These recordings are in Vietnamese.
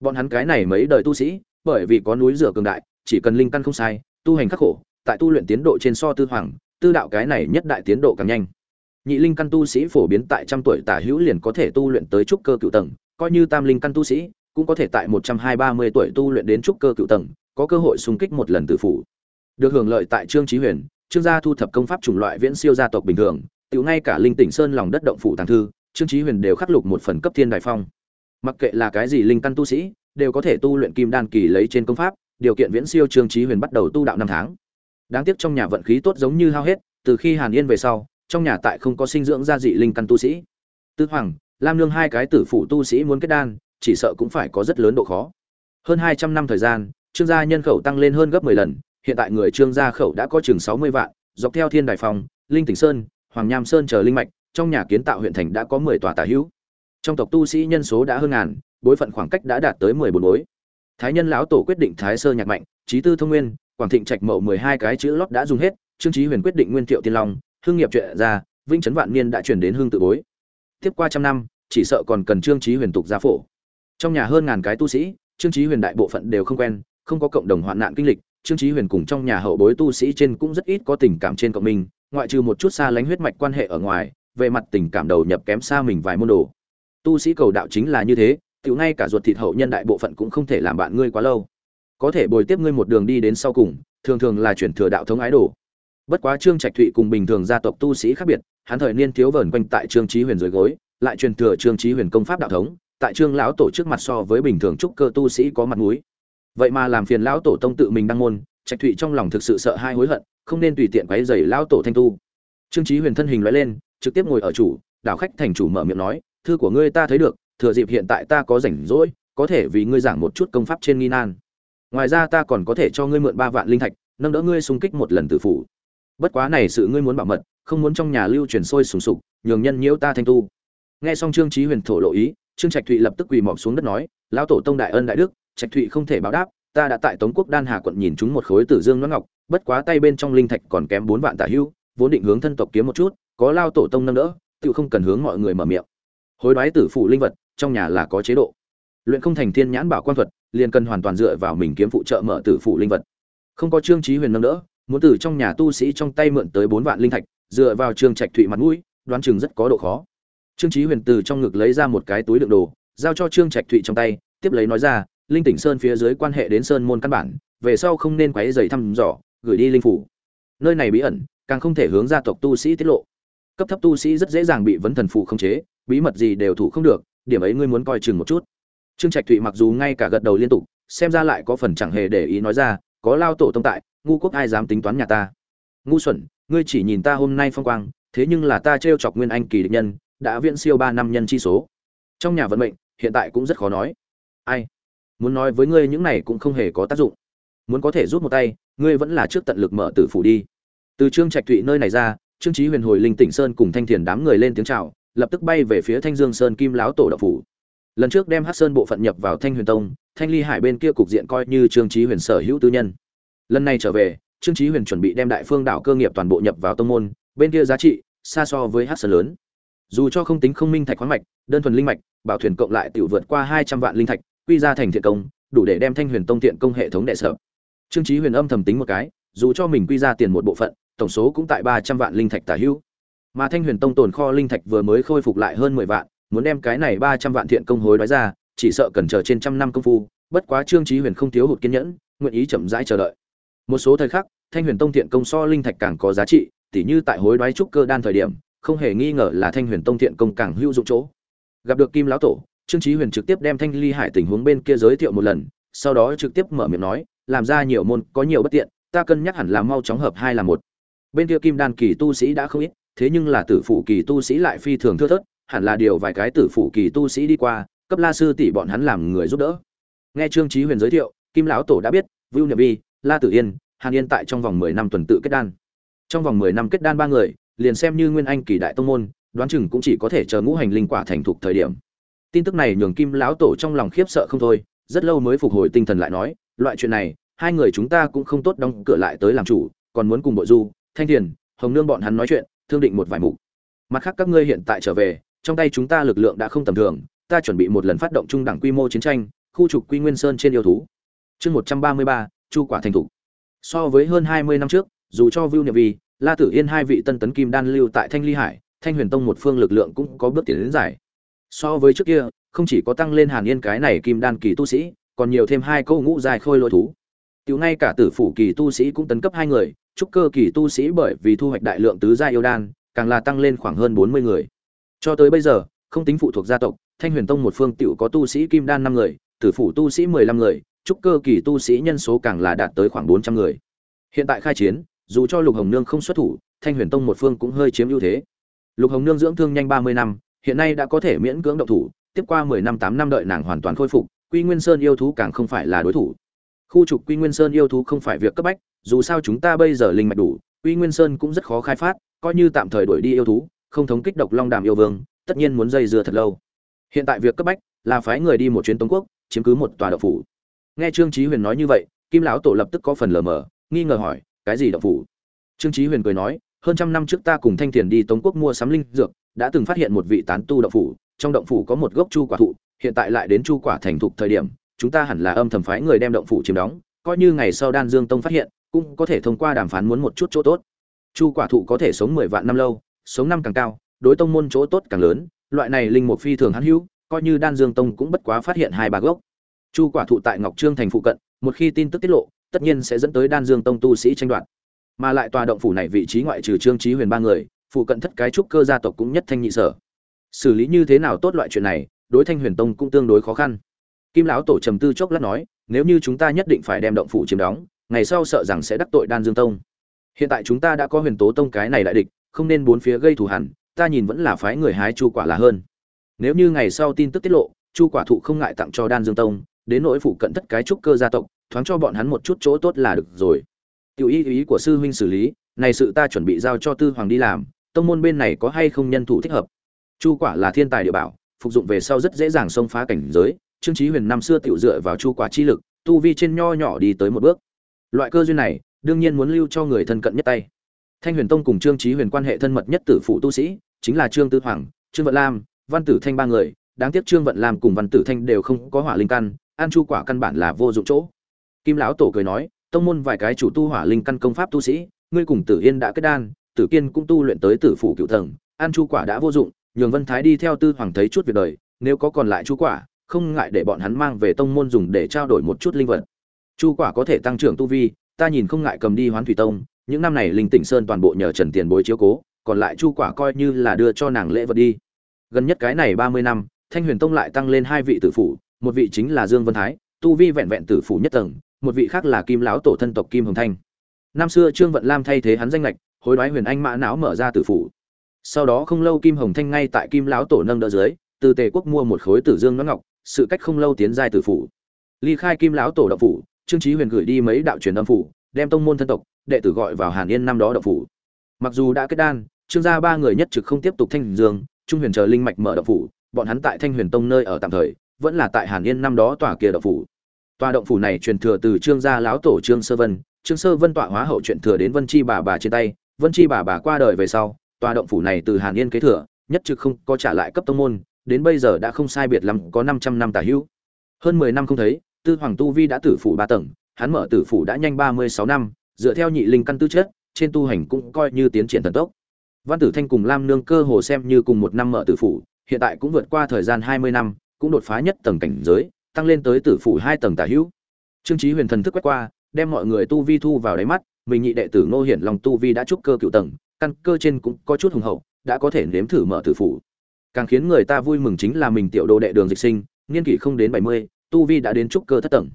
bọn hắn cái này mấy đời tu sĩ, bởi vì có núi rửa cường đại, chỉ cần linh căn không sai, tu hành khắc khổ, tại tu luyện tiến độ trên so tư hoàng, tư đạo cái này nhất đại tiến độ càng nhanh. Nhị linh căn tu sĩ phổ biến tại trăm tuổi tả hữu liền có thể tu luyện tới trúc cơ cựu tầng, coi như tam linh căn tu sĩ, cũng có thể tại một trăm hai ba mươi tuổi tu luyện đến trúc cơ cựu tầng, có cơ hội xung kích một lần tự phủ. Được hưởng lợi tại trương trí huyền, trương gia thu thập công pháp chủng loại viễn siêu gia tộc bình thường, tiểu ngay cả linh tỉnh sơn lòng đất động phủ tàng thư, trương trí huyền đều khắc lục một phần cấp thiên đại phong mặc kệ là cái gì linh căn tu sĩ, đều có thể tu luyện kim đan kỳ lấy trên công pháp, điều kiện viễn siêu trương trí huyền bắt đầu tu đạo năm tháng. Đáng tiếc trong nhà vận khí tốt giống như hao hết, từ khi hàn yên về sau, trong nhà tại không có sinh dưỡng gia dị linh căn tu sĩ. Tư hoàng, lam nương hai cái tử phủ tu sĩ muốn kết đan, chỉ sợ cũng phải có rất lớn độ khó. Hơn hai trăm năm thời gian, trương gia nhân khẩu tăng lên hơn gấp mười lần, hiện tại người trương gia khẩu đã có chừng sáu mươi vạn, dọc theo thiên đài phòng linh tỉnh sơn, hoàng nham sơn chờ linh mạch, trong nhà kiến tạo huyện thành đã có mười tòa tả hữu trong tộc tu sĩ nhân số đã hơn ngàn, bối phận khoảng cách đã đạt tới mười bốn bối. Thái nhân lão tổ quyết định thái sơ nhạc mạnh trí tư thông nguyên, quảng thịnh trạch mậu mười hai cái chữ lót đã dùng hết, trương trí huyền quyết định nguyên thiệu tiên long, hương nghiệp chuyện ra, vĩnh trấn vạn niên đã chuyển đến hương tự bối. Tiếp qua trăm năm, chỉ sợ còn cần trương trí huyền tục gia phổ. Trong nhà hơn ngàn cái tu sĩ, trương trí huyền đại bộ phận đều không quen, không có cộng đồng hoạn nạn kinh lịch, trương trí huyền cùng trong nhà hậu bối tu sĩ trên cũng rất ít có tình cảm trên cộng minh, ngoại trừ một chút xa lánh huyết mạch quan hệ ở ngoài, về mặt tình cảm đầu nhập kém xa mình vài môn đồ tu sĩ cầu đạo chính là như thế, tiểu ngay cả ruột thịt hậu nhân đại bộ phận cũng không thể làm bạn ngươi quá lâu. Có thể bồi tiếp ngươi một đường đi đến sau cùng, thường thường là chuyển thừa đạo thống ái đồ. Bất quá trương trạch thụy cùng bình thường gia tộc tu sĩ khác biệt, hắn thời niên thiếu vờn quanh tại trương trí huyền dưới gối, lại truyền thừa trương trí huyền công pháp đạo thống, tại trương lão tổ trước mặt so với bình thường trúc cơ tu sĩ có mặt mũi. Vậy mà làm phiền lão tổ tông tự mình đăng môn, trạch thụy trong lòng thực sự sợ hai hối hận, không nên tùy tiện quấy rầy lão tổ thanh tu. Trương trí huyền thân hình lóe lên, trực tiếp ngồi ở chủ, đảo khách thành chủ mở miệng nói thư của ngươi ta thấy được, thừa dịp hiện tại ta có rảnh rỗi, có thể vì ngươi giảng một chút công pháp trên nghi nan. Ngoài ra ta còn có thể cho ngươi mượn ba vạn linh thạch, nâng đỡ ngươi xung kích một lần tử phủ. Bất quá này sự ngươi muốn bảo mật, không muốn trong nhà lưu truyền sôi sùng sục, nhường nhân nhiễu ta thanh tu. Nghe xong trương trí huyền thổ lộ ý, trương trạch thụy lập tức quỳ mọp xuống đất nói, lão tổ tông đại ân đại đức, trạch thụy không thể báo đáp, ta đã tại tống quốc đan hà quận nhìn chúng một khối tử dương noãn ngọc, bất quá tay bên trong linh thạch còn kém bốn vạn tả hưu, vốn định hướng thân tộc kiếm một chút, có lao tổ tông nâng đỡ tự không cần hướng mọi người mở miệng hối đoái tử phụ linh vật, trong nhà là có chế độ. Luyện không thành thiên nhãn bảo quan thuật, liền cần hoàn toàn dựa vào mình kiếm phụ trợ mở tử phụ linh vật. Không có trương trí huyền nâng đỡ, muốn từ trong nhà tu sĩ trong tay mượn tới bốn vạn linh thạch, dựa vào trương trạch thụy mặt mũi, đoán chừng rất có độ khó. Trương trí huyền từ trong ngực lấy ra một cái túi đựng đồ, giao cho trương trạch thụy trong tay, tiếp lấy nói ra, linh tỉnh sơn phía dưới quan hệ đến sơn môn căn bản, về sau không nên quấy giày thăm dò, gửi đi linh phủ. Nơi này bí ẩn, càng không thể hướng gia tộc tu sĩ tiết lộ. Cấp thấp tu sĩ rất dễ dàng bị vấn thần phụ khống chế bí mật gì đều thủ không được, điểm ấy ngươi muốn coi chừng một chút. Trương trạch thụy mặc dù ngay cả gật đầu liên tục, xem ra lại có phần chẳng hề để ý nói ra, có lao tổ tông tại, ngu quốc ai dám tính toán nhà ta? Ngu xuẩn, ngươi chỉ nhìn ta hôm nay phong quang, thế nhưng là ta t chọc nguyên anh kỳ địch nhân, đã viễn siêu ba năm nhân chi số. Trong nhà vận mệnh, hiện tại cũng rất khó nói. Ai? Muốn nói với ngươi những này cũng không hề có tác dụng. Muốn có thể rút một tay, ngươi vẫn là trước tận lực mở tử phủ đi. Từ trương trạch thụy nơi này ra, trương trí huyền hồi linh tỉnh sơn cùng thanh thiền đám người lên tiếng chào lập tức bay về phía thanh dương sơn kim lão tổ đạo phủ. Lần trước đem hát sơn bộ phận nhập vào thanh huyền tông, thanh ly hải bên kia cục diện coi như trương trí huyền sở hữu tư nhân. Lần này trở về, trương trí huyền chuẩn bị đem đại phương đảo cơ nghiệp toàn bộ nhập vào tông môn, bên kia giá trị, xa so với hát sơn lớn. Dù cho không tính không minh thạch khoáng mạch, đơn thuần linh mạch, bảo thuyền cộng lại tự vượt qua hai trăm vạn linh thạch, quy ra thành thiện công, đủ để đem thanh huyền tông thiện công hệ thống đệ sợ trương trí huyền âm thầm tính một cái, dù cho mình quy ra tiền một bộ phận, tổng số cũng tại ba trăm vạn linh thạch tả hữu mà thanh huyền tông tồn kho linh thạch vừa mới khôi phục lại hơn mười vạn, muốn đem cái này ba trăm vạn thiện công hối đoái ra, chỉ sợ cần chờ trên trăm năm công phu, bất quá trương trí huyền không thiếu hụt kiên nhẫn, nguyện ý chậm rãi chờ đợi. Một số thời khắc, thanh huyền tông thiện công so linh thạch càng có giá trị, tỉ như tại hối đoái trúc cơ đan thời điểm, không hề nghi ngờ là thanh huyền tông thiện công càng hữu dụng chỗ. Gặp được kim lão tổ, trương chí huyền trực tiếp đem thanh ly hải tình huống bên kia giới thiệu một lần, sau đó trực tiếp mở miệng nói, làm ra nhiều môn, có nhiều bất tiện, ta cân nhắc hẳn là mau chóng hợp hai là một. Bên kia kim đan kỳ tu sĩ đã không ít thế nhưng là tử phụ kỳ tu sĩ lại phi thường thưa thớt, hẳn là điều vài cái tử phụ kỳ tu sĩ đi qua, cấp la sư tỷ bọn hắn làm người giúp đỡ. Nghe trương chí huyền giới thiệu, kim lão tổ đã biết, vưu niệm vi, la tử yên, hàn yên tại trong vòng mười năm tuần tự kết đan. Trong vòng mười năm kết đan ba người, liền xem như nguyên anh kỳ đại tông môn, đoán chừng cũng chỉ có thể chờ ngũ hành linh quả thành thục thời điểm. Tin tức này nhường kim lão tổ trong lòng khiếp sợ không thôi, rất lâu mới phục hồi tinh thần lại nói, loại chuyện này, hai người chúng ta cũng không tốt đóng cửa lại tới làm chủ, còn muốn cùng bộ du, thanh thiền, hồng nương bọn hắn nói chuyện thương định một vài mục. Mặt khác các ngươi hiện tại trở về, trong tay chúng ta lực lượng đã không tầm thường, ta chuẩn bị một lần phát động trung đẳng quy mô chiến tranh, khu trục quy nguyên sơn trên yêu thú. Chương một trăm ba mươi ba, chu quả thành thủ. So với hơn hai mươi năm trước, dù cho vưu niệm vi, la tử yên hai vị tân tấn kim đan lưu tại thanh ly hải, thanh huyền tông một phương lực lượng cũng có bước tiến đến giải. So với trước kia, không chỉ có tăng lên hàn yên cái này kim đan kỳ tu sĩ, còn nhiều thêm hai câu ngũ dài khôi lỗi thú. Tiểu ngay cả tử phủ kỳ tu sĩ cũng tấn cấp hai người trúc cơ kỳ tu sĩ bởi vì thu hoạch đại lượng tứ gia yêu đan, càng là tăng lên khoảng hơn bốn mươi người. Cho tới bây giờ, không tính phụ thuộc gia tộc, thanh huyền tông một phương tiểu có tu sĩ kim đan năm người, tử phủ tu sĩ mười lăm người, trúc cơ kỳ tu sĩ nhân số càng là đạt tới khoảng bốn trăm người. Hiện tại khai chiến, dù cho lục hồng nương không xuất thủ, thanh huyền tông một phương cũng hơi chiếm ưu thế. Lục hồng nương dưỡng thương nhanh ba mươi năm, hiện nay đã có thể miễn cưỡng động thủ, tiếp qua mười năm tám năm đợi nàng hoàn toàn khôi phục, quy nguyên sơn yêu thú càng không phải là đối thủ. Khu trục quy nguyên sơn yêu thú không phải việc cấp bách dù sao chúng ta bây giờ linh mạch đủ, Uy nguyên sơn cũng rất khó khai phát, coi như tạm thời đuổi đi yêu thú, không thống kích độc long đàm yêu vương, tất nhiên muốn dây dưa thật lâu. Hiện tại việc cấp bách là phái người đi một chuyến tống quốc, chiếm cứ một tòa độc phủ. Nghe trương chí huyền nói như vậy, kim lão tổ lập tức có phần lờ mờ, nghi ngờ hỏi, cái gì độc phủ? Trương chí huyền cười nói, hơn trăm năm trước ta cùng thanh tiền đi tống quốc mua sắm linh dược, đã từng phát hiện một vị tán tu độc phủ, trong động phủ có một gốc chu quả thụ, hiện tại lại đến chu quả thành thục thời điểm, chúng ta hẳn là âm thầm phái người đem động phủ chiếm đóng, coi như ngày sau đan dương tông phát hiện cũng có thể thông qua đàm phán muốn một chút chỗ tốt. Chu quả thụ có thể sống mười vạn năm lâu, sống năm càng cao, đối tông môn chỗ tốt càng lớn, loại này linh mục phi thường hãn hữu, coi như đan dương tông cũng bất quá phát hiện hai ba gốc. Chu quả thụ tại ngọc trương thành phụ cận, một khi tin tức tiết lộ, tất nhiên sẽ dẫn tới đan dương tông tu sĩ tranh đoạt. Mà lại tòa động phủ này vị trí ngoại trừ trương trí huyền ba người, phụ cận thất cái trúc cơ gia tộc cũng nhất thanh nhị sở. Xử lý như thế nào tốt loại chuyện này, đối thanh huyền tông cũng tương đối khó khăn. Kim lão tổ trầm tư chốc lát nói, nếu như chúng ta nhất định phải đem động phủ chiếm đóng ngày sau sợ rằng sẽ đắc tội đan dương tông. Hiện tại chúng ta đã có huyền tố tông cái này đại địch, không nên bốn phía gây thù hẳn ta nhìn vẫn là phái người hái chu quả là hơn. Nếu như ngày sau tin tức tiết lộ, chu quả thụ không ngại tặng cho đan dương tông, đến nỗi phụ cận tất cái trúc cơ gia tộc, thoáng cho bọn hắn một chút chỗ tốt là được rồi. Tiểu ý ý của sư huynh xử lý, này sự ta chuẩn bị giao cho tư hoàng đi làm, tông môn bên này có hay không nhân thủ thích hợp? Chu quả là thiên tài địa bảo, phục dụng về sau rất dễ dàng xông phá cảnh giới, trương chí huyền năm xưa tiểu dựa vào chu quả chi lực, tu vi trên nho nhỏ đi tới một bước loại cơ duyên này, đương nhiên muốn lưu cho người thân cận nhất tay. Thanh huyền tông cùng trương chí huyền quan hệ thân mật nhất tử phụ tu sĩ, chính là trương tư hoàng, trương vận lam, văn tử thanh ba người. Đáng tiếc trương vận lam cùng văn tử thanh đều không có hỏa linh căn, an chu quả căn bản là vô dụng chỗ. Kim lão tổ cười nói, tông môn vài cái chủ tu hỏa linh căn công pháp tu sĩ, ngươi cùng tử yên đã kết đan, tử kiên cũng tu luyện tới tử phủ cựu tầng, an chu quả đã vô dụng, nhường vân thái đi theo tư hoàng thấy chút việc đời, nếu có còn lại chu quả, không ngại để bọn hắn mang về tông môn dùng để trao đổi một chút linh vật chu quả có thể tăng trưởng tu vi, ta nhìn không ngại cầm đi hoán thủy tông, những năm này linh tỉnh sơn toàn bộ nhờ trần tiền bối chiếu cố, còn lại chu quả coi như là đưa cho nàng lễ vật đi. Gần nhất cái này ba mươi năm, thanh huyền tông lại tăng lên hai vị tử phủ, một vị chính là dương vân thái, tu vi vẹn vẹn tử phủ nhất tầng, một vị khác là kim lão tổ thân tộc kim hồng thanh. Năm xưa trương vận lam thay thế hắn danh lệch, hối đoái huyền anh mã não mở ra tử phủ. Sau đó không lâu kim hồng thanh ngay tại kim lão tổ nâng đỡ dưới, từ tề quốc mua một khối tử dương nó ngọc, sự cách không lâu tiến giai tử phủ. Ly khai kim lão tổ đậu phủ trương Chí huyền gửi đi mấy đạo truyền âm phủ, đem tông môn thân tộc, đệ tử gọi vào hàn yên năm đó động phủ. Mặc dù đã kết đan, trương gia ba người nhất trực không tiếp tục thanh dương, trung huyền chờ linh mạch mở động phủ, bọn hắn tại thanh huyền tông nơi ở tạm thời, vẫn là tại hàn yên năm đó tòa kia động phủ. Tòa động phủ này truyền thừa từ trương gia lão tổ trương sơ vân, trương sơ vân tọa hóa hậu truyền thừa đến vân chi bà bà trên tay, vân chi bà bà qua đời về sau, tòa động phủ này từ hàn yên kế thừa, nhất trực không có trả lại cấp tông môn, đến bây giờ đã không sai biệt lắm có 500 năm tả hữu. Hơn 10 năm không thấy tư hoàng tu vi đã tử phủ ba tầng, hắn mở tử phủ đã nhanh 36 năm, dựa theo nhị linh căn tư chất, trên tu hành cũng coi như tiến triển thần tốc. Văn tử thanh cùng lam nương cơ hồ xem như cùng một năm mở tử phủ, hiện tại cũng vượt qua thời gian 20 năm, cũng đột phá nhất tầng cảnh giới, tăng lên tới tử phủ hai tầng tả hữu. Trương chí huyền thần thức quét qua, đem mọi người tu vi thu vào đáy mắt, mình nhị đệ tử ngô hiển lòng tu vi đã trúc cơ cựu tầng, căn cơ trên cũng có chút hùng hậu, đã có thể nếm thử mở tử phủ. Càng khiến người ta vui mừng chính là mình tiểu đồ đệ đường dịch sinh, niên kỷ không đến bảy mươi tu vi đã đến trúc cơ thất tầng.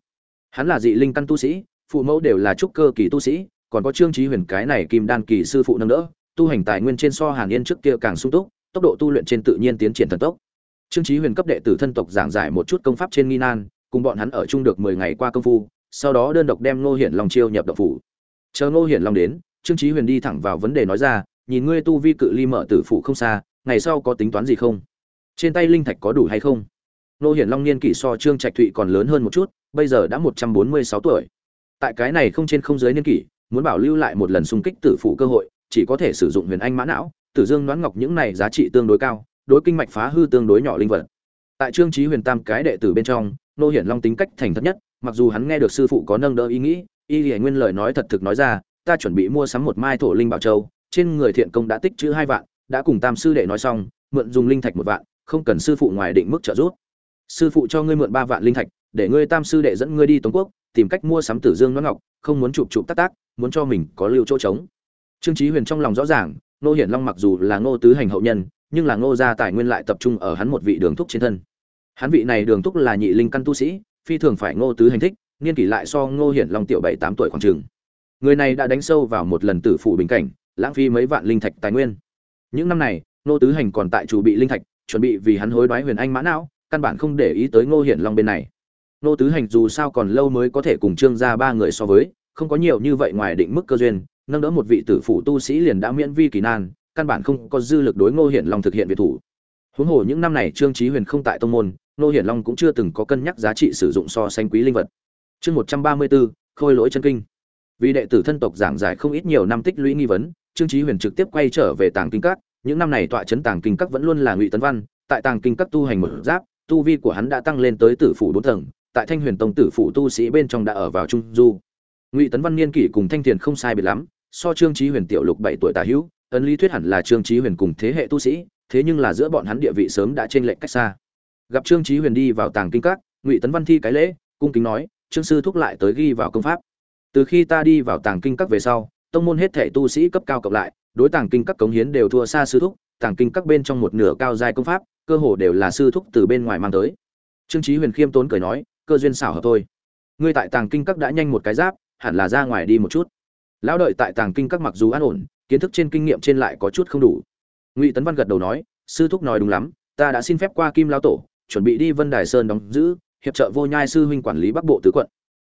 Hắn là dị linh căn tu sĩ, phụ mẫu đều là trúc cơ kỳ tu sĩ, còn có trương trí huyền cái này kim đan kỳ sư phụ nâng đỡ, tu hành tài nguyên trên so hàn yên trước kia càng sung túc, tốc độ tu luyện trên tự nhiên tiến triển thần tốc. Trương trí huyền cấp đệ tử thân tộc giảng giải một chút công pháp trên nghi nan, cùng bọn hắn ở chung được mười ngày qua công phu, sau đó đơn độc đem ngô hiển long chiêu nhập độc phủ. Chờ ngô hiển long đến, trương trí huyền đi thẳng vào vấn đề nói ra, nhìn ngươi tu vi cự ly mở tử phủ không xa, ngày sau có tính toán gì không? Trên tay linh thạch có đủ hay không? Nô hiển long niên kỷ so trương trạch thụy còn lớn hơn một chút, bây giờ đã một trăm bốn mươi sáu tuổi. Tại cái này không trên không dưới niên kỷ, muốn bảo lưu lại một lần xung kích tử phủ cơ hội, chỉ có thể sử dụng huyền anh mã não, tử dương đoán ngọc những này giá trị tương đối cao, đối kinh mạch phá hư tương đối nhỏ linh vật. Tại trương trí huyền tam cái đệ tử bên trong, nô hiển long tính cách thành thật nhất, mặc dù hắn nghe được sư phụ có nâng đỡ ý nghĩ, y hiển nguyên lời nói thật thực nói ra, ta chuẩn bị mua sắm một mai thổ linh bảo châu, trên người thiện công đã tích chữ hai vạn, đã cùng tam sư đệ nói xong, mượn dùng linh thạch một vạn, không cần sư phụ ngoài định mức trợ giúp sư phụ cho ngươi mượn ba vạn linh thạch, để ngươi tam sư đệ dẫn ngươi đi tống quốc, tìm cách mua sắm tử dương nó ngọc, không muốn chụp chụp tác tác muốn cho mình có lưu chỗ trống. Trương chí huyền trong lòng rõ ràng nô hiển long mặc dù là ngô tứ hành hậu nhân, nhưng là ngô gia tài nguyên lại tập trung ở hắn một vị đường thúc trên thân. Hắn vị này đường thúc là nhị linh căn tu sĩ, phi thường phải ngô tứ hành thích, niên kỷ lại so ngô hiển long tiểu bảy tám tuổi khoảng trường người này đã đánh sâu vào một lần tử phụ bình cảnh, lãng phí mấy vạn linh thạch tài nguyên. Những năm này, ngô tứ hành còn tại chủ bị linh thạch, chuẩn bị vì hắn hối đoái huyền anh mã não căn bản không để ý tới ngô hiển long bên này. Ngô tứ hành dù sao còn lâu mới có thể cùng trương gia ba người so với không có nhiều như vậy ngoài định mức cơ duyên nâng đỡ một vị tử phụ tu sĩ liền đã miễn vi kỳ nan căn bản không có dư lực đối ngô hiển long thực hiện việc thủ. Huống hồ những năm này trương chí huyền không tại tông môn ngô hiển long cũng chưa từng có cân nhắc giá trị sử dụng so sánh quý linh vật. Chương một trăm ba mươi 134, khôi lỗi chân kinh. Vì đệ tử thân tộc giảng giải không ít nhiều năm tích lũy nghi vấn trương chí huyền trực tiếp quay trở về tàng kinh các. Những năm này tọa trấn tàng kinh các vẫn luôn là ngụy tấn văn tại tàng kinh các tu hành một giáp tu vi của hắn đã tăng lên tới tử phủ bốn tầng, tại thanh huyền tông tử phủ tu sĩ bên trong đã ở vào trung du. Ngụy tấn văn niên kỷ cùng thanh thiền không sai biệt lắm, so trương chí huyền tiểu lục bảy tuổi tà hữu, ấn lý thuyết hẳn là trương chí huyền cùng thế hệ tu sĩ, thế nhưng là giữa bọn hắn địa vị sớm đã trên lệch cách xa. Gặp trương chí huyền đi vào tàng kinh các, ngụy tấn văn thi cái lễ, cung kính nói, trương sư thúc lại tới ghi vào công pháp. Từ khi ta đi vào tàng kinh các về sau, tông môn hết thể tu sĩ cấp cao cộng lại, đối tàng kinh các cống hiến đều thua xa sư thúc, tàng kinh các bên trong một nửa cao giai công pháp cơ hồ đều là sư thúc từ bên ngoài mang tới. Trương chí huyền khiêm tốn cười nói, cơ duyên xảo hợp thôi. Ngươi tại tàng kinh các đã nhanh một cái giáp, hẳn là ra ngoài đi một chút. Lão đợi tại tàng kinh các mặc dù an ổn, kiến thức trên kinh nghiệm trên lại có chút không đủ. Ngụy tấn văn gật đầu nói, sư thúc nói đúng lắm, ta đã xin phép qua kim lão tổ, chuẩn bị đi vân đài sơn đóng giữ, hiệp trợ vô nhai sư huynh quản lý bắc bộ tứ quận.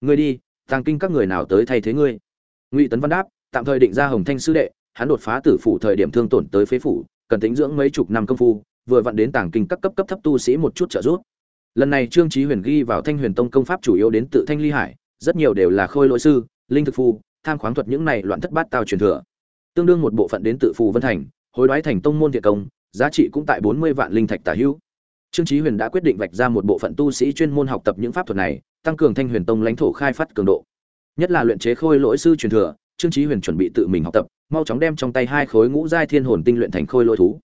Ngươi đi, tàng kinh các người nào tới thay thế ngươi? Ngụy tấn văn đáp, tạm thời định ra hồng thanh sư đệ, hắn đột phá tử phủ thời điểm thương tổn tới phế phủ, cần tính dưỡng mấy chục năm công phu vừa vặn đến tàng kinh các cấp cấp thấp tu sĩ một chút trợ giúp. Lần này trương chí huyền ghi vào thanh huyền tông công pháp chủ yếu đến tự thanh ly hải rất nhiều đều là khôi lỗi sư linh thực phù, tham khoáng thuật những này loạn thất bát tao truyền thừa. Tương đương một bộ phận đến tự phù vân thành hối đoái thành tông môn thiệt công giá trị cũng tại bốn mươi vạn linh thạch tả hữu. Trương chí huyền đã quyết định vạch ra một bộ phận tu sĩ chuyên môn học tập những pháp thuật này tăng cường thanh huyền tông lãnh thổ khai phát cường độ. Nhất là luyện chế khôi lỗi sư truyền thừa trương chí huyền chuẩn bị tự mình học tập mau chóng đem trong tay hai khối ngũ giai thiên hồn tinh luyện thành khôi lỗi thú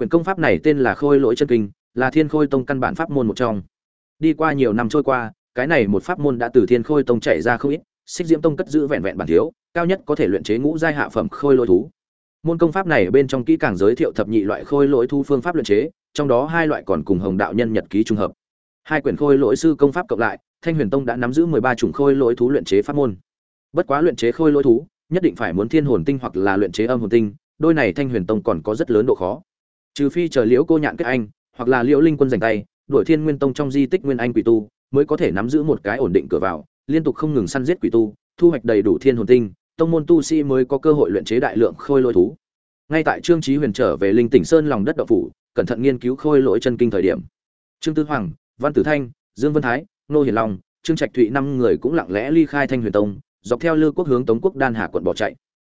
quyển công pháp này tên là khôi lỗi chân kinh, là thiên khôi tông căn bản pháp môn một trong. Đi qua nhiều năm trôi qua, cái này một pháp môn đã từ thiên khôi tông chạy ra không ít, xích diễm tông cất giữ vẹn vẹn bản thiếu, cao nhất có thể luyện chế ngũ giai hạ phẩm khôi lỗi thú. Môn công pháp này bên trong kỹ càng giới thiệu thập nhị loại khôi lỗi thu phương pháp luyện chế, trong đó hai loại còn cùng hồng đạo nhân nhật ký trùng hợp. Hai quyển khôi lỗi sư công pháp cộng lại, thanh huyền tông đã nắm giữ mười ba chủng khôi lỗi thú luyện chế pháp môn. Bất quá luyện chế khôi lỗi thú, nhất định phải muốn thiên hồn tinh hoặc là luyện chế âm hồn tinh, đôi này thanh huyền tông còn có rất lớn độ khó trừ phi chờ liễu cô nhạn kết anh, hoặc là liễu linh quân giành tay, đuổi thiên nguyên tông trong di tích nguyên anh quỷ tu, mới có thể nắm giữ một cái ổn định cửa vào, liên tục không ngừng săn giết quỷ tu, thu hoạch đầy đủ thiên hồn tinh, tông môn tu sĩ mới có cơ hội luyện chế đại lượng khôi lỗi thú. Ngay tại trương trí huyền trở về linh tỉnh sơn lòng đất đậu phủ, cẩn thận nghiên cứu khôi lỗi chân kinh thời điểm. Trương tư hoàng, văn tử thanh, dương vân thái nô hiền long, trương trạch thụy năm người cũng lặng lẽ ly khai thanh huyền tông, dọc theo lư quốc hướng tống quốc đan hà quận bỏ chạy.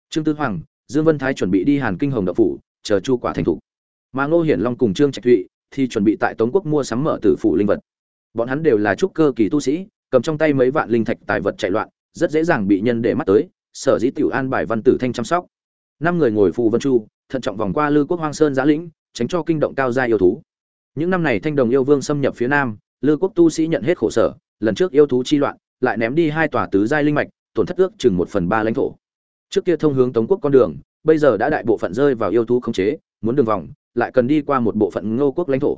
Trương tư hoàng, dương vân thái chuẩn bị đi hàn kinh hồng đậu phủ, chờ chu quả thành thủ mà ngô hiển long cùng trương trạch thụy thì chuẩn bị tại tống quốc mua sắm mở tử phủ linh vật. Bọn hắn đều là trúc cơ kỳ tu sĩ, cầm trong tay mấy vạn linh thạch tài vật chạy loạn, rất dễ dàng bị nhân để mắt tới, sở dĩ tiểu an bài văn tử thanh chăm sóc. Năm người ngồi phù vân chu, thận trọng vòng qua lư quốc hoang sơn giã lĩnh, tránh cho kinh động cao gia yêu thú. Những năm này thanh đồng yêu vương xâm nhập phía nam, lư quốc tu sĩ nhận hết khổ sở, lần trước yêu thú chi loạn, lại ném đi hai tòa tứ giai linh mạch, tổn thất ước chừng một phần ba lãnh thổ. Trước kia thông hướng tống quốc con đường bây giờ đã đại bộ phận rơi vào yêu thú khống chế, muốn đường vòng, lại cần đi qua một bộ phận ngô quốc lãnh thổ.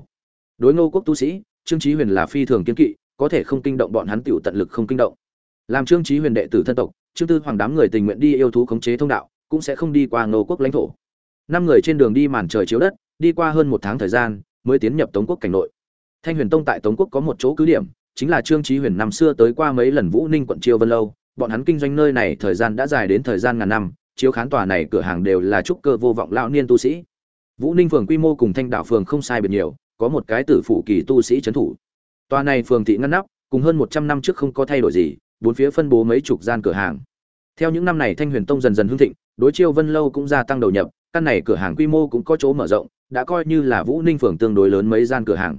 Đối ngô quốc tu sĩ, trương chí huyền là phi thường kiên kỵ, có thể không kinh động bọn hắn tiểu tận lực không kinh động. Làm trương chí huyền đệ tử thân tộc, trương tư hoàng đám người tình nguyện đi yêu thú khống chế thông đạo, cũng sẽ không đi qua ngô quốc lãnh thổ. Năm người trên đường đi màn trời chiếu đất, đi qua hơn một tháng thời gian, mới tiến nhập tống quốc cảnh nội. Thanh huyền tông tại tống quốc có một chỗ cứ điểm, chính là trương chí huyền năm xưa tới qua mấy lần vũ ninh quận chiêu vân lâu. Bọn hắn kinh doanh nơi này thời gian đã dài đến thời gian ngàn năm chiếu khán tòa này cửa hàng đều là trúc cơ vô vọng lão niên tu sĩ. Vũ ninh phường quy mô cùng thanh đạo phường không sai biệt nhiều, có một cái tử phụ kỳ tu sĩ trấn thủ. Tòa này phường thị ngăn nắp, cùng hơn một trăm năm trước không có thay đổi gì, bốn phía phân bố mấy chục gian cửa hàng. Theo những năm này thanh huyền tông dần dần hưng thịnh, đối chiêu vân lâu cũng gia tăng đầu nhập, căn này cửa hàng quy mô cũng có chỗ mở rộng, đã coi như là vũ ninh phường tương đối lớn mấy gian cửa hàng.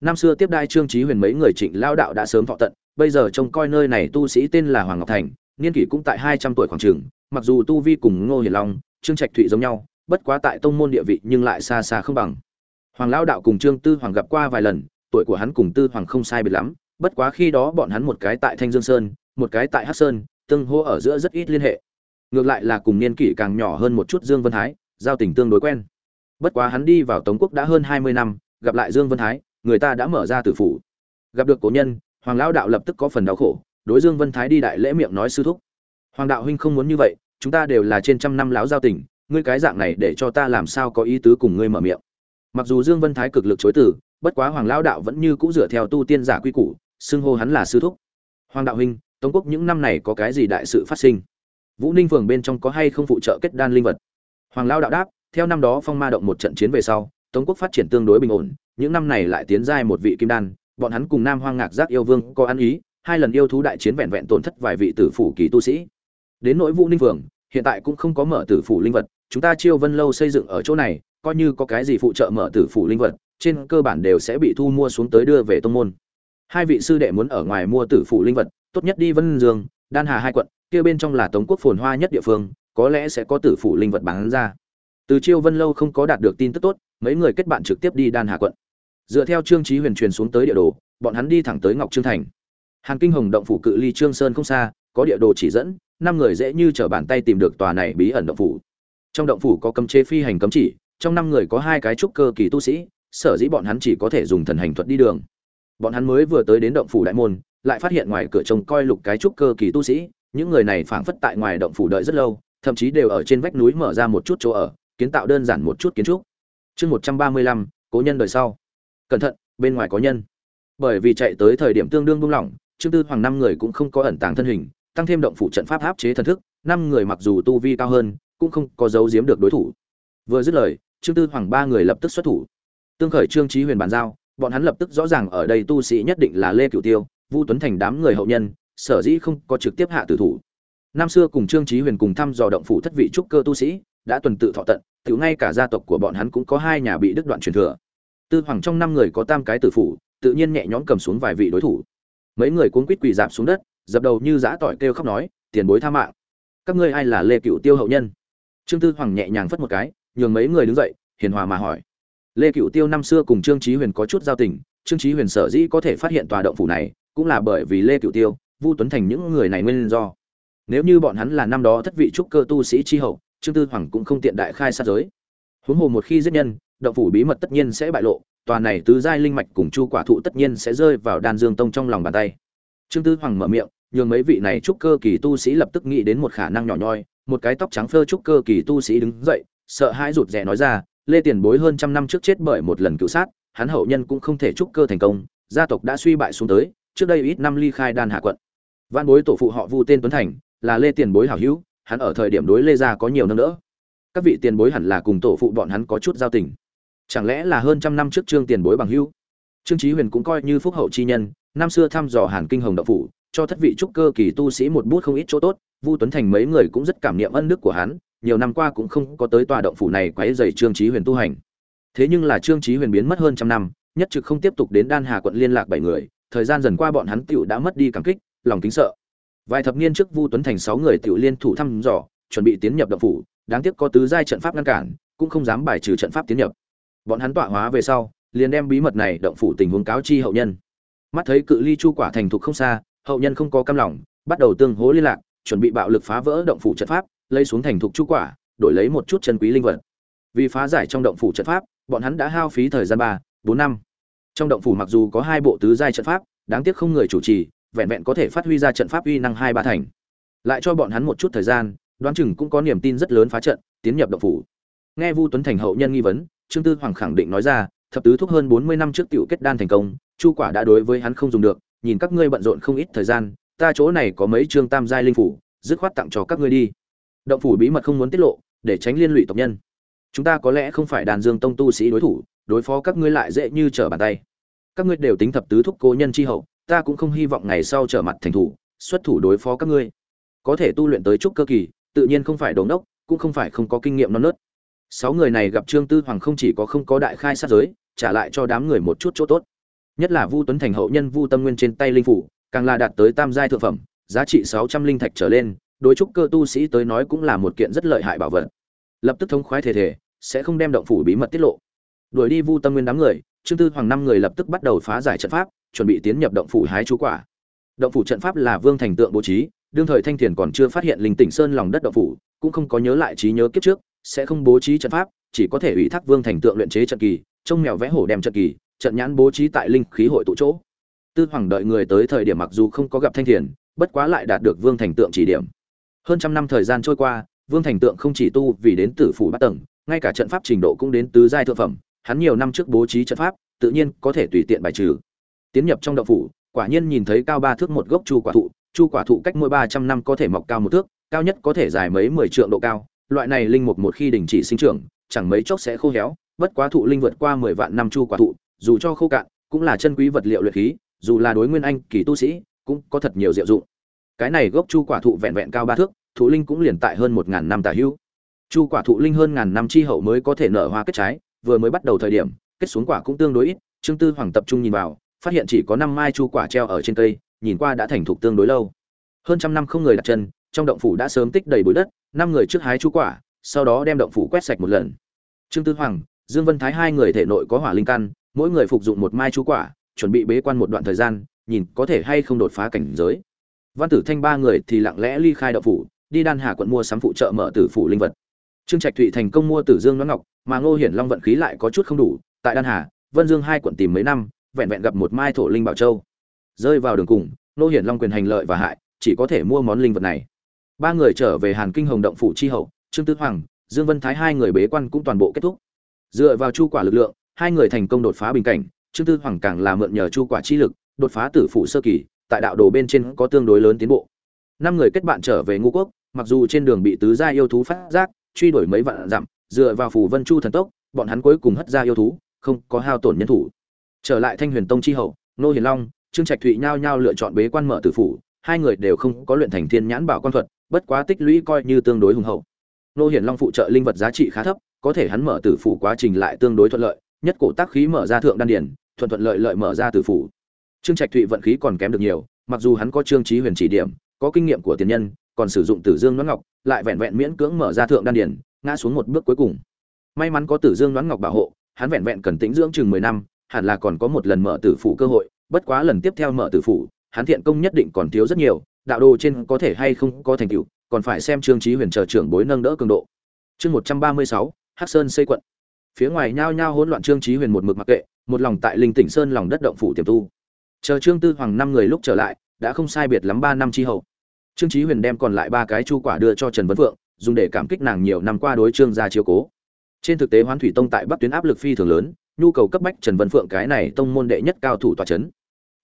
Năm xưa tiếp đai trương trí huyền mấy người trịnh lão đạo đã sớm thọ tận, bây giờ trông coi nơi này tu sĩ tên là hoàng ngọc thành, niên kỷ cũng tại hai trăm tuổi khoảng trường mặc dù tu vi cùng ngô Hiển long, trương trạch thụy giống nhau, bất quá tại tông môn địa vị nhưng lại xa xa không bằng. Hoàng Lão đạo cùng trương tư hoàng gặp qua vài lần, tuổi của hắn cùng tư hoàng không sai biệt lắm, bất quá khi đó bọn hắn một cái tại thanh dương sơn, một cái tại hắc sơn, tương hô ở giữa rất ít liên hệ. Ngược lại là cùng niên kỷ càng nhỏ hơn một chút dương vân thái, giao tình tương đối quen. Bất quá hắn đi vào tống quốc đã hơn hai mươi năm, gặp lại dương vân thái, người ta đã mở ra tử phủ. Gặp được cố nhân, hoàng lão đạo lập tức có phần đau khổ, đối dương vân thái đi đại lễ miệng nói sư thúc hoàng đạo huynh không muốn như vậy, chúng ta đều là trên trăm năm láo giao tình, ngươi cái dạng này để cho ta làm sao có ý tứ cùng ngươi mở miệng. Mặc dù dương vân thái cực lực chối từ, bất quá hoàng lão đạo vẫn như cũ dựa theo tu tiên giả quy củ, xưng hô hắn là sư thúc. Hoàng đạo huynh, tống quốc những năm này có cái gì đại sự phát sinh? Vũ ninh phường bên trong có hay không phụ trợ kết đan linh vật? Hoàng lão đạo đáp, theo năm đó phong ma động một trận chiến về sau, tống quốc phát triển tương đối bình ổn, những năm này lại tiến giai một vị kim đan, bọn hắn cùng nam hoang ngạc giác yêu vương có ăn ý, hai lần yêu thú đại chiến vẹn vẹn tổn thất vài vị tử phủ kỳ tu sĩ đến nỗi vũ ninh phường, hiện tại cũng không có mở tử phủ linh vật, chúng ta chiêu vân lâu xây dựng ở chỗ này, coi như có cái gì phụ trợ mở tử phủ linh vật, trên cơ bản đều sẽ bị thu mua xuống tới đưa về tông môn. Hai vị sư đệ muốn ở ngoài mua tử phủ linh vật, tốt nhất đi vân dương, đan hà hai quận, kia bên trong là tống quốc phồn hoa nhất địa phương, có lẽ sẽ có tử phủ linh vật bán ra. Từ chiêu vân lâu không có đạt được tin tức tốt, mấy người kết bạn trực tiếp đi đan hà quận. Dựa theo trương trí huyền truyền xuống tới địa đồ, bọn hắn đi thẳng tới ngọc trương thành. Hàn kinh hồng động phủ cự ly trương sơn không xa, có địa đồ chỉ dẫn năm người dễ như trở bàn tay tìm được tòa này bí ẩn động phủ. Trong động phủ có cấm chế phi hành cấm chỉ, trong năm người có hai cái trúc cơ kỳ tu sĩ, sở dĩ bọn hắn chỉ có thể dùng thần hành thuật đi đường. Bọn hắn mới vừa tới đến động phủ đại môn, lại phát hiện ngoài cửa trông coi lục cái trúc cơ kỳ tu sĩ, những người này phảng phất tại ngoài động phủ đợi rất lâu, thậm chí đều ở trên vách núi mở ra một chút chỗ ở, kiến tạo đơn giản một chút kiến trúc. Chương một trăm ba mươi lăm, cố nhân đời sau. Cẩn thận, bên ngoài có nhân. Bởi vì chạy tới thời điểm tương đương buông lỏng, trương tư hoàng năm người cũng không có ẩn tàng thân hình tăng thêm động phủ trận pháp áp chế thần thức, năm người mặc dù tu vi cao hơn, cũng không có giấu giếm được đối thủ. Vừa dứt lời, trương tư hoàng ba người lập tức xuất thủ. Tương khởi trương chí huyền bàn giao, bọn hắn lập tức rõ ràng ở đây tu sĩ nhất định là lê cửu tiêu, vu tuấn thành đám người hậu nhân, sở dĩ không có trực tiếp hạ tử thủ. Năm xưa cùng trương chí huyền cùng thăm dò động phủ thất vị trúc cơ tu sĩ, đã tuần tự thọ tận tiểu ngay cả gia tộc của bọn hắn cũng có hai nhà bị đứt đoạn truyền thừa. Tư hoàng trong năm người có tam cái tử phủ, tự nhiên nhẹ nhõm cầm xuống vài vị đối thủ. Mấy người cuống quýt quỳ dạp xuống đất dập đầu như giã tỏi kêu khóc nói, tiền bối tha mạng. Các ngươi ai là lê cựu tiêu hậu nhân? Trương tư hoàng nhẹ nhàng phất một cái, nhường mấy người đứng dậy, hiền hòa mà hỏi. Lê cựu tiêu năm xưa cùng trương trí huyền có chút giao tình, trương trí huyền sở dĩ có thể phát hiện tòa động phủ này, cũng là bởi vì lê cựu tiêu, vu tuấn thành những người này nguyên do. Nếu như bọn hắn là năm đó thất vị trúc cơ tu sĩ tri hậu, trương tư hoàng cũng không tiện đại khai sát giới. Huống hồ một khi giết nhân, động phủ bí mật tất nhiên sẽ bại lộ, tòa này tứ giai linh mạch cùng chu quả thụ tất nhiên sẽ rơi vào đan dương tông trong lòng bàn tay. Trương tư hoàng mở miệng nhường mấy vị này trúc cơ kỳ tu sĩ lập tức nghĩ đến một khả năng nhỏ nhoi, một cái tóc trắng phơ trúc cơ kỳ tu sĩ đứng dậy, sợ hãi rụt rè nói ra, lê tiền bối hơn trăm năm trước chết bởi một lần cựu sát, hắn hậu nhân cũng không thể trúc cơ thành công, gia tộc đã suy bại xuống tới, trước đây ít năm ly khai đan hạ quận. Văn bối tổ phụ họ vu tên tuấn thành, là lê tiền bối hảo hữu, hắn ở thời điểm đối lê gia có nhiều nâng đỡ. Các vị tiền bối hẳn là cùng tổ phụ bọn hắn có chút giao tình. Chẳng lẽ là hơn trăm năm trước trương tiền bối bằng hữu? Trương chí huyền cũng coi như phúc hậu chi nhân, năm xưa thăm dò hàn kinh hồng đạo phủ cho thất vị trúc cơ kỳ tu sĩ một bút không ít chỗ tốt, vu tuấn thành mấy người cũng rất cảm niệm ân đức của hắn, nhiều năm qua cũng không có tới tòa động phủ này quấy rầy trương chí huyền tu hành. Thế nhưng là trương chí huyền biến mất hơn trăm năm, nhất trực không tiếp tục đến đan hà quận liên lạc bảy người, thời gian dần qua bọn hắn tiểu đã mất đi cảm kích, lòng kính sợ. Vài thập niên trước vu tuấn thành sáu người tiểu liên thủ thăm dò, chuẩn bị tiến nhập động phủ, đáng tiếc có tứ giai trận pháp ngăn cản, cũng không dám bài trừ trận pháp tiến nhập. Bọn hắn tọa hóa về sau, liền đem bí mật này động phủ tình huống cáo chi hậu nhân. Mắt thấy cự ly chu quả thành thục không xa hậu nhân không có cam lòng, bắt đầu tương hố liên lạc, chuẩn bị bạo lực phá vỡ động phủ trận pháp, lấy xuống thành thục chu quả, đổi lấy một chút chân quý linh vật. Vì phá giải trong động phủ trận pháp, bọn hắn đã hao phí thời gian ba, bốn năm. Trong động phủ mặc dù có hai bộ tứ giai trận pháp, đáng tiếc không người chủ trì, vẹn vẹn có thể phát huy ra trận pháp uy năng hai ba thành. Lại cho bọn hắn một chút thời gian, đoán chừng cũng có niềm tin rất lớn phá trận, tiến nhập động phủ. Nghe vu tuấn thành hậu nhân nghi vấn, trương tư hoàng khẳng định nói ra, thập tứ thúc hơn bốn mươi năm trước tiểu kết đan thành công, chu quả đã đối với hắn không dùng được nhìn các ngươi bận rộn không ít thời gian, ta chỗ này có mấy trương tam giai linh phủ, dứt khoát tặng cho các ngươi đi. Động phủ bí mật không muốn tiết lộ, để tránh liên lụy tộc nhân. Chúng ta có lẽ không phải đàn dương tông tu sĩ đối thủ, đối phó các ngươi lại dễ như trở bàn tay. Các ngươi đều tính thập tứ thúc cố nhân chi hậu, ta cũng không hy vọng ngày sau trở mặt thành thủ, xuất thủ đối phó các ngươi. Có thể tu luyện tới trúc cơ kỳ, tự nhiên không phải đồ đốc cũng không phải không có kinh nghiệm non nớt. Sáu người này gặp trương tư hoàng không chỉ có không có đại khai sát giới, trả lại cho đám người một chút chỗ tốt nhất là vu tuấn thành hậu nhân vu tâm nguyên trên tay linh phủ, càng là đạt tới tam giai thượng phẩm, giá trị sáu trăm linh thạch trở lên, đối trúc cơ tu sĩ tới nói cũng là một kiện rất lợi hại bảo vật. Lập tức thông khoái thể thể sẽ không đem động phủ bí mật tiết lộ. Đuổi đi vu tâm nguyên đám người, trương tư hoàng năm người lập tức bắt đầu phá giải trận pháp, chuẩn bị tiến nhập động phủ hái chú quả. Động phủ trận pháp là vương thành tượng bố trí, đương thời thanh thiền còn chưa phát hiện linh tỉnh sơn lòng đất động phủ, cũng không có nhớ lại trí nhớ kiếp trước, sẽ không bố trí trận pháp, chỉ có thể ủy thác vương thành tượng luyện chế trận kỳ, trông mèo vẽ hổ đem trận kỳ trận nhãn bố trí tại linh khí hội tụ chỗ. Tư hoàng đợi người tới thời điểm mặc dù không có gặp thanh thiền, bất quá lại đạt được vương thành tượng chỉ điểm. Hơn trăm năm thời gian trôi qua, vương thành tượng không chỉ tu vì đến tử phủ bát tầng, ngay cả trận pháp trình độ cũng đến tứ giai thượng phẩm, hắn nhiều năm trước bố trí trận pháp, tự nhiên có thể tùy tiện bài trừ. Tiến nhập trong động phủ, quả nhiên nhìn thấy cao ba thước một gốc chu quả thụ, chu quả thụ cách mỗi ba trăm năm có thể mọc cao một thước, cao nhất có thể dài mấy mười trượng độ cao, loại này linh mục một khi đình chỉ sinh trưởng, chẳng mấy chốc sẽ khô héo, bất quá thụ linh vượt qua mười vạn năm chu quả thụ dù cho khô cạn, cũng là chân quý vật liệu luyện khí, dù là đối nguyên anh, kỳ tu sĩ, cũng có thật nhiều diệu dụng. Cái này gốc chu quả thụ vẹn vẹn cao ba thước, thụ linh cũng liền tại hơn một ngàn năm tả hữu. Chu quả thụ linh hơn ngàn năm chi hậu mới có thể nở hoa kết trái, vừa mới bắt đầu thời điểm, kết xuống quả cũng tương đối ít, trương tư hoàng tập trung nhìn vào, phát hiện chỉ có năm mai chu quả treo ở trên cây, nhìn qua đã thành thục tương đối lâu. Hơn trăm năm không người đặt chân, trong động phủ đã sớm tích đầy bụi đất, năm người trước hái chu quả, sau đó đem động phủ quét sạch một lần. Trương tư hoàng, dương vân thái hai người thể nội có hỏa linh căn mỗi người phục dụng một mai chú quả, chuẩn bị bế quan một đoạn thời gian, nhìn có thể hay không đột phá cảnh giới. Văn tử thanh ba người thì lặng lẽ ly khai đạo phủ, đi đan hà quận mua sắm phụ trợ mở tử phủ linh vật. Trương trạch thụy thành công mua tử dương noãn ngọc, mà ngô hiển long vận khí lại có chút không đủ, tại đan hà, vân dương hai quận tìm mấy năm, vẹn vẹn gặp một mai thổ linh bảo châu. Rơi vào đường cùng, ngô hiển long quyền hành lợi và hại, chỉ có thể mua món linh vật này. Ba người trở về hàn kinh hồng động phủ chi hậu, trương tư hoàng, dương vân thái hai người bế quan cũng toàn bộ kết thúc. Dựa vào chu quả lực lượng hai người thành công đột phá bình cảnh, trương tư hoàng càng là mượn nhờ chu quả chi lực, đột phá tử phủ sơ kỳ, tại đạo đồ bên trên có tương đối lớn tiến bộ. Năm người kết bạn trở về ngũ quốc, mặc dù trên đường bị tứ gia yêu thú phát giác, truy đuổi mấy vạn dặm, dựa vào phủ vân chu thần tốc, bọn hắn cuối cùng hất ra yêu thú, không có hao tổn nhân thủ. Trở lại thanh huyền tông chi hậu, nô hiền long, trương trạch thụy nhao nhao lựa chọn bế quan mở tử phủ, hai người đều không có luyện thành thiên nhãn bảo quan thuật, bất quá tích lũy coi như tương đối hùng hậu. Nô hiển long phụ trợ linh vật giá trị khá thấp, có thể hắn mở tử phủ quá trình lại tương đối thuận lợi nhất cổ tác khí mở ra thượng đan điển thuận thuận lợi lợi mở ra tử phủ. Trương trạch thụy vận khí còn kém được nhiều, mặc dù hắn có trương trí huyền chỉ điểm, có kinh nghiệm của tiền nhân, còn sử dụng tử dương đoán ngọc, lại vẹn vẹn miễn cưỡng mở ra thượng đan điển ngã xuống một bước cuối cùng. May mắn có tử dương đoán ngọc bảo hộ, hắn vẹn vẹn cần tĩnh dưỡng chừng mười năm, hẳn là còn có một lần mở tử phủ cơ hội, bất quá lần tiếp theo mở tử phủ, hắn thiện công nhất định còn thiếu rất nhiều, đạo đồ trên có thể hay không có thành tựu, còn phải xem trương trí huyền chờ trưởng bối nâng đỡ cường độ. Chương một trăm ba mươi sáu, hắc sơn xây quận phía ngoài nhao nhao hỗn loạn trương trí huyền một mực mặc kệ, một lòng tại linh tỉnh sơn lòng đất động phủ tiềm tu. Chờ trương tư hoàng năm người lúc trở lại, đã không sai biệt lắm ba năm chi hậu. Trương trí huyền đem còn lại ba cái chu quả đưa cho trần vấn phượng, dùng để cảm kích nàng nhiều năm qua đối trương gia chiếu cố. Trên thực tế hoán thủy tông tại bắc tuyến áp lực phi thường lớn, nhu cầu cấp bách trần vân phượng cái này tông môn đệ nhất cao thủ tòa c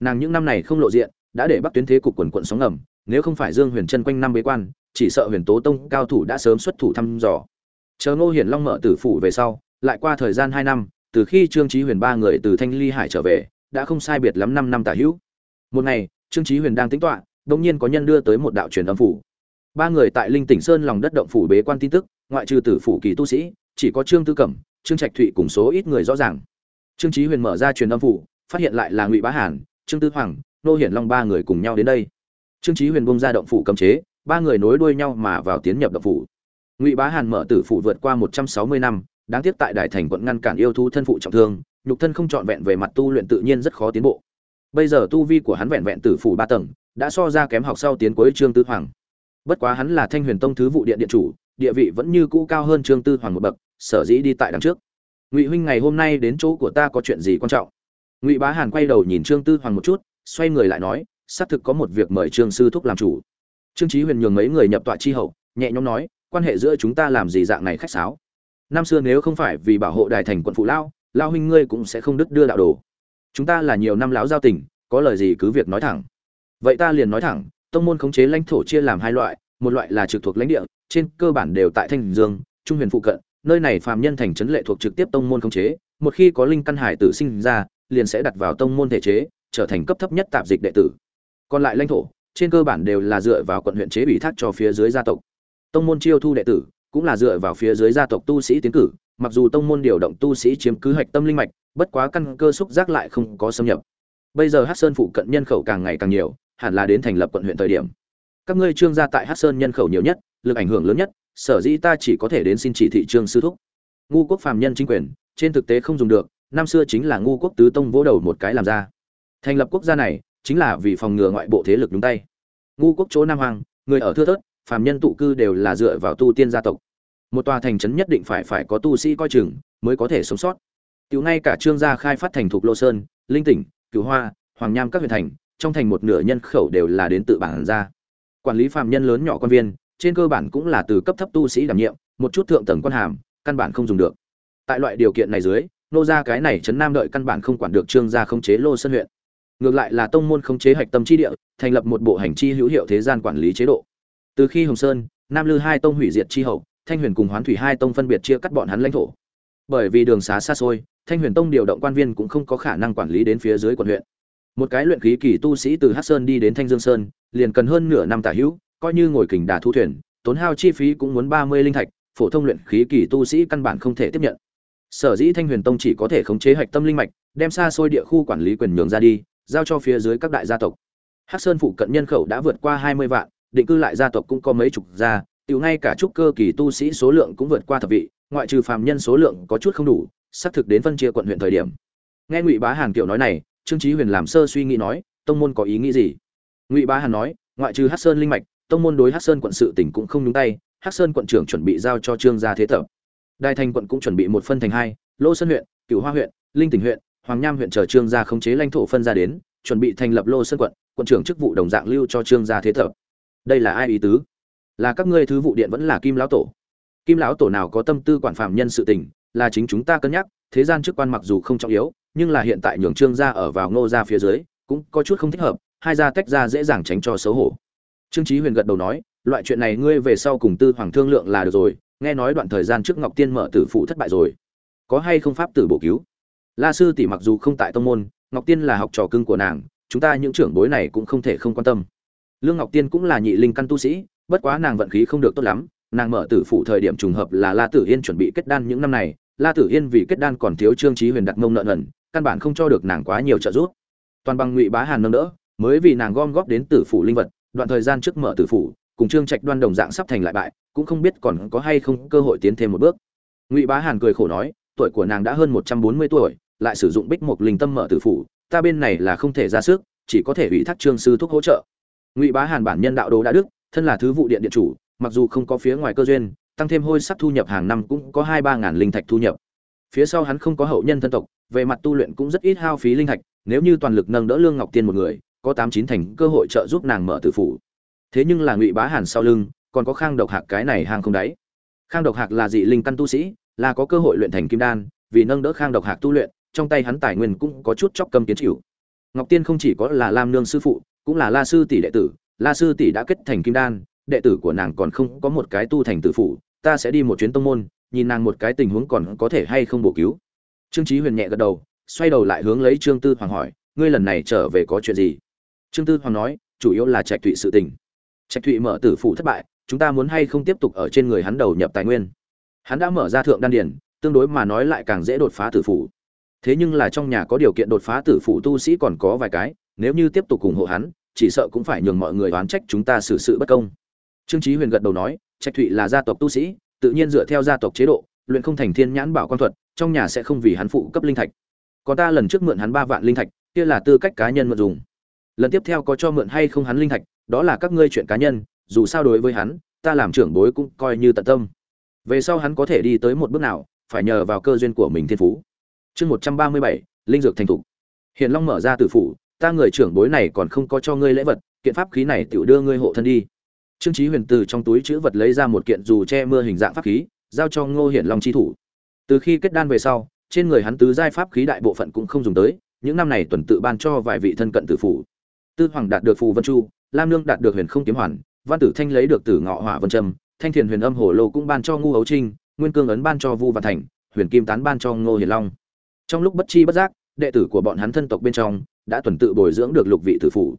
nàng những năm này không lộ diện, đã để bắc tuyến thế cục quần quận sóng ngầm, nếu không phải dương huyền chân quanh năm bế quan, chỉ sợ huyền tố tông cao thủ đã sớm xuất thủ thăm dò. Chờ ngô hiển long mở tử phủ về sau lại qua thời gian hai năm, từ khi trương trí huyền ba người từ thanh ly hải trở về, đã không sai biệt lắm năm năm tả hữu. Một ngày, trương trí huyền đang tính toạ đột nhiên có nhân đưa tới một đạo truyền âm phủ. Ba người tại linh tỉnh sơn lòng đất động phủ bế quan tin tức, ngoại trừ tử phủ kỳ tu sĩ, chỉ có trương tư cẩm, trương trạch thụy cùng số ít người rõ ràng. Trương trí huyền mở ra truyền âm phủ, phát hiện lại là ngụy bá hàn, trương tư hoàng, nô hiển long ba người cùng nhau đến đây. Trương trí huyền bông ra động phủ cấm chế, ba người nối đuôi nhau mà vào tiến nhập động phủ. Ngụy bá hàn mở tử phủ vượt qua một trăm sáu mươi năm đáng tiếc tại đại thành quận ngăn cản yêu thú thân phụ trọng thương, nhục thân không trọn vẹn về mặt tu luyện tự nhiên rất khó tiến bộ. Bây giờ tu vi của hắn vẹn vẹn tử phủ ba tầng, đã so ra kém học sau tiến cuối trương tư hoàng. Bất quá hắn là thanh huyền tông thứ vụ điện điện chủ, địa vị vẫn như cũ cao hơn trương tư hoàng một bậc, sở dĩ đi tại đằng trước. Ngụy huynh ngày hôm nay đến chỗ của ta có chuyện gì quan trọng? Ngụy bá hàn quay đầu nhìn trương tư hoàng một chút, xoay người lại nói, xác thực có một việc mời trương sư thúc làm chủ. Trương trí huyền nhường mấy người nhập tọa chi hậu, nhẹ nhõm nói, quan hệ giữa chúng ta làm gì dạng này khách sáo? Năm xưa nếu không phải vì bảo hộ đài thành quận phụ lao lao huynh ngươi cũng sẽ không đứt đưa đạo đồ. Chúng ta là nhiều năm láo giao tình, có lời gì cứ việc nói thẳng. Vậy ta liền nói thẳng, tông môn khống chế lãnh thổ chia làm hai loại, một loại là trực thuộc lãnh địa, trên cơ bản đều tại thanh dương, trung huyền phụ cận, nơi này phàm nhân thành trấn lệ thuộc trực tiếp tông môn khống chế, một khi có linh căn hải tử sinh ra, liền sẽ đặt vào tông môn thể chế, trở thành cấp thấp nhất tạp dịch đệ tử. Còn lại lãnh thổ, trên cơ bản đều là dựa vào quận huyện chế ủy thác cho phía dưới gia tộc. Tông môn chiêu thu đệ tử cũng là dựa vào phía dưới gia tộc tu sĩ tiến cử, mặc dù tông môn điều động tu sĩ chiếm cứ hạch tâm linh mạch, bất quá căn cơ xúc giác lại không có xâm nhập. Bây giờ Hắc sơn phụ cận nhân khẩu càng ngày càng nhiều, hẳn là đến thành lập quận huyện thời điểm. Các ngươi trương gia tại Hắc sơn nhân khẩu nhiều nhất, lực ảnh hưởng lớn nhất, sở dĩ ta chỉ có thể đến xin chỉ thị trương sư thúc. Ngu quốc phàm nhân chính quyền, trên thực tế không dùng được, năm xưa chính là ngu quốc tứ tông vỗ đầu một cái làm ra. Thành lập quốc gia này, chính là vì phòng ngừa ngoại bộ thế lực đúng tay. Ngu quốc chỗ nam hoàng, người ở thưa thớt phàm nhân tụ cư đều là dựa vào tu tiên gia tộc. Một tòa thành trấn nhất định phải phải có tu sĩ coi chừng mới có thể sống sót. Tiểu ngay cả trương gia khai phát thành thuộc lô sơn, linh tỉnh, cửu hoa, hoàng nham các huyện thành, trong thành một nửa nhân khẩu đều là đến tự bản gia. quản lý phàm nhân lớn nhỏ quan viên, trên cơ bản cũng là từ cấp thấp tu sĩ đảm nhiệm, một chút thượng tầng quan hàm, căn bản không dùng được. Tại loại điều kiện này dưới, nô gia cái này trấn nam đợi căn bản không quản được trương gia không chế lô sơn huyện. Ngược lại là tông môn không chế hạch tâm chi địa, thành lập một bộ hành chi hữu hiệu thế gian quản lý chế độ từ khi hồng sơn, nam lư hai tông hủy diệt chi hậu, thanh huyền cùng hoán thủy hai tông phân biệt chia cắt bọn hắn lãnh thổ. Bởi vì đường xá xa xôi, thanh huyền tông điều động quan viên cũng không có khả năng quản lý đến phía dưới quận huyện. Một cái luyện khí kỳ tu sĩ từ hát sơn đi đến thanh dương sơn, liền cần hơn nửa năm tả hữu, coi như ngồi kình đà thu thuyền, tốn hao chi phí cũng muốn ba mươi linh thạch, phổ thông luyện khí kỳ tu sĩ căn bản không thể tiếp nhận. Sở dĩ thanh huyền tông chỉ có thể khống chế hạch tâm linh mạch, đem xa xôi địa khu quản lý quyền nhường ra đi, giao cho phía dưới các đại gia tộc. Hắc sơn phụ cận nhân khẩu đã vượt qua hai mươi vạn định cư lại gia tộc cũng có mấy chục gia, tiểu ngay cả trúc cơ kỳ tu sĩ số lượng cũng vượt qua thập vị, ngoại trừ phàm nhân số lượng có chút không đủ, xác thực đến phân chia quận huyện thời điểm. Nghe ngụy bá hàn kiểu nói này, trương chí huyền làm sơ suy nghĩ nói, tông môn có ý nghĩ gì? Ngụy bá hàn nói, ngoại trừ hắc sơn linh mạch, tông môn đối hắc sơn quận sự tỉnh cũng không nhúng tay, hắc sơn quận trưởng chuẩn bị giao cho trương gia thế tập. Đại thành quận cũng chuẩn bị một phân thành hai, lô sơn huyện, cửu hoa huyện, linh tỉnh huyện, hoàng nham huyện chờ trương gia khống chế lãnh thổ phân ra đến, chuẩn bị thành lập lô sơn quận quận trưởng chức vụ đồng dạng lưu cho trương gia thế tập đây là ai ý tứ? Là các ngươi thứ vụ điện vẫn là kim lão tổ. Kim lão tổ nào có tâm tư quản phạm nhân sự tình, là chính chúng ta cân nhắc, thế gian chức quan mặc dù không trọng yếu, nhưng là hiện tại nhường trương gia ở vào ngô gia phía dưới, cũng có chút không thích hợp, hai gia tách ra dễ dàng tránh cho xấu hổ. Trương chí huyền gật đầu nói, loại chuyện này ngươi về sau cùng tư hoàng thương lượng là được rồi, nghe nói đoạn thời gian trước ngọc tiên mở tử phụ thất bại rồi. Có hay không pháp tử bổ cứu? La sư tỷ mặc dù không tại tông môn, ngọc tiên là học trò cưng của nàng, chúng ta những trưởng bối này cũng không thể không quan tâm lương ngọc tiên cũng là nhị linh căn tu sĩ, bất quá nàng vận khí không được tốt lắm, nàng mở tử phụ thời điểm trùng hợp là la tử yên chuẩn bị kết đan những năm này, la tử yên vì kết đan còn thiếu trương trí huyền đặt mông nợ nần, căn bản không cho được nàng quá nhiều trợ giúp. Toàn bằng ngụy bá hàn nâng đỡ, mới vì nàng gom góp đến tử phủ linh vật, đoạn thời gian trước mở tử phủ, cùng trương trạch đoan đồng dạng sắp thành lại bại, cũng không biết còn có hay không cơ hội tiến thêm một bước. Ngụy bá hàn cười khổ nói, tuổi của nàng đã hơn một trăm bốn mươi tuổi, lại sử dụng bích mục linh tâm mở tử phủ, ta bên này là không thể ra sức, chỉ có thể ủy thác trương sư thúc hỗ trợ ngụy bá hàn bản nhân đạo đồ đã đức, thân là thứ vụ điện điện chủ, mặc dù không có phía ngoài cơ duyên, tăng thêm hôi sắc thu nhập hàng năm cũng có hai ba ngàn linh thạch thu nhập. Phía sau hắn không có hậu nhân thân tộc, về mặt tu luyện cũng rất ít hao phí linh thạch, nếu như toàn lực nâng đỡ lương ngọc tiên một người, có tám chín thành cơ hội trợ giúp nàng mở tử phủ. Thế nhưng là ngụy bá hàn sau lưng, còn có khang độc hạc cái này hàng không đáy. Khang độc hạc là dị linh căn tu sĩ, là có cơ hội luyện thành kim đan, vì nâng đỡ khang độc hạc tu luyện, trong tay hắn tài nguyên cũng có chút chóc cầm kiến chịu. Ngọc tiên không chỉ có là lam nương sư phụ cũng là la sư tỷ đệ tử, la sư tỷ đã kết thành kim đan, đệ tử của nàng còn không có một cái tu thành tử phụ ta sẽ đi một chuyến tông môn, nhìn nàng một cái tình huống còn có thể hay không bổ cứu. Trương chí huyền nhẹ gật đầu, xoay đầu lại hướng lấy trương tư hoàng hỏi, ngươi lần này trở về có chuyện gì? Trương tư hoàng nói, chủ yếu là trạch thụy sự tình. Trạch thụy mở tử phụ thất bại, chúng ta muốn hay không tiếp tục ở trên người hắn đầu nhập tài nguyên? Hắn đã mở ra thượng đan điển, tương đối mà nói lại càng dễ đột phá tử phụ thế nhưng là trong nhà có điều kiện đột phá tử phụ tu sĩ còn có vài cái nếu như tiếp tục ủng hộ hắn, chỉ sợ cũng phải nhường mọi người oán trách chúng ta xử sự bất công. Trương chí huyền gật đầu nói, trạch thụy là gia tộc tu sĩ, tự nhiên dựa theo gia tộc chế độ, luyện không thành thiên nhãn bảo quan thuật, trong nhà sẽ không vì hắn phụ cấp linh thạch. Còn ta lần trước mượn hắn ba vạn linh thạch, kia là tư cách cá nhân mượn dùng. Lần tiếp theo có cho mượn hay không hắn linh thạch, đó là các ngươi chuyện cá nhân, dù sao đối với hắn, ta làm trưởng bối cũng coi như tận tâm. Về sau hắn có thể đi tới một bước nào, phải nhờ vào cơ duyên của mình thiên phú. Chương một trăm ba mươi bảy, linh dược thành thục. Hiền long mở ra tử phủ ta người trưởng bối này còn không có cho ngươi lễ vật, kiện pháp khí này tự đưa ngươi hộ thân đi. Trương chí huyền từ trong túi chữ vật lấy ra một kiện dù che mưa hình dạng pháp khí, giao cho ngô hiển long chi thủ. Từ khi kết đan về sau, trên người hắn tứ giai pháp khí đại bộ phận cũng không dùng tới, những năm này tuần tự ban cho vài vị thân cận tử phủ. Tư hoàng đạt được phù vân chu, lam nương đạt được huyền không kiếm hoàn, văn tử thanh lấy được tử ngọ hỏa vân trâm, thanh thiền huyền âm hồ lô cũng ban cho ngu hấu trinh, nguyên cương ấn ban cho vu văn thành, huyền kim tán ban cho ngô hiển long. Trong lúc bất chi bất giác, đệ tử của bọn hắn thân tộc bên trong đã tuần tự bồi dưỡng được lục vị tử phủ.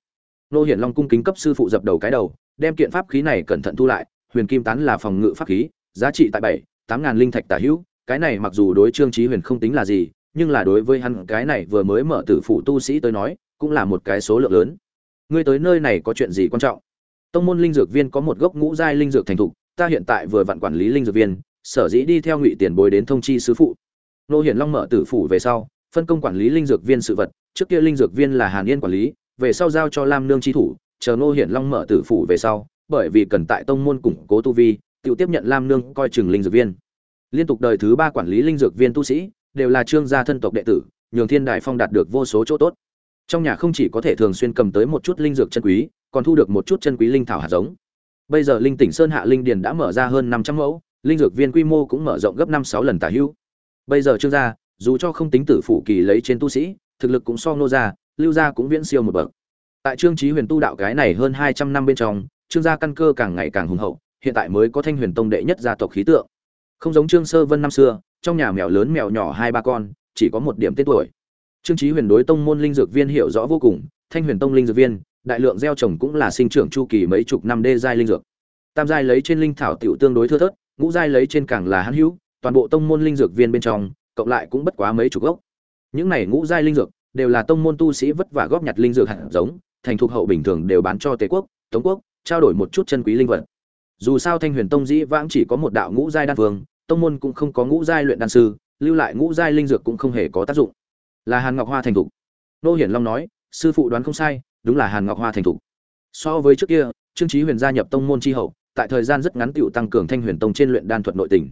Nô hiển long cung kính cấp sư phụ dập đầu cái đầu, đem kiện pháp khí này cẩn thận thu lại, huyền kim tán là phòng ngự pháp khí, giá trị tại bảy, tám ngàn linh thạch tả hữu, cái này mặc dù đối trương trí huyền không tính là gì, nhưng là đối với hắn cái này vừa mới mở tử phủ tu sĩ tới nói, cũng là một cái số lượng lớn. Ngươi tới nơi này có chuyện gì quan trọng? Tông môn linh dược viên có một gốc ngũ giai linh dược thành thục, ta hiện tại vừa vặn quản lý linh dược viên, sở dĩ đi theo ngụy tiền bối đến thông chi sứ phụ. Nô hiển long mở tử phủ về sau, phân công quản lý linh dược viên sự vật trước kia linh dược viên là hàn yên quản lý, về sau giao cho lam nương chi thủ, chờ Ngô hiển long mở tử phủ về sau, bởi vì cần tại tông môn củng cố tu vi, tự tiếp nhận lam nương coi chừng linh dược viên. Liên tục đời thứ ba quản lý linh dược viên tu sĩ, đều là trương gia thân tộc đệ tử, nhường thiên đại phong đạt được vô số chỗ tốt. Trong nhà không chỉ có thể thường xuyên cầm tới một chút linh dược chân quý, còn thu được một chút chân quý linh thảo hạt giống. Bây giờ linh tỉnh sơn hạ linh điền đã mở ra hơn năm trăm mẫu, linh dược viên quy mô cũng mở rộng gấp năm sáu lần tả hữu bây giờ trương gia, dù cho không tính tử phủ kỳ lấy trên tu sĩ thực lực cũng so nô gia, lưu gia cũng viễn siêu một bậc. Tại trương chí huyền tu đạo cái này hơn hai trăm năm bên trong, trương gia căn cơ càng ngày càng hùng hậu, hiện tại mới có thanh huyền tông đệ nhất gia tộc khí tượng. Không giống trương sơ vân năm xưa, trong nhà mèo lớn mèo nhỏ hai ba con, chỉ có một điểm tên tuổi. Trương Chí huyền đối tông môn linh dược viên hiểu rõ vô cùng, thanh huyền tông linh dược viên, đại lượng gieo trồng cũng là sinh trưởng chu kỳ mấy chục năm đê giai linh dược. Tam giai lấy trên linh thảo tiểu tương đối thưa thớt, ngũ giai lấy trên càng là hán hữu, toàn bộ tông môn linh dược viên bên trong, cộng lại cũng bất quá mấy chục gốc những này ngũ giai linh dược đều là tông môn tu sĩ vất vả góp nhặt linh dược hạt giống, thành thuộc hậu bình thường đều bán cho tề quốc, tống quốc, trao đổi một chút chân quý linh vật. Dù sao thanh huyền tông dĩ vãng chỉ có một đạo ngũ giai đan phương tông môn cũng không có ngũ giai luyện đan sư, lưu lại ngũ giai linh dược cũng không hề có tác dụng. Là hàn ngọc hoa thành thục. Nô hiển long nói, sư phụ đoán không sai, đúng là hàn ngọc hoa thành thục. So với trước kia, trương trí huyền gia nhập tông môn tri hậu, tại thời gian rất ngắn tựu tăng cường thanh huyền tông trên luyện đan thuật nội tình.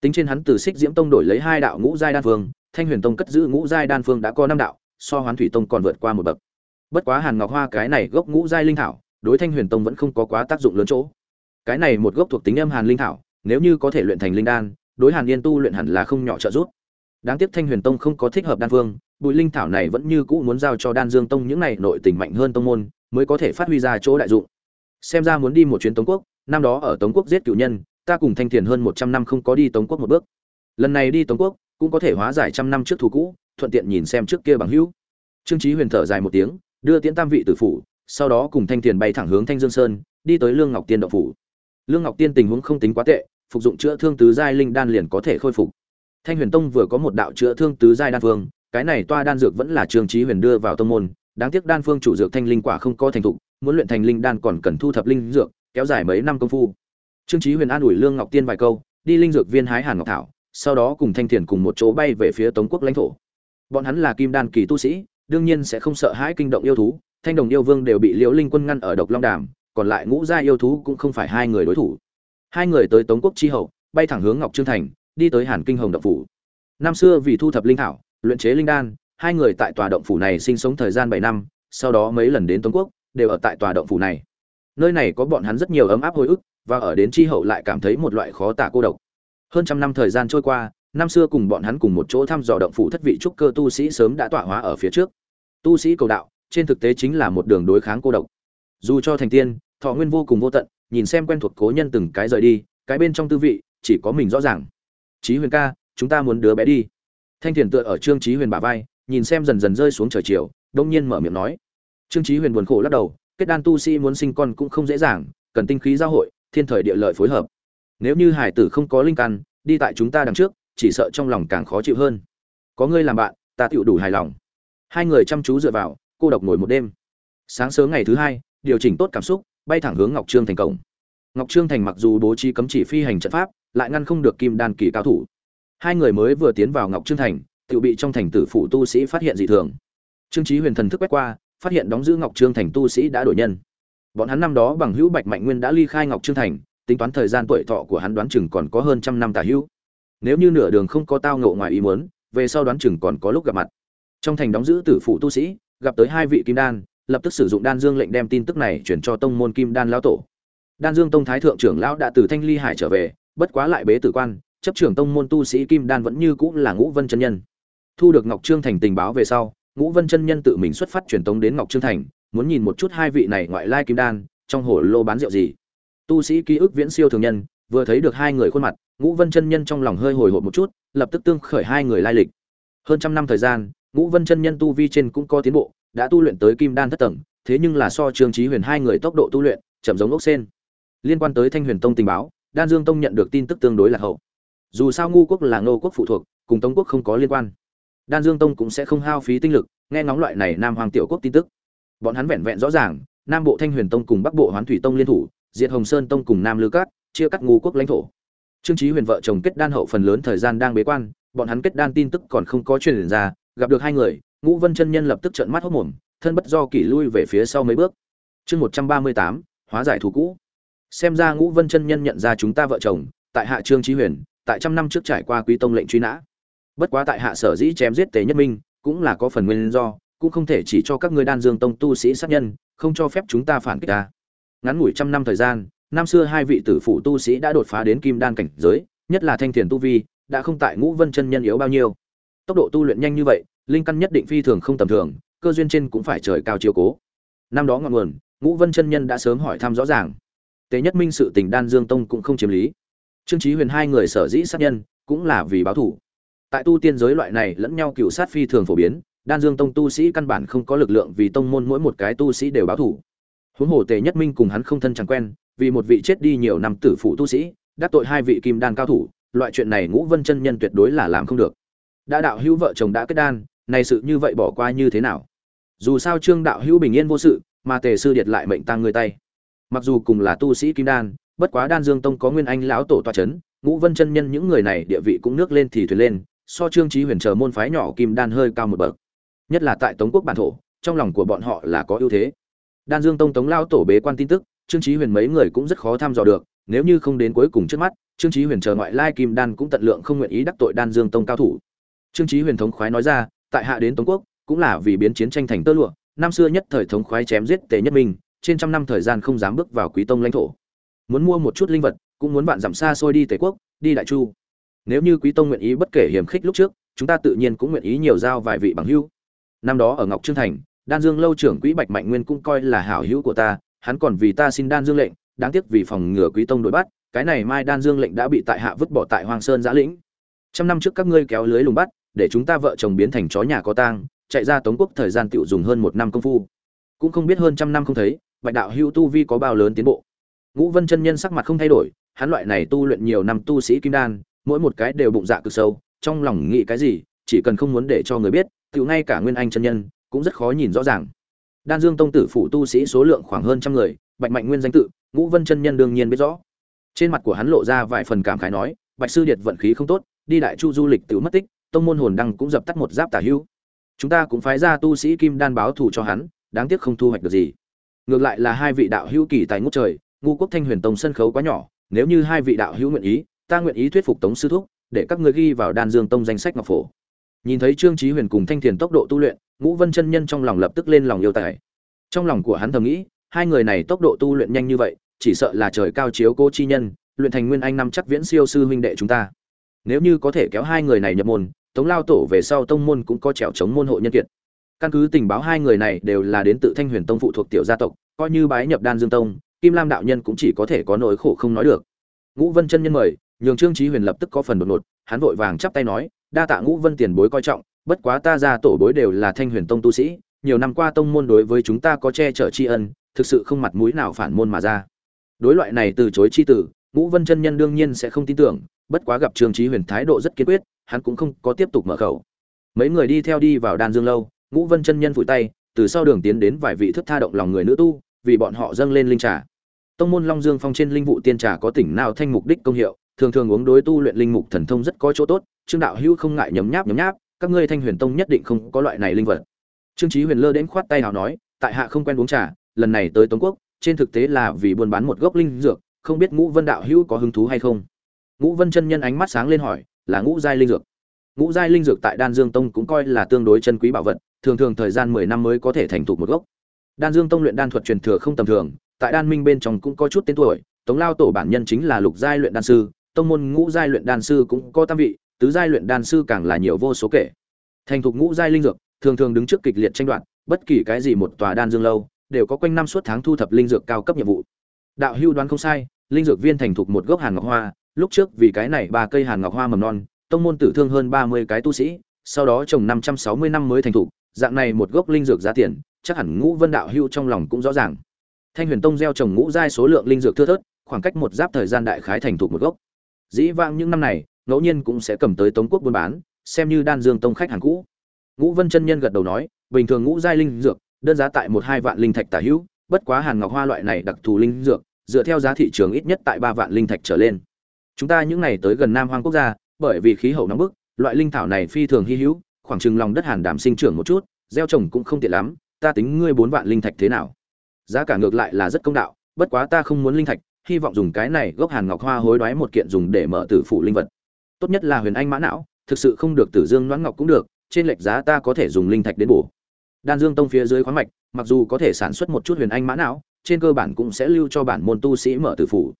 Tính trên hắn từ xích diễm tông đổi lấy hai đạo ngũ giai đan phương thanh huyền tông cất giữ ngũ giai đan phương đã có năm đạo, so hoán thủy tông còn vượt qua một bậc. Bất quá hàn ngọc hoa cái này gốc ngũ giai linh thảo, đối thanh huyền tông vẫn không có quá tác dụng lớn chỗ. Cái này một gốc thuộc tính âm hàn linh thảo, nếu như có thể luyện thành linh đan, đối hàn yên tu luyện hẳn là không nhỏ trợ giúp. Đáng tiếc thanh huyền tông không có thích hợp đan phương, bụi linh thảo này vẫn như cũ muốn giao cho đan dương tông những này nội tình mạnh hơn tông môn, mới có thể phát huy ra chỗ đại dụng. Xem ra muốn đi một chuyến tống quốc, năm đó ở tống quốc giết cựu nhân, ta cùng thanh thiền hơn một trăm năm không có đi tống quốc một bước. Lần này đi tống quốc cũng có thể hóa giải trăm năm trước thù cũ, thuận tiện nhìn xem trước kia bằng hữu. Trương chí huyền thở dài một tiếng, đưa tiễn tam vị tử phủ, sau đó cùng thanh tiền bay thẳng hướng thanh dương sơn, đi tới lương ngọc tiên động phủ. Lương ngọc tiên tình huống không tính quá tệ, phục dụng chữa thương tứ giai linh đan liền có thể khôi phục. Thanh huyền tông vừa có một đạo chữa thương tứ giai đan phương, cái này toa đan dược vẫn là trương chí huyền đưa vào tông môn, đáng tiếc đan phương chủ dược thanh linh quả không có thành thục, muốn luyện thành linh đan còn cần thu thập linh dược, kéo dài mấy năm công phu. Trương chí huyền an ủi lương ngọc tiên vài câu, đi linh dược viên hái hàn ngọc thảo sau đó cùng thanh thiền cùng một chỗ bay về phía tống quốc lãnh thổ. Bọn hắn là kim đan kỳ tu sĩ, đương nhiên sẽ không sợ hãi kinh động yêu thú, thanh đồng yêu vương đều bị liễu linh quân ngăn ở độc long đàm, còn lại ngũ gia yêu thú cũng không phải hai người đối thủ. Hai người tới tống quốc chi hậu, bay thẳng hướng ngọc trương thành, đi tới hàn kinh hồng động phủ. Năm xưa vì thu thập linh thảo, luyện chế linh đan, hai người tại tòa động phủ này sinh sống thời gian bảy năm, sau đó mấy lần đến tống quốc, đều ở tại tòa động phủ này. Nơi này có bọn hắn rất nhiều ấm áp hồi ức, và ở đến chi hậu lại cảm thấy một loại khó tả cô độc hơn trăm năm thời gian trôi qua, năm xưa cùng bọn hắn cùng một chỗ thăm dò động phủ thất vị trúc cơ tu sĩ sớm đã tọa hóa ở phía trước. Tu sĩ cầu đạo, trên thực tế chính là một đường đối kháng cô độc. Dù cho thành tiên, thọ nguyên vô cùng vô tận, nhìn xem quen thuộc cố nhân từng cái rời đi, cái bên trong tư vị, chỉ có mình rõ ràng. Chí huyền ca, chúng ta muốn đứa bé đi. Thanh thiền tựa ở trương chí huyền bả vai, nhìn xem dần dần rơi xuống trời chiều, đông nhiên mở miệng nói. Trương chí huyền buồn khổ lắc đầu, kết đan tu sĩ muốn sinh con cũng không dễ dàng, cần tinh khí giao hội, thiên thời địa lợi phối hợp nếu như hải tử không có linh căn, đi tại chúng ta đằng trước, chỉ sợ trong lòng càng khó chịu hơn. Có ngươi làm bạn, ta tựu đủ hài lòng. Hai người chăm chú dựa vào, cô độc ngồi một đêm. Sáng sớm ngày thứ hai, điều chỉnh tốt cảm xúc, bay thẳng hướng ngọc trương thành cổng. Ngọc trương thành mặc dù bố trí cấm chỉ phi hành trận pháp, lại ngăn không được kim đan kỳ cao thủ. Hai người mới vừa tiến vào ngọc trương thành tự bị trong thành tử phụ tu sĩ phát hiện dị thường. Trương trí huyền thần thức quét qua, phát hiện đóng giữ ngọc trương thành tu sĩ đã đổi nhân. Bọn hắn năm đó bằng hữu bạch mạnh nguyên đã ly khai ngọc trương thành tính toán thời gian tuổi thọ của hắn đoán chừng còn có hơn trăm năm tả hữu. Nếu như nửa đường không có tao ngộ ngoài ý muốn, về sau đoán chừng còn có lúc gặp mặt. Trong thành đóng giữ tử phụ tu sĩ, gặp tới hai vị kim đan, lập tức sử dụng đan dương lệnh đem tin tức này chuyển cho tông môn kim đan lão tổ. Đan dương tông thái thượng trưởng lão đã từ thanh ly hải trở về, bất quá lại bế tử quan, chấp trưởng tông môn tu sĩ kim đan vẫn như cũ là ngũ vân chân nhân. Thu được ngọc trương thành tình báo về sau, ngũ vân chân nhân tự mình xuất phát truyền tống đến ngọc trương thành, muốn nhìn một chút hai vị này ngoại lai kim đan, trong hồ lô bán rượu gì tu sĩ ký ức viễn siêu thường nhân, vừa thấy được hai người khuôn mặt, ngũ vân chân nhân trong lòng hơi hồi hộp một chút, lập tức tương khởi hai người lai lịch. Hơn trăm năm thời gian, ngũ vân chân nhân tu vi trên cũng có tiến bộ, đã tu luyện tới kim đan thất tầng, thế nhưng là so trương trí huyền hai người tốc độ tu luyện, chậm giống ốc sen liên quan tới thanh huyền tông tình báo, đan dương tông nhận được tin tức tương đối là hậu. Dù sao ngu quốc là ngô quốc phụ thuộc, cùng tống quốc không có liên quan. Đan dương tông cũng sẽ không hao phí tinh lực, nghe ngóng loại này nam hoàng tiểu quốc tin tức. Bọn hắn vẹn vẹn rõ ràng, nam bộ thanh huyền tông cùng bắc bộ hoán thủy tông liên thủ diệt hồng sơn tông cùng nam lư cát chia cắt ngu quốc lãnh thổ. Trương chí huyền vợ chồng kết đan hậu phần lớn thời gian đang bế quan, bọn hắn kết đan tin tức còn không có truyền ra, gặp được hai người, ngũ vân chân nhân lập tức trợn mắt hốc mồm, thân bất do kỷ lui về phía sau mấy bước. Chương một trăm ba mươi tám, hóa giải thù cũ. Xem ra ngũ vân chân nhân nhận ra chúng ta vợ chồng, tại hạ trương chí huyền, tại trăm năm trước trải qua quý tông lệnh truy nã. Bất quá tại hạ sở dĩ chém giết tề nhất minh, cũng là có phần nguyên do, cũng không thể chỉ cho các ngươi đan dương tông tu sĩ sát nhân, không cho phép chúng ta phản kích ta ngắn ngủi trăm năm thời gian, năm xưa hai vị tử phụ tu sĩ đã đột phá đến kim đan cảnh giới, nhất là thanh thiền tu vi, đã không tại ngũ vân chân nhân yếu bao nhiêu. Tốc độ tu luyện nhanh như vậy, linh căn nhất định phi thường không tầm thường, cơ duyên trên cũng phải trời cao chiều cố. Năm đó ngọn nguồn, ngũ vân chân nhân đã sớm hỏi thăm rõ ràng. Tế nhất minh sự tình đan dương tông cũng không chiếm lý. Trương trí huyền hai người sở dĩ sát nhân, cũng là vì báo thủ. Tại tu tiên giới loại này lẫn nhau cựu sát phi thường phổ biến, đan dương tông tu sĩ căn bản không có lực lượng vì tông môn mỗi một cái tu sĩ đều báo thủ huống hồ tề nhất minh cùng hắn không thân chẳng quen, vì một vị chết đi nhiều năm tử phụ tu sĩ, đắc tội hai vị kim đan cao thủ, loại chuyện này ngũ vân chân nhân tuyệt đối là làm không được. Đã đạo hữu vợ chồng đã kết đan này sự như vậy bỏ qua như thế nào? Dù sao trương đạo hữu bình yên vô sự, mà tề sư điệt lại mệnh tăng người tay. Mặc dù cùng là tu sĩ kim đan, bất quá đan dương tông có nguyên anh lão tổ toa chấn, ngũ vân chân nhân những người này địa vị cũng nước lên thì thuyền lên, so trương trí huyền chờ môn phái nhỏ kim đan hơi cao một bậc. Nhất là tại tống quốc bản thổ, trong lòng của bọn họ là có ưu thế đan dương tông tống lao tổ bế quan tin tức trương trí huyền mấy người cũng rất khó thăm dò được nếu như không đến cuối cùng trước mắt trương trí huyền chờ ngoại lai kim đan cũng tận lượng không nguyện ý đắc tội đan dương tông cao thủ. Trương trí huyền thống khoái nói ra tại hạ đến tống quốc cũng là vì biến chiến tranh thành tơ lụa năm xưa nhất thời thống khoái chém giết tề nhất mình, trên trăm năm thời gian không dám bước vào quý tông lãnh thổ. Muốn mua một chút linh vật cũng muốn bạn giảm xa xôi đi tề quốc đi đại chu. Nếu như quý tông nguyện ý bất kể hiểm khích lúc trước chúng ta tự nhiên cũng nguyện ý nhiều giao vài vị bằng hữu. Năm đó ở ngọc trương thành đan dương lâu trưởng quỹ bạch mạnh nguyên cũng coi là hảo hữu của ta, hắn còn vì ta xin đan dương lệnh, đáng tiếc vì phòng ngừa quý tông đuổi bắt, cái này mai đan dương lệnh đã bị tại hạ vứt bỏ tại hoàng sơn giã lĩnh. Trăm năm trước các ngươi kéo lưới lùng bắt, để chúng ta vợ chồng biến thành chó nhà có tang, chạy ra tống quốc thời gian tựu dùng hơn một năm công phu. Cũng không biết hơn trăm năm không thấy, bạch đạo hữu tu vi có bao lớn tiến bộ. Ngũ vân chân nhân sắc mặt không thay đổi, hắn loại này tu luyện nhiều năm tu sĩ kim đan, mỗi một cái đều bụng dạ cực sâu, trong lòng nghĩ cái gì, chỉ cần không muốn để cho người biết, tựu ngay cả nguyên anh chân nhân cũng rất khó nhìn rõ ràng. Đan dương tông tử phụ tu sĩ số lượng khoảng hơn trăm người, bạch mạnh nguyên danh tự, ngũ vân chân nhân đương nhiên biết rõ. Trên mặt của hắn lộ ra vài phần cảm khái nói, bạch sư điệt vận khí không tốt, đi đại chu du lịch tự mất tích, tông môn hồn đăng cũng dập tắt một giáp tả hữu chúng ta cũng phái ra tu sĩ kim đan báo thù cho hắn, đáng tiếc không thu hoạch được gì. Ngược lại là hai vị đạo hữu kỳ tài ngút trời, ngu quốc thanh huyền tông sân khấu quá nhỏ, nếu như hai vị đạo hữu nguyện ý, ta nguyện ý thuyết phục tống sư thúc, để các ngươi ghi vào đan dương tông danh sách ngọc phổ. Nhìn thấy trương trí huyền cùng thanh thiền tốc độ tu luyện ngũ vân chân nhân trong lòng lập tức lên lòng yêu tài. Trong lòng của hắn thầm nghĩ, hai người này tốc độ tu luyện nhanh như vậy, chỉ sợ là trời cao chiếu cô chi nhân, luyện thành nguyên anh năm chắc viễn siêu sư huynh đệ chúng ta. Nếu như có thể kéo hai người này nhập môn, tống lao tổ về sau tông môn cũng có trèo chống môn hộ nhân kiệt. Căn cứ tình báo hai người này đều là đến tự thanh huyền tông phụ thuộc tiểu gia tộc, coi như bái nhập đan dương tông, kim lam đạo nhân cũng chỉ có thể có nỗi khổ không nói được. Ngũ vân chân nhân mời, nhường trương trí huyền lập tức có phần đột ngột, hắn vội vàng chắp tay nói, đa tạ ngũ vân tiền bối coi trọng bất quá ta ra tổ bối đều là thanh huyền tông tu sĩ, nhiều năm qua tông môn đối với chúng ta có che chở tri ân, thực sự không mặt mũi nào phản môn mà ra. Đối loại này từ chối chi tử, ngũ vân chân nhân đương nhiên sẽ không tin tưởng, bất quá gặp trương trí huyền thái độ rất kiên quyết, hắn cũng không có tiếp tục mở khẩu. Mấy người đi theo đi vào đan dương lâu, ngũ vân chân nhân vùi tay, từ sau đường tiến đến vài vị thức tha động lòng người nữ tu, vì bọn họ dâng lên linh trà. Tông môn long dương phong trên linh vụ tiên trà có tỉnh nào thanh mục đích công hiệu, thường thường uống đối tu luyện linh mục thần thông rất có chỗ tốt, trương đạo hữu không ngại nhấm nháp nhấm nháp các ngươi thanh huyền tông nhất định không có loại này linh vật. Trương trí huyền lơ đến khoát tay nào nói, tại hạ không quen uống trà, lần này tới tống quốc, trên thực tế là vì buôn bán một gốc linh dược, không biết ngũ vân đạo hữu có hứng thú hay không? Ngũ vân chân nhân ánh mắt sáng lên hỏi, là ngũ giai linh dược. Ngũ giai linh dược tại đan dương tông cũng coi là tương đối chân quý bảo vật, thường thường thời gian mười năm mới có thể thành thục một gốc. Đan dương tông luyện đan thuật truyền thừa không tầm thường, tại đan minh bên trong cũng có chút tên tuổi, tống lao tổ bản nhân chính là lục giai luyện đan sư, tông môn ngũ giai luyện đan sư cũng có tam vị tứ giai luyện đan sư càng là nhiều vô số kể. Thành thục ngũ giai linh dược, thường thường đứng trước kịch liệt tranh đoạt, bất kỳ cái gì một tòa đan dương lâu, đều có quanh năm suốt tháng thu thập linh dược cao cấp nhiệm vụ. Đạo hưu đoán không sai, linh dược viên thành thục một gốc hàn ngọc hoa, lúc trước vì cái này ba cây hàn ngọc hoa mầm non, tông môn tử thương hơn ba mươi cái tu sĩ, sau đó trồng năm trăm sáu mươi năm mới thành thục, dạng này một gốc linh dược giá tiền, chắc hẳn ngũ vân đạo hưu trong lòng cũng rõ ràng. Thanh huyền tông gieo trồng ngũ giai số lượng linh dược thưa thớt, khoảng cách một giáp thời gian đại khái thành thục một gốc. Dĩ vãng những năm này ngẫu nhiên cũng sẽ cầm tới tống quốc buôn bán, xem như đan dương tông khách hàng cũ. Ngũ vân chân nhân gật đầu nói, bình thường ngũ giai linh dược, đơn giá tại một hai vạn linh thạch tả hữu, bất quá hàn ngọc hoa loại này đặc thù linh dược, dựa theo giá thị trường ít nhất tại ba vạn linh thạch trở lên. Chúng ta những này tới gần nam hoang quốc gia, bởi vì khí hậu nóng bức, loại linh thảo này phi thường hi hữu, khoảng chừng lòng đất hàn đảm sinh trưởng một chút, gieo trồng cũng không tiện lắm, ta tính ngươi bốn vạn linh thạch thế nào? Giá cả ngược lại là rất công đạo, bất quá ta không muốn linh thạch, hy vọng dùng cái này gốc hàn ngọc hoa hối đoái một kiện dùng để mở tử phụ linh vật tốt nhất là huyền anh mã não, thực sự không được tử dương loãng ngọc cũng được, trên lệch giá ta có thể dùng linh thạch đến bổ. Đan dương tông phía dưới khoáng mạch, mặc dù có thể sản xuất một chút huyền anh mã não, trên cơ bản cũng sẽ lưu cho bản môn tu sĩ mở tử phủ.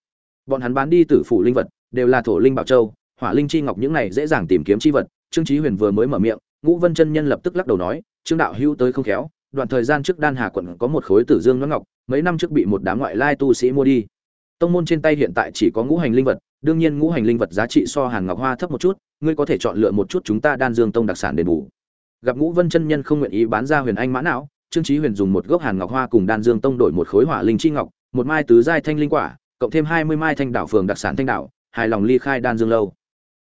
Bọn hắn bán đi tử phủ linh vật, đều là thổ linh bảo châu, hỏa linh chi ngọc những này dễ dàng tìm kiếm chi vật, trương chí huyền vừa mới mở miệng, ngũ vân chân nhân lập tức lắc đầu nói, trương đạo hữu tới không khéo, đoạn thời gian trước đan hà quận có một khối tử dương loãng ngọc, mấy năm trước bị một đám ngoại lai tu sĩ mua đi. Tông môn trên tay hiện tại chỉ có ngũ hành linh vật đương nhiên ngũ hành linh vật giá trị so hàng ngọc hoa thấp một chút, ngươi có thể chọn lựa một chút chúng ta đan dương tông đặc sản đền bù. Gặp ngũ vân chân nhân không nguyện ý bán ra huyền anh mã não, trương chí huyền dùng một gốc hàn ngọc hoa cùng đan dương tông đổi một khối hỏa linh chi ngọc, một mai tứ giai thanh linh quả, cộng thêm hai mươi mai thanh đảo phường đặc sản thanh đảo, hài lòng ly khai đan dương lâu.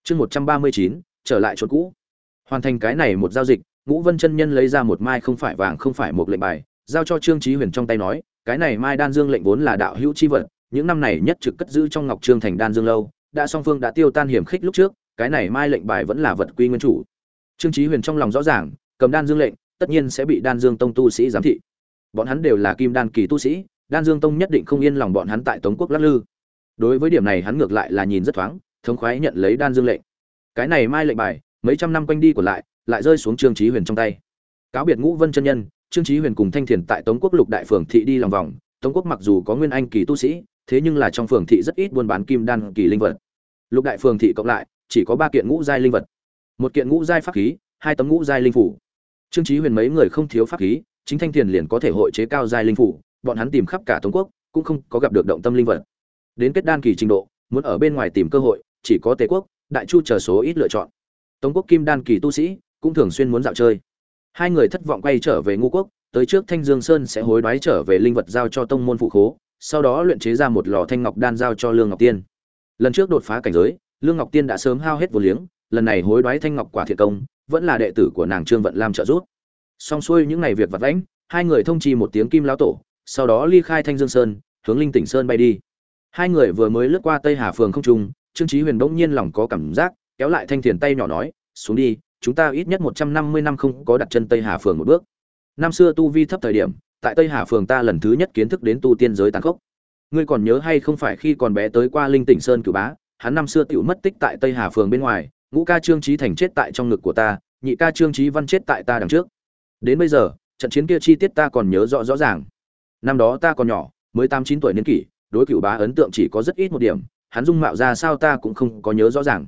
Chương một trăm ba mươi chín, trở lại chỗ cũ. Hoàn thành cái này một giao dịch, ngũ vân chân nhân lấy ra một mai không phải vàng không phải một lệnh bài, giao cho trương chí huyền trong tay nói, cái này mai đan dương lệnh vốn là đạo hữu chi vật những năm này nhất trực cất giữ trong ngọc trương thành đan dương lâu, đã song phương đã tiêu tan hiểm khích lúc trước, cái này mai lệnh bài vẫn là vật quy nguyên chủ. Trương chí huyền trong lòng rõ ràng, cầm đan dương lệnh, tất nhiên sẽ bị đan dương tông tu sĩ giám thị. Bọn hắn đều là kim đan kỳ tu sĩ, đan dương tông nhất định không yên lòng bọn hắn tại tống quốc lắc lư. Đối với điểm này hắn ngược lại là nhìn rất thoáng, thống khoái nhận lấy đan dương lệnh. Cái này mai lệnh bài, mấy trăm năm quanh đi của lại lại rơi xuống trương chí huyền trong tay. Cáo biệt ngũ vân chân nhân, trương chí huyền cùng thanh thiền tại tống quốc lục đại phường thị đi lòng vòng. Tống quốc mặc dù có nguyên anh kỳ tu sĩ thế nhưng là trong phường thị rất ít buôn bán kim đan kỳ linh vật. Lục đại phường thị cộng lại, chỉ có ba kiện ngũ giai linh vật. Một kiện ngũ giai pháp khí, hai tấm ngũ giai linh phủ. Trương chí huyền mấy người không thiếu pháp khí, chính thanh thiền liền có thể hội chế cao giai linh phủ, bọn hắn tìm khắp cả tống quốc, cũng không có gặp được động tâm linh vật. Đến kết đan kỳ trình độ, muốn ở bên ngoài tìm cơ hội, chỉ có tề quốc, đại chu chờ số ít lựa chọn. Tống quốc kim đan kỳ tu sĩ, cũng thường xuyên muốn dạo chơi. Hai người thất vọng quay trở về ngũ quốc, tới trước thanh dương sơn sẽ hối đoái trở về linh vật giao cho tông môn phụ khố sau đó luyện chế ra một lò thanh ngọc đan giao cho lương ngọc tiên. Lần trước đột phá cảnh giới, lương ngọc tiên đã sớm hao hết vô liếng, lần này hối đoái thanh ngọc quả thiệt công, vẫn là đệ tử của nàng trương vận lam trợ giúp. Xong xuôi những ngày việc vặt vãnh, hai người thông trì một tiếng kim lão tổ, sau đó ly khai thanh dương sơn, hướng linh tỉnh sơn bay đi. Hai người vừa mới lướt qua tây hà phường không trung, trương chí huyền bỗng nhiên lòng có cảm giác, kéo lại thanh thiền tay nhỏ nói, xuống đi, chúng ta ít nhất một trăm năm mươi năm không có đặt chân tây hà phường một bước. Năm xưa tu vi thấp thời điểm tại tây hà phường ta lần thứ nhất kiến thức đến tu tiên giới tàn khốc. Ngươi còn nhớ hay không phải khi còn bé tới qua linh tỉnh sơn cửu bá, hắn năm xưa tựu mất tích tại tây hà phường bên ngoài, ngũ ca trương trí thành chết tại trong ngực của ta, nhị ca trương trí văn chết tại ta đằng trước. Đến bây giờ, trận chiến kia chi tiết ta còn nhớ rõ rõ ràng. Năm đó ta còn nhỏ, mới tám chín tuổi niên kỷ, đối cựu bá ấn tượng chỉ có rất ít một điểm, hắn dung mạo ra sao ta cũng không có nhớ rõ ràng.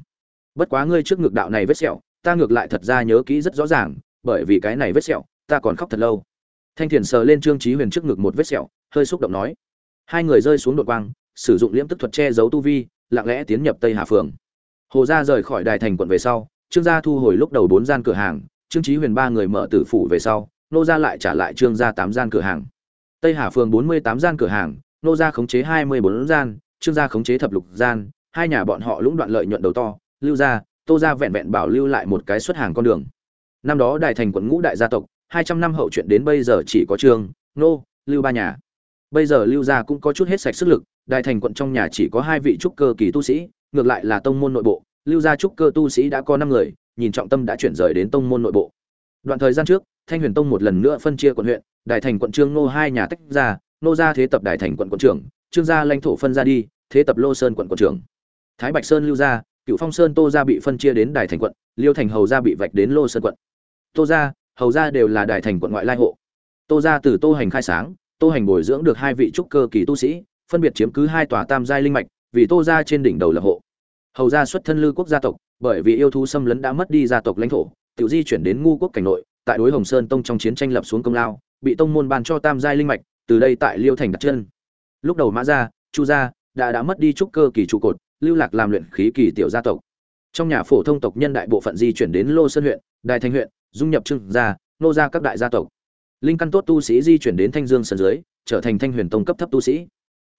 Bất quá ngươi trước ngực đạo này vết sẹo, ta ngược lại thật ra nhớ kỹ rất rõ ràng, bởi vì cái này vết sẹo, ta còn khóc thật lâu thanh thiền sờ lên trương trí huyền trước ngực một vết sẹo, hơi xúc động nói. Hai người rơi xuống đột quang, sử dụng liễm tức thuật che giấu tu vi, lặng lẽ tiến nhập tây hà phường. Hồ gia rời khỏi đài thành quận về sau, trương gia thu hồi lúc đầu bốn gian cửa hàng, trương trí huyền ba người mở tử phủ về sau, nô gia lại trả lại trương gia tám gian cửa hàng. Tây hà phường bốn mươi tám gian cửa hàng, nô gia khống chế hai mươi bốn gian, trương gia khống chế thập lục gian, hai nhà bọn họ lũng đoạn lợi nhuận đầu to, lưu gia, tô gia vẹn vẹn bảo lưu lại một cái xuất hàng con đường. Năm đó đài thành quận ngũ đại gia tộc hai trăm năm hậu chuyện đến bây giờ chỉ có trương, nô, lưu ba nhà. Bây giờ lưu gia cũng có chút hết sạch sức lực đại thành quận trong nhà chỉ có hai vị trúc cơ kỳ tu sĩ, ngược lại là tông môn nội bộ. Lưu gia trúc cơ tu sĩ đã có năm người, nhìn trọng tâm đã chuyển rời đến tông môn nội bộ. Đoạn thời gian trước, thanh huyền tông một lần nữa phân chia quận huyện đại thành quận trương nô hai nhà tách ra, nô gia thế tập đại thành quận quận trưởng, trương gia lãnh thổ phân ra đi, thế tập lô sơn quận quận trưởng. Thái bạch sơn lưu gia cựu phong sơn tô gia bị phân chia đến đại thành quận, liêu thành hầu gia bị vạch đến lô sơn quận. Tô gia hầu gia đều là đại thành quận ngoại lai hộ. Tô gia từ tô hành khai sáng, tô hành bồi dưỡng được hai vị trúc cơ kỳ tu sĩ, phân biệt chiếm cứ hai tòa tam giai linh mạch, vì tô gia trên đỉnh đầu lập hộ. Hầu gia xuất thân lư quốc gia tộc, bởi vì yêu thú xâm lấn đã mất đi gia tộc lãnh thổ tự di chuyển đến ngu quốc cảnh nội, tại đối hồng sơn tông trong chiến tranh lập xuống công lao, bị tông môn ban cho tam giai linh mạch, từ đây tại liêu thành đặt chân. Lúc đầu mã gia, chu gia đã đã mất đi trúc cơ kỳ trụ cột, lưu lạc làm luyện khí kỳ tiểu gia tộc. Trong nhà phổ thông tộc nhân đại bộ phận di chuyển đến lô sơn huyện đài thanh huyện, dung nhập trưng gia, nô gia các đại gia tộc. Linh căn tốt tu sĩ di chuyển đến thanh dương sân dưới, trở thành thanh huyền tông cấp thấp tu sĩ.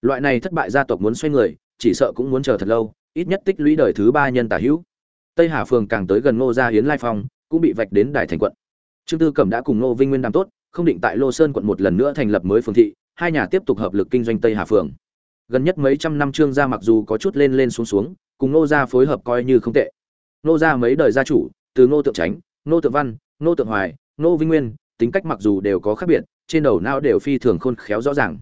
Loại này thất bại gia tộc muốn xoay người, chỉ sợ cũng muốn chờ thật lâu, ít nhất tích lũy đời thứ ba nhân tả hữu. Tây hà phường càng tới gần ngô gia hiến lai phong, cũng bị vạch đến đài thành quận. Trương tư cẩm đã cùng ngô vinh nguyên đàm tốt, không định tại lô sơn quận một lần nữa thành lập mới phường thị, hai nhà tiếp tục hợp lực kinh doanh tây hà phường. Gần nhất mấy trăm năm trương gia mặc dù có chút lên lên xuống xuống, cùng ngô gia phối hợp coi như không tệ. Ngô gia mấy đời gia chủ, từ ngô tượng tránh ngô tượng văn, ngô tượng hoài, ngô vinh nguyên, tính cách mặc dù đều có khác biệt, trên đầu não đều phi thường khôn khéo rõ ràng.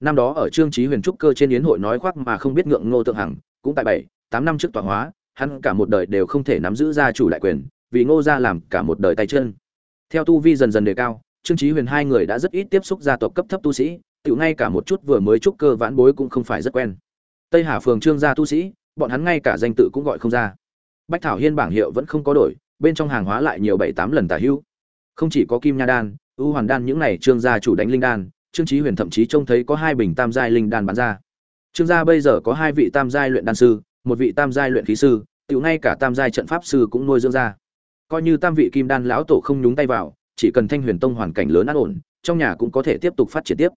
Năm đó ở trương Chí huyền trúc cơ trên yến hội nói khoác mà không biết ngượng ngô tượng hằng, cũng tại bảy, tám năm trước tọa hóa, hắn cả một đời đều không thể nắm giữ gia chủ đại quyền, vì ngô gia làm cả một đời tay chân. Theo tu vi dần dần đề cao, trương Chí huyền hai người đã rất ít tiếp xúc gia tộc cấp thấp tu sĩ tiểu ngay cả một chút vừa mới trúc cơ vãn bối cũng không phải rất quen. Tây hà phường trương gia tu sĩ, bọn hắn ngay cả danh tự cũng gọi không ra. Bách thảo hiên bảng hiệu vẫn không có đổi bên trong hàng hóa lại nhiều bảy tám lần tả hữu. Không chỉ có kim nha đan ưu hoàn đan những này trương gia chủ đánh linh đan, trương trí huyền thậm chí trông thấy có hai bình tam giai linh đan bán ra. Trương gia bây giờ có hai vị tam giai luyện đan sư, một vị tam giai luyện khí sư tự ngay cả tam giai trận pháp sư cũng nuôi dưỡng ra. Coi như tam vị kim đan lão tổ không nhúng tay vào, chỉ cần thanh huyền tông hoàn cảnh lớn an ổn, trong nhà cũng có thể tiếp tục phát triển tiếp.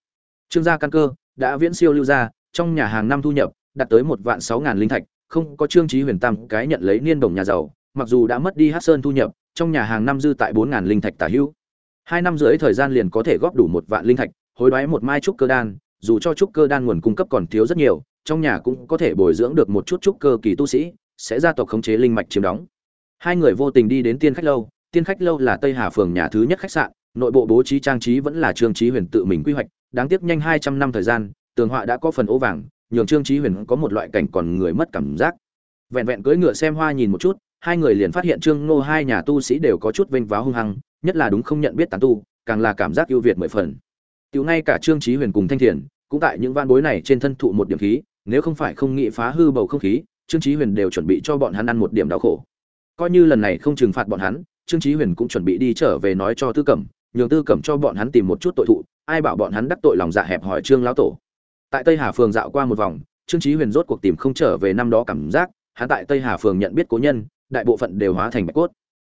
Trương gia căn cơ đã viễn siêu lưu ra trong nhà hàng năm thu nhập đạt tới một vạn sáu ngàn linh thạch, không có trương trí huyền tam cái nhận lấy niên đồng nhà giàu mặc dù đã mất đi hát sơn thu nhập, trong nhà hàng năm dư tại bốn ngàn linh thạch tả hữu. Hai năm rưỡi thời gian liền có thể góp đủ một vạn linh thạch, hối đoái một mai trúc cơ đan, dù cho trúc cơ đan nguồn cung cấp còn thiếu rất nhiều, trong nhà cũng có thể bồi dưỡng được một chút trúc cơ kỳ tu sĩ, sẽ gia tộc khống chế linh mạch chiếm đóng. Hai người vô tình đi đến tiên khách lâu, tiên khách lâu là tây hà phường nhà thứ nhất khách sạn, nội bộ bố trí trang trí vẫn là trương trí huyền tự mình quy hoạch, đáng tiếc nhanh hai trăm năm thời gian, tường họa đã có phần ố vàng, nhường trương trí huyền có một loại cảnh còn người mất cảm giác. Vẹn vẹn cưỡi ngựa xem hoa nhìn một chút hai người liền phát hiện trương ngô hai nhà tu sĩ đều có chút vênh váo hung hăng, nhất là đúng không nhận biết tán tu, càng là cảm giác ưu việt mười phần. Tiểu ngay cả trương trí huyền cùng thanh thiền, cũng tại những van bối này trên thân thụ một điểm khí, nếu không phải không nghĩ phá hư bầu không khí, trương trí huyền đều chuẩn bị cho bọn hắn ăn một điểm đau khổ. Coi như lần này không trừng phạt bọn hắn, trương chí huyền cũng chuẩn bị đi trở về nói cho tư cẩm, nhường tư cẩm cho bọn hắn tìm một chút tội thụ, ai bảo bọn hắn đắc tội lòng dạ hẹp hỏi trương lão tổ. Tại tây hà phường dạo qua một vòng, trương chí huyền rốt cuộc tìm không trở về năm đó cảm giác, hắn tại tây hà phường nhận biết cố nhân đại bộ phận đều hóa thành bạch cốt.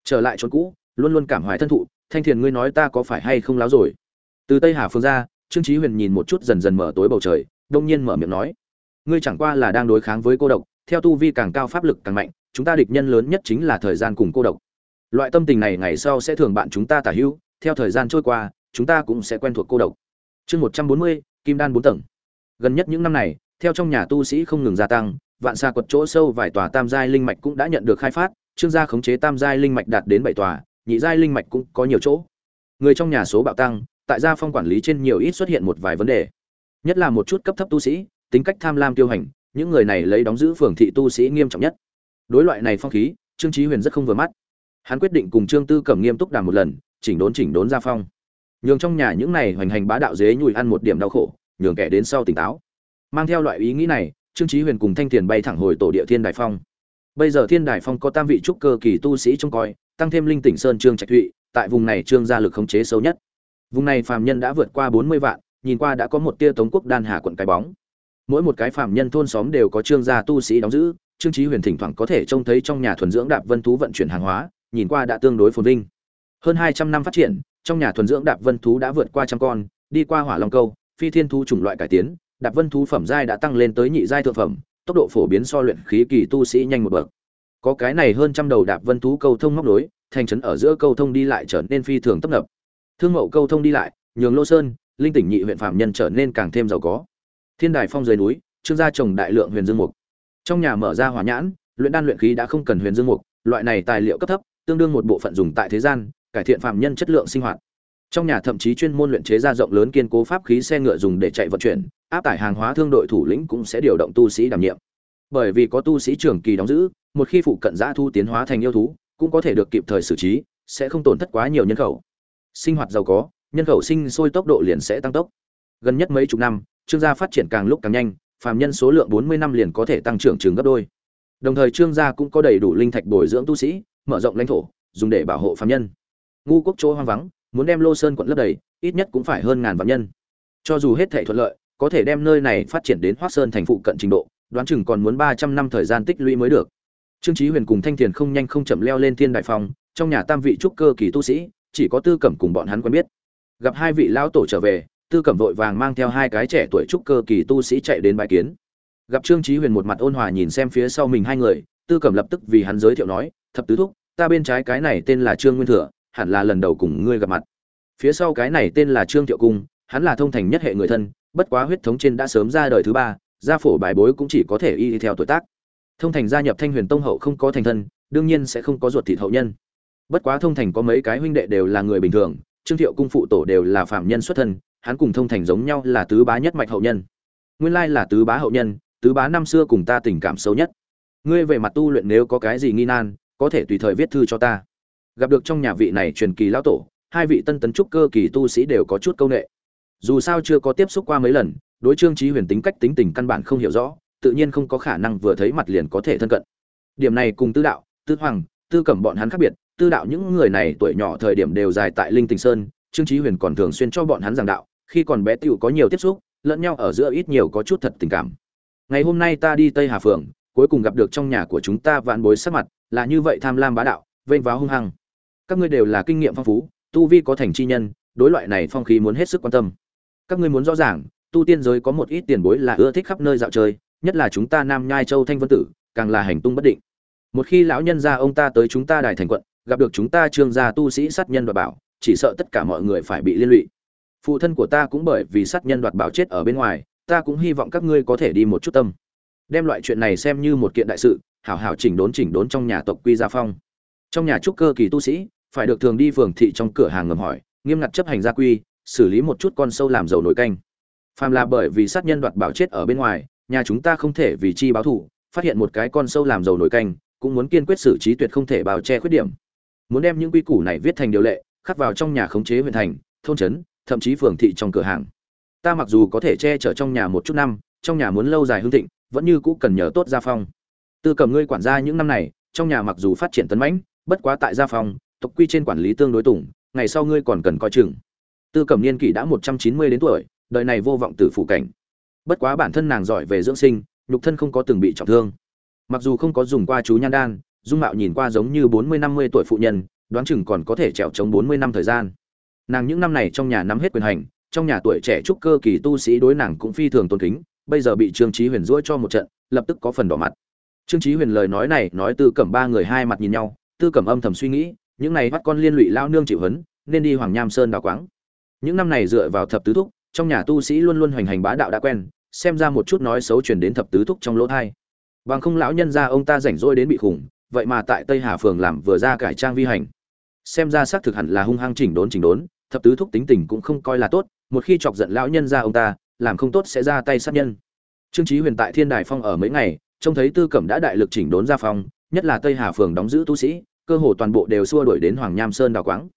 Trở lại chốn cũ, luôn luôn cảm hoài thân thụ, thanh thiền ngươi nói ta có phải hay không láo rồi? Từ tây hà phường ra, trương chí huyền nhìn một chút dần dần mở tối bầu trời, đông nhiên mở miệng nói, ngươi chẳng qua là đang đối kháng với cô độc, theo tu vi càng cao pháp lực càng mạnh, chúng ta địch nhân lớn nhất chính là thời gian cùng cô độc. Loại tâm tình này ngày sau sẽ thường bạn chúng ta tả hữu, theo thời gian trôi qua, chúng ta cũng sẽ quen thuộc cô độc. Chương một trăm bốn mươi, kim đan bốn tầng. Gần nhất những năm này, theo trong nhà tu sĩ không ngừng gia tăng vạn xa quật chỗ sâu vài tòa tam giai linh mạch cũng đã nhận được khai phát, trương gia khống chế tam giai linh mạch đạt đến bảy tòa, nhị giai linh mạch cũng có nhiều chỗ. Người trong nhà số bạo tăng, tại gia phong quản lý trên nhiều ít xuất hiện một vài vấn đề. Nhất là một chút cấp thấp tu sĩ, tính cách tham lam tiêu hành, những người này lấy đóng giữ phường thị tu sĩ nghiêm trọng nhất. Đối loại này phong khí, trương chí huyền rất không vừa mắt. Hắn quyết định cùng trương tư cẩm nghiêm túc đàm một lần, chỉnh đốn chỉnh đốn gia phong. Nhường trong nhà những này hoành hành bá đạo dế nhùi ăn một điểm đau khổ, nhường kẻ đến sau tỉnh táo. Mang theo loại ý nghĩ này trương chí huyền cùng thanh tiền bay thẳng hồi tổ địa thiên đại phong. Bây giờ thiên đại phong có tam vị trúc cơ kỳ tu sĩ trông coi, tăng thêm linh tỉnh sơn trương trạch thụy, tại vùng này trương gia lực khống chế sâu nhất. Vùng này phàm nhân đã vượt qua bốn mươi vạn, nhìn qua đã có một tia tống quốc đan hà quận cái bóng. Mỗi một cái phàm nhân thôn xóm đều có trương gia tu sĩ đóng giữ, trương chí huyền thỉnh thoảng có thể trông thấy trong nhà thuần dưỡng đạp vân thú vận chuyển hàng hóa, nhìn qua đã tương đối phồn vinh. Hơn hai trăm năm phát triển, trong nhà thuần dưỡng đạp vân thú đã vượt qua trăm con, đi qua hỏa long câu, phi thiên thú chủng loại cải tiến đạp vân thú phẩm giai đã tăng lên tới nhị giai thượng phẩm tốc độ phổ biến so luyện khí kỳ tu sĩ nhanh một bậc. Có cái này hơn trăm đầu đạp vân thú câu thông móc nối, thành trấn ở giữa câu thông đi lại trở nên phi thường tấp nập. Thương mậu câu thông đi lại nhường lô sơn linh tỉnh nhị huyện phạm nhân trở nên càng thêm giàu có. Thiên đài phong dưới núi trương gia trồng đại lượng huyền dương mục. Trong nhà mở ra hỏa nhãn luyện đan luyện khí đã không cần huyền dương mục loại này tài liệu cấp thấp tương đương một bộ phận dùng tại thế gian cải thiện phạm nhân chất lượng sinh hoạt trong nhà thậm chí chuyên môn luyện chế ra rộng lớn kiên cố pháp khí xe ngựa dùng để chạy vận chuyển áp tải hàng hóa thương đội thủ lĩnh cũng sẽ điều động tu sĩ đảm nhiệm bởi vì có tu sĩ trưởng kỳ đóng giữ một khi phụ cận giã thu tiến hóa thành yêu thú cũng có thể được kịp thời xử trí sẽ không tổn thất quá nhiều nhân khẩu sinh hoạt giàu có nhân khẩu sinh sôi tốc độ liền sẽ tăng tốc gần nhất mấy chục năm trương gia phát triển càng lúc càng nhanh phàm nhân số lượng 40 năm liền có thể tăng trưởng trường gấp đôi. Đồng thời Trương gia cũng có đầy đủ linh thạch bồi dưỡng tu sĩ, mở rộng lãnh thổ, dùng để bảo hộ phàm nhân. Ngu quốc chỗ hoang vắng, muốn đem Lô Sơn quận lấp đầy, ít nhất cũng phải hơn ngàn vạn nhân. Cho dù hết thảy thuận lợi, có thể đem nơi này phát triển đến hoác Sơn thành phụ cận trình độ, đoán chừng còn muốn 300 năm thời gian tích lũy mới được. Trương Chí Huyền cùng Thanh thiền không nhanh không chậm leo lên thiên đại phòng, trong nhà tam vị trúc cơ kỳ tu sĩ, chỉ có Tư Cẩm cùng bọn hắn quen biết. Gặp hai vị lão tổ trở về, tư cẩm vội vàng mang theo hai cái trẻ tuổi trúc cơ kỳ tu sĩ chạy đến bãi kiến gặp trương chí huyền một mặt ôn hòa nhìn xem phía sau mình hai người tư cẩm lập tức vì hắn giới thiệu nói thập tứ thúc ta bên trái cái này tên là trương nguyên thừa hẳn là lần đầu cùng ngươi gặp mặt. Phía sau cái này tên là trương thiệu cung, hắn là thông thành nhất hệ người thân, bất quá huyết thống trên đã sớm ra đời thứ ba, gia phổ bài bối cũng chỉ có thể y theo tuổi tác. Thông thành gia nhập thanh huyền tông hậu không có thành thân, đương nhiên sẽ không có ruột thịt hậu nhân. Bất quá thông thành có mấy cái huynh đệ đều là người bình thường, trương thiệu cung phụ tổ đều là phạm nhân xuất thân, hắn cùng thông thành giống nhau là tứ bá nhất mạch hậu nhân. Nguyên lai là tứ bá hậu nhân, tứ bá năm xưa cùng ta tình cảm sâu nhất. Ngươi về mặt tu luyện nếu có cái gì nghi nan, có thể tùy thời viết thư cho ta gặp được trong nhà vị này truyền kỳ lão tổ, hai vị tân tấn trúc cơ kỳ tu sĩ đều có chút câu nệ. Dù sao chưa có tiếp xúc qua mấy lần, đối trương trí huyền tính cách tính tình căn bản không hiểu rõ, tự nhiên không có khả năng vừa thấy mặt liền có thể thân cận. Điểm này cùng tư đạo, tư hoàng, tư cẩm bọn hắn khác biệt, tư đạo những người này tuổi nhỏ thời điểm đều dài tại linh tình sơn, trương trí huyền còn thường xuyên cho bọn hắn giảng đạo, khi còn bé tiểu có nhiều tiếp xúc, lẫn nhau ở giữa ít nhiều có chút thật tình cảm. Ngày hôm nay ta đi tây hà phường cuối cùng gặp được trong nhà của chúng ta vạn bối sắc mặt, là như vậy tham lam bá đạo, vênh váo hung hăng các ngươi đều là kinh nghiệm phong phú, tu vi có thành chi nhân, đối loại này phong khí muốn hết sức quan tâm. Các ngươi muốn rõ ràng, tu tiên giới có một ít tiền bối là ưa thích khắp nơi dạo chơi, nhất là chúng ta nam nhai châu thanh vân tử, càng là hành tung bất định. Một khi lão nhân gia ông ta tới chúng ta đài thành quận, gặp được chúng ta trương gia tu sĩ sát nhân đoạt bảo, chỉ sợ tất cả mọi người phải bị liên lụy. Phụ thân của ta cũng bởi vì sát nhân đoạt bảo chết ở bên ngoài, ta cũng hy vọng các ngươi có thể đi một chút tâm. Đem loại chuyện này xem như một kiện đại sự, hảo hảo chỉnh đốn chỉnh đốn trong nhà tộc quy gia phong. Trong nhà trúc cơ kỳ tu sĩ phải được thường đi phường thị trong cửa hàng ngầm hỏi, nghiêm ngặt chấp hành gia quy, xử lý một chút con sâu làm dầu nổi canh. Phàm là bởi vì sát nhân đoạt bảo chết ở bên ngoài, nhà chúng ta không thể vì chi báo thù, phát hiện một cái con sâu làm dầu nổi canh, cũng muốn kiên quyết xử trí tuyệt không thể bào che khuyết điểm. Muốn đem những quy củ này viết thành điều lệ, khắc vào trong nhà khống chế huyện thành, thôn trấn, thậm chí phường thị trong cửa hàng. Ta mặc dù có thể che chở trong nhà một chút năm, trong nhà muốn lâu dài hương thịnh, vẫn như cũ cần nhớ tốt gia phong. Tư cầm ngươi quản gia những năm này, trong nhà mặc dù phát triển tấn mãnh, bất quá tại gia phong tộc quy trên quản lý tương đối tùng, ngày sau ngươi còn cần coi chừng. Tư cẩm niên kỷ đã một trăm chín mươi đến tuổi, đời này vô vọng tử phụ cảnh. Bất quá bản thân nàng giỏi về dưỡng sinh, nhục thân không có từng bị trọng thương. Mặc dù không có dùng qua chú nhan đan, dung mạo nhìn qua giống như bốn mươi năm mươi tuổi phụ nhân, đoán chừng còn có thể trèo chống bốn mươi năm thời gian. Nàng những năm này trong nhà nắm hết quyền hành, trong nhà tuổi trẻ trúc cơ kỳ tu sĩ đối nàng cũng phi thường tôn kính, bây giờ bị trương trí huyền giũa cho một trận, lập tức có phần đỏ mặt. Trương trí huyền lời nói này nói tư cẩm ba người hai mặt nhìn nhau, tư cẩm âm thầm suy nghĩ những này bắt con liên lụy lao nương chịu hấn, nên đi hoàng nham sơn đào quáng. Những năm này dựa vào thập tứ thúc, trong nhà tu sĩ luôn luôn hoành hành bá đạo đã quen, xem ra một chút nói xấu truyền đến thập tứ thúc trong lỗ thai. Bằng không lão nhân ra ông ta rảnh rỗi đến bị khủng, vậy mà tại tây hà phường làm vừa ra cải trang vi hành. Xem ra xác thực hẳn là hung hăng chỉnh đốn chỉnh đốn, thập tứ thúc tính tình cũng không coi là tốt, một khi chọc giận lão nhân ra ông ta, làm không tốt sẽ ra tay sát nhân. Trương trí huyền tại thiên đài phong ở mấy ngày, trông thấy tư cẩm đã đại lực chỉnh đốn ra phong, nhất là tây hà phường đóng giữ tu sĩ cơ hồ toàn bộ đều xua đuổi đến hoàng nham sơn đào quáng.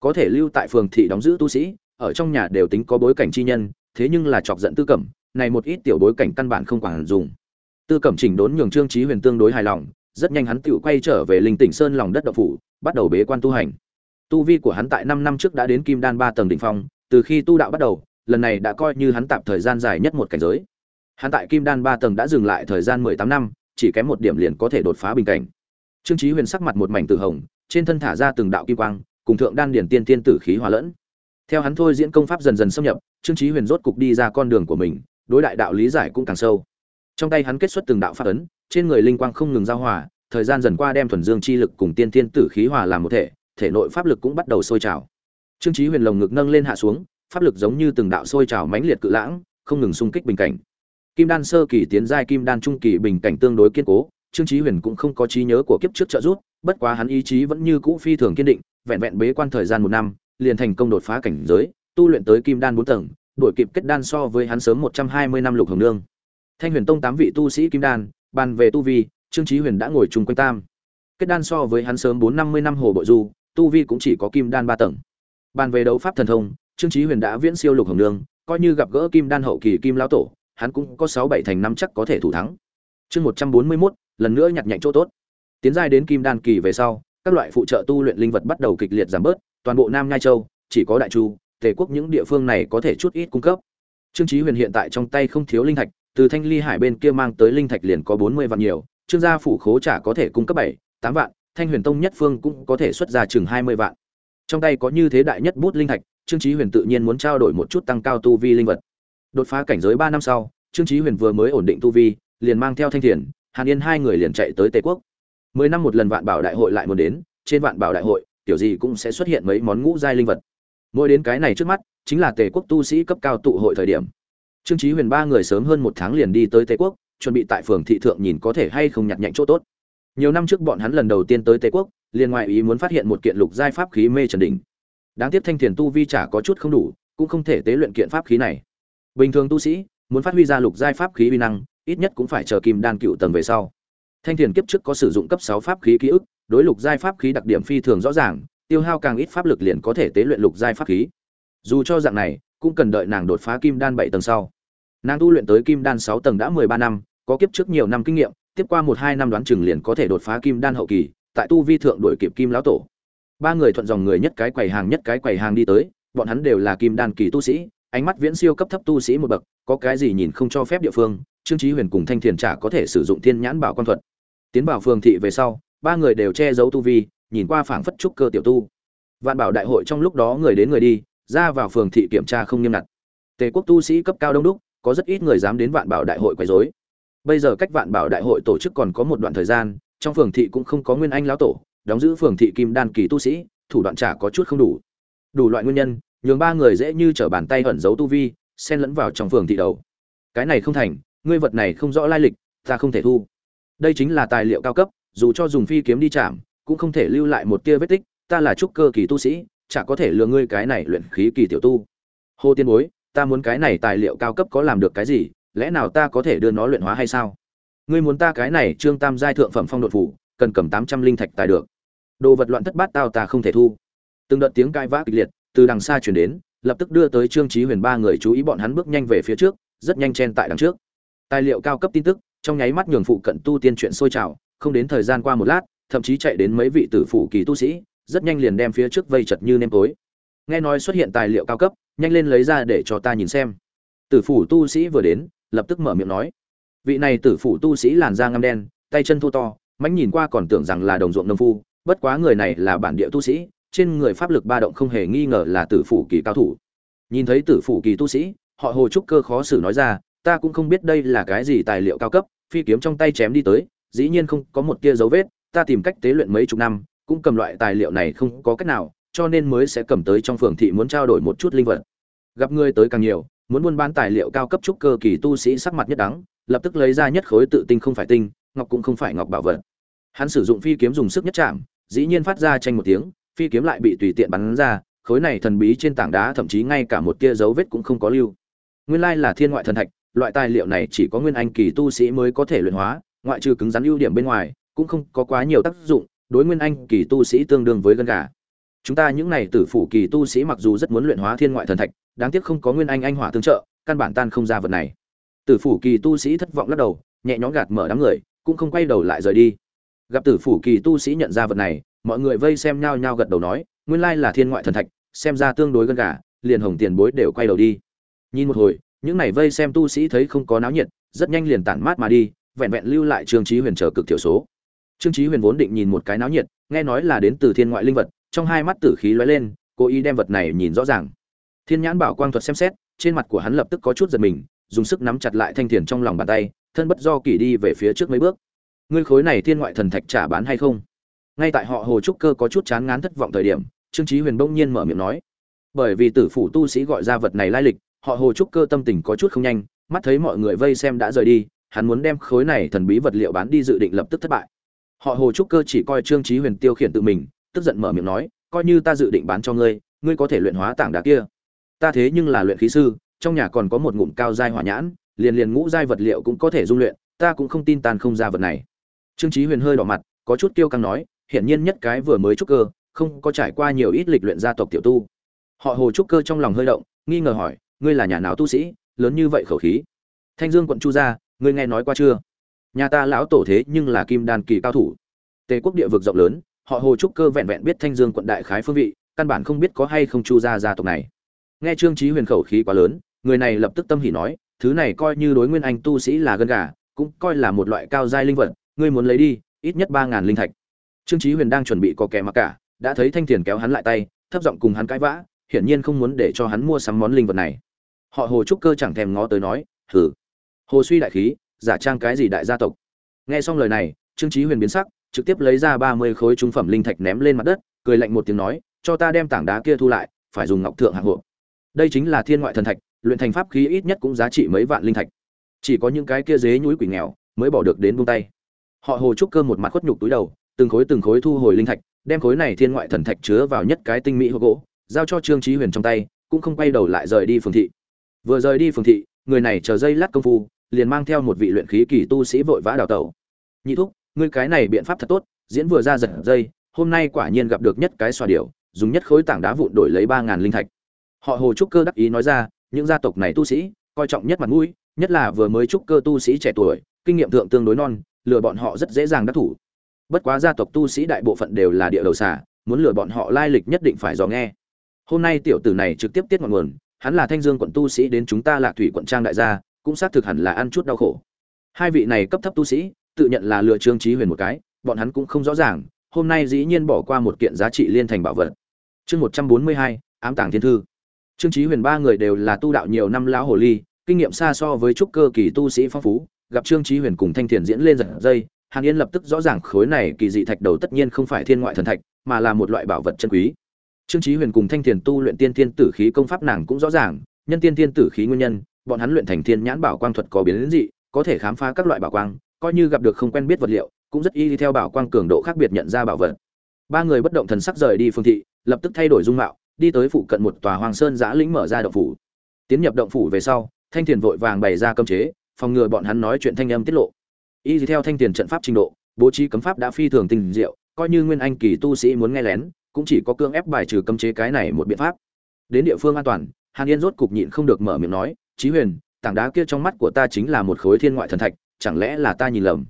Có thể lưu tại phường thị đóng giữ tu sĩ, ở trong nhà đều tính có bối cảnh chi nhân, thế nhưng là chọc giận tư cẩm, này một ít tiểu bối cảnh căn bản không quản dùng. Tư cẩm chỉnh đốn nhường trương trí huyền tương đối hài lòng, rất nhanh hắn tựu quay trở về linh tỉnh sơn lòng đất đậu phủ, bắt đầu bế quan tu hành. Tu vi của hắn tại năm năm trước đã đến kim đan ba tầng đỉnh phong, từ khi tu đạo bắt đầu, lần này đã coi như hắn tạm thời gian dài nhất một cảnh giới. Hắn tại kim đan ba tầng đã dừng lại thời gian mười tám năm, chỉ kém một điểm liền có thể đột phá bình cảnh trương Chí huyền sắc mặt một mảnh tử hồng, trên thân thả ra từng đạo kim quang, cùng thượng đan điển tiên tiên tử khí hòa lẫn. Theo hắn thôi diễn công pháp dần dần xâm nhập, trương Chí huyền rốt cục đi ra con đường của mình, đối đại đạo lý giải cũng càng sâu. Trong tay hắn kết xuất từng đạo pháp ấn, trên người linh quang không ngừng giao hòa, thời gian dần qua đem thuần dương chi lực cùng tiên tiên tử khí hòa làm một thể thể nội pháp lực cũng bắt đầu sôi trào. Trương Chí huyền lồng ngực nâng lên hạ xuống, pháp lực giống như từng đạo sôi trào mãnh liệt cự lãng, không ngừng xung kích bình cảnh. Kim đan sơ kỳ tiến giai kim đan trung kỳ bình cảnh tương đối kiên cố trương Chí huyền cũng không có trí nhớ của kiếp trước trợ giúp, bất quá hắn ý chí vẫn như cũ phi thường kiên định, vẹn vẹn bế quan thời gian một năm, liền thành công đột phá cảnh giới, tu luyện tới kim đan bốn tầng, đuổi kịp kết đan so với hắn sớm một trăm hai mươi năm lục hồng nương. Thanh huyền tông tám vị tu sĩ kim đan, bàn về tu vi, trương Chí huyền đã ngồi chung quanh tam. Kết đan so với hắn sớm bốn năm mươi năm hồ bội du, tu vi cũng chỉ có kim đan ba tầng. Bàn về đấu pháp thần thông, trương Chí huyền đã viễn siêu lục hồng nương, coi như gặp gỡ kim đan hậu kỳ kim lão tổ, hắn cũng có sáu bảy thành năm chắc có thể thủ thắng. Chương một trăm bốn mươi mốt lần nữa nhặt nhạnh chỗ tốt. Tiến giai đến kim đan kỳ về sau, các loại phụ trợ tu luyện linh vật bắt đầu kịch liệt giảm bớt, toàn bộ nam nhai châu, chỉ có đại chu, tề quốc những địa phương này có thể chút ít cung cấp. Trương chí huyền hiện tại trong tay không thiếu linh thạch, từ thanh ly hải bên kia mang tới linh thạch liền có bốn mươi vạn nhiều, trương gia phủ khố trả có thể cung cấp bảy, tám vạn, thanh huyền tông nhất phương cũng có thể xuất ra chừng hai mươi vạn. Trong tay có như thế đại nhất bút linh thạch, trương chí huyền tự nhiên muốn trao đổi một chút tăng cao tu vi linh vật. Đột phá cảnh giới ba năm sau, trương chí huyền vừa mới ổn định tu vi, liền mang theo thanh thiền hàn yên hai người liền chạy tới tề quốc. Mười năm một lần vạn bảo đại hội lại muốn đến, trên vạn bảo đại hội, tiểu gì cũng sẽ xuất hiện mấy món ngũ giai linh vật. Mỗi đến cái này trước mắt, chính là tề quốc tu sĩ cấp cao tụ hội thời điểm. Trương chí huyền ba người sớm hơn một tháng liền đi tới tề quốc, chuẩn bị tại phường thị thượng nhìn có thể hay không nhặt nhạnh chỗ tốt. Nhiều năm trước bọn hắn lần đầu tiên tới tề quốc, liền ngoại ý muốn phát hiện một kiện lục giai pháp khí mê trần đỉnh. Đáng tiếc thanh thiền tu vi chả có chút không đủ, cũng không thể tế luyện kiện pháp khí này. Bình thường tu sĩ, muốn phát huy ra lục giai pháp khí uy năng ít nhất cũng phải chờ kim đan cựu tầng về sau. Thanh thiền kiếp trước có sử dụng cấp sáu pháp khí ký ức, đối lục giai pháp khí đặc điểm phi thường rõ ràng, tiêu hao càng ít pháp lực liền có thể tế luyện lục giai pháp khí. Dù cho dạng này, cũng cần đợi nàng đột phá kim đan bảy tầng sau. Nàng tu luyện tới kim đan sáu tầng đã mười ba năm, có kiếp trước nhiều năm kinh nghiệm, tiếp qua một hai năm đoán chừng liền có thể đột phá kim đan hậu kỳ, tại tu vi thượng đổi kịp kim lão tổ. Ba người thuận dòng người nhất cái quầy hàng nhất cái quầy hàng đi tới, bọn hắn đều là kim đan kỳ tu sĩ, ánh mắt viễn siêu cấp thấp tu sĩ một bậc, có cái gì nhìn không cho phép địa phương trương chí huyền cùng thanh thiền trả có thể sử dụng thiên nhãn bảo quan thuật. Tiến vào phường thị về sau, ba người đều che giấu tu vi, nhìn qua phảng phất trúc cơ tiểu tu. Vạn bảo đại hội trong lúc đó người đến người đi, ra vào phường thị kiểm tra không nghiêm ngặt. Tề quốc tu sĩ cấp cao đông đúc, có rất ít người dám đến vạn bảo đại hội quấy rối. Bây giờ cách vạn bảo đại hội tổ chức còn có một đoạn thời gian, trong phường thị cũng không có nguyên anh lão tổ, đóng giữ phường thị kim đan kỳ tu sĩ, thủ đoạn trả có chút không đủ. Đủ loại nguyên nhân, nhường ba người dễ như trở bàn tay ẩn giấu tu vi, xen lẫn vào trong phường thị đầu. Cái này không thành ngươi vật này không rõ lai lịch, ta không thể thu. Đây chính là tài liệu cao cấp, dù cho dùng phi kiếm đi chạm, cũng không thể lưu lại một tia vết tích, ta là trúc cơ kỳ tu sĩ, chả có thể lừa ngươi cái này luyện khí kỳ tiểu tu. Hô tiên bối, ta muốn cái này tài liệu cao cấp có làm được cái gì, lẽ nào ta có thể đưa nó luyện hóa hay sao? Ngươi muốn ta cái này trương tam giai thượng phẩm phong đột phủ, cần cầm tám trăm linh thạch tài được. Đồ vật loạn thất bát tao ta không thể thu. Từng đợt tiếng cãi vã kịch liệt, từ đằng xa chuyển đến, lập tức đưa tới trương trí huyền ba người chú ý bọn hắn bước nhanh về phía trước, rất nhanh chen tại đằng trước tài liệu cao cấp tin tức, trong nháy mắt nhường phụ cận tu tiên chuyện sôi trào, không đến thời gian qua một lát, thậm chí chạy đến mấy vị tử phủ kỳ tu sĩ, rất nhanh liền đem phía trước vây chật như nêm tối. Nghe nói xuất hiện tài liệu cao cấp, nhanh lên lấy ra để cho ta nhìn xem. Tử phủ tu sĩ vừa đến, lập tức mở miệng nói. Vị này tử phủ tu sĩ làn da ngăm đen, tay chân thô to, mánh nhìn qua còn tưởng rằng là đồng ruộng nông phu, bất quá người này là bản địa tu sĩ, trên người pháp lực ba động không hề nghi ngờ là tử phủ kỳ cao thủ. Nhìn thấy tử phủ kỳ tu sĩ, họ hồ trúc cơ khó xử nói ra ta cũng không biết đây là cái gì tài liệu cao cấp, phi kiếm trong tay chém đi tới, dĩ nhiên không có một tia dấu vết, ta tìm cách tế luyện mấy chục năm, cũng cầm loại tài liệu này không có cách nào, cho nên mới sẽ cầm tới trong phường thị muốn trao đổi một chút linh vật. Gặp người tới càng nhiều, muốn buôn bán tài liệu cao cấp trúc cơ kỳ tu sĩ sắc mặt nhất đắng, lập tức lấy ra nhất khối tự tinh không phải tinh, ngọc cũng không phải ngọc bảo vật. Hắn sử dụng phi kiếm dùng sức nhất chạm, dĩ nhiên phát ra tranh một tiếng, phi kiếm lại bị tùy tiện bắn ra, khối này thần bí trên tảng đá thậm chí ngay cả một tia dấu vết cũng không có lưu. Nguyên lai là thiên ngoại thần thạch loại tài liệu này chỉ có nguyên anh kỳ tu sĩ mới có thể luyện hóa, ngoại trừ cứng rắn ưu điểm bên ngoài, cũng không có quá nhiều tác dụng đối nguyên anh kỳ tu sĩ tương đương với gân gà. Chúng ta những này tử phủ kỳ tu sĩ mặc dù rất muốn luyện hóa thiên ngoại thần thạch, đáng tiếc không có nguyên anh anh hỏa tương trợ, căn bản tan không ra vật này. Tử phủ kỳ tu sĩ thất vọng lắc đầu, nhẹ nhõm gạt mở đám người, cũng không quay đầu lại rời đi. Gặp tử phủ kỳ tu sĩ nhận ra vật này, mọi người vây xem nhau nhau gật đầu nói, nguyên lai là thiên ngoại thần thạch, xem ra tương đối gần gà, liền hồng tiền bối đều quay đầu đi. Nhìn một hồi những này vây xem tu sĩ thấy không có náo nhiệt, rất nhanh liền tản mát mà đi, vẹn vẹn lưu lại trương trí huyền chờ cực thiểu số. Trương trí huyền vốn định nhìn một cái náo nhiệt, nghe nói là đến từ thiên ngoại linh vật, trong hai mắt tử khí lóe lên, cố ý đem vật này nhìn rõ ràng. Thiên nhãn bảo quang thuật xem xét, trên mặt của hắn lập tức có chút giật mình, dùng sức nắm chặt lại thanh thiền trong lòng bàn tay, thân bất do kỳ đi về phía trước mấy bước. Ngươi khối này thiên ngoại thần thạch trả bán hay không? Ngay tại họ hồ trúc cơ có chút chán ngán thất vọng thời điểm, trương chí huyền bỗng nhiên mở miệng nói. Bởi vì tử phủ tu sĩ gọi ra vật này lai lịch họ hồ trúc cơ tâm tình có chút không nhanh, mắt thấy mọi người vây xem đã rời đi, hắn muốn đem khối này thần bí vật liệu bán đi dự định lập tức thất bại. Họ hồ trúc cơ chỉ coi trương chí huyền tiêu khiển tự mình, tức giận mở miệng nói, coi như ta dự định bán cho ngươi ngươi có thể luyện hóa tảng đá kia. Ta thế nhưng là luyện khí sư, trong nhà còn có một ngụm cao giai hỏa nhãn, liền liền ngũ giai vật liệu cũng có thể dung luyện, ta cũng không tin tàn không ra vật này. Trương chí huyền hơi đỏ mặt, có chút kiêu căng nói, hiển nhiên nhất cái vừa mới trúc cơ, không có trải qua nhiều ít lịch luyện gia tộc tiểu tu. Họ hồ trúc cơ trong lòng hơi động, nghi ngờ hỏi ngươi là nhà nào tu sĩ, lớn như vậy khẩu khí. Thanh dương quận chu gia, ngươi nghe nói qua chưa? Nhà ta lão tổ thế nhưng là kim đan kỳ cao thủ. Tề quốc địa vực rộng lớn, họ hồ trúc cơ vẹn vẹn biết thanh dương quận đại khái phương vị, căn bản không biết có hay không chu gia gia tộc này. Nghe trương trí huyền khẩu khí quá lớn, người này lập tức tâm hỉ nói, thứ này coi như đối nguyên anh tu sĩ là gân gà, cũng coi là một loại cao giai linh vật, ngươi muốn lấy đi, ít nhất ba ngàn linh thạch. Trương trí huyền đang chuẩn bị có kẻ mặc cả, đã thấy thanh thiền kéo hắn lại tay, thấp giọng cùng hắn cãi vã, hiển nhiên không muốn để cho hắn mua sắm món linh vật này họ hồ trúc cơ chẳng thèm ngó tới nói hử hồ suy đại khí, giả trang cái gì đại gia tộc? Nghe xong lời này, trương trí huyền biến sắc, trực tiếp lấy ra ba mươi khối trung phẩm linh thạch ném lên mặt đất, cười lạnh một tiếng nói, cho ta đem tảng đá kia thu lại, phải dùng ngọc thượng hạng hộ đây chính là thiên ngoại thần thạch, luyện thành pháp khí ít nhất cũng giá trị mấy vạn linh thạch. Chỉ có những cái kia dế nhúi quỷ nghèo mới bỏ được đến buông tay. Họ hồ trúc cơ một mặt khuất nhục túi đầu, từng khối từng khối thu hồi linh thạch, đem khối này thiên ngoại thần thạch chứa vào nhất cái tinh mỹ hộp gỗ, giao cho trương trí huyền trong tay, cũng không quay đầu lại rời đi phường thị vừa rời đi phường thị, người này chờ dây lát công phu, liền mang theo một vị luyện khí kỳ tu sĩ vội vã đào tẩu. Nhị thúc, ngươi cái này biện pháp thật tốt, diễn vừa ra giật dây hôm nay quả nhiên gặp được nhất cái xoa điểu, dùng nhất khối tảng đá vụn đổi lấy ba ngàn linh thạch. Họ hồ trúc cơ đắc ý nói ra, những gia tộc này tu sĩ, coi trọng nhất mặt mũi, nhất là vừa mới trúc cơ tu sĩ trẻ tuổi, kinh nghiệm thượng tương đối non, lừa bọn họ rất dễ dàng đắc thủ. Bất quá gia tộc tu sĩ đại bộ phận đều là địa đầu xả muốn lừa bọn họ lai lịch nhất định phải dò nghe. Hôm nay tiểu tử này trực tiếp tiết ngọn nguồn hắn là thanh dương quận tu sĩ đến chúng ta lạc thủy quận trang đại gia, cũng xác thực hẳn là ăn chút đau khổ. Hai vị này cấp thấp tu sĩ, tự nhận là lừa trương trí huyền một cái, bọn hắn cũng không rõ ràng, hôm nay dĩ nhiên bỏ qua một kiện giá trị liên thành bảo vật. Chương một trăm bốn mươi hai, ám tàng thiên thư. Trương trí huyền ba người đều là tu đạo nhiều năm lão hồ ly, kinh nghiệm xa so với trúc cơ kỳ tu sĩ phong phú, gặp trương trí huyền cùng thanh thiền diễn lên giật dây, hàn yên lập tức rõ ràng khối này kỳ dị thạch đầu tất nhiên không phải thiên ngoại thần thạch, mà là một loại bảo vật chân quý trương Chí huyền cùng thanh Tiền tu luyện tiên thiên tử khí công pháp nàng cũng rõ ràng, nhân tiên thiên tử khí nguyên nhân, bọn hắn luyện thành thiên nhãn bảo quang thuật có biến đến dị, có thể khám phá các loại bảo quang, coi như gặp được không quen biết vật liệu, cũng rất y đi theo bảo quang cường độ khác biệt nhận ra bảo vật. Ba người bất động thần sắc rời đi phương thị, lập tức thay đổi dung mạo, đi tới phụ cận một tòa hoàng sơn giã lĩnh mở ra động phủ. Tiến nhập động phủ về sau, thanh Tiền vội vàng bày ra cấm chế, phòng ngừa bọn hắn nói chuyện thanh âm tiết lộ. Y theo thanh tiền trận pháp trình độ, bố trí cấm pháp đã phi thường tình diệu, coi như nguyên anh kỳ tu sĩ muốn nghe lén cũng chỉ có cương ép bài trừ cấm chế cái này một biện pháp. Đến địa phương an toàn, hàn yên rốt cục nhịn không được mở miệng nói, chí huyền, tảng đá kia trong mắt của ta chính là một khối thiên ngoại thần thạch, chẳng lẽ là ta nhìn lầm?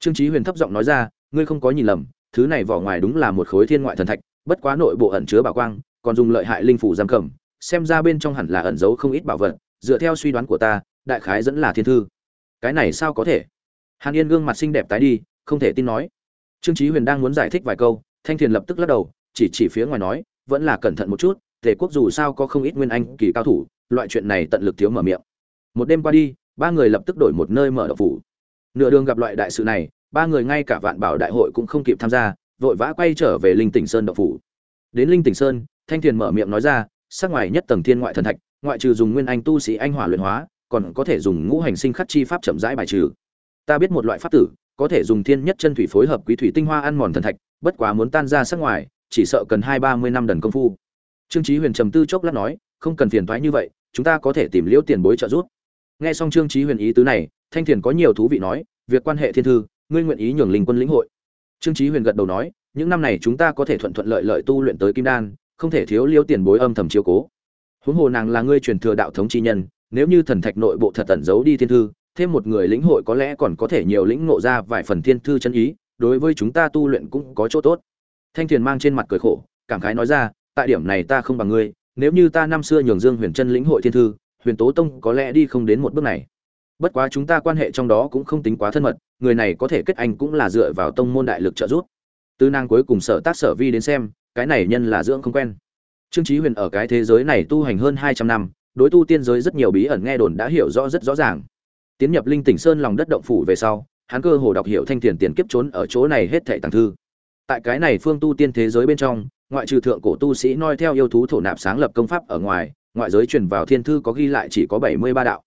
Trương chí huyền thấp giọng nói ra, ngươi không có nhìn lầm, thứ này vỏ ngoài đúng là một khối thiên ngoại thần thạch, bất quá nội bộ ẩn chứa bảo quang, còn dùng lợi hại linh phủ giam cầm, xem ra bên trong hẳn là ẩn giấu không ít bảo vật, dựa theo suy đoán của ta, đại khái dẫn là thiên thư. Cái này sao có thể? Hàn yên gương mặt xinh đẹp tái đi, không thể tin nói. Trương chí huyền đang muốn giải thích vài câu, thanh thiền lập tức lắc đầu chỉ chỉ phía ngoài nói, vẫn là cẩn thận một chút, tề quốc dù sao có không ít nguyên anh kỳ cao thủ, loại chuyện này tận lực thiếu mở miệng. Một đêm qua đi, ba người lập tức đổi một nơi mở đậu phủ. Nửa đường gặp loại đại sự này, ba người ngay cả vạn bảo đại hội cũng không kịp tham gia, vội vã quay trở về linh tỉnh sơn đậu phủ. Đến linh tỉnh sơn, thanh thiền mở miệng nói ra, sắc ngoài nhất tầng thiên ngoại thần thạch, ngoại trừ dùng nguyên anh tu sĩ anh hỏa luyện hóa, còn có thể dùng ngũ hành sinh khắc chi pháp chậm rãi bài trừ. Ta biết một loại pháp tử, có thể dùng thiên nhất chân thủy phối hợp quý thủy tinh hoa ăn mòn thần thạch, bất quá muốn tan ra sắc ngoài chỉ sợ cần hai ba mươi năm đần công phu. Trương trí huyền trầm tư chốc lát nói, không cần phiền thoái như vậy, chúng ta có thể tìm liễu tiền bối trợ giúp. Nghe xong trương trí huyền ý tứ này, thanh thiền có nhiều thú vị nói, việc quan hệ thiên thư, ngươi nguyện ý nhường linh quân lĩnh hội. Trương trí huyền gật đầu nói, những năm này chúng ta có thể thuận thuận lợi lợi tu luyện tới kim đan, không thể thiếu liễu tiền bối âm thầm chiếu cố. Huống hồ nàng là ngươi truyền thừa đạo thống chi nhân, nếu như thần thạch nội bộ thật tẩn giấu đi thiên thư, thêm một người lĩnh hội có lẽ còn có thể nhiều lĩnh ngộ ra vài phần thiên thư chân ý, đối với chúng ta tu luyện cũng có chỗ tốt thanh thiền mang trên mặt cười khổ, cảm khái nói ra, tại điểm này ta không bằng ngươi, nếu như ta năm xưa nhường dương huyền chân lĩnh hội thiên thư, huyền tố tông có lẽ đi không đến một bước này. Bất quá chúng ta quan hệ trong đó cũng không tính quá thân mật, người này có thể kết anh cũng là dựa vào tông môn đại lực trợ giúp. Tư năng cuối cùng sở tác sở vi đến xem, cái này nhân là dưỡng không quen. Trương trí huyền ở cái thế giới này tu hành hơn hai trăm năm, đối tu tiên giới rất nhiều bí ẩn nghe đồn đã hiểu rõ rất rõ ràng. Tiến nhập linh tỉnh sơn lòng đất động phủ về sau, hắn cơ hồ đọc hiểu thanh tiền tiền kiếp trốn ở chỗ này hết thảy tàng thư tại cái này phương tu tiên thế giới bên trong, ngoại trừ thượng cổ tu sĩ noi theo yêu thú thổ nạp sáng lập công pháp ở ngoài, ngoại giới truyền vào thiên thư có ghi lại chỉ có bảy mươi ba đạo.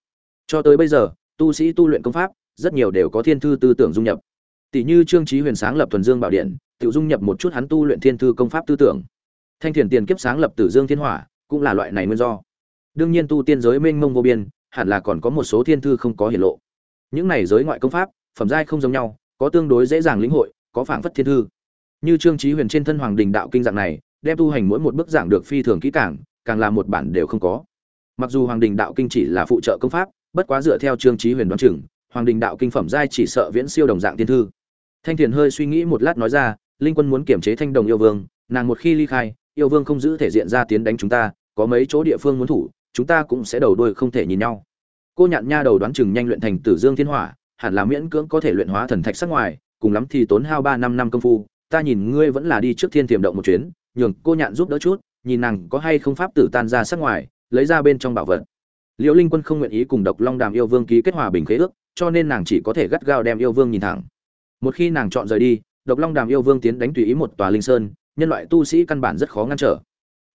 Cho tới bây giờ, tu sĩ tu luyện công pháp, rất nhiều đều có thiên thư tư tưởng dung nhập. Tỷ như trương trí huyền sáng lập thuần dương bảo điện, tự dung nhập một chút hắn tu luyện thiên thư công pháp tư tưởng. Thanh thiền tiền kiếp sáng lập tử dương thiên hỏa, cũng là loại này nguyên do. Đương nhiên tu tiên giới mênh mông vô biên, hẳn là còn có một số thiên thư không có hiển lộ. Những này giới ngoại công pháp, phẩm giai không giống nhau, có tương đối dễ dàng lĩnh hội, có phảng phất thiên thư như trương trí huyền trên thân hoàng đình đạo kinh dạng này, đem tu hành mỗi một bức giảng được phi thường kỹ càng càng là một bản đều không có. Mặc dù hoàng đình đạo kinh chỉ là phụ trợ công pháp, bất quá dựa theo trương trí huyền đoán chừng, hoàng đình đạo kinh phẩm giai chỉ sợ viễn siêu đồng dạng tiên thư. Thanh thiền hơi suy nghĩ một lát nói ra, linh quân muốn kiểm chế thanh đồng yêu vương, nàng một khi ly khai, yêu vương không giữ thể diện ra tiến đánh chúng ta, có mấy chỗ địa phương muốn thủ, chúng ta cũng sẽ đầu đuôi không thể nhìn nhau. Cô nhạn nha đầu đoán chừng nhanh luyện thành tử dương thiên hỏa, hẳn là miễn cưỡng có thể luyện hóa thần thạch sắc ngoài, cùng lắm thì tốn hao ba năm năm công phu ta nhìn ngươi vẫn là đi trước thiên tiềm động một chuyến nhường cô nhạn giúp đỡ chút nhìn nàng có hay không pháp tử tan ra sát ngoài lấy ra bên trong bảo vật. Liễu linh quân không nguyện ý cùng độc long đàm yêu vương ký kết hòa bình khế ước cho nên nàng chỉ có thể gắt gao đem yêu vương nhìn thẳng. Một khi nàng chọn rời đi độc long đàm yêu vương tiến đánh tùy ý một tòa linh sơn nhân loại tu sĩ căn bản rất khó ngăn trở.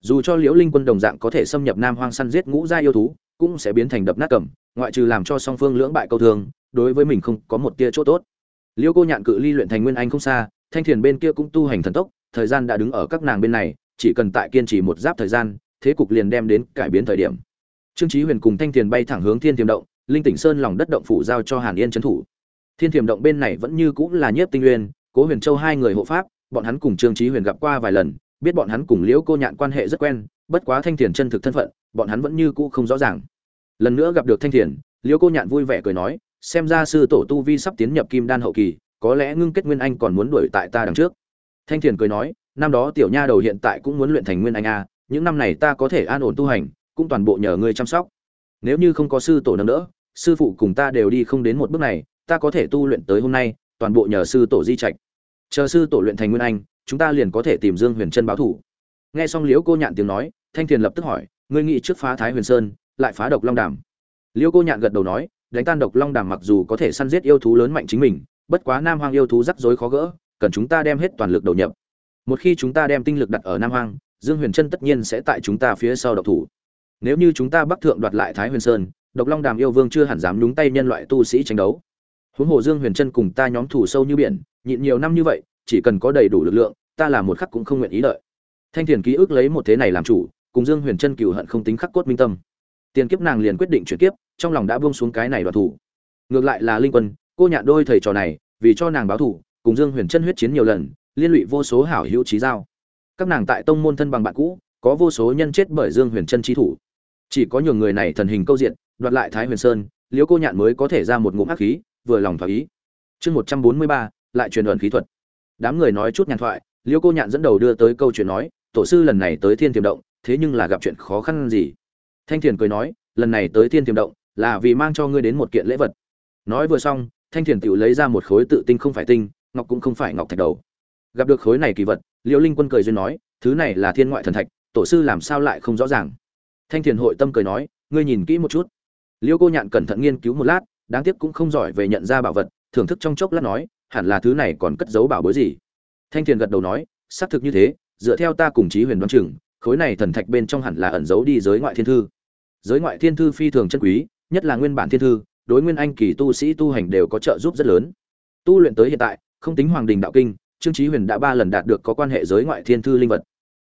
Dù cho liễu linh quân đồng dạng có thể xâm nhập nam hoang săn giết ngũ gia yêu thú cũng sẽ biến thành đập nát cầm ngoại trừ làm cho song phương lưỡng bại câu thường, đối với mình không có một tia chỗ tốt. Liễu cô nhạn cự ly luyện thành nguyên anh không xa thanh thiền bên kia cũng tu hành thần tốc, thời gian đã đứng ở các nàng bên này, chỉ cần tại kiên trì một giáp thời gian, thế cục liền đem đến cải biến thời điểm. Trương chí huyền cùng thanh thiền bay thẳng hướng thiên tiềm động, linh tỉnh sơn lòng đất động phủ giao cho hàn yên trấn thủ. Thiên tiềm động bên này vẫn như cũng là nhiếp tinh nguyên, cố huyền châu hai người hộ pháp, bọn hắn cùng trương chí huyền gặp qua vài lần, biết bọn hắn cùng liễu cô nhạn quan hệ rất quen, bất quá thanh thiền chân thực thân phận, bọn hắn vẫn như cũ không rõ ràng. Lần nữa gặp được thanh thiền, liễu cô nhạn vui vẻ cười nói, xem ra sư tổ tu vi sắp tiến nhập kim đan hậu kỳ có lẽ ngưng kết nguyên anh còn muốn đuổi tại ta đằng trước. Thanh thiền cười nói, năm đó tiểu nha đầu hiện tại cũng muốn luyện thành nguyên anh a những năm này ta có thể an ổn tu hành, cũng toàn bộ nhờ ngươi chăm sóc. Nếu như không có sư tổ nâng đỡ, sư phụ cùng ta đều đi không đến một bước này, ta có thể tu luyện tới hôm nay, toàn bộ nhờ sư tổ di trạch. Chờ sư tổ luyện thành nguyên anh, chúng ta liền có thể tìm dương huyền chân báo thủ. Nghe xong liễu cô nhạn tiếng nói, thanh thiền lập tức hỏi, ngươi nghĩ trước phá thái huyền sơn, lại phá độc long đàm? Liễu cô nhạn gật đầu nói, đánh tan độc long đàm mặc dù có thể săn giết yêu thú lớn mạnh chính mình bất quá nam hoang yêu thú rắc rối khó gỡ, cần chúng ta đem hết toàn lực đầu nhập. Một khi chúng ta đem tinh lực đặt ở nam hoang, dương huyền trân tất nhiên sẽ tại chúng ta phía sau độc thủ. Nếu như chúng ta bắc thượng đoạt lại thái huyền sơn, độc long đàm yêu vương chưa hẳn dám nhúng tay nhân loại tu sĩ tranh đấu. Huống hồ dương huyền trân cùng ta nhóm thủ sâu như biển, nhịn nhiều năm như vậy, chỉ cần có đầy đủ lực lượng, ta là một khắc cũng không nguyện ý đợi. Thanh thiền ký ức lấy một thế này làm chủ, cùng dương huyền trân cừu hận không tính khắc cốt minh tâm. Tiền kiếp nàng liền quyết định chuyển kiếp, trong lòng đã buông xuống cái này đoạt thủ. Ngược lại là linh quân cô nhạn đôi thầy trò này, vì cho nàng báo thủ, cùng dương huyền trân huyết chiến nhiều lần, liên lụy vô số hảo hữu trí giao. Các nàng tại tông môn thân bằng bạn cũ, có vô số nhân chết bởi dương huyền trân trí thủ. Chỉ có nhiều người này thần hình câu diện, đoạt lại thái huyền sơn, liễu cô nhạn mới có thể ra một ngụm hắc khí, vừa lòng thỏa ý. Chương một trăm bốn mươi ba, lại truyền luận khí thuật. Đám người nói chút nhàn thoại, liễu cô nhạn dẫn đầu đưa tới câu chuyện nói, tổ sư lần này tới thiên tiềm động, thế nhưng là gặp chuyện khó khăn gì? Thanh thiền cười nói, lần này tới thiên tiềm động là vì mang cho ngươi đến một kiện lễ vật. Nói vừa xong thanh thiền tự lấy ra một khối tự tinh không phải tinh, ngọc cũng không phải ngọc thạch đầu. Gặp được khối này kỳ vật, liễu linh quân cười duyên nói, thứ này là thiên ngoại thần thạch, tổ sư làm sao lại không rõ ràng? Thanh thiền hội tâm cười nói, ngươi nhìn kỹ một chút. Liễu cô nhạn cẩn thận nghiên cứu một lát, đáng tiếc cũng không giỏi về nhận ra bảo vật, thưởng thức trong chốc lát nói, hẳn là thứ này còn cất giấu bảo bối gì? Thanh thiền gật đầu nói, xác thực như thế, dựa theo ta cùng chí huyền đoán chừng, khối này thần thạch bên trong hẳn là ẩn giấu đi giới ngoại thiên thư. Giới ngoại thiên thư phi thường chân quý, nhất là nguyên bản thiên thư đối nguyên anh kỳ tu sĩ tu hành đều có trợ giúp rất lớn. Tu luyện tới hiện tại, không tính hoàng đình đạo kinh, trương chí huyền đã ba lần đạt được có quan hệ giới ngoại thiên thư linh vật.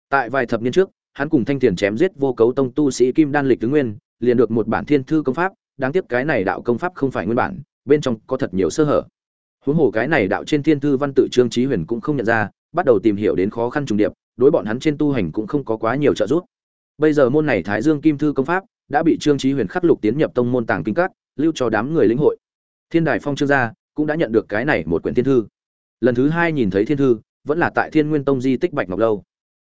Tại vài thập niên trước, hắn cùng thanh tiền chém giết vô cấu tông tu sĩ kim đan lịch tứ nguyên, liền được một bản thiên thư công pháp, đáng tiếc cái này đạo công pháp không phải nguyên bản, bên trong có thật nhiều sơ hở. Huống hồ cái này đạo trên thiên thư văn tự trương chí huyền cũng không nhận ra, bắt đầu tìm hiểu đến khó khăn trùng điệp, đối bọn hắn trên tu hành cũng không có quá nhiều trợ giúp. Bây giờ môn này thái dương kim thư công pháp đã bị trương chí huyền khắc lục tiến nhập tông môn tàng kinh các lưu cho đám người lĩnh hội. Thiên đài phong trương gia cũng đã nhận được cái này một quyển thiên thư. Lần thứ hai nhìn thấy thiên thư, vẫn là tại thiên nguyên tông di tích bạch ngọc lâu.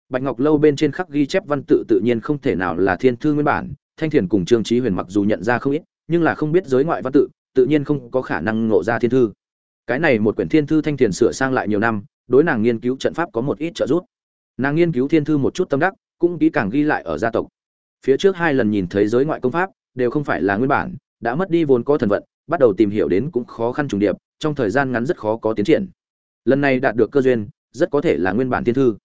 Bạch ngọc lâu bên trên khắc ghi chép văn tự tự nhiên không thể nào là thiên thư nguyên bản, thanh thiền cùng trương trí huyền mặc dù nhận ra không ít, nhưng là không biết giới ngoại văn tự tự nhiên không có khả năng ngộ ra thiên thư. Cái này một quyển thiên thư thanh thiền sửa sang lại nhiều năm, đối nàng nghiên cứu trận pháp có một ít trợ giúp. Nàng nghiên cứu thiên thư một chút tâm đắc, cũng kỹ càng ghi lại ở gia tộc. Phía trước hai lần nhìn thấy giới ngoại công pháp, đều không phải là nguyên bản đã mất đi vốn có thần vận, bắt đầu tìm hiểu đến cũng khó khăn trùng điệp, trong thời gian ngắn rất khó có tiến triển. Lần này đạt được cơ duyên, rất có thể là nguyên bản thiên thư.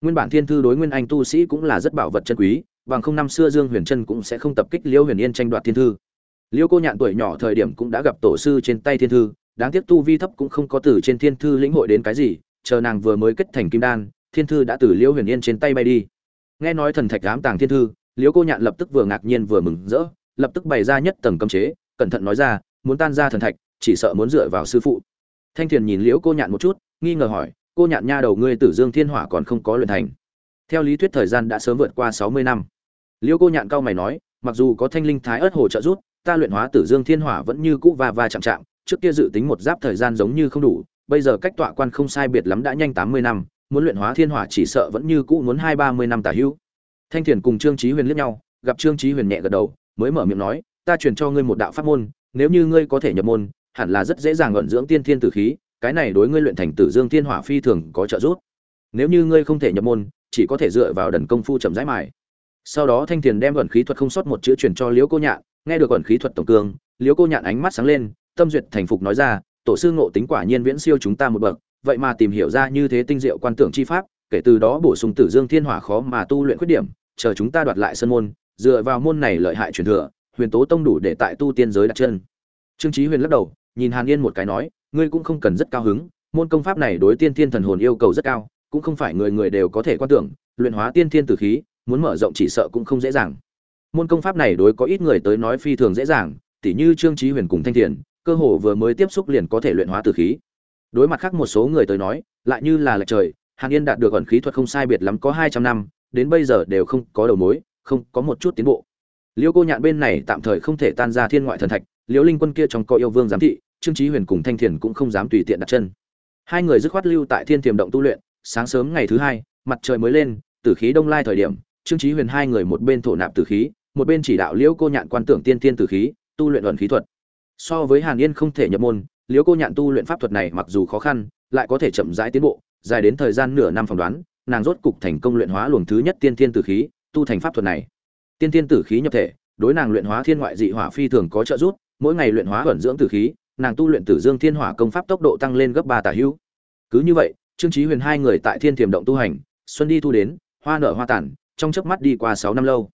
Nguyên bản thiên thư đối nguyên anh tu sĩ cũng là rất bảo vật chân quý, bằng không năm xưa dương huyền trân cũng sẽ không tập kích liêu huyền yên tranh đoạt thiên thư. Liêu cô nhạn tuổi nhỏ thời điểm cũng đã gặp tổ sư trên tay thiên thư, đáng tiếc tu vi thấp cũng không có từ trên thiên thư lĩnh hội đến cái gì, chờ nàng vừa mới kết thành kim đan, thiên thư đã từ liêu huyền yên trên tay bay đi. Nghe nói thần thạch ám tàng thiên thư, liêu cô nhạn lập tức vừa ngạc nhiên vừa mừng rỡ lập tức bày ra nhất tầng cấm chế, cẩn thận nói ra, muốn tan ra thần thạch, chỉ sợ muốn dựa vào sư phụ. Thanh thiền nhìn liễu cô nhạn một chút, nghi ngờ hỏi, cô nhạn nha đầu ngươi tử dương thiên hỏa còn không có luyện thành? Theo lý thuyết thời gian đã sớm vượt qua sáu mươi năm. Liễu cô nhạn cao mày nói, mặc dù có thanh linh thái ớt hồ trợ giúp, ta luyện hóa tử dương thiên hỏa vẫn như cũ va va chạm chạm, trước kia dự tính một giáp thời gian giống như không đủ, bây giờ cách tọa quan không sai biệt lắm đã nhanh tám mươi năm, muốn luyện hóa thiên hỏa chỉ sợ vẫn như cũ muốn hai ba mươi năm tả hữu thanh thiền cùng trương trí huyền liếc nhau, gặp trương trí huyền nhẹ gật đầu mới mở miệng nói ta truyền cho ngươi một đạo pháp môn nếu như ngươi có thể nhập môn hẳn là rất dễ dàng luận dưỡng tiên thiên tử khí cái này đối ngươi luyện thành tử dương thiên hỏa phi thường có trợ giúp. Nếu như ngươi không thể nhập môn chỉ có thể dựa vào đần công phu chậm rãi mài. Sau đó thanh tiền đem ẩn khí thuật không sót một chữ truyền cho liễu cô nhạn nghe được ẩn khí thuật tổng cương liễu cô nhạn ánh mắt sáng lên tâm duyệt thành phục nói ra tổ sư ngộ tính quả nhiên viễn siêu chúng ta một bậc vậy mà tìm hiểu ra như thế tinh diệu quan tưởng chi pháp kể từ đó bổ sung Tử Dương Thiên Hỏa khó mà tu luyện khuyết điểm, chờ chúng ta đoạt lại sân môn, dựa vào môn này lợi hại truyền thừa, Huyền Tố Tông đủ để tại tu tiên giới đặt chân. Trương Chí Huyền lắc đầu, nhìn Hàn Yên một cái nói, ngươi cũng không cần rất cao hứng, môn công pháp này đối tiên thiên thần hồn yêu cầu rất cao, cũng không phải người người đều có thể quan tưởng, luyện hóa tiên thiên tử khí, muốn mở rộng chỉ sợ cũng không dễ dàng. Môn công pháp này đối có ít người tới nói phi thường dễ dàng, tỉ như Trương Chí Huyền cùng Thanh Thiền, cơ hồ vừa mới tiếp xúc liền có thể luyện hóa tử khí. Đối mặt khác một số người tới nói, lại như là lệch trời, Hàn Yên đạt được ẩn khí thuật không sai biệt lắm có 200 năm, đến bây giờ đều không có đầu mối, không có một chút tiến bộ. Liêu Cô Nhạn bên này tạm thời không thể tan ra thiên ngoại thần thạch, Liễu Linh Quân kia trong có yêu vương giám thị, Trương trí Huyền cùng Thanh Thiền cũng không dám tùy tiện đặt chân. Hai người dứt khoát lưu tại Thiên Tiềm động tu luyện, sáng sớm ngày thứ hai, mặt trời mới lên, tử khí đông lai thời điểm, Trương trí Huyền hai người một bên thổ nạp tử khí, một bên chỉ đạo Liễu Cô Nhạn quan tưởng tiên tiên tử khí, tu luyện luận khí thuật. So với Hàn Yên không thể nhập môn, Liễu Cô Nhạn tu luyện pháp thuật này mặc dù khó khăn, lại có thể chậm rãi tiến bộ, dài đến thời gian nửa năm phỏng đoán, nàng rốt cục thành công luyện hóa luồng thứ nhất tiên tiên tử khí, tu thành pháp thuật này. Tiên tiên tử khí nhập thể, đối nàng luyện hóa thiên ngoại dị hỏa phi thường có trợ giúp, mỗi ngày luyện hóa ẩn dưỡng tử khí, nàng tu luyện Tử Dương Thiên Hỏa công pháp tốc độ tăng lên gấp ba tả hữu. Cứ như vậy, Trương Chí Huyền hai người tại Thiên Tiềm động tu hành, xuân đi thu đến, hoa nở hoa tàn, trong chớp mắt đi qua sáu năm lâu.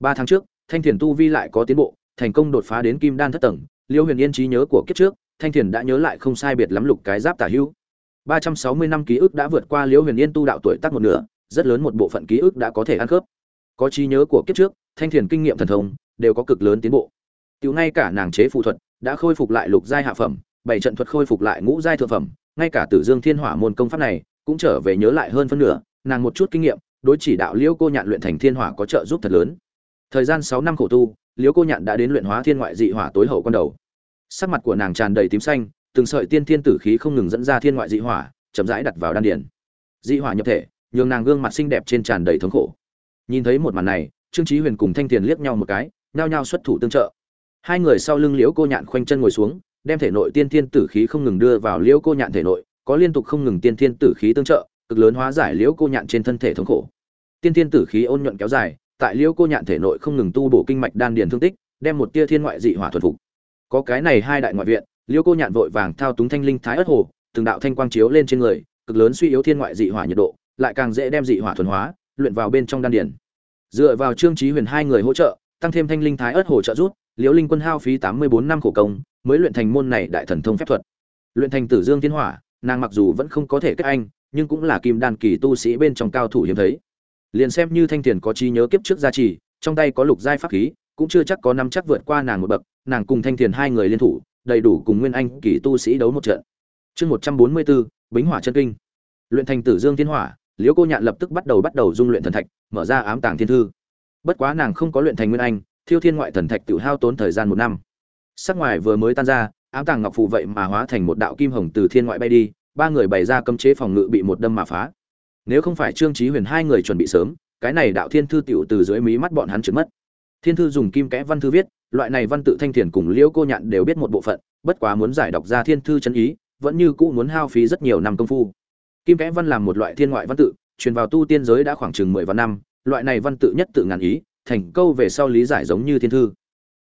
Ba tháng trước, Thanh Thiền tu vi lại có tiến bộ, thành công đột phá đến Kim Đan thất tầng, Liêu Huyền Yên trí nhớ của kiếp trước, Thanh Thiền đã nhớ lại không sai biệt lắm lục cái giáp tả hữu. 360 năm ký ức đã vượt qua Liễu Huyền Yên tu đạo tuổi tác một nửa, rất lớn một bộ phận ký ức đã có thể ăn khớp. Có trí nhớ của kiếp trước, Thanh Thiền kinh nghiệm thần thông đều có cực lớn tiến bộ. Tiểu ngay cả nàng chế phù thuật đã khôi phục lại lục giai hạ phẩm, bảy trận thuật khôi phục lại ngũ giai thượng phẩm, ngay cả Tử Dương Thiên Hỏa môn công pháp này cũng trở về nhớ lại hơn phân nửa, nàng một chút kinh nghiệm, đối chỉ đạo Liễu Cô Nhạn luyện thành Thiên Hỏa có trợ giúp thật lớn. Thời gian sáu năm khổ tu, Liễu Cô Nhạn đã đến luyện hóa thiên ngoại dị hỏa tối hậu con đầu. Sắc mặt của nàng tràn đầy tím xanh, từng sợi tiên thiên tử khí không ngừng dẫn ra thiên ngoại dị hỏa, chậm rãi đặt vào đan điền. Dị hỏa nhập thể, nhường nàng gương mặt xinh đẹp trên tràn đầy thống khổ. Nhìn thấy một màn này, Trương Chí Huyền cùng Thanh Tiền liếc nhau một cái, nhao nhao xuất thủ tương trợ. Hai người sau lưng Liễu Cô Nhạn khoanh chân ngồi xuống, đem thể nội tiên thiên tử khí không ngừng đưa vào Liễu Cô Nhạn thể nội, có liên tục không ngừng tiên thiên tử khí tương trợ, cực lớn hóa giải Liễu Cô Nhạn trên thân thể thống khổ. Tiên thiên tử khí ôn nhuận kéo dài, tại Liễu Cô Nhạn thể nội không ngừng tu bổ kinh mạch đan điền thương tích, đem một tia thiên ngoại dị hỏa thuần phục. Có cái này hai đại ngoại viện, Liễu Cô Nhạn vội vàng thao túng thanh linh thái ất hồ, từng đạo thanh quang chiếu lên trên người, cực lớn suy yếu thiên ngoại dị hỏa nhiệt độ, lại càng dễ đem dị hỏa thuần hóa, luyện vào bên trong đan điền. Dựa vào Trương Chí Huyền hai người hỗ trợ, tăng thêm thanh linh thái ớt hỗ trợ rút, Liễu Linh Quân hao phí 84 năm khổ công, mới luyện thành môn này đại thần thông phép thuật. Luyện thành Tử Dương Thiên Hỏa, nàng mặc dù vẫn không có thể kết anh, nhưng cũng là kim đan kỳ tu sĩ bên trong cao thủ hiếm thấy. Liền xem như Thanh Tiền có trí nhớ kiếp trước gia trì, trong tay có lục giai pháp khí, cũng chưa chắc có năm chắc vượt qua nàng một bậc, nàng cùng Thanh Tiền hai người liên thủ, đầy đủ cùng Nguyên Anh kỳ tu sĩ đấu một trận. Chương 144, Bính Hỏa chân kinh. Luyện thành Tử Dương Thiên Hỏa, Liễu Cô Nhạn lập tức bắt đầu bắt đầu dung luyện thần thạch, mở ra ám tàng thiên thư. Bất quá nàng không có luyện thành Nguyên Anh, Thiêu Thiên ngoại thần thạch tự hao tốn thời gian một năm. Sắc ngoài vừa mới tan ra, ám tàng ngọc phù vậy mà hóa thành một đạo kim hồng từ thiên ngoại bay đi, ba người bày ra cấm chế phòng ngự bị một đâm mà phá. Nếu không phải Trương trí Huyền hai người chuẩn bị sớm, cái này đạo thiên thư tiểu từ dưới mí mắt bọn hắn trượt mất. Thiên thư dùng kim kẽ văn thư viết, loại này văn tự thanh thiền cùng Liễu Cô Nhạn đều biết một bộ phận, bất quá muốn giải đọc ra thiên thư chân ý, vẫn như cũ muốn hao phí rất nhiều năm công phu. Kim kẽ văn làm một loại thiên ngoại văn tự, truyền vào tu tiên giới đã khoảng chừng mười vạn năm, loại này văn tự nhất tự ngàn ý, thành câu về sau lý giải giống như thiên thư.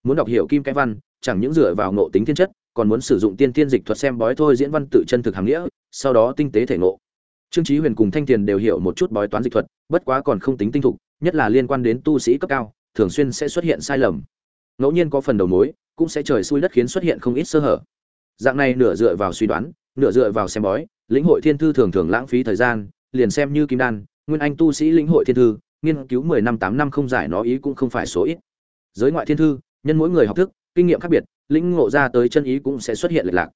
Muốn đọc hiểu kim kẽ văn, chẳng những dựa vào ngộ tính thiên chất, còn muốn sử dụng tiên tiên dịch thuật xem bói thôi diễn văn tự chân thực hàm nghĩa, sau đó tinh tế thể ngộ. Trương Chí Huyền cùng Thanh Tiền đều hiểu một chút bói toán dịch thuật, bất quá còn không tính tinh thục, nhất là liên quan đến tu sĩ cấp cao, thường xuyên sẽ xuất hiện sai lầm. Ngẫu nhiên có phần đầu mối, cũng sẽ trời xui đất khiến xuất hiện không ít sơ hở. Dạng này nửa dựa vào suy đoán, nửa dựa vào xem bói, lĩnh hội thiên thư thường thường lãng phí thời gian, liền xem như kim đan, nguyên anh tu sĩ lĩnh hội thiên thư, nghiên cứu 10 năm tám năm không giải nó ý cũng không phải số ít. Giới ngoại thiên thư, nhân mỗi người học thức, kinh nghiệm khác biệt, lĩnh ngộ ra tới chân ý cũng sẽ xuất hiện lệch lạc.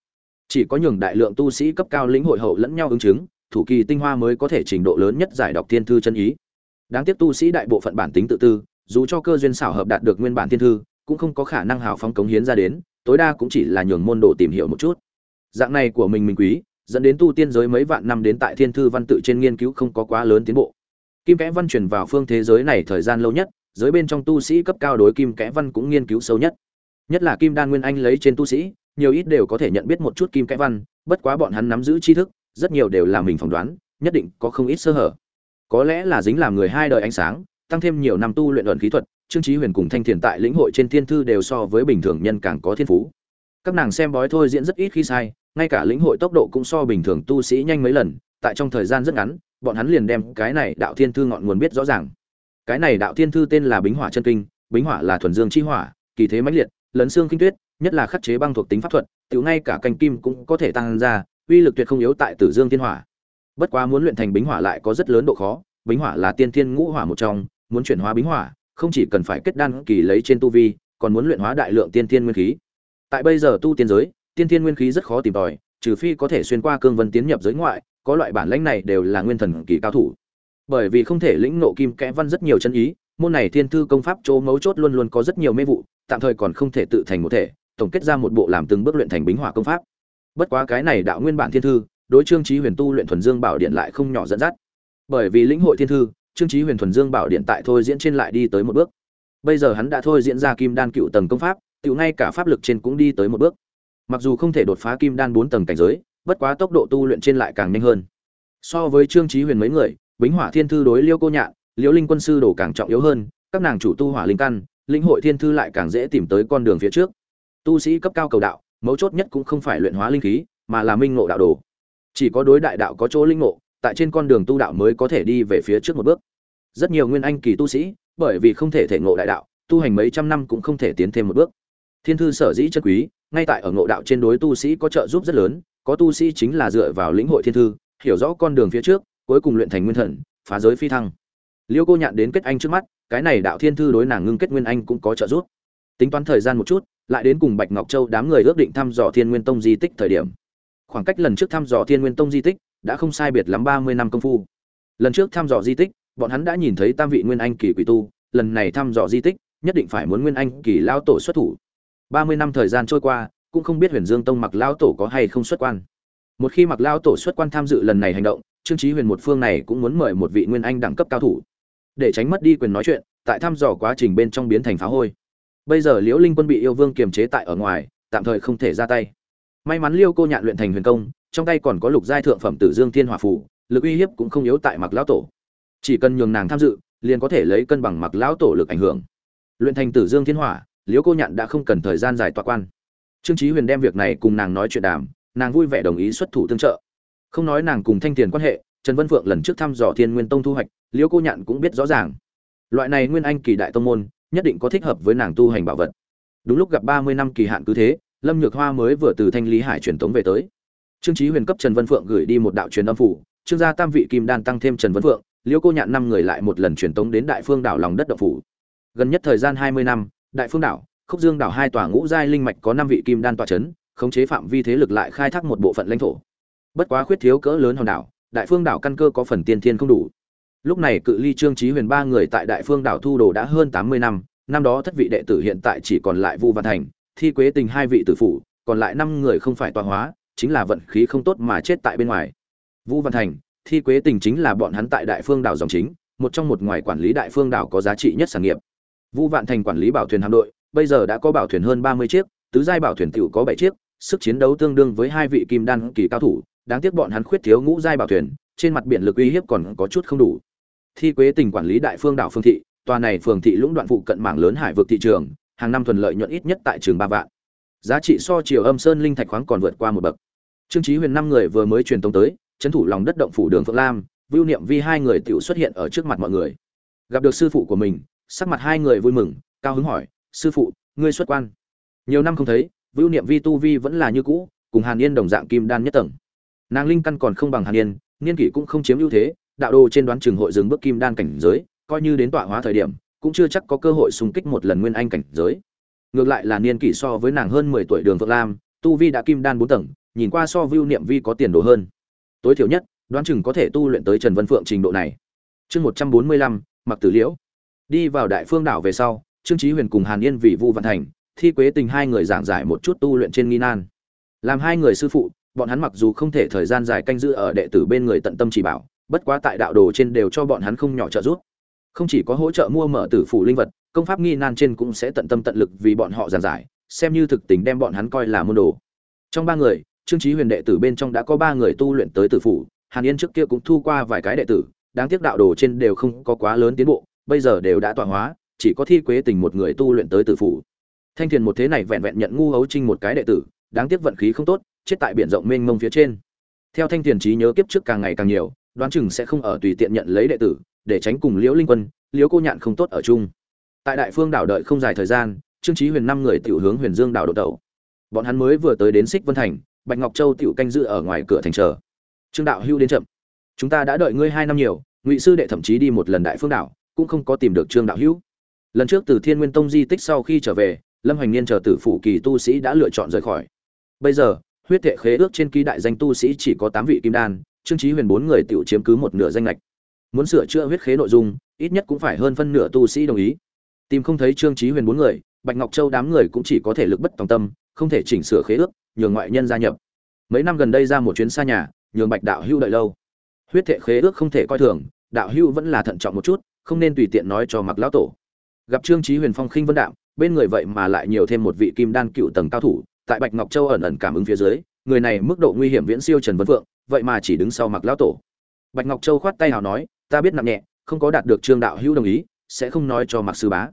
Chỉ có nhường đại lượng tu sĩ cấp cao lĩnh hội hậu lẫn nhau ứng chứng, thủ kỳ tinh hoa mới có thể trình độ lớn nhất giải đọc thiên thư chân ý. Đáng tiếc tu sĩ đại bộ phận bản tính tự tư, dù cho cơ duyên xảo hợp đạt được nguyên bản thiên thư, cũng không có khả năng hào phóng cống hiến ra đến, tối đa cũng chỉ là nhường môn đồ tìm hiểu một chút. Dạng này của mình mình quý, dẫn đến tu tiên giới mấy vạn năm đến tại thiên thư văn tự trên nghiên cứu không có quá lớn tiến bộ. Kim kẽ văn truyền vào phương thế giới này thời gian lâu nhất, giới bên trong tu sĩ cấp cao đối kim kẽ văn cũng nghiên cứu sâu nhất. Nhất là kim đan nguyên anh lấy trên tu sĩ, nhiều ít đều có thể nhận biết một chút kim kẽ văn, bất quá bọn hắn nắm giữ tri thức, rất nhiều đều là mình phỏng đoán, nhất định có không ít sơ hở. Có lẽ là dính làm người hai đời ánh sáng, tăng thêm nhiều năm tu luyện luận khí thuật, trương trí huyền cùng thanh thiền tại lĩnh hội trên thiên thư đều so với bình thường nhân càng có thiên phú. Các nàng xem bói thôi diễn rất ít khi sai ngay cả lĩnh hội tốc độ cũng so bình thường tu sĩ nhanh mấy lần, tại trong thời gian rất ngắn, bọn hắn liền đem cái này đạo thiên thư ngọn nguồn biết rõ ràng. Cái này đạo thiên thư tên là bính hỏa chân kinh, bính hỏa là thuần dương chi hỏa, kỳ thế mãnh liệt, lấn xương kinh tuyết, nhất là khắc chế băng thuộc tính pháp thuật, tiểu ngay cả canh kim cũng có thể tăng ra, uy lực tuyệt không yếu tại tử dương thiên hỏa. Bất quá muốn luyện thành bính hỏa lại có rất lớn độ khó, bính hỏa là tiên thiên ngũ hỏa một trong, muốn chuyển hóa bính hỏa, không chỉ cần phải kết đan kỳ lấy trên tu vi, còn muốn luyện hóa đại lượng tiên thiên nguyên khí. Tại bây giờ tu tiên giới tiên thiên nguyên khí rất khó tìm tòi, trừ phi có thể xuyên qua cương vân tiến nhập giới ngoại, có loại bản lãnh này đều là nguyên thần kỳ cao thủ. Bởi vì không thể lĩnh nộ kim kẽ văn rất nhiều chân ý, môn này thiên thư công pháp chỗ mấu chốt luôn luôn có rất nhiều mê vụ, tạm thời còn không thể tự thành một thể, tổng kết ra một bộ làm từng bước luyện thành bính hỏa công pháp. Bất quá cái này đạo nguyên bản thiên thư, đối trương trí huyền tu luyện thuần dương bảo điện lại không nhỏ dẫn dắt. Bởi vì lĩnh hội thiên thư, trương trí huyền thuần dương bảo điện tại thôi diễn trên lại đi tới một bước. Bây giờ hắn đã thôi diễn ra kim đan cựu tầng công pháp tự ngay cả pháp lực trên cũng đi tới một bước mặc dù không thể đột phá kim đan bốn tầng cảnh giới, bất quá tốc độ tu luyện trên lại càng nhanh hơn. So với trương trí huyền mấy người, bính hỏa thiên thư đối liêu cô nhạn liễu linh quân sư đổ càng trọng yếu hơn, các nàng chủ tu hỏa linh căn linh hội thiên thư lại càng dễ tìm tới con đường phía trước. Tu sĩ cấp cao cầu đạo, mấu chốt nhất cũng không phải luyện hóa linh khí, mà là minh ngộ đạo đồ. Chỉ có đối đại đạo có chỗ linh ngộ, tại trên con đường tu đạo mới có thể đi về phía trước một bước. Rất nhiều nguyên anh kỳ tu sĩ, bởi vì không thể thể ngộ đại đạo, tu hành mấy trăm năm cũng không thể tiến thêm một bước. Thiên thư sở dĩ chân quý ngay tại ở ngộ đạo trên đối tu sĩ có trợ giúp rất lớn, có tu sĩ chính là dựa vào lĩnh hội thiên thư, hiểu rõ con đường phía trước, cuối cùng luyện thành nguyên thần, phá giới phi thăng. Liêu cô nhạn đến kết anh trước mắt, cái này đạo thiên thư đối nàng ngưng kết nguyên anh cũng có trợ giúp. Tính toán thời gian một chút, lại đến cùng bạch ngọc châu đám người ước định thăm dò thiên nguyên tông di tích thời điểm. Khoảng cách lần trước thăm dò thiên nguyên tông di tích đã không sai biệt lắm ba mươi năm công phu. Lần trước thăm dò di tích, bọn hắn đã nhìn thấy tam vị nguyên anh kỳ quỷ tu, lần này thăm dò di tích, nhất định phải muốn nguyên anh kỳ lao tổ xuất thủ ba mươi năm thời gian trôi qua, cũng không biết huyền dương tông mặc Lão tổ có hay không xuất quan. Một khi mặc Lão tổ xuất quan tham dự lần này hành động, trương trí huyền một phương này cũng muốn mời một vị nguyên anh đẳng cấp cao thủ. Để tránh mất đi quyền nói chuyện, tại thăm dò quá trình bên trong biến thành phá hôi. Bây giờ liễu linh quân bị yêu vương kiềm chế tại ở ngoài, tạm thời không thể ra tay. May mắn liêu cô nhạn luyện thành huyền công, trong tay còn có lục giai thượng phẩm tử dương thiên hỏa phủ lực uy hiếp cũng không yếu tại mặc lão tổ. Chỉ cần nhường nàng tham dự, liền có thể lấy cân bằng mặc lão tổ lực ảnh hưởng. Luyện thành tử dương thiên hỏa liễu cô nhạn đã không cần thời gian dài tọa quan. Trương trí huyền đem việc này cùng nàng nói chuyện đàm, nàng vui vẻ đồng ý xuất thủ tương trợ. Không nói nàng cùng thanh tiền quan hệ, trần vân phượng lần trước thăm dò thiên nguyên tông thu hoạch, liễu cô nhạn cũng biết rõ ràng. Loại này nguyên anh kỳ đại tông môn, nhất định có thích hợp với nàng tu hành bảo vật. Đúng lúc gặp ba mươi năm kỳ hạn cứ thế, lâm nhược hoa mới vừa từ thanh lý hải truyền tống về tới. Trương trí huyền cấp trần vân phượng gửi đi một đạo truyền âm phủ, trương gia tam vị kim đan tăng thêm trần vân phượng, liễu cô nhạn năm người lại một lần truyền tống đến đại phương đảo lòng đất động phủ. Gần nhất thời gian hai mươi năm đại phương đảo, khúc dương đảo hai tòa ngũ giai linh mạch có năm vị kim đan tòa chấn, khống chế phạm vi thế lực lại khai thác một bộ phận lãnh thổ. Bất quá khuyết thiếu cỡ lớn hòn đảo, đại phương đảo căn cơ có phần tiên thiên không đủ. Lúc này cự ly trương trí huyền ba người tại đại phương đảo thu đồ đã hơn tám mươi năm năm đó thất vị đệ tử hiện tại chỉ còn lại vu văn thành, thi quế tình hai vị tử phủ, còn lại năm người không phải tọa hóa, chính là vận khí không tốt mà chết tại bên ngoài. Vu văn thành, thi quế tình chính là bọn hắn tại đại phương đảo dòng chính, một trong một ngoài quản lý đại phương đảo có giá trị nhất sản nghiệp vu vạn thành quản lý bảo thuyền hạm đội, bây giờ đã có bảo thuyền hơn ba mươi chiếc, tứ giai bảo thuyền tiểu có bảy chiếc, sức chiến đấu tương đương với hai vị kim đan kỳ cao thủ, đáng tiếc bọn hắn khuyết thiếu ngũ giai bảo thuyền, trên mặt biển lực uy hiếp còn có chút không đủ. Thi quế Tỉnh quản lý đại phương đảo phương thị, tòa này phường thị lũng đoạn phụ cận mảng lớn hải vực thị trường, hàng năm thuần lợi nhuận ít nhất tại trường ba vạn. Giá trị so chiều âm sơn linh thạch khoáng còn vượt qua một bậc. Trương Chí huyền năm người vừa mới truyền tống tới, trấn thủ lòng đất động phủ đường phượng lam, vưu niệm vi hai người tiểu xuất hiện ở trước mặt mọi người. Gặp được sư phụ của mình sắc mặt hai người vui mừng, cao hứng hỏi, sư phụ, ngươi xuất quan? Nhiều năm không thấy vưu niệm vi tu vi vẫn là như cũ, cùng hàn yên đồng dạng kim đan nhất tầng. Nàng linh căn còn không bằng hàn yên, niên kỷ cũng không chiếm ưu thế, đạo đồ trên đoán trường hội dừng bước kim đan cảnh giới, coi như đến tọa hóa thời điểm, cũng chưa chắc có cơ hội xung kích một lần nguyên anh cảnh giới. Ngược lại là niên kỷ so với nàng hơn mười tuổi đường phượng lam, tu vi đã kim đan bốn tầng, nhìn qua so vưu niệm vi có tiền đồ hơn. Tối thiểu nhất, đoán chừng có thể tu luyện tới trần vân phượng trình độ này. Chương một trăm bốn mươi lăm, mặc tử liễu đi vào đại phương đảo về sau, trương trí huyền cùng hàn yên vì vu văn thành, thi quế tình hai người giảng giải một chút tu luyện trên nghi nan. Làm hai người sư phụ, bọn hắn mặc dù không thể thời gian dài canh giữ ở đệ tử bên người tận tâm chỉ bảo, bất quá tại đạo đồ trên đều cho bọn hắn không nhỏ trợ giúp. Không chỉ có hỗ trợ mua mở tử phủ linh vật, công pháp nghi nan trên cũng sẽ tận tâm tận lực vì bọn họ giảng giải, xem như thực tình đem bọn hắn coi là môn đồ. Trong ba người, trương trí huyền đệ tử bên trong đã có ba người tu luyện tới tử phủ, hàn yên trước kia cũng thu qua vài cái đệ tử, đáng tiếc đạo đồ trên đều không có quá lớn tiến bộ bây giờ đều đã tọa hóa, chỉ có thi quế tình một người tu luyện tới tử phủ. Thanh thiền một thế này vẹn vẹn nhận ngu hấu trinh một cái đệ tử, đáng tiếc vận khí không tốt, chết tại biển rộng mênh mông phía trên. Theo thanh thiền trí nhớ kiếp trước càng ngày càng nhiều, đoán chừng sẽ không ở tùy tiện nhận lấy đệ tử, để tránh cùng liễu linh quân, liễu cô nhạn không tốt ở chung. Tại đại phương đảo đợi không dài thời gian, trương trí huyền năm người tiểu hướng huyền dương đảo đột tẩu. Bọn hắn mới vừa tới đến xích vân thành, bạch ngọc châu tiểu canh giữ ở ngoài cửa thành chờ. Trương đạo hưu đến chậm. Chúng ta đã đợi ngươi hai năm nhiều, ngụy sư đệ thậm chí đi một lần đại phương đảo cũng không có tìm được trương đạo hữu. Lần trước từ thiên nguyên tông di tích sau khi trở về, lâm hoành niên chờ tử phụ kỳ tu sĩ đã lựa chọn rời khỏi. Bây giờ, huyết thệ khế ước trên ký đại danh tu sĩ chỉ có tám vị kim đan, trương chí huyền bốn người tiểu chiếm cứ một nửa danh lệch muốn sửa chữa huyết khế nội dung, ít nhất cũng phải hơn phân nửa tu sĩ đồng ý. Tìm không thấy trương chí huyền bốn người, bạch ngọc châu đám người cũng chỉ có thể lực bất tòng tâm, không thể chỉnh sửa khế ước, nhường ngoại nhân gia nhập. Mấy năm gần đây ra một chuyến xa nhà, nhường bạch đạo hưu đợi lâu. Huyết thệ khế ước không thể coi thường, đạo hưu vẫn là thận trọng một chút không nên tùy tiện nói cho mặc lão tổ. Gặp trương chí huyền phong khinh vân đạm, bên người vậy mà lại nhiều thêm một vị kim đan cựu tầng cao thủ, tại bạch ngọc châu ẩn ẩn cảm ứng phía dưới, người này mức độ nguy hiểm viễn siêu trần vân phượng, vậy mà chỉ đứng sau mặc lão tổ. Bạch ngọc châu khoát tay hào nói, ta biết nặng nhẹ, không có đạt được trương đạo hữu đồng ý, sẽ không nói cho mặc sư bá.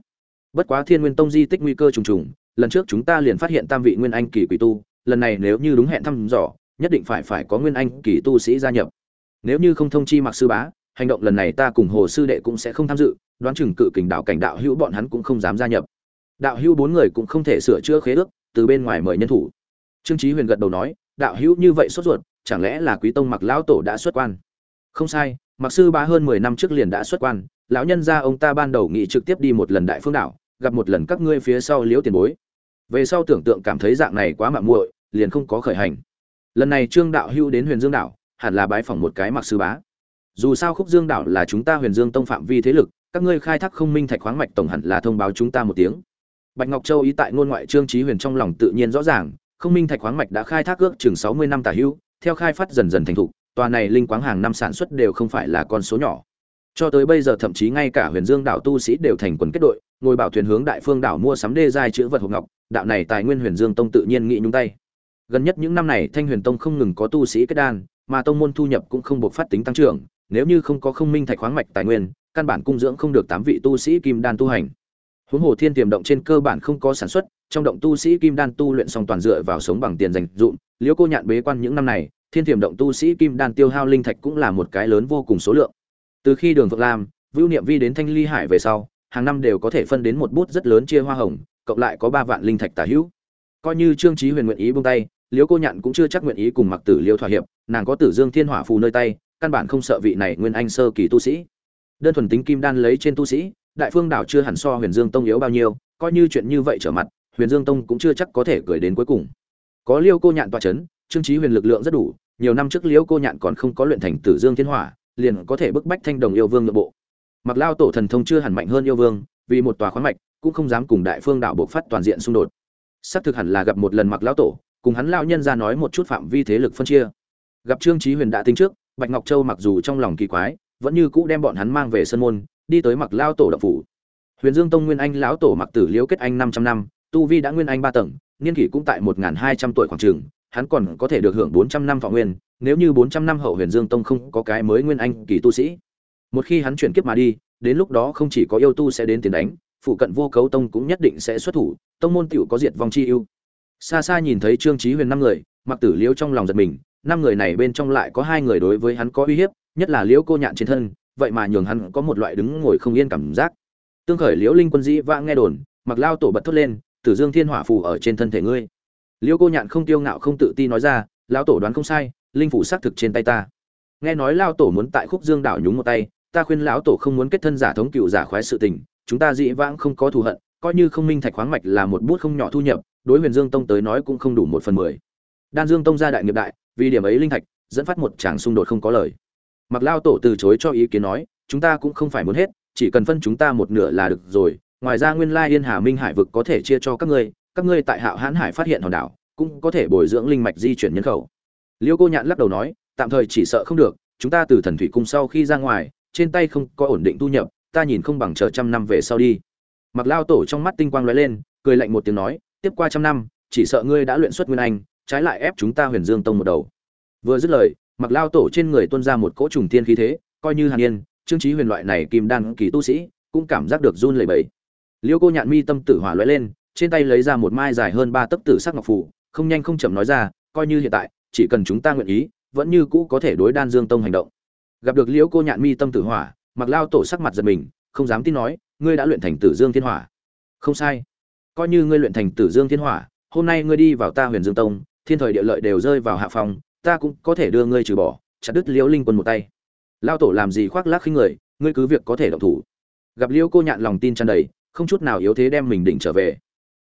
Bất quá thiên nguyên tông di tích nguy cơ trùng trùng, lần trước chúng ta liền phát hiện tam vị nguyên anh kỳ quỷ tu, lần này nếu như đúng hẹn thăm dò, nhất định phải phải có nguyên anh kỳ tu sĩ gia nhập. Nếu như không thông chi mặc sư bá hành động lần này ta cùng hồ sư đệ cũng sẽ không tham dự, đoán chừng cự kình đạo cảnh đạo hữu bọn hắn cũng không dám gia nhập. Đạo hữu bốn người cũng không thể sửa chữa khế ước, từ bên ngoài mời nhân thủ. Trương Chí huyền gật đầu nói, đạo hữu như vậy sốt ruột, chẳng lẽ là quý tông mặc lão tổ đã xuất quan? Không sai mặc sư bá hơn mười năm trước liền đã xuất quan, lão nhân gia ông ta ban đầu nghĩ trực tiếp đi một lần đại phương đảo, gặp một lần các ngươi phía sau liễu tiền bối. Về sau tưởng tượng cảm thấy dạng này quá mạo muội, liền không có khởi hành. Lần này trương đạo hưu đến huyền dương đảo, hẳn là bái phỏng một cái mặc sư bá dù sao khúc dương đảo là chúng ta huyền dương tông phạm vi thế lực, các ngươi khai thác không minh thạch khoáng mạch tổng hẳn là thông báo chúng ta một tiếng. Bạch ngọc châu ý tại ngôn ngoại trương trí huyền trong lòng tự nhiên rõ ràng, không minh thạch khoáng mạch đã khai thác ước chừng sáu mươi năm tả hữu, theo khai phát dần dần thành thục, tòa này linh quáng hàng năm sản xuất đều không phải là con số nhỏ. Cho tới bây giờ thậm chí ngay cả huyền dương đảo tu sĩ đều thành quần kết đội, ngồi bảo thuyền hướng đại phương đảo mua sắm đê giai chữ vật hộp ngọc, đạo này tài nguyên huyền dương tông tự nhiên nghĩ nhúng tay. Gần nhất những năm này thanh huyền tông không ngừng có tu sĩ kết đan, mà tông môn thu nhập cũng không buộc phát tính tăng trưởng nếu như không có không minh thạch khoáng mạch tài nguyên, căn bản cung dưỡng không được tám vị tu sĩ kim đan tu hành. Huống hồ thiên tiềm động trên cơ bản không có sản xuất, trong động tu sĩ kim đan tu luyện xong toàn dựa vào sống bằng tiền dành dụm liễu cô nhạn bế quan những năm này, thiên tiềm động tu sĩ kim đan tiêu hao linh thạch cũng là một cái lớn vô cùng số lượng. Từ khi đường vượng lam vưu niệm vi đến thanh ly hải về sau, hàng năm đều có thể phân đến một bút rất lớn chia hoa hồng, cộng lại có ba vạn linh thạch tả hữu. Coi như trương trí huyền nguyện ý buông tay, liễu cô nhạn cũng chưa chắc nguyện ý cùng mặc tử liễu thỏa hiệp, nàng có tử dương thiên hỏa phù nơi tay căn bản không sợ vị này nguyên anh sơ kỳ tu sĩ. Đơn thuần tính kim đan lấy trên tu sĩ, đại phương đảo chưa hẳn so huyền dương tông yếu bao nhiêu, coi như chuyện như vậy trở mặt, huyền dương tông cũng chưa chắc có thể gửi đến cuối cùng. Có liêu cô nhạn tọa chấn, trương trí huyền lực lượng rất đủ, nhiều năm trước liêu cô nhạn còn không có luyện thành tử dương thiên hỏa, liền có thể bức bách thanh đồng yêu vương nội bộ. Mặc lao tổ thần thông chưa hẳn mạnh hơn yêu vương, vì một tòa khoáng mạch, cũng không dám cùng đại phương đạo bộc phát toàn diện xung đột. Xác thực hẳn là gặp một lần mặc lão tổ, cùng hắn lão nhân ra nói một chút phạm vi thế lực phân chia. Gặp trương chí huyền đã tính trước bạch ngọc châu mặc dù trong lòng kỳ quái, vẫn như cũ đem bọn hắn mang về sân môn, đi tới mặc lão tổ đập phủ. Huyền dương tông nguyên anh lão tổ mặc tử liễu kết anh 500 năm, tu vi đã nguyên anh ba tầng, niên kỷ cũng tại 1.200 tuổi khoảng trường hắn còn có thể được hưởng 400 năm vọng nguyên, nếu như 400 năm hậu huyền dương tông không có cái mới nguyên anh kỳ tu sĩ. Một khi hắn chuyển kiếp mà đi, đến lúc đó không chỉ có yêu tu sẽ đến tiền đánh, phụ cận vô cấu tông cũng nhất định sẽ xuất thủ, tông môn tiểu có diệt vong chi ưu. Xa xa nhìn thấy trương chí huyền năm người, mặc tử liễu trong lòng giật mình năm người này bên trong lại có hai người đối với hắn có uy hiếp, nhất là liễu cô nhạn trên thân, vậy mà nhường hắn có một loại đứng ngồi không yên cảm giác. Tương khởi liễu linh quân dĩ vãng nghe đồn, mặc lao tổ bật thốt lên, tử dương thiên hỏa phù ở trên thân thể ngươi. Liễu cô nhạn không tiêu ngạo không tự ti nói ra, lão tổ đoán không sai, linh phủ xác thực trên tay ta. Nghe nói lao tổ muốn tại khúc dương đảo nhúng một tay, ta khuyên lão tổ không muốn kết thân giả thống cựu giả khoái sự tình, chúng ta dĩ vãng không có thù hận, coi như không minh thạch khoáng mạch là một bút không nhỏ thu nhập, đối huyền dương tông tới nói cũng không đủ một phần mười. Đan dương tông gia đại nghiệp đại vì điểm ấy linh thạch, dẫn phát một tràng xung đột không có lời. Mặc lao tổ từ chối cho ý kiến nói, chúng ta cũng không phải muốn hết, chỉ cần phân chúng ta một nửa là được rồi. Ngoài ra nguyên lai yên hà minh hải vực có thể chia cho các ngươi các ngươi tại hạo hãn hải phát hiện hòn đảo, cũng có thể bồi dưỡng linh mạch di chuyển nhân khẩu. Liêu cô nhạn lắc đầu nói, tạm thời chỉ sợ không được, chúng ta từ thần thủy cung sau khi ra ngoài, trên tay không có ổn định thu nhập, ta nhìn không bằng chờ trăm năm về sau đi. Mặc lao tổ trong mắt tinh quang lóe lên, cười lạnh một tiếng nói, tiếp qua trăm năm, chỉ sợ ngươi đã luyện xuất nguyên anh trái lại ép chúng ta huyền dương tông một đầu. Vừa dứt lời, mặc lao tổ trên người tuôn ra một cỗ trùng thiên khí thế, coi như hàn yên trương trí huyền loại này kim đan kỳ tu sĩ, cũng cảm giác được run lẩy bẩy. Liêu cô nhạn mi tâm tử hỏa lóe lên, trên tay lấy ra một mai dài hơn ba tấc tử sắc ngọc phủ không nhanh không chậm nói ra, coi như hiện tại, chỉ cần chúng ta nguyện ý, vẫn như cũ có thể đối đan dương tông hành động. Gặp được liễu cô nhạn mi tâm tử hỏa, mặc lao tổ sắc mặt giật mình, không dám tin nói, ngươi đã luyện thành tử dương thiên hỏa. Không sai. Coi như ngươi luyện thành tử dương thiên hỏa, hôm nay ngươi đi vào ta huyền dương tông thiên thời địa lợi đều rơi vào hạ phòng ta cũng có thể đưa ngươi trừ bỏ, chặt đứt liễu linh quân một tay. Lao tổ làm gì khoác lác khinh người, ngươi cứ việc có thể động thủ. Gặp liễu cô nhạn lòng tin tràn đầy, không chút nào yếu thế đem mình đỉnh trở về.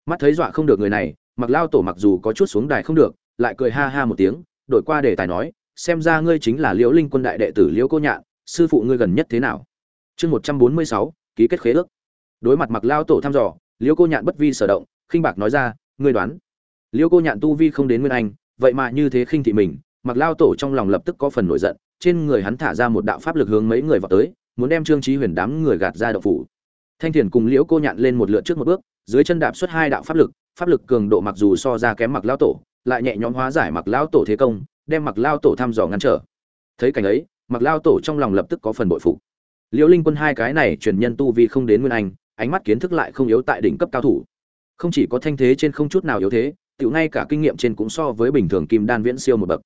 Mắt thấy dọa không được người này, mặc lao tổ mặc dù có chút xuống đài không được, lại cười ha ha một tiếng, đổi qua đề tài nói, xem ra ngươi chính là liễu linh quân đại đệ tử liễu cô nhạn, sư phụ ngươi gần nhất thế nào? Chương một trăm bốn mươi sáu, ký kết khế ước. Đối mặt mặc lao tổ thăm dò, liễu cô nhạn bất vi sở động, khinh bạc nói ra, ngươi đoán liễu cô nhạn tu vi không đến nguyên anh, vậy mà như thế khinh thị mình mặc lao tổ trong lòng lập tức có phần nổi giận, trên người hắn thả ra một đạo pháp lực hướng mấy người vào tới, muốn đem trương trí huyền đám người gạt ra đậu phủ. Thanh thiền cùng liễu cô nhạn lên một lượt trước một bước, dưới chân đạp xuất hai đạo pháp lực pháp lực cường độ mặc dù so ra kém mặc lao tổ, lại nhẹ nhõm hóa giải mặc lao tổ thế công, đem mặc lao tổ thăm dò ngăn trở. Thấy cảnh ấy mặc lao tổ trong lòng lập tức có phần bội phục. Liễu linh quân hai cái này truyền nhân tu vi không đến nguyên anh, ánh mắt kiến thức lại không yếu tại đỉnh cấp cao thủ. Không chỉ có thanh thế trên không chút nào yếu thế tiểu ngay cả kinh nghiệm trên cũng so với bình thường kim đan viễn siêu một bậc.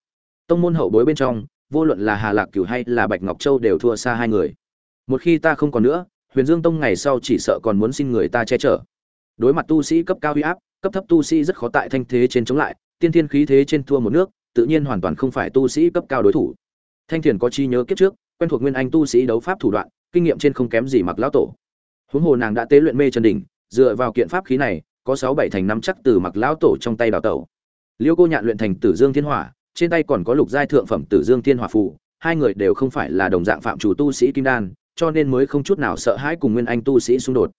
Tông môn hậu bối bên trong, vô luận là hà lạc cửu hay là bạch ngọc châu đều thua xa hai người. Một khi ta không còn nữa, huyền dương tông ngày sau chỉ sợ còn muốn xin người ta che chở. Đối mặt tu sĩ cấp cao uy áp, cấp thấp tu sĩ rất khó tại thanh thế trên chống lại, tiên thiên khí thế trên thua một nước, tự nhiên hoàn toàn không phải tu sĩ cấp cao đối thủ. Thanh thiền có chi nhớ kiếp trước, quen thuộc nguyên anh tu sĩ đấu pháp thủ đoạn, kinh nghiệm trên không kém gì mặc lão tổ. Huống hồ nàng đã tế luyện mê chân đỉnh, dựa vào kiện pháp khí này có sáu bảy thành năm chắc từ mặc lão tổ trong tay đào tẩu. Liêu cô nhạn luyện thành tử dương thiên hỏa, trên tay còn có lục giai thượng phẩm tử dương thiên hỏa phụ hai người đều không phải là đồng dạng phạm chủ tu sĩ kim đan, cho nên mới không chút nào sợ hãi cùng nguyên anh tu sĩ xung đột.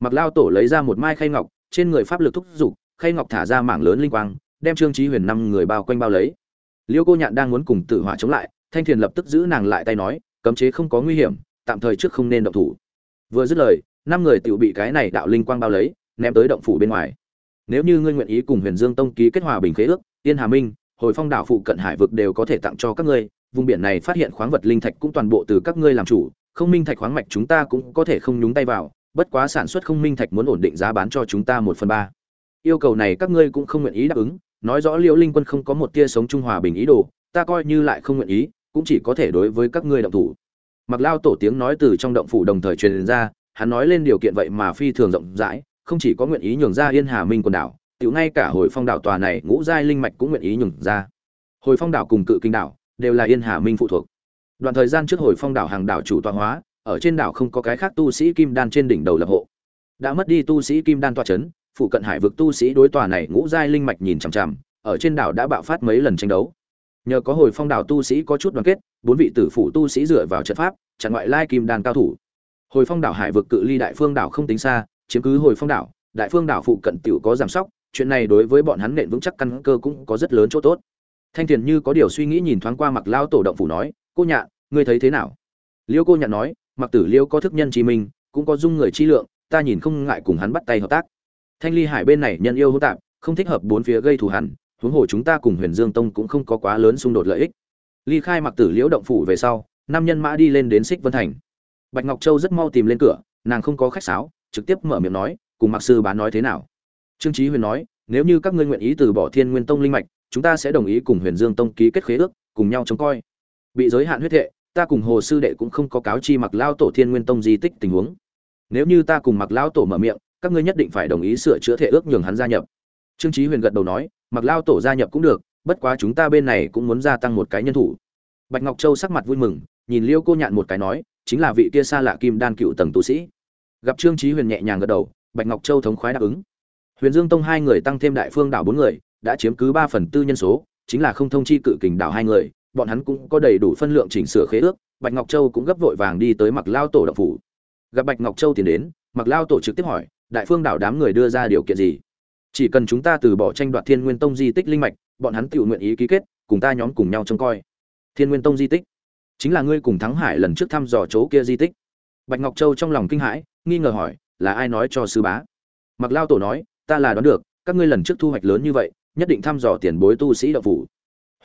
Mặc lao tổ lấy ra một mai khay ngọc, trên người pháp lực thúc giục, khay ngọc thả ra mảng lớn linh quang, đem trương trí huyền năm người bao quanh bao lấy. Liêu cô nhạn đang muốn cùng tử hỏa chống lại, thanh thiền lập tức giữ nàng lại tay nói, cấm chế không có nguy hiểm, tạm thời trước không nên động thủ. Vừa dứt lời, năm người tự bị cái này đạo linh quang bao lấy ném tới động phủ bên ngoài. Nếu như ngươi nguyện ý cùng huyền dương tông ký kết hòa bình khế ước, tiên hà minh, hồi phong đảo phụ cận hải vực đều có thể tặng cho các ngươi, vùng biển này phát hiện khoáng vật linh thạch cũng toàn bộ từ các ngươi làm chủ, không minh thạch khoáng mạch chúng ta cũng có thể không nhúng tay vào, bất quá sản xuất không minh thạch muốn ổn định giá bán cho chúng ta một phần ba. Yêu cầu này các ngươi cũng không nguyện ý đáp ứng, nói rõ liễu linh quân không có một tia sống trung hòa bình ý đồ, ta coi như lại không nguyện ý, cũng chỉ có thể đối với các ngươi động thủ. Mặc lao tổ tiếng nói từ trong động phủ đồng thời truyền ra, hắn nói lên điều kiện vậy mà phi thường rộng rãi không chỉ có nguyện ý nhường ra yên hà minh quần đảo, tiểu ngay cả hồi phong đảo tòa này ngũ giai linh mạch cũng nguyện ý nhường ra. Hồi phong đảo cùng cự kinh đảo đều là yên hà minh phụ thuộc. Đoạn thời gian trước hồi phong đảo hàng đảo chủ tọa hóa, ở trên đảo không có cái khác tu sĩ kim đan trên đỉnh đầu lập hộ. Đã mất đi tu sĩ kim đan tọa chấn, phụ cận hải vực tu sĩ đối tòa này ngũ giai linh mạch nhìn chằm chằm, ở trên đảo đã bạo phát mấy lần tranh đấu. Nhờ có hồi phong đảo tu sĩ có chút đoàn kết, bốn vị tử phủ tu sĩ dựa vào trận pháp, chặn ngoại lai kim đan cao thủ. Hồi phong đảo hải vực cự ly đại phương đảo không tính xa chiếm cứ hồi phong đảo, đại phương đảo phụ cận tiểu có giảm sóc, chuyện này đối với bọn hắn nện vững chắc căn cơ cũng có rất lớn chỗ tốt. Thanh thiền như có điều suy nghĩ nhìn thoáng qua mặc lao tổ động phủ nói, cô nhạn, ngươi thấy thế nào? Liêu cô nhạn nói mặc tử liêu có thức nhân chí minh, cũng có dung người chi lượng, ta nhìn không ngại cùng hắn bắt tay hợp tác. Thanh ly hải bên này nhân yêu hỗn tạp, không thích hợp bốn phía gây thù hẳn huống hồ chúng ta cùng huyền dương tông cũng không có quá lớn xung đột lợi ích. Ly khai mặc tử liễu động phủ về sau, năm nhân mã đi lên đến xích vân thành. Bạch ngọc châu rất mau tìm lên cửa, nàng không có khách sáo trực tiếp mở miệng nói, cùng mặc sư bá nói thế nào? Trương Chí huyền nói, nếu như các ngươi nguyện ý từ bỏ thiên nguyên tông linh mạch, chúng ta sẽ đồng ý cùng huyền dương tông ký kết khế ước, cùng nhau trông coi. Bị giới hạn huyết hệ, ta cùng hồ sư đệ cũng không có cáo chi mặc Lão tổ thiên nguyên tông di tích tình huống. Nếu như ta cùng mặc Lão tổ mở miệng, các ngươi nhất định phải đồng ý sửa chữa thể ước nhường hắn gia nhập. Trương Chí huyền gật đầu nói mặc Lão tổ gia nhập cũng được, bất quá chúng ta bên này cũng muốn gia tăng một cái nhân thủ. Bạch ngọc châu sắc mặt vui mừng, nhìn liêu cô nhạn một cái nói, chính là vị kia xa lạ kim đan cựu tầng tu sĩ gặp trương chí huyền nhẹ nhàng gật đầu, bạch ngọc châu thống khoái đáp ứng. Huyền dương tông hai người tăng thêm đại phương đảo bốn người, đã chiếm cứ ba phần tư nhân số, chính là không thông chi cự kình đảo hai người, bọn hắn cũng có đầy đủ phân lượng chỉnh sửa khế ước, bạch ngọc châu cũng gấp vội vàng đi tới mặc lao tổ động phủ. Gặp bạch ngọc châu tiến đến, mặc lao tổ trực tiếp hỏi, đại phương đảo đám người đưa ra điều kiện gì? Chỉ cần chúng ta từ bỏ tranh đoạt thiên nguyên tông di tích linh mạch, bọn hắn tự nguyện ý ký kết, cùng ta nhóm cùng nhau trông coi. Thiên nguyên tông di tích? Chính là ngươi cùng thắng hải lần trước thăm dò chỗ kia di tích. Bạch ngọc châu trong lòng kinh hãi nghi ngờ hỏi, là ai nói cho sư bá? Mặc lao tổ nói, ta là đoán được, các ngươi lần trước thu hoạch lớn như vậy, nhất định thăm dò tiền bối tu sĩ đạo phủ.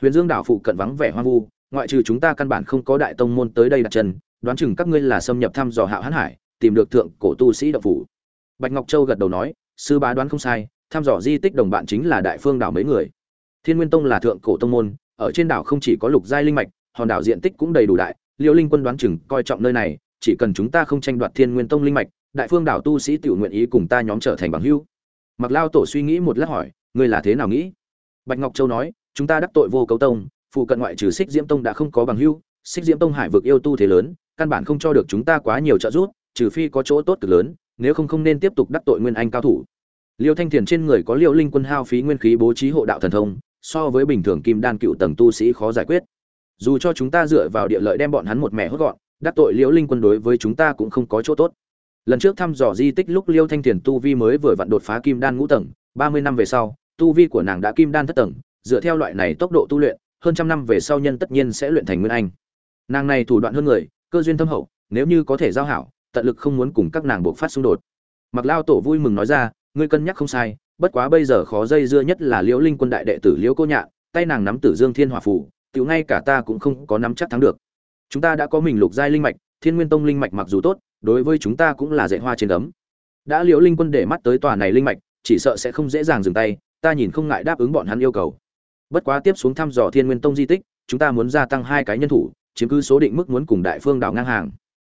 Huyền dương đảo phụ cận vắng vẻ hoang vu, ngoại trừ chúng ta căn bản không có đại tông môn tới đây đặt chân, đoán chừng các ngươi là xâm nhập thăm dò hạo hãn hải, tìm được thượng cổ tu sĩ đạo phủ. Bạch ngọc châu gật đầu nói, sư bá đoán không sai, thăm dò di tích đồng bạn chính là đại phương đảo mấy người. Thiên nguyên tông là thượng cổ tông môn, ở trên đảo không chỉ có lục giai linh mạch, hòn đảo diện tích cũng đầy đủ đại, liêu linh quân đoán chừng coi trọng nơi này chỉ cần chúng ta không tranh đoạt thiên nguyên tông linh mạch, đại phương đảo tu sĩ tự nguyện ý cùng ta nhóm trở thành bằng hữu. Mặc lao tổ suy nghĩ một lát hỏi, ngươi là thế nào nghĩ? Bạch ngọc châu nói, chúng ta đắc tội vô cấu tông, phụ cận ngoại trừ xích diễm tông đã không có bằng hữu, xích diễm tông hải vực yêu tu thế lớn, căn bản không cho được chúng ta quá nhiều trợ giúp, trừ phi có chỗ tốt cực lớn, nếu không không nên tiếp tục đắc tội nguyên anh cao thủ. Liêu thanh thiền trên người có liêu linh quân hao phí nguyên khí bố trí hộ đạo thần thông, so với bình thường kim đan cựu tầng tu sĩ khó giải quyết. Dù cho chúng ta dựa vào địa lợi đem bọn hắn một mẻ hốt gọn đắc tội liễu linh quân đối với chúng ta cũng không có chỗ tốt. Lần trước thăm dò di tích lúc liêu thanh thiền tu vi mới vừa vặn đột phá kim đan ngũ tầng, ba mươi năm về sau, tu vi của nàng đã kim đan thất tầng, dựa theo loại này tốc độ tu luyện, hơn trăm năm về sau nhân tất nhiên sẽ luyện thành nguyên anh. Nàng này thủ đoạn hơn người, cơ duyên thâm hậu, nếu như có thể giao hảo, tận lực không muốn cùng các nàng buộc phát xung đột. Mặc lao tổ vui mừng nói ra, ngươi cân nhắc không sai, bất quá bây giờ khó dây dưa nhất là liễu linh quân đại đệ tử liễu cô nhạ tay nàng nắm tử dương thiên hòa phủ tiểu ngay cả ta cũng không có nắm chắc thắng được chúng ta đã có mình lục giai linh mạch, thiên nguyên tông linh mạch mặc dù tốt, đối với chúng ta cũng là dạy hoa trên ấm đã liễu linh quân để mắt tới tòa này linh mạch, chỉ sợ sẽ không dễ dàng dừng tay, ta nhìn không ngại đáp ứng bọn hắn yêu cầu. Bất quá tiếp xuống thăm dò thiên nguyên tông di tích, chúng ta muốn gia tăng hai cái nhân thủ, chiếm cứ số định mức muốn cùng đại phương đảo ngang hàng.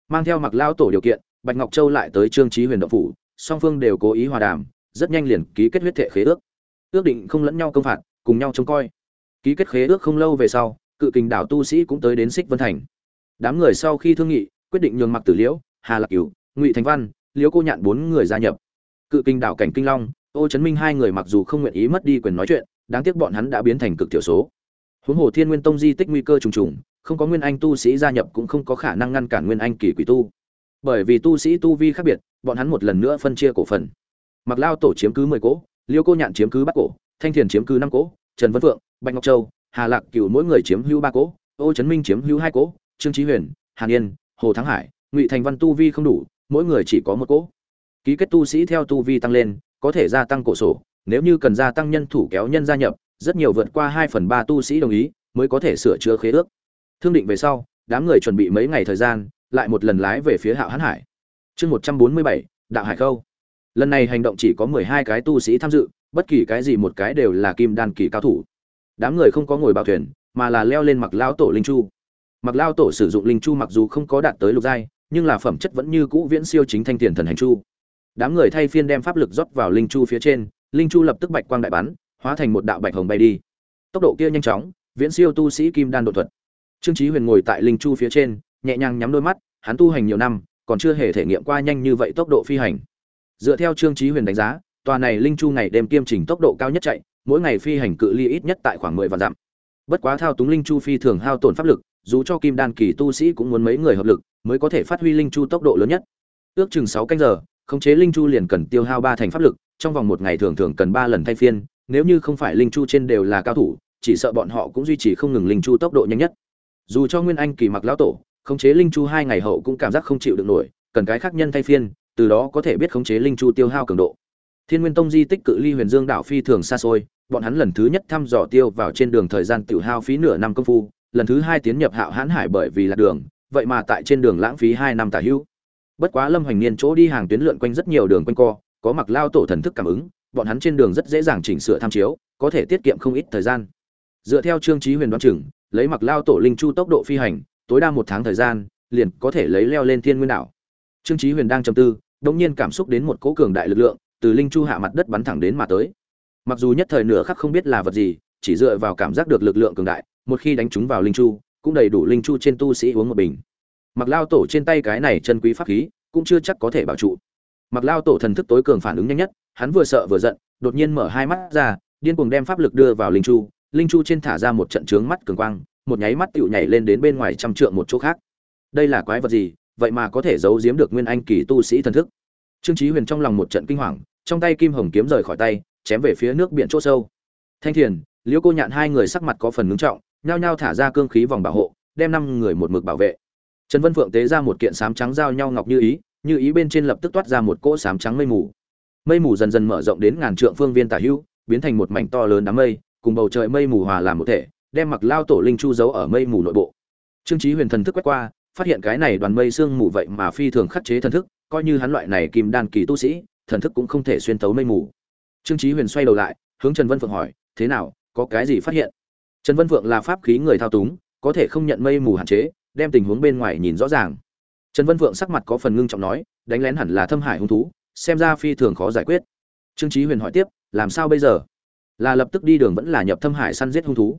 Mang theo mặc lao tổ điều kiện, bạch ngọc châu lại tới trương trí huyền động phủ, song phương đều cố ý hòa đàm, rất nhanh liền ký kết huyết thệ khế ước. Ước định không lẫn nhau công phạt, cùng nhau trông coi. Ký kết khế ước không lâu về sau, cự kình đảo tu sĩ cũng tới đến xích vân thành đám người sau khi thương nghị, quyết định nhường mặc tử liễu, hà lạc cửu, ngụy thành văn, liễu cô nhạn bốn người gia nhập. Cự Kinh đảo cảnh kinh long, ô chấn minh hai người mặc dù không nguyện ý mất đi quyền nói chuyện, đáng tiếc bọn hắn đã biến thành cực thiểu số. Huống hồ thiên nguyên tông di tích nguy cơ trùng trùng, không có nguyên anh tu sĩ gia nhập cũng không có khả năng ngăn cản nguyên anh kỳ quỷ tu. Bởi vì tu sĩ tu vi khác biệt, bọn hắn một lần nữa phân chia cổ phần. Mặc lao tổ chiếm cứ mười cỗ liêu cô nhạn chiếm cứ bắt cổ, thanh thiền chiếm cứ năm cỗ trần vân phượng, bạch ngọc châu, hà lạc cựu mỗi người chiếm hữu ba cỗ ô trấn minh chiếm hữu hai cỗ trương trí huyền, hàn yên, hồ thắng hải, ngụy thành văn tu vi không đủ, mỗi người chỉ có một cỗ. Ký kết tu sĩ theo tu vi tăng lên, có thể gia tăng cổ sổ, nếu như cần gia tăng nhân thủ kéo nhân gia nhập, rất nhiều vượt qua hai phần ba tu sĩ đồng ý, mới có thể sửa chữa khế ước. Thương định về sau, đám người chuẩn bị mấy ngày thời gian, lại một lần lái về phía hạo hán hải. Chương một trăm bốn mươi bảy, đạo hải khâu. Lần này hành động chỉ có mười hai cái tu sĩ tham dự, bất kỳ cái gì một cái đều là kim đan kỳ cao thủ. Đám người không có ngồi bào thuyền, mà là leo lên mặc lão tổ linh chu mặc lao tổ sử dụng linh chu mặc dù không có đạt tới lục giai, nhưng là phẩm chất vẫn như cũ viễn siêu chính thanh tiền thần hành chu. Đám người thay phiên đem pháp lực rót vào linh chu phía trên, linh chu lập tức bạch quang đại bắn, hóa thành một đạo bạch hồng bay đi. Tốc độ kia nhanh chóng, viễn siêu tu sĩ kim đan đột thuật. Trương trí huyền ngồi tại linh chu phía trên, nhẹ nhàng nhắm đôi mắt, hắn tu hành nhiều năm, còn chưa hề thể nghiệm qua nhanh như vậy tốc độ phi hành. Dựa theo trương trí huyền đánh giá, tòa này linh chu ngày đêm kiêm trình tốc độ cao nhất chạy, mỗi ngày phi hành cự ly ít nhất tại khoảng mười vạn dặm. Bất quá thao túng linh chu phi thường hao tổn pháp lực dù cho kim đan kỳ tu sĩ cũng muốn mấy người hợp lực, mới có thể phát huy linh chu tốc độ lớn nhất. Ước chừng sáu canh giờ, khống chế linh chu liền cần tiêu hao ba thành pháp lực, trong vòng một ngày thường thường cần ba lần thay phiên, nếu như không phải linh chu trên đều là cao thủ, chỉ sợ bọn họ cũng duy trì không ngừng linh chu tốc độ nhanh nhất. Dù cho nguyên anh kỳ mặc lão tổ, khống chế linh chu hai ngày hậu cũng cảm giác không chịu được nổi, cần cái khác nhân thay phiên, từ đó có thể biết khống chế linh chu tiêu hao cường độ. Thiên nguyên tông di tích cự ly huyền dương đảo phi thường xa xôi, bọn hắn lần thứ nhất thăm dò tiêu vào trên đường thời gian tiểu hao phí nửa năm công phu lần thứ hai tiến nhập hạo hãn hải bởi vì lạc đường, vậy mà tại trên đường lãng phí hai năm tả hữu. Bất quá lâm hoành niên chỗ đi hàng tuyến lượn quanh rất nhiều đường quanh co, có mặc lao tổ thần thức cảm ứng, bọn hắn trên đường rất dễ dàng chỉnh sửa tham chiếu, có thể tiết kiệm không ít thời gian. Dựa theo trương trí huyền đoán chừng, lấy mặc lao tổ linh chu tốc độ phi hành, tối đa một tháng thời gian, liền có thể lấy leo lên thiên nguyên đảo. Trương trí huyền đang trầm tư đông nhiên cảm xúc đến một cỗ cường đại lực lượng, từ linh chu hạ mặt đất bắn thẳng đến mà tới. Mặc dù nhất thời nửa khắc không biết là vật gì, chỉ dựa vào cảm giác được lực lượng cường đại một khi đánh chúng vào linh chu, cũng đầy đủ linh chu trên tu sĩ uống một bình. Mặc lao tổ trên tay cái này chân quý pháp khí, cũng chưa chắc có thể bảo trụ. Mặc lao tổ thần thức tối cường phản ứng nhanh nhất, hắn vừa sợ vừa giận, đột nhiên mở hai mắt ra, điên cuồng đem pháp lực đưa vào linh chu. Linh chu trên thả ra một trận trướng mắt cường quang, một nháy mắt tựu nhảy lên đến bên ngoài trăm trượng một chỗ khác. Đây là quái vật gì? Vậy mà có thể giấu giếm được nguyên anh kỳ tu sĩ thần thức. Trương chí huyền trong lòng một trận kinh hoàng, trong tay kim hồng kiếm rời khỏi tay, chém về phía nước biển chỗ sâu. Thanh thiền, liễu cô nhạn hai người sắc mặt có phần ngưng trọng nhao nhao thả ra cương khí vòng bảo hộ, đem năm người một mực bảo vệ. Trần vân phượng tế ra một kiện sám trắng giao nhau ngọc như ý như ý bên trên lập tức toát ra một cỗ sám trắng mây mù. Mây mù dần dần mở rộng đến ngàn trượng phương viên tả hữu, biến thành một mảnh to lớn đám mây, cùng bầu trời mây mù hòa làm một thể, đem mặc lao tổ linh chu giấu ở mây mù nội bộ. Trương chí huyền thần thức quét qua, phát hiện cái này đoàn mây sương mù vậy mà phi thường khắc chế thần thức, coi như hắn loại này kim đan kỳ tu sĩ, thần thức cũng không thể xuyên thấu mây mù. Trương chí huyền xoay đầu lại, hướng trần vân phượng hỏi, thế nào, có cái gì phát hiện? Trần vân phượng là pháp khí người thao túng, có thể không nhận mây mù hạn chế, đem tình huống bên ngoài nhìn rõ ràng. Trần vân vượng sắc mặt có phần ngưng trọng nói, đánh lén hẳn là thâm hải hung thú, xem ra phi thường khó giải quyết. Trương chí huyền hỏi tiếp, làm sao bây giờ? Là lập tức đi đường vẫn là nhập thâm hải săn giết hung thú?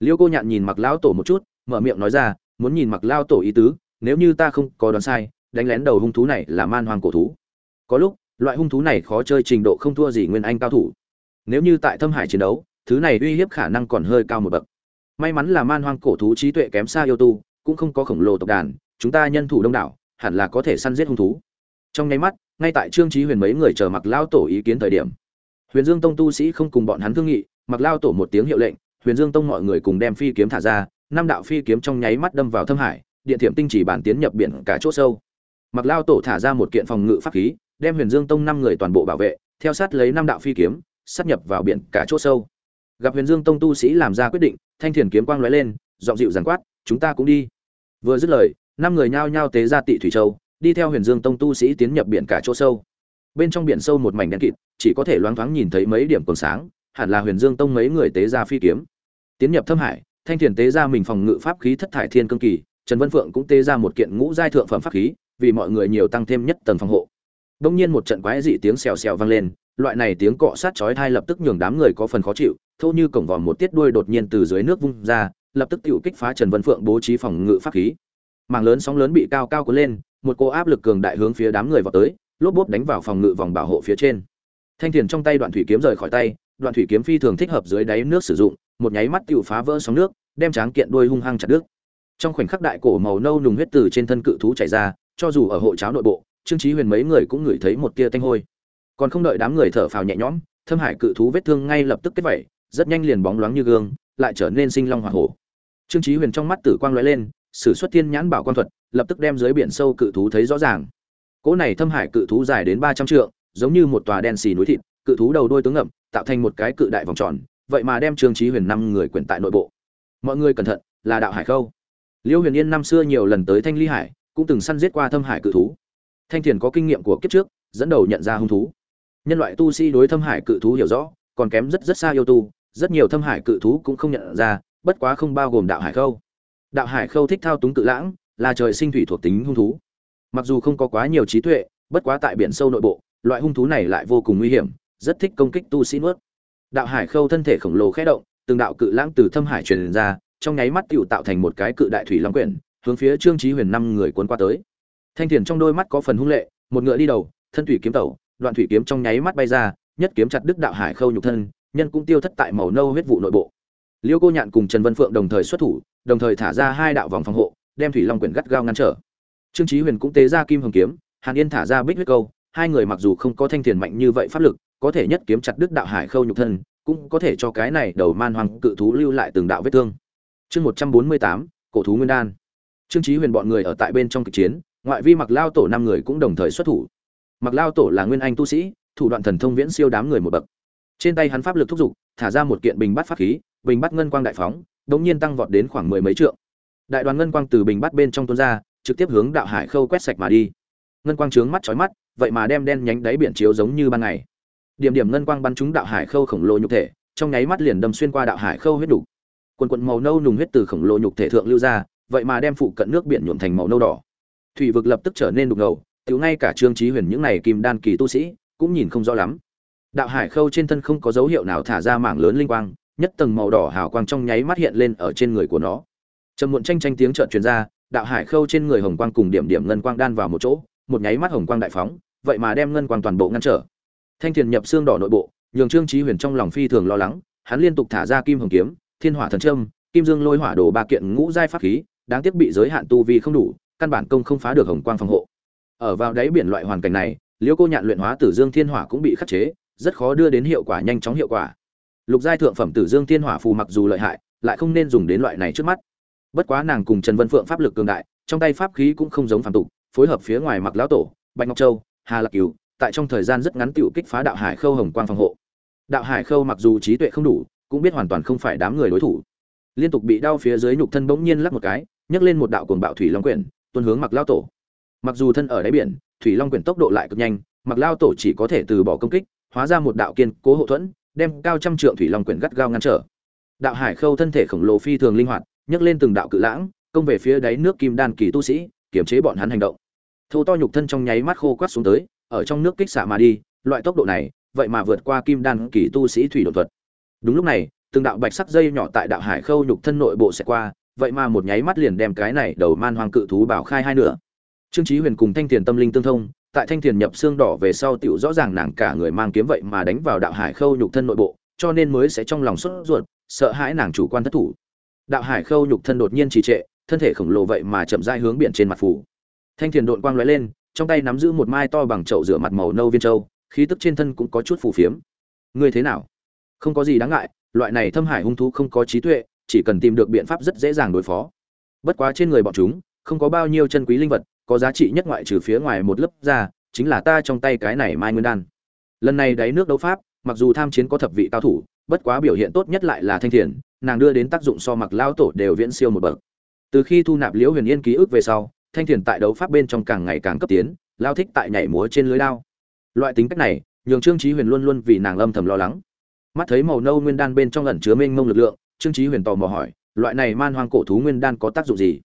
Liêu cô nhạn nhìn mặc lão tổ một chút, mở miệng nói ra, muốn nhìn mặc lao tổ ý tứ, nếu như ta không có đoán sai, đánh lén đầu hung thú này là man hoang cổ thú. Có lúc, loại hung thú này khó chơi trình độ không thua gì nguyên anh cao thủ. Nếu như tại thâm hải chiến đấu thứ này uy hiếp khả năng còn hơi cao một bậc. May mắn là man hoang cổ thú trí tuệ kém xa yêu tu, cũng không có khổng lồ tộc đàn, chúng ta nhân thủ đông đảo, hẳn là có thể săn giết hung thú. Trong nháy mắt, ngay tại trương trí huyền mấy người chờ mặc lao tổ ý kiến thời điểm. Huyền dương tông tu sĩ không cùng bọn hắn thương nghị mặc lao tổ một tiếng hiệu lệnh, huyền dương tông mọi người cùng đem phi kiếm thả ra, năm đạo phi kiếm trong nháy mắt đâm vào thâm hải, điện thiểm tinh chỉ bản tiến nhập biển cả chỗ sâu. Mặc lao tổ thả ra một kiện phòng ngự pháp khí, đem huyền dương tông năm người toàn bộ bảo vệ, theo sát lấy năm đạo phi kiếm sát nhập vào biển cả chỗ sâu gặp huyền dương tông tu sĩ làm ra quyết định, thanh thiền kiếm quang lóe lên, giọng dịu giàn quát, chúng ta cũng đi. Vừa dứt lời, năm người nhao nhao tế ra tị thủy châu, đi theo huyền dương tông tu sĩ tiến nhập biển cả chỗ sâu. Bên trong biển sâu một mảnh đen kịt, chỉ có thể loáng thoáng nhìn thấy mấy điểm còn sáng, hẳn là huyền dương tông mấy người tế ra phi kiếm. Tiến nhập thâm hải, thanh thiền tế ra mình phòng ngự pháp khí thất thải thiên cương kỳ, trần vân phượng cũng tế ra một kiện ngũ giai thượng phẩm pháp khí, vì mọi người nhiều tăng thêm nhất tầng phòng hộ đông nhiên một trận quái dị tiếng xèo xèo vang lên, loại này tiếng cọ sát chói tai lập tức nhường đám người có phần khó chịu, thô như cổng vòm một tiết đuôi đột nhiên từ dưới nước vung ra, lập tức tiểu kích phá trần vân phượng bố trí phòng ngự pháp khí. Mảng lớn sóng lớn bị cao cao cuốn lên, một cô áp lực cường đại hướng phía đám người vào tới, lốp bốp đánh vào phòng ngự vòng bảo hộ phía trên. Thanh thiền trong tay đoạn thủy kiếm rời khỏi tay, đoạn thủy kiếm phi thường thích hợp dưới đáy nước sử dụng, một nháy mắt tiểu phá vỡ sóng nước, đem tráng kiện đuôi hung hăng chặt đứt. Trong khoảnh khắc đại cổ màu nâu nùng huyết từ trên thân cự thú chảy ra, cho dù ở hộ cháo nội bộ trương chí huyền mấy người cũng ngửi thấy một tia tanh hôi. Còn không đợi đám người thở phào nhẹ nhõm, thâm hải cự thú vết thương ngay lập tức kết vẩy, rất nhanh liền bóng loáng như gương, lại trở nên sinh long hỏa hổ. Trương chí huyền trong mắt tử quang lóe lên, sử xuất thiên nhãn bảo quan thuật, lập tức đem dưới biển sâu cự thú thấy rõ ràng. Cỗ này thâm hải cự thú dài đến ba trăm trượng, giống như một tòa đen xì núi thịt, cự thú đầu đuôi tướng ngậm, tạo thành một cái cự đại vòng tròn, vậy mà đem trương chí huyền năm người quyển tại nội bộ. Mọi người cẩn thận, là đạo hải khâu. Liêu huyền yên năm xưa nhiều lần tới thanh ly hải, cũng từng săn giết qua thâm hải cự thú thanh thiền có kinh nghiệm của kiếp trước, dẫn đầu nhận ra hung thú. Nhân loại tu sĩ đối thâm hải cự thú hiểu rõ, còn kém rất rất xa yêu tu, rất nhiều thâm hải cự thú cũng không nhận ra, bất quá không bao gồm đạo hải khâu. Đạo hải khâu thích thao túng cự lãng, là trời sinh thủy thuộc tính hung thú. Mặc dù không có quá nhiều trí tuệ, bất quá tại biển sâu nội bộ, loại hung thú này lại vô cùng nguy hiểm, rất thích công kích tu sĩ nuốt. Đạo hải khâu thân thể khổng lồ khẽ động, từng đạo cự lãng từ thâm hải truyền ra, trong nháy mắt tựu tạo thành một cái cự đại thủy long quyển, hướng phía trương trí huyền năm người cuốn qua tới thanh thiền trong đôi mắt có phần hung lệ, một ngựa đi đầu, thân thủy kiếm tẩu, đoạn thủy kiếm trong nháy mắt bay ra, nhất kiếm chặt đứt đạo hải khâu nhục thân, nhân cũng tiêu thất tại màu nâu huyết vụ nội bộ. Liêu cô nhạn cùng trần vân phượng đồng thời xuất thủ, đồng thời thả ra hai đạo vòng phòng hộ, đem thủy long quyển gắt gao ngăn trở. Trương trí huyền cũng tế ra kim hồng kiếm, hàn yên thả ra bích huyết câu, hai người mặc dù không có thanh thiền mạnh như vậy pháp lực, có thể nhất kiếm chặt đứt đạo hải khâu nhục thân, cũng có thể cho cái này đầu man hoàng cự thú lưu lại từng đạo vết thương. Chương một trăm bốn mươi tám, cổ thú nguyên đan. Trương trí huyền bọn người ở tại bên trong kịch chiến ngoại vi mặc lao tổ năm người cũng đồng thời xuất thủ. Mặc lao tổ là nguyên anh tu sĩ, thủ đoạn thần thông viễn siêu đám người một bậc. Trên tay hắn pháp lực thúc giục, thả ra một kiện bình bắt pháp khí, bình bắt ngân quang đại phóng, đống nhiên tăng vọt đến khoảng mười mấy trượng. Đại đoàn ngân quang từ bình bắt bên trong tuôn ra, trực tiếp hướng đạo hải khâu quét sạch mà đi. Ngân quang trướng mắt chói mắt, vậy mà đem đen nhánh đáy biển chiếu giống như ban ngày. Điểm điểm ngân quang bắn trúng đạo hải khâu khổng lồ nhục thể, trong nháy mắt liền đâm xuyên qua đạo hải khâu huyết đủ. Quần quần màu nâu nùng huyết từ khổng lồ nhục thể thượng lưu ra, vậy mà đem phụ cận nước biển nhuộm thành màu nâu đỏ thủy vực lập tức trở nên đục ngầu, tiểu ngay cả trương trí huyền những này kim đan kỳ tu sĩ cũng nhìn không rõ lắm. Đạo hải khâu trên thân không có dấu hiệu nào thả ra mảng lớn linh quang, nhất tầng màu đỏ hào quang trong nháy mắt hiện lên ở trên người của nó. Trầm muộn tranh tranh tiếng trợn truyền ra, đạo hải khâu trên người hồng quang cùng điểm điểm ngân quang đan vào một chỗ, một nháy mắt hồng quang đại phóng, vậy mà đem ngân quang toàn bộ ngăn trở. Thanh thiền nhập xương đỏ nội bộ, nhường trương trí huyền trong lòng phi thường lo lắng, hắn liên tục thả ra kim hồng kiếm, thiên hỏa thần trâm kim dương lôi hỏa đồ ba kiện ngũ giai pháp khí, đáng tiếc bị giới hạn tu vi không đủ căn bản công không phá được hồng quang phòng hộ. Ở vào đáy biển loại hoàn cảnh này liễu cô nhạn luyện hóa tử dương thiên hỏa cũng bị khắc chế, rất khó đưa đến hiệu quả nhanh chóng hiệu quả. Lục giai thượng phẩm tử dương thiên hỏa phù mặc dù lợi hại, lại không nên dùng đến loại này trước mắt. Bất quá nàng cùng trần vân phượng pháp lực cường đại, trong tay pháp khí cũng không giống phàm tục, phối hợp phía ngoài mặc lão tổ, bạch ngọc châu, hà lạc cửu, tại trong thời gian rất ngắn tiểu kích phá đạo hải khâu hồng quang phòng hộ. Đạo hải khâu mặc dù trí tuệ không đủ, cũng biết hoàn toàn không phải đám người đối thủ. Liên tục bị đau phía dưới nhục thân bỗng nhiên lắc một cái, nhấc lên một đạo cuồng bạo thủy long quyển tuân hướng mặc lao tổ. Mặc dù thân ở đáy biển, thủy long quyển tốc độ lại cực nhanh mặc lao tổ chỉ có thể từ bỏ công kích, hóa ra một đạo kiên cố hậu thuẫn, đem cao trăm trượng thủy long quyển gắt gao ngăn trở. Đạo hải khâu thân thể khổng lồ phi thường linh hoạt, nhấc lên từng đạo cự lãng, công về phía đáy nước kim đan kỳ tu sĩ, kiềm chế bọn hắn hành động. Thô to nhục thân trong nháy mắt khô quát xuống tới, ở trong nước kích xạ mà đi, loại tốc độ này, vậy mà vượt qua kim đan kỳ tu sĩ thủy đột thuật. Đúng lúc này, từng đạo bạch sắc dây nhỏ tại đạo hải khâu nhục thân nội bộ sẽ qua vậy mà một nháy mắt liền đem cái này đầu man hoang cự thú bảo khai hai nửa. Trương chí huyền cùng thanh tiền tâm linh tương thông, tại thanh tiền nhập xương đỏ về sau tiểu rõ ràng nàng cả người mang kiếm vậy mà đánh vào đạo hải khâu nhục thân nội bộ, cho nên mới sẽ trong lòng sốt ruột, sợ hãi nàng chủ quan thất thủ. Đạo hải khâu nhục thân đột nhiên trì trệ, thân thể khổng lồ vậy mà chậm rãi hướng biển trên mặt phủ. Thanh thiền độn quang lóe lên, trong tay nắm giữ một mai to bằng chậu rửa mặt màu nâu viên châu, khí tức trên thân cũng có chút phù phiếm. Ngươi thế nào? Không có gì đáng ngại, loại này thâm hải hung thú không có trí tuệ chỉ cần tìm được biện pháp rất dễ dàng đối phó. Bất quá trên người bọn chúng, không có bao nhiêu chân quý linh vật, có giá trị nhất ngoại trừ phía ngoài một lớp ra chính là ta trong tay cái này mai nguyên đan. Lần này đáy nước đấu pháp, mặc dù tham chiến có thập vị cao thủ, bất quá biểu hiện tốt nhất lại là thanh thiền, nàng đưa đến tác dụng so mặc lao tổ đều viễn siêu một bậc. Từ khi thu nạp liễu huyền yên ký ức về sau, thanh thiền tại đấu pháp bên trong càng ngày càng cấp tiến lao thích tại nhảy múa trên lưới lao loại tính cách này, nhường trương trí huyền luôn luôn vì nàng âm thầm lo lắng. Mắt thấy màu nâu nguyên đan bên trong ẩn chứa mênh mông lực lượng trương trí huyền tò mò hỏi, loại này man hoang cổ thú nguyên đan có tác dụng gì?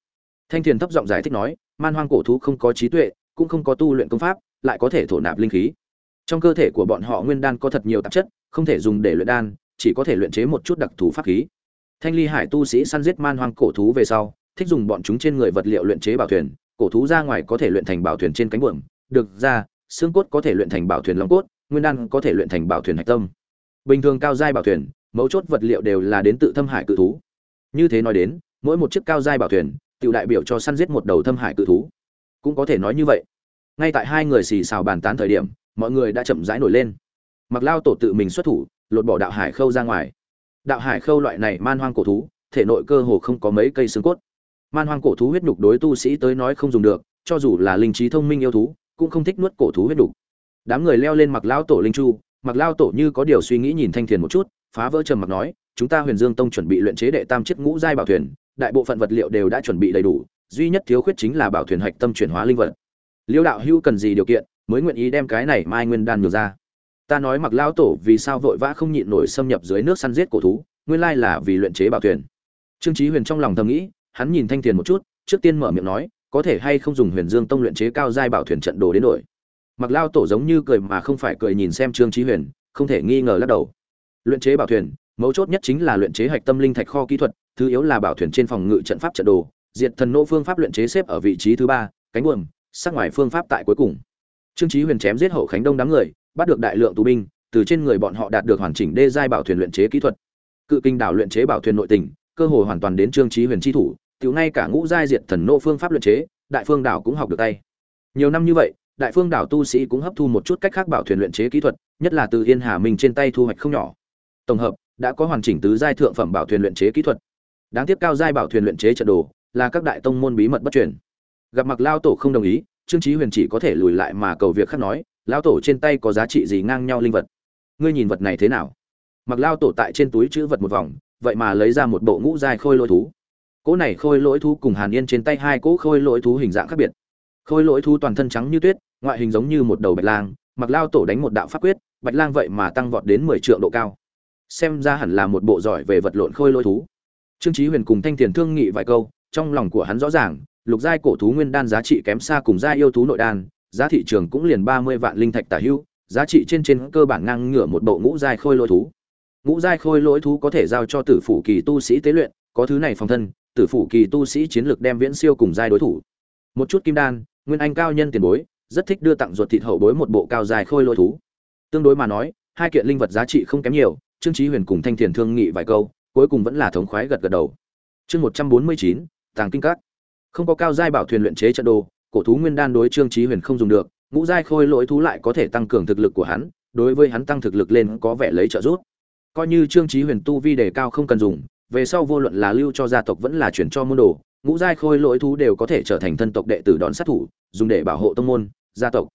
Thanh thiền thấp giọng giải thích nói, man hoang cổ thú không có trí tuệ, cũng không có tu luyện công pháp, lại có thể thổ nạp linh khí. Trong cơ thể của bọn họ nguyên đan có thật nhiều tạp chất, không thể dùng để luyện đan, chỉ có thể luyện chế một chút đặc thù pháp khí. Thanh ly hải tu sĩ săn giết man hoang cổ thú về sau, thích dùng bọn chúng trên người vật liệu luyện chế bảo thuyền, cổ thú ra ngoài có thể luyện thành bảo thuyền trên cánh buồm, được ra, xương cốt có thể luyện thành bảo thuyền long cốt, nguyên đan có thể luyện thành bảo thuyền hạch tâm. Bình thường cao giai bảo thuyền mấu chốt vật liệu đều là đến tự thâm hải cự thú. Như thế nói đến, mỗi một chiếc cao giai bảo thuyền tự đại biểu cho săn giết một đầu thâm hải cự thú. Cũng có thể nói như vậy. Ngay tại hai người xì xào bàn tán thời điểm, mọi người đã chậm rãi nổi lên. Mặc lao tổ tự mình xuất thủ, lột bỏ đạo hải khâu ra ngoài. Đạo hải khâu loại này man hoang cổ thú, thể nội cơ hồ không có mấy cây xương cốt. Man hoang cổ thú huyết nhục đối tu sĩ tới nói không dùng được, cho dù là linh trí thông minh yêu thú, cũng không thích nuốt cổ thú huyết nhục. Đám người leo lên mặc lao tổ linh chu, mặc lao tổ như có điều suy nghĩ nhìn thanh thiền một chút phá vỡ trầm mặc nói, chúng ta huyền dương tông chuẩn bị luyện chế đệ tam chiếc ngũ giai bảo thuyền, đại bộ phận vật liệu đều đã chuẩn bị đầy đủ, duy nhất thiếu khuyết chính là bảo thuyền hạch tâm chuyển hóa linh vật. Liêu đạo hưu cần gì điều kiện, mới nguyện ý đem cái này mai nguyên đan nhường ra? Ta nói mặc lao tổ vì sao vội vã không nhịn nổi xâm nhập dưới nước săn giết cổ thú, nguyên lai là vì luyện chế bảo thuyền. Trương trí huyền trong lòng thầm nghĩ, hắn nhìn thanh thiền một chút, trước tiên mở miệng nói, có thể hay không dùng huyền dương tông luyện chế cao giai bảo thuyền trận đồ đến đổi? Mặc lao tổ giống như cười mà không phải cười nhìn xem trương trí huyền, không thể nghi ngờ lắc đầu luyện chế bảo thuyền, mấu chốt nhất chính là luyện chế hạch tâm linh thạch kho kỹ thuật, thứ yếu là bảo thuyền trên phòng ngự trận pháp trận đồ, diệt thần nô phương pháp luyện chế xếp ở vị trí thứ ba, cánh buồm, sắc ngoài phương pháp tại cuối cùng. Trương trí huyền chém giết hậu khánh đông đám người, bắt được đại lượng tù binh, từ trên người bọn họ đạt được hoàn chỉnh đê giai bảo thuyền luyện chế kỹ thuật. Cự kinh đảo luyện chế bảo thuyền nội tình, cơ hội hoàn toàn đến trương trí huyền chi thủ, tiểu ngay cả ngũ giai diệt thần nô phương pháp luyện chế, đại phương đảo cũng học được tay. Nhiều năm như vậy, đại phương đảo tu sĩ cũng hấp thu một chút cách khác bảo thuyền luyện chế kỹ thuật, nhất là từ yên hà minh trên tay thu hoạch không nhỏ tổng hợp, đã có hoàn chỉnh tứ giai thượng phẩm bảo thuyền luyện chế kỹ thuật. Đáng tiếc cao giai bảo thuyền luyện chế trận đồ là các đại tông môn bí mật bất truyền. Gặp mặc lao tổ không đồng ý, trương chí huyền chỉ có thể lùi lại mà cầu việc khác nói, lao tổ trên tay có giá trị gì ngang nhau linh vật? Ngươi nhìn vật này thế nào? Mặc lao tổ tại trên túi chữ vật một vòng, vậy mà lấy ra một bộ ngũ giai khôi lỗi thú. Cỗ này khôi lỗi thú cùng hàn yên trên tay hai cỗ khôi lỗi thú hình dạng khác biệt. Khôi lỗi thú toàn thân trắng như tuyết, ngoại hình giống như một đầu bạch lang mặc lao tổ đánh một đạo pháp quyết, bạch lang vậy mà tăng vọt đến mười trượng độ cao xem ra hẳn là một bộ giỏi về vật lộn khôi lỗi thú. Trương chí huyền cùng thanh tiền thương nghị vài câu, trong lòng của hắn rõ ràng, lục giai cổ thú nguyên đan giá trị kém xa cùng giai yêu thú nội đan, giá thị trường cũng liền ba mươi vạn linh thạch tả hữu giá trị trên trên cơ bản ngang ngửa một bộ ngũ giai khôi lỗi thú. Ngũ giai khôi lỗi thú có thể giao cho tử phủ kỳ tu sĩ tế luyện, có thứ này phòng thân, tử phủ kỳ tu sĩ chiến lược đem viễn siêu cùng giai đối thủ. Một chút kim đan, nguyên anh cao nhân tiền bối, rất thích đưa tặng ruột thịt hậu bối một bộ cao dài khôi lôi thú. Tương đối mà nói, hai kiện linh vật giá trị không kém nhiều trương chí huyền cùng thanh thiền thương nghị vài câu, cuối cùng vẫn là thống khoái gật gật đầu. Chương một trăm bốn mươi chín, tàng kinh các. Không có cao giai bảo thuyền luyện chế trận đồ, cổ thú nguyên đan đối trương chí huyền không dùng được, ngũ giai khôi lỗi thú lại có thể tăng cường thực lực của hắn, đối với hắn tăng thực lực lên có vẻ lấy trợ giúp. Coi như trương chí huyền tu vi đề cao không cần dùng, về sau vô luận là lưu cho gia tộc vẫn là chuyển cho môn đồ, ngũ giai khôi lỗi thú đều có thể trở thành thân tộc đệ tử đón sát thủ, dùng để bảo hộ tông môn, gia tộc.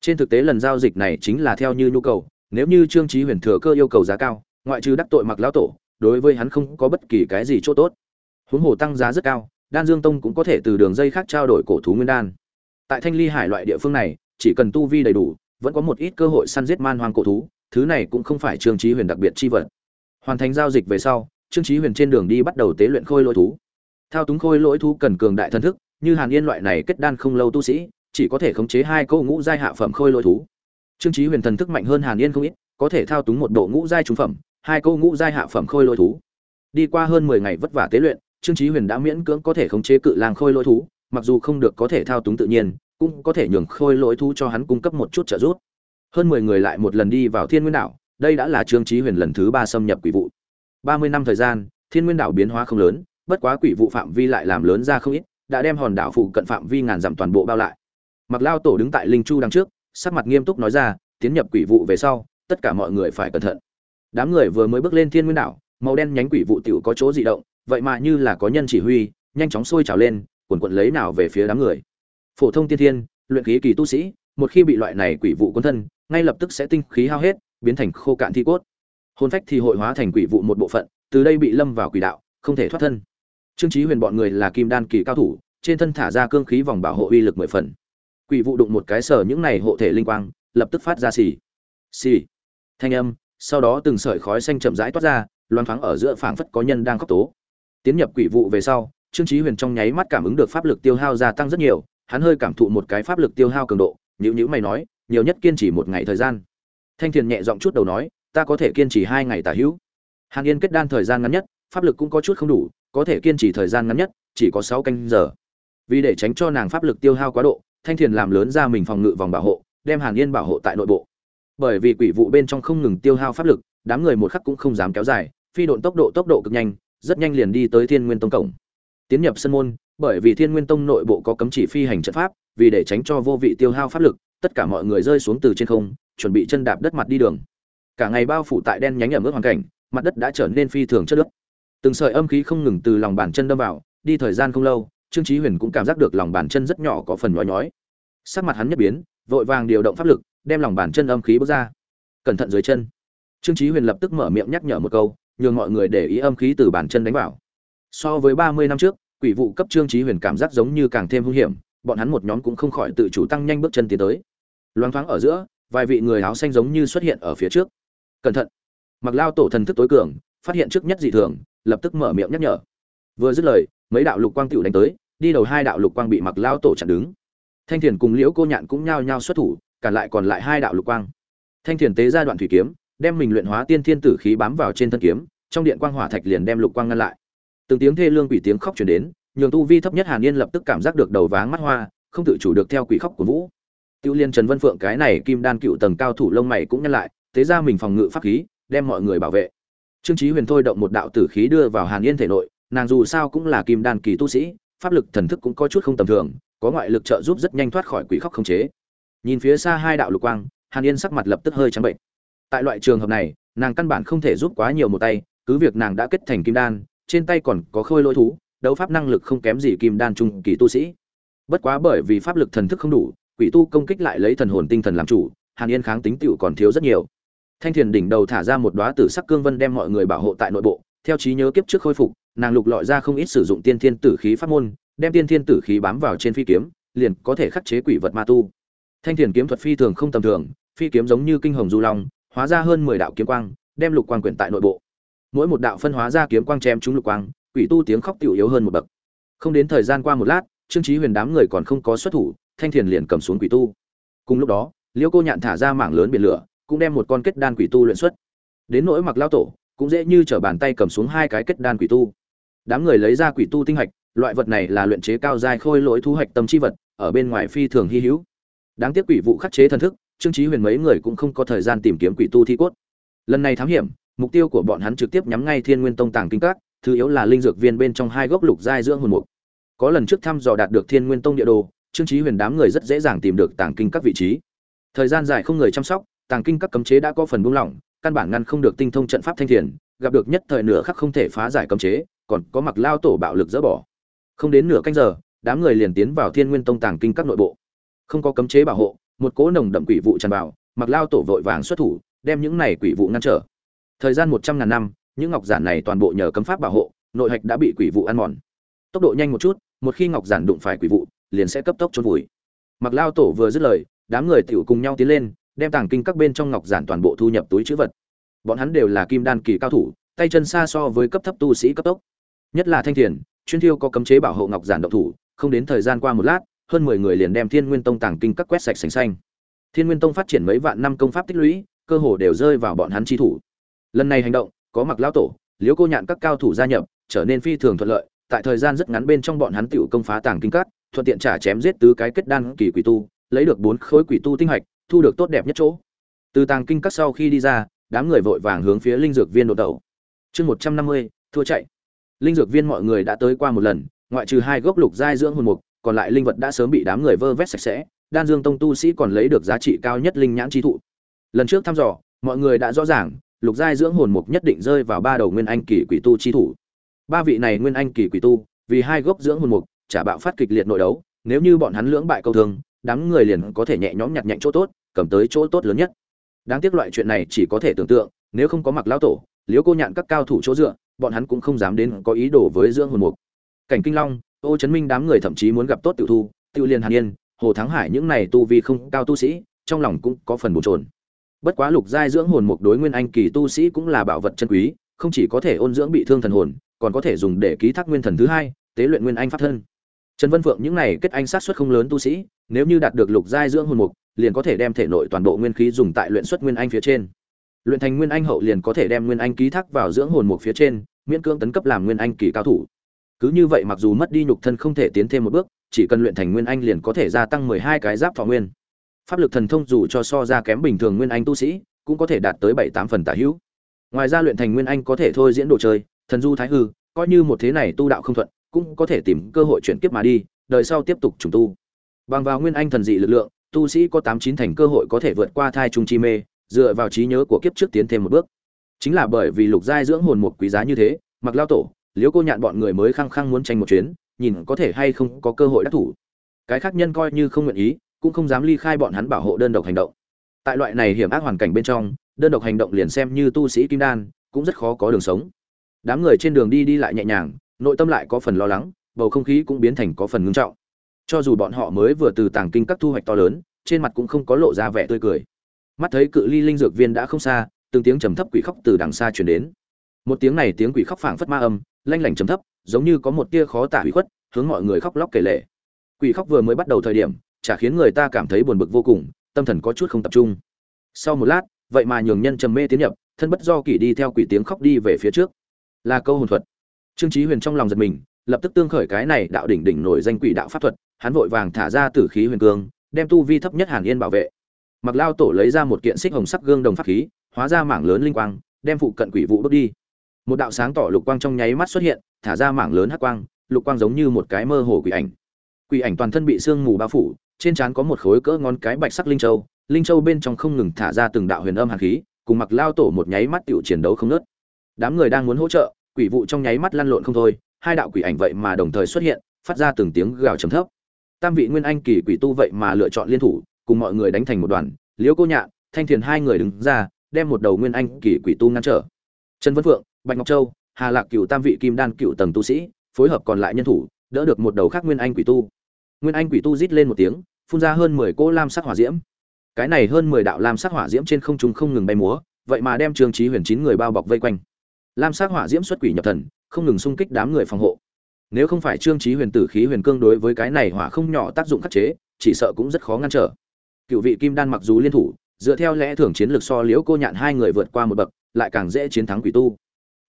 Trên thực tế lần giao dịch này chính là theo như nhu cầu, nếu như trương chí huyền thừa cơ yêu cầu giá cao ngoại trừ đắc tội mặc lão tổ, đối với hắn không có bất kỳ cái gì chỗ tốt. Huống hồ tăng giá rất cao, đan dương tông cũng có thể từ đường dây khác trao đổi cổ thú nguyên đan. Tại thanh ly hải loại địa phương này, chỉ cần tu vi đầy đủ, vẫn có một ít cơ hội săn giết man hoang cổ thú, thứ này cũng không phải trương chí huyền đặc biệt chi vật. Hoàn thành giao dịch về sau, trương chí huyền trên đường đi bắt đầu tế luyện khôi lỗi thú. Thao túng khôi lỗi thú cần cường đại thân thức, như hàn yên loại này kết đan không lâu tu sĩ, chỉ có thể khống chế hai câu ngũ giai hạ phẩm khôi lỗi thú. Trương trí huyền thần thức mạnh hơn hàn yên không ít, có thể thao túng một bộ ngũ giai trung phẩm hai câu ngũ giai hạ phẩm khôi lôi thú. Đi qua hơn mười ngày vất vả tế luyện, trương chí huyền đã miễn cưỡng có thể khống chế cự lang khôi lôi thú, mặc dù không được có thể thao túng tự nhiên, cũng có thể nhường khôi lôi thú cho hắn cung cấp một chút trợ giúp. Hơn mười người lại một lần đi vào thiên nguyên đảo, đây đã là trương chí huyền lần thứ ba xâm nhập quỷ vụ. Ba mươi năm thời gian, thiên nguyên đảo biến hóa không lớn, bất quá quỷ vụ phạm vi lại làm lớn ra không ít, đã đem hòn đảo phụ cận phạm vi ngàn dặm toàn bộ bao lại. Mặc lao tổ đứng tại linh chu đằng trước, sắc mặt nghiêm túc nói ra, tiến nhập quỷ vụ về sau, tất cả mọi người phải cẩn thận đám người vừa mới bước lên thiên nguyên đảo, màu đen nhánh quỷ vụ tiểu có chỗ dị động, vậy mà như là có nhân chỉ huy, nhanh chóng sôi trào lên quần quận lấy nào về phía đám người. Phổ thông tiên thiên, luyện khí kỳ tu sĩ, một khi bị loại này quỷ vụ cuốn thân, ngay lập tức sẽ tinh khí hao hết, biến thành khô cạn thi cốt. Hồn phách thì hội hóa thành quỷ vụ một bộ phận, từ đây bị lâm vào quỷ đạo, không thể thoát thân. Trương chí huyền bọn người là kim đan kỳ cao thủ, trên thân thả ra cương khí vòng bảo hộ uy lực mười phần. Quỷ vụ đụng một cái sở những này hộ thể linh quang, lập tức phát ra xì. Xì. Thanh âm sau đó từng sợi khói xanh chậm rãi toát ra loan thoáng ở giữa phảng phất có nhân đang khóc tố. Tiến nhập quỷ vụ về sau, trương chí huyền trong nháy mắt cảm ứng được pháp lực tiêu hao gia tăng rất nhiều, hắn hơi cảm thụ một cái pháp lực tiêu hao cường độ nhữ nhữ mày nói, nhiều nhất kiên trì một ngày thời gian. Thanh thiền nhẹ giọng chút đầu nói, ta có thể kiên trì hai ngày tả hữu. Hàn yên kết đan thời gian ngắn nhất, pháp lực cũng có chút không đủ, có thể kiên trì thời gian ngắn nhất, chỉ có sáu canh giờ. Vì để tránh cho nàng pháp lực tiêu hao quá độ, thanh thiền làm lớn ra mình phòng ngự vòng bảo hộ, đem hàn yên bảo hộ tại nội bộ bởi vì quỷ vụ bên trong không ngừng tiêu hao pháp lực, đám người một khắc cũng không dám kéo dài, phi độn tốc độ tốc độ cực nhanh, rất nhanh liền đi tới thiên nguyên tông cổng. Tiến nhập sân môn, bởi vì thiên nguyên tông nội bộ có cấm chỉ phi hành trận pháp, vì để tránh cho vô vị tiêu hao pháp lực, tất cả mọi người rơi xuống từ trên không, chuẩn bị chân đạp đất mặt đi đường. Cả ngày bao phủ tại đen nhánh ở mức hoàn cảnh, mặt đất đã trở nên phi thường chất lớp từng sợi âm khí không ngừng từ lòng bàn chân đâm vào, đi thời gian không lâu, trương chí huyền cũng cảm giác được lòng bàn chân rất nhỏ có phần nhói nhói. Sắc mặt hắn nhất biến, vội vàng điều động pháp lực đem lòng bàn chân âm khí bước ra. Cẩn thận dưới chân. Trương chí huyền lập tức mở miệng nhắc nhở một câu, nhường mọi người để ý âm khí từ bàn chân đánh vào. So với ba mươi năm trước, quỷ vụ cấp trương chí huyền cảm giác giống như càng thêm hung hiểm, bọn hắn một nhóm cũng không khỏi tự chủ tăng nhanh bước chân tiến tới. Loáng thoáng ở giữa, vài vị người áo xanh giống như xuất hiện ở phía trước. Cẩn thận. Mặc lao tổ thần thức tối cường, phát hiện trước nhất dị thường, lập tức mở miệng nhắc nhở. Vừa dứt lời, mấy đạo lục quang tiểu đánh tới, đi đầu hai đạo lục quang bị mặc lao tổ chặn đứng. Thanh thiền cùng liễu cô nhạn cũng nhao nhao xuất thủ cản lại còn lại hai đạo lục quang. Thanh thiền tế ra đoạn thủy kiếm, đem mình luyện hóa tiên thiên tử khí bám vào trên thân kiếm, trong điện quang hỏa thạch liền đem lục quang ngăn lại. Từng tiếng thê lương quỷ tiếng khóc truyền đến, nhường tu vi thấp nhất hàn yên lập tức cảm giác được đầu váng mắt hoa, không tự chủ được theo quỷ khóc của vũ. Tiêu liên trần vân phượng cái này kim đan cựu tầng cao thủ lông mày cũng nhăn lại thế ra mình phòng ngự pháp khí, đem mọi người bảo vệ. Trương chí huyền thôi động một đạo tử khí đưa vào hàn yên thể nội, nàng dù sao cũng là kim đan kỳ tu sĩ, pháp lực thần thức cũng có chút không tầm thường, có ngoại lực trợ giúp rất nhanh thoát khỏi quỷ khóc không chế nhìn phía xa hai đạo lục quang, hàn yên sắc mặt lập tức hơi trắng bệnh. Tại loại trường hợp này, nàng căn bản không thể giúp quá nhiều một tay, cứ việc nàng đã kết thành kim đan, trên tay còn có khôi lỗi thú, đấu pháp năng lực không kém gì kim đan trung kỳ tu sĩ. Bất quá bởi vì pháp lực thần thức không đủ, quỷ tu công kích lại lấy thần hồn tinh thần làm chủ, hàn yên kháng tính tựu còn thiếu rất nhiều. Thanh thiền đỉnh đầu thả ra một đoá tử sắc cương vân đem mọi người bảo hộ tại nội bộ, theo trí nhớ kiếp trước khôi phục, nàng lục lọi ra không ít sử dụng tiên thiên tử khí pháp môn, đem tiên thiên tử khí bám vào trên phi kiếm, liền có thể khắc chế quỷ vật ma tu thanh thiền kiếm thuật phi thường không tầm thường, phi kiếm giống như kinh hồng du long, hóa ra hơn mười đạo kiếm quang, đem lục quang quyển tại nội bộ. Mỗi một đạo phân hóa ra kiếm quang chém trúng lục quang, quỷ tu tiếng khóc tiểu yếu hơn một bậc. Không đến thời gian qua một lát, trương trí huyền đám người còn không có xuất thủ, thanh thiền liền cầm xuống quỷ tu. Cùng lúc đó liễu cô nhạn thả ra mảng lớn biển lửa, cũng đem một con kết đan quỷ tu luyện xuất. Đến nỗi mặc lão tổ, cũng dễ như trở bàn tay cầm xuống hai cái kết đan quỷ tu. Đám người lấy ra quỷ tu tinh hạch, loại vật này là luyện chế cao giai khôi lỗi thu hoạch tâm chi vật, ở bên ngoài phi thường hy hữu đáng tiếc quỷ vụ khắc chế thần thức, trương trí huyền mấy người cũng không có thời gian tìm kiếm quỷ tu thi cốt. Lần này thám hiểm, mục tiêu của bọn hắn trực tiếp nhắm ngay thiên nguyên tông tàng kinh các, thứ yếu là linh dược viên bên trong hai gốc lục giai dưỡng hồn mục. Có lần trước thăm dò đạt được thiên nguyên tông địa đồ, trương trí huyền đám người rất dễ dàng tìm được tàng kinh các vị trí. Thời gian dài không người chăm sóc, tàng kinh các cấm chế đã có phần buông lỏng, căn bản ngăn không được tinh thông trận pháp thanh thiền, gặp được nhất thời nửa khắc không thể phá giải cấm chế, còn có mặc lao tổ bạo lực dỡ bỏ. Không đến nửa canh giờ, đám người liền tiến vào thiên nguyên tông tàng kinh các nội bộ không có cấm chế bảo hộ, một cỗ nồng đậm quỷ vụ tràn vào mặc lao tổ vội vàng xuất thủ, đem những này quỷ vụ ngăn trở. Thời gian một trăm ngàn năm, những ngọc giản này toàn bộ nhờ cấm pháp bảo hộ, nội hạch đã bị quỷ vụ ăn mòn. Tốc độ nhanh một chút, một khi ngọc giản đụng phải quỷ vụ, liền sẽ cấp tốc trôn vùi. Mặc lao tổ vừa dứt lời, đám người tiểu cùng nhau tiến lên, đem tàng kinh các bên trong ngọc giản toàn bộ thu nhập túi chữ vật. Bọn hắn đều là kim đan kỳ cao thủ, tay chân xa so với cấp thấp tu sĩ cấp tốc. Nhất là thanh thiền, chuyên thiêu có cấm chế bảo hộ ngọc giản độc thủ, không đến thời gian qua một lát hơn mười người liền đem thiên nguyên tông tàng kinh các quét sạch sành xanh. Thiên nguyên tông phát triển mấy vạn năm công pháp tích lũy, cơ hồ đều rơi vào bọn hắn chi thủ. Lần này hành động, có mặc lão tổ, Liễu cô nhạn các cao thủ gia nhập, trở nên phi thường thuận lợi, tại thời gian rất ngắn bên trong bọn hắn tiểu công phá tàng kinh các, thuận tiện trả chém giết tứ cái kết đan kỳ quỷ tu, lấy được bốn khối quỷ tu tinh hạch, thu được tốt đẹp nhất chỗ. Từ tàng kinh các sau khi đi ra, đám người vội vàng hướng phía linh dược viên đột đầu. Chương một trăm năm mươi, thua chạy. Linh dược viên mọi người đã tới qua một lần, ngoại trừ hai gốc lục giai dưỡng hồn mục còn lại linh vật đã sớm bị đám người vơ vét sạch sẽ, đan dương tông tu sĩ còn lấy được giá trị cao nhất linh nhãn chi thụ. Lần trước thăm dò, mọi người đã rõ ràng, lục giai dưỡng hồn mục nhất định rơi vào ba đầu nguyên anh kỳ quỷ tu chi thủ. Ba vị này nguyên anh kỳ quỷ tu, vì hai gốc dưỡng hồn mục trả bạo phát kịch liệt nội đấu, nếu như bọn hắn lưỡng bại câu thương, đám người liền có thể nhẹ nhõm nhặt nhạnh chỗ tốt, cầm tới chỗ tốt lớn nhất. Đáng tiếc loại chuyện này chỉ có thể tưởng tượng, nếu không có mặc lão tổ, liếu cô nhạn các cao thủ chỗ dựa, bọn hắn cũng không dám đến có ý đồ với dưỡng hồn mục. Cảnh kinh long ô chấn minh đám người thậm chí muốn gặp tốt tiểu thu tiêu liên hàn yên, hồ thắng hải những này tu vi không cao tu sĩ, trong lòng cũng có phần bồn trồn bất quá lục giai dưỡng hồn mục đối nguyên anh kỳ tu sĩ cũng là bảo vật chân quý, không chỉ có thể ôn dưỡng bị thương thần hồn, còn có thể dùng để ký thác nguyên thần thứ hai, tế luyện nguyên anh pháp thân. Trần vân phượng những này kết anh sát xuất không lớn tu sĩ, nếu như đạt được lục giai dưỡng hồn mục, liền có thể đem thể nội toàn bộ nguyên khí dùng tại luyện xuất nguyên anh phía trên. Luyện thành nguyên anh hậu liền có thể đem nguyên anh ký thác vào dưỡng hồn mục phía trên, miễn cưỡng tấn cấp làm nguyên anh kỳ cao thủ cứ như vậy mặc dù mất đi nhục thân không thể tiến thêm một bước, chỉ cần luyện thành nguyên anh liền có thể gia tăng mười hai cái giáp thọ nguyên. Pháp lực thần thông dù cho so ra kém bình thường nguyên anh tu sĩ, cũng có thể đạt tới bảy tám phần tả hữu. Ngoài ra luyện thành nguyên anh có thể thôi diễn đồ chơi, thần du thái hư, coi như một thế này tu đạo không thuận, cũng có thể tìm cơ hội chuyển kiếp mà đi, đời sau tiếp tục trùng tu. Bằng vào nguyên anh thần dị lực lượng, tu sĩ có tám chín thành cơ hội có thể vượt qua thai trung chi mê, dựa vào trí nhớ của kiếp trước tiến thêm một bước. Chính là bởi vì lục giai dưỡng hồn một quý giá như thế, mặc lao tổ liếu cô nhạn bọn người mới khăng khăng muốn tranh một chuyến, nhìn có thể hay không có cơ hội đắc thủ. Cái khác nhân coi như không nguyện ý, cũng không dám ly khai bọn hắn bảo hộ đơn độc hành động. Tại loại này hiểm ác hoàn cảnh bên trong, đơn độc hành động liền xem như tu sĩ kim đan, cũng rất khó có đường sống. Đám người trên đường đi đi lại nhẹ nhàng, nội tâm lại có phần lo lắng, bầu không khí cũng biến thành có phần ngưng trọng. Cho dù bọn họ mới vừa từ tàng kinh các thu hoạch to lớn, trên mặt cũng không có lộ ra vẻ tươi cười. Mắt thấy cự ly linh dược viên đã không xa, từng tiếng trầm thấp quỷ khóc từ đằng xa truyền đến. Một tiếng này tiếng quỷ khóc phảng phất ma âm lanh lảnh trầm thấp, giống như có một tia khó tả hủy khuất, hướng mọi người khóc lóc kể lể. Quỷ khóc vừa mới bắt đầu thời điểm, chả khiến người ta cảm thấy buồn bực vô cùng, tâm thần có chút không tập trung. Sau một lát, vậy mà nhường nhân trầm mê tiến nhập, thân bất do kỷ đi theo quỷ tiếng khóc đi về phía trước. Là câu hồn thuật. Trương chí huyền trong lòng giật mình, lập tức tương khởi cái này đạo đỉnh đỉnh nổi danh quỷ đạo pháp thuật, hắn vội vàng thả ra tử khí huyền cương, đem tu vi thấp nhất hàn yên bảo vệ. Mặc lao tổ lấy ra một kiện xích hồng sắc gương đồng pháp khí, hóa ra mảng lớn linh quang, đem phụ cận quỷ vụ bước đi một đạo sáng tỏ lục quang trong nháy mắt xuất hiện, thả ra mảng lớn hắc quang, lục quang giống như một cái mơ hồ quỷ ảnh. Quỷ ảnh toàn thân bị sương mù bao phủ, trên trán có một khối cỡ ngón cái bạch sắc linh châu linh châu bên trong không ngừng thả ra từng đạo huyền âm hàn khí, cùng mặc lao tổ một nháy mắt tiểu chiến đấu không nớt đám người đang muốn hỗ trợ, quỷ vụ trong nháy mắt lăn lộn không thôi, hai đạo quỷ ảnh vậy mà đồng thời xuất hiện, phát ra từng tiếng gào trầm thấp. Tam vị nguyên anh kỳ quỷ tu vậy mà lựa chọn liên thủ, cùng mọi người đánh thành một đoàn, liễu cô nhạn, thanh thiền hai người đứng ra, đem một đầu nguyên anh kỳ quỷ tu ngăn trở. Trần vân phượng bạch ngọc châu, hà lạc cựu tam vị kim đan cựu tầng tu sĩ, phối hợp còn lại nhân thủ, đỡ được một đầu khác nguyên anh quỷ tu. Nguyên anh quỷ tu rít lên một tiếng, phun ra hơn mười cỗ lam sắc hỏa diễm. Cái này hơn mười đạo lam sắc hỏa diễm trên không trung không ngừng bay múa, vậy mà đem trương trí huyền chín người bao bọc vây quanh. Lam sắc hỏa diễm xuất quỷ nhập thần, không ngừng xung kích đám người phòng hộ. Nếu không phải trương trí huyền tử khí huyền cương đối với cái này hỏa không nhỏ tác dụng khắc chế, chỉ sợ cũng rất khó ngăn trở. Cựu vị kim đan mặc dù liên thủ, dựa theo lẽ thường chiến lược so liễu cô nhạn hai người vượt qua một bậc, lại càng dễ chiến thắng quỷ tu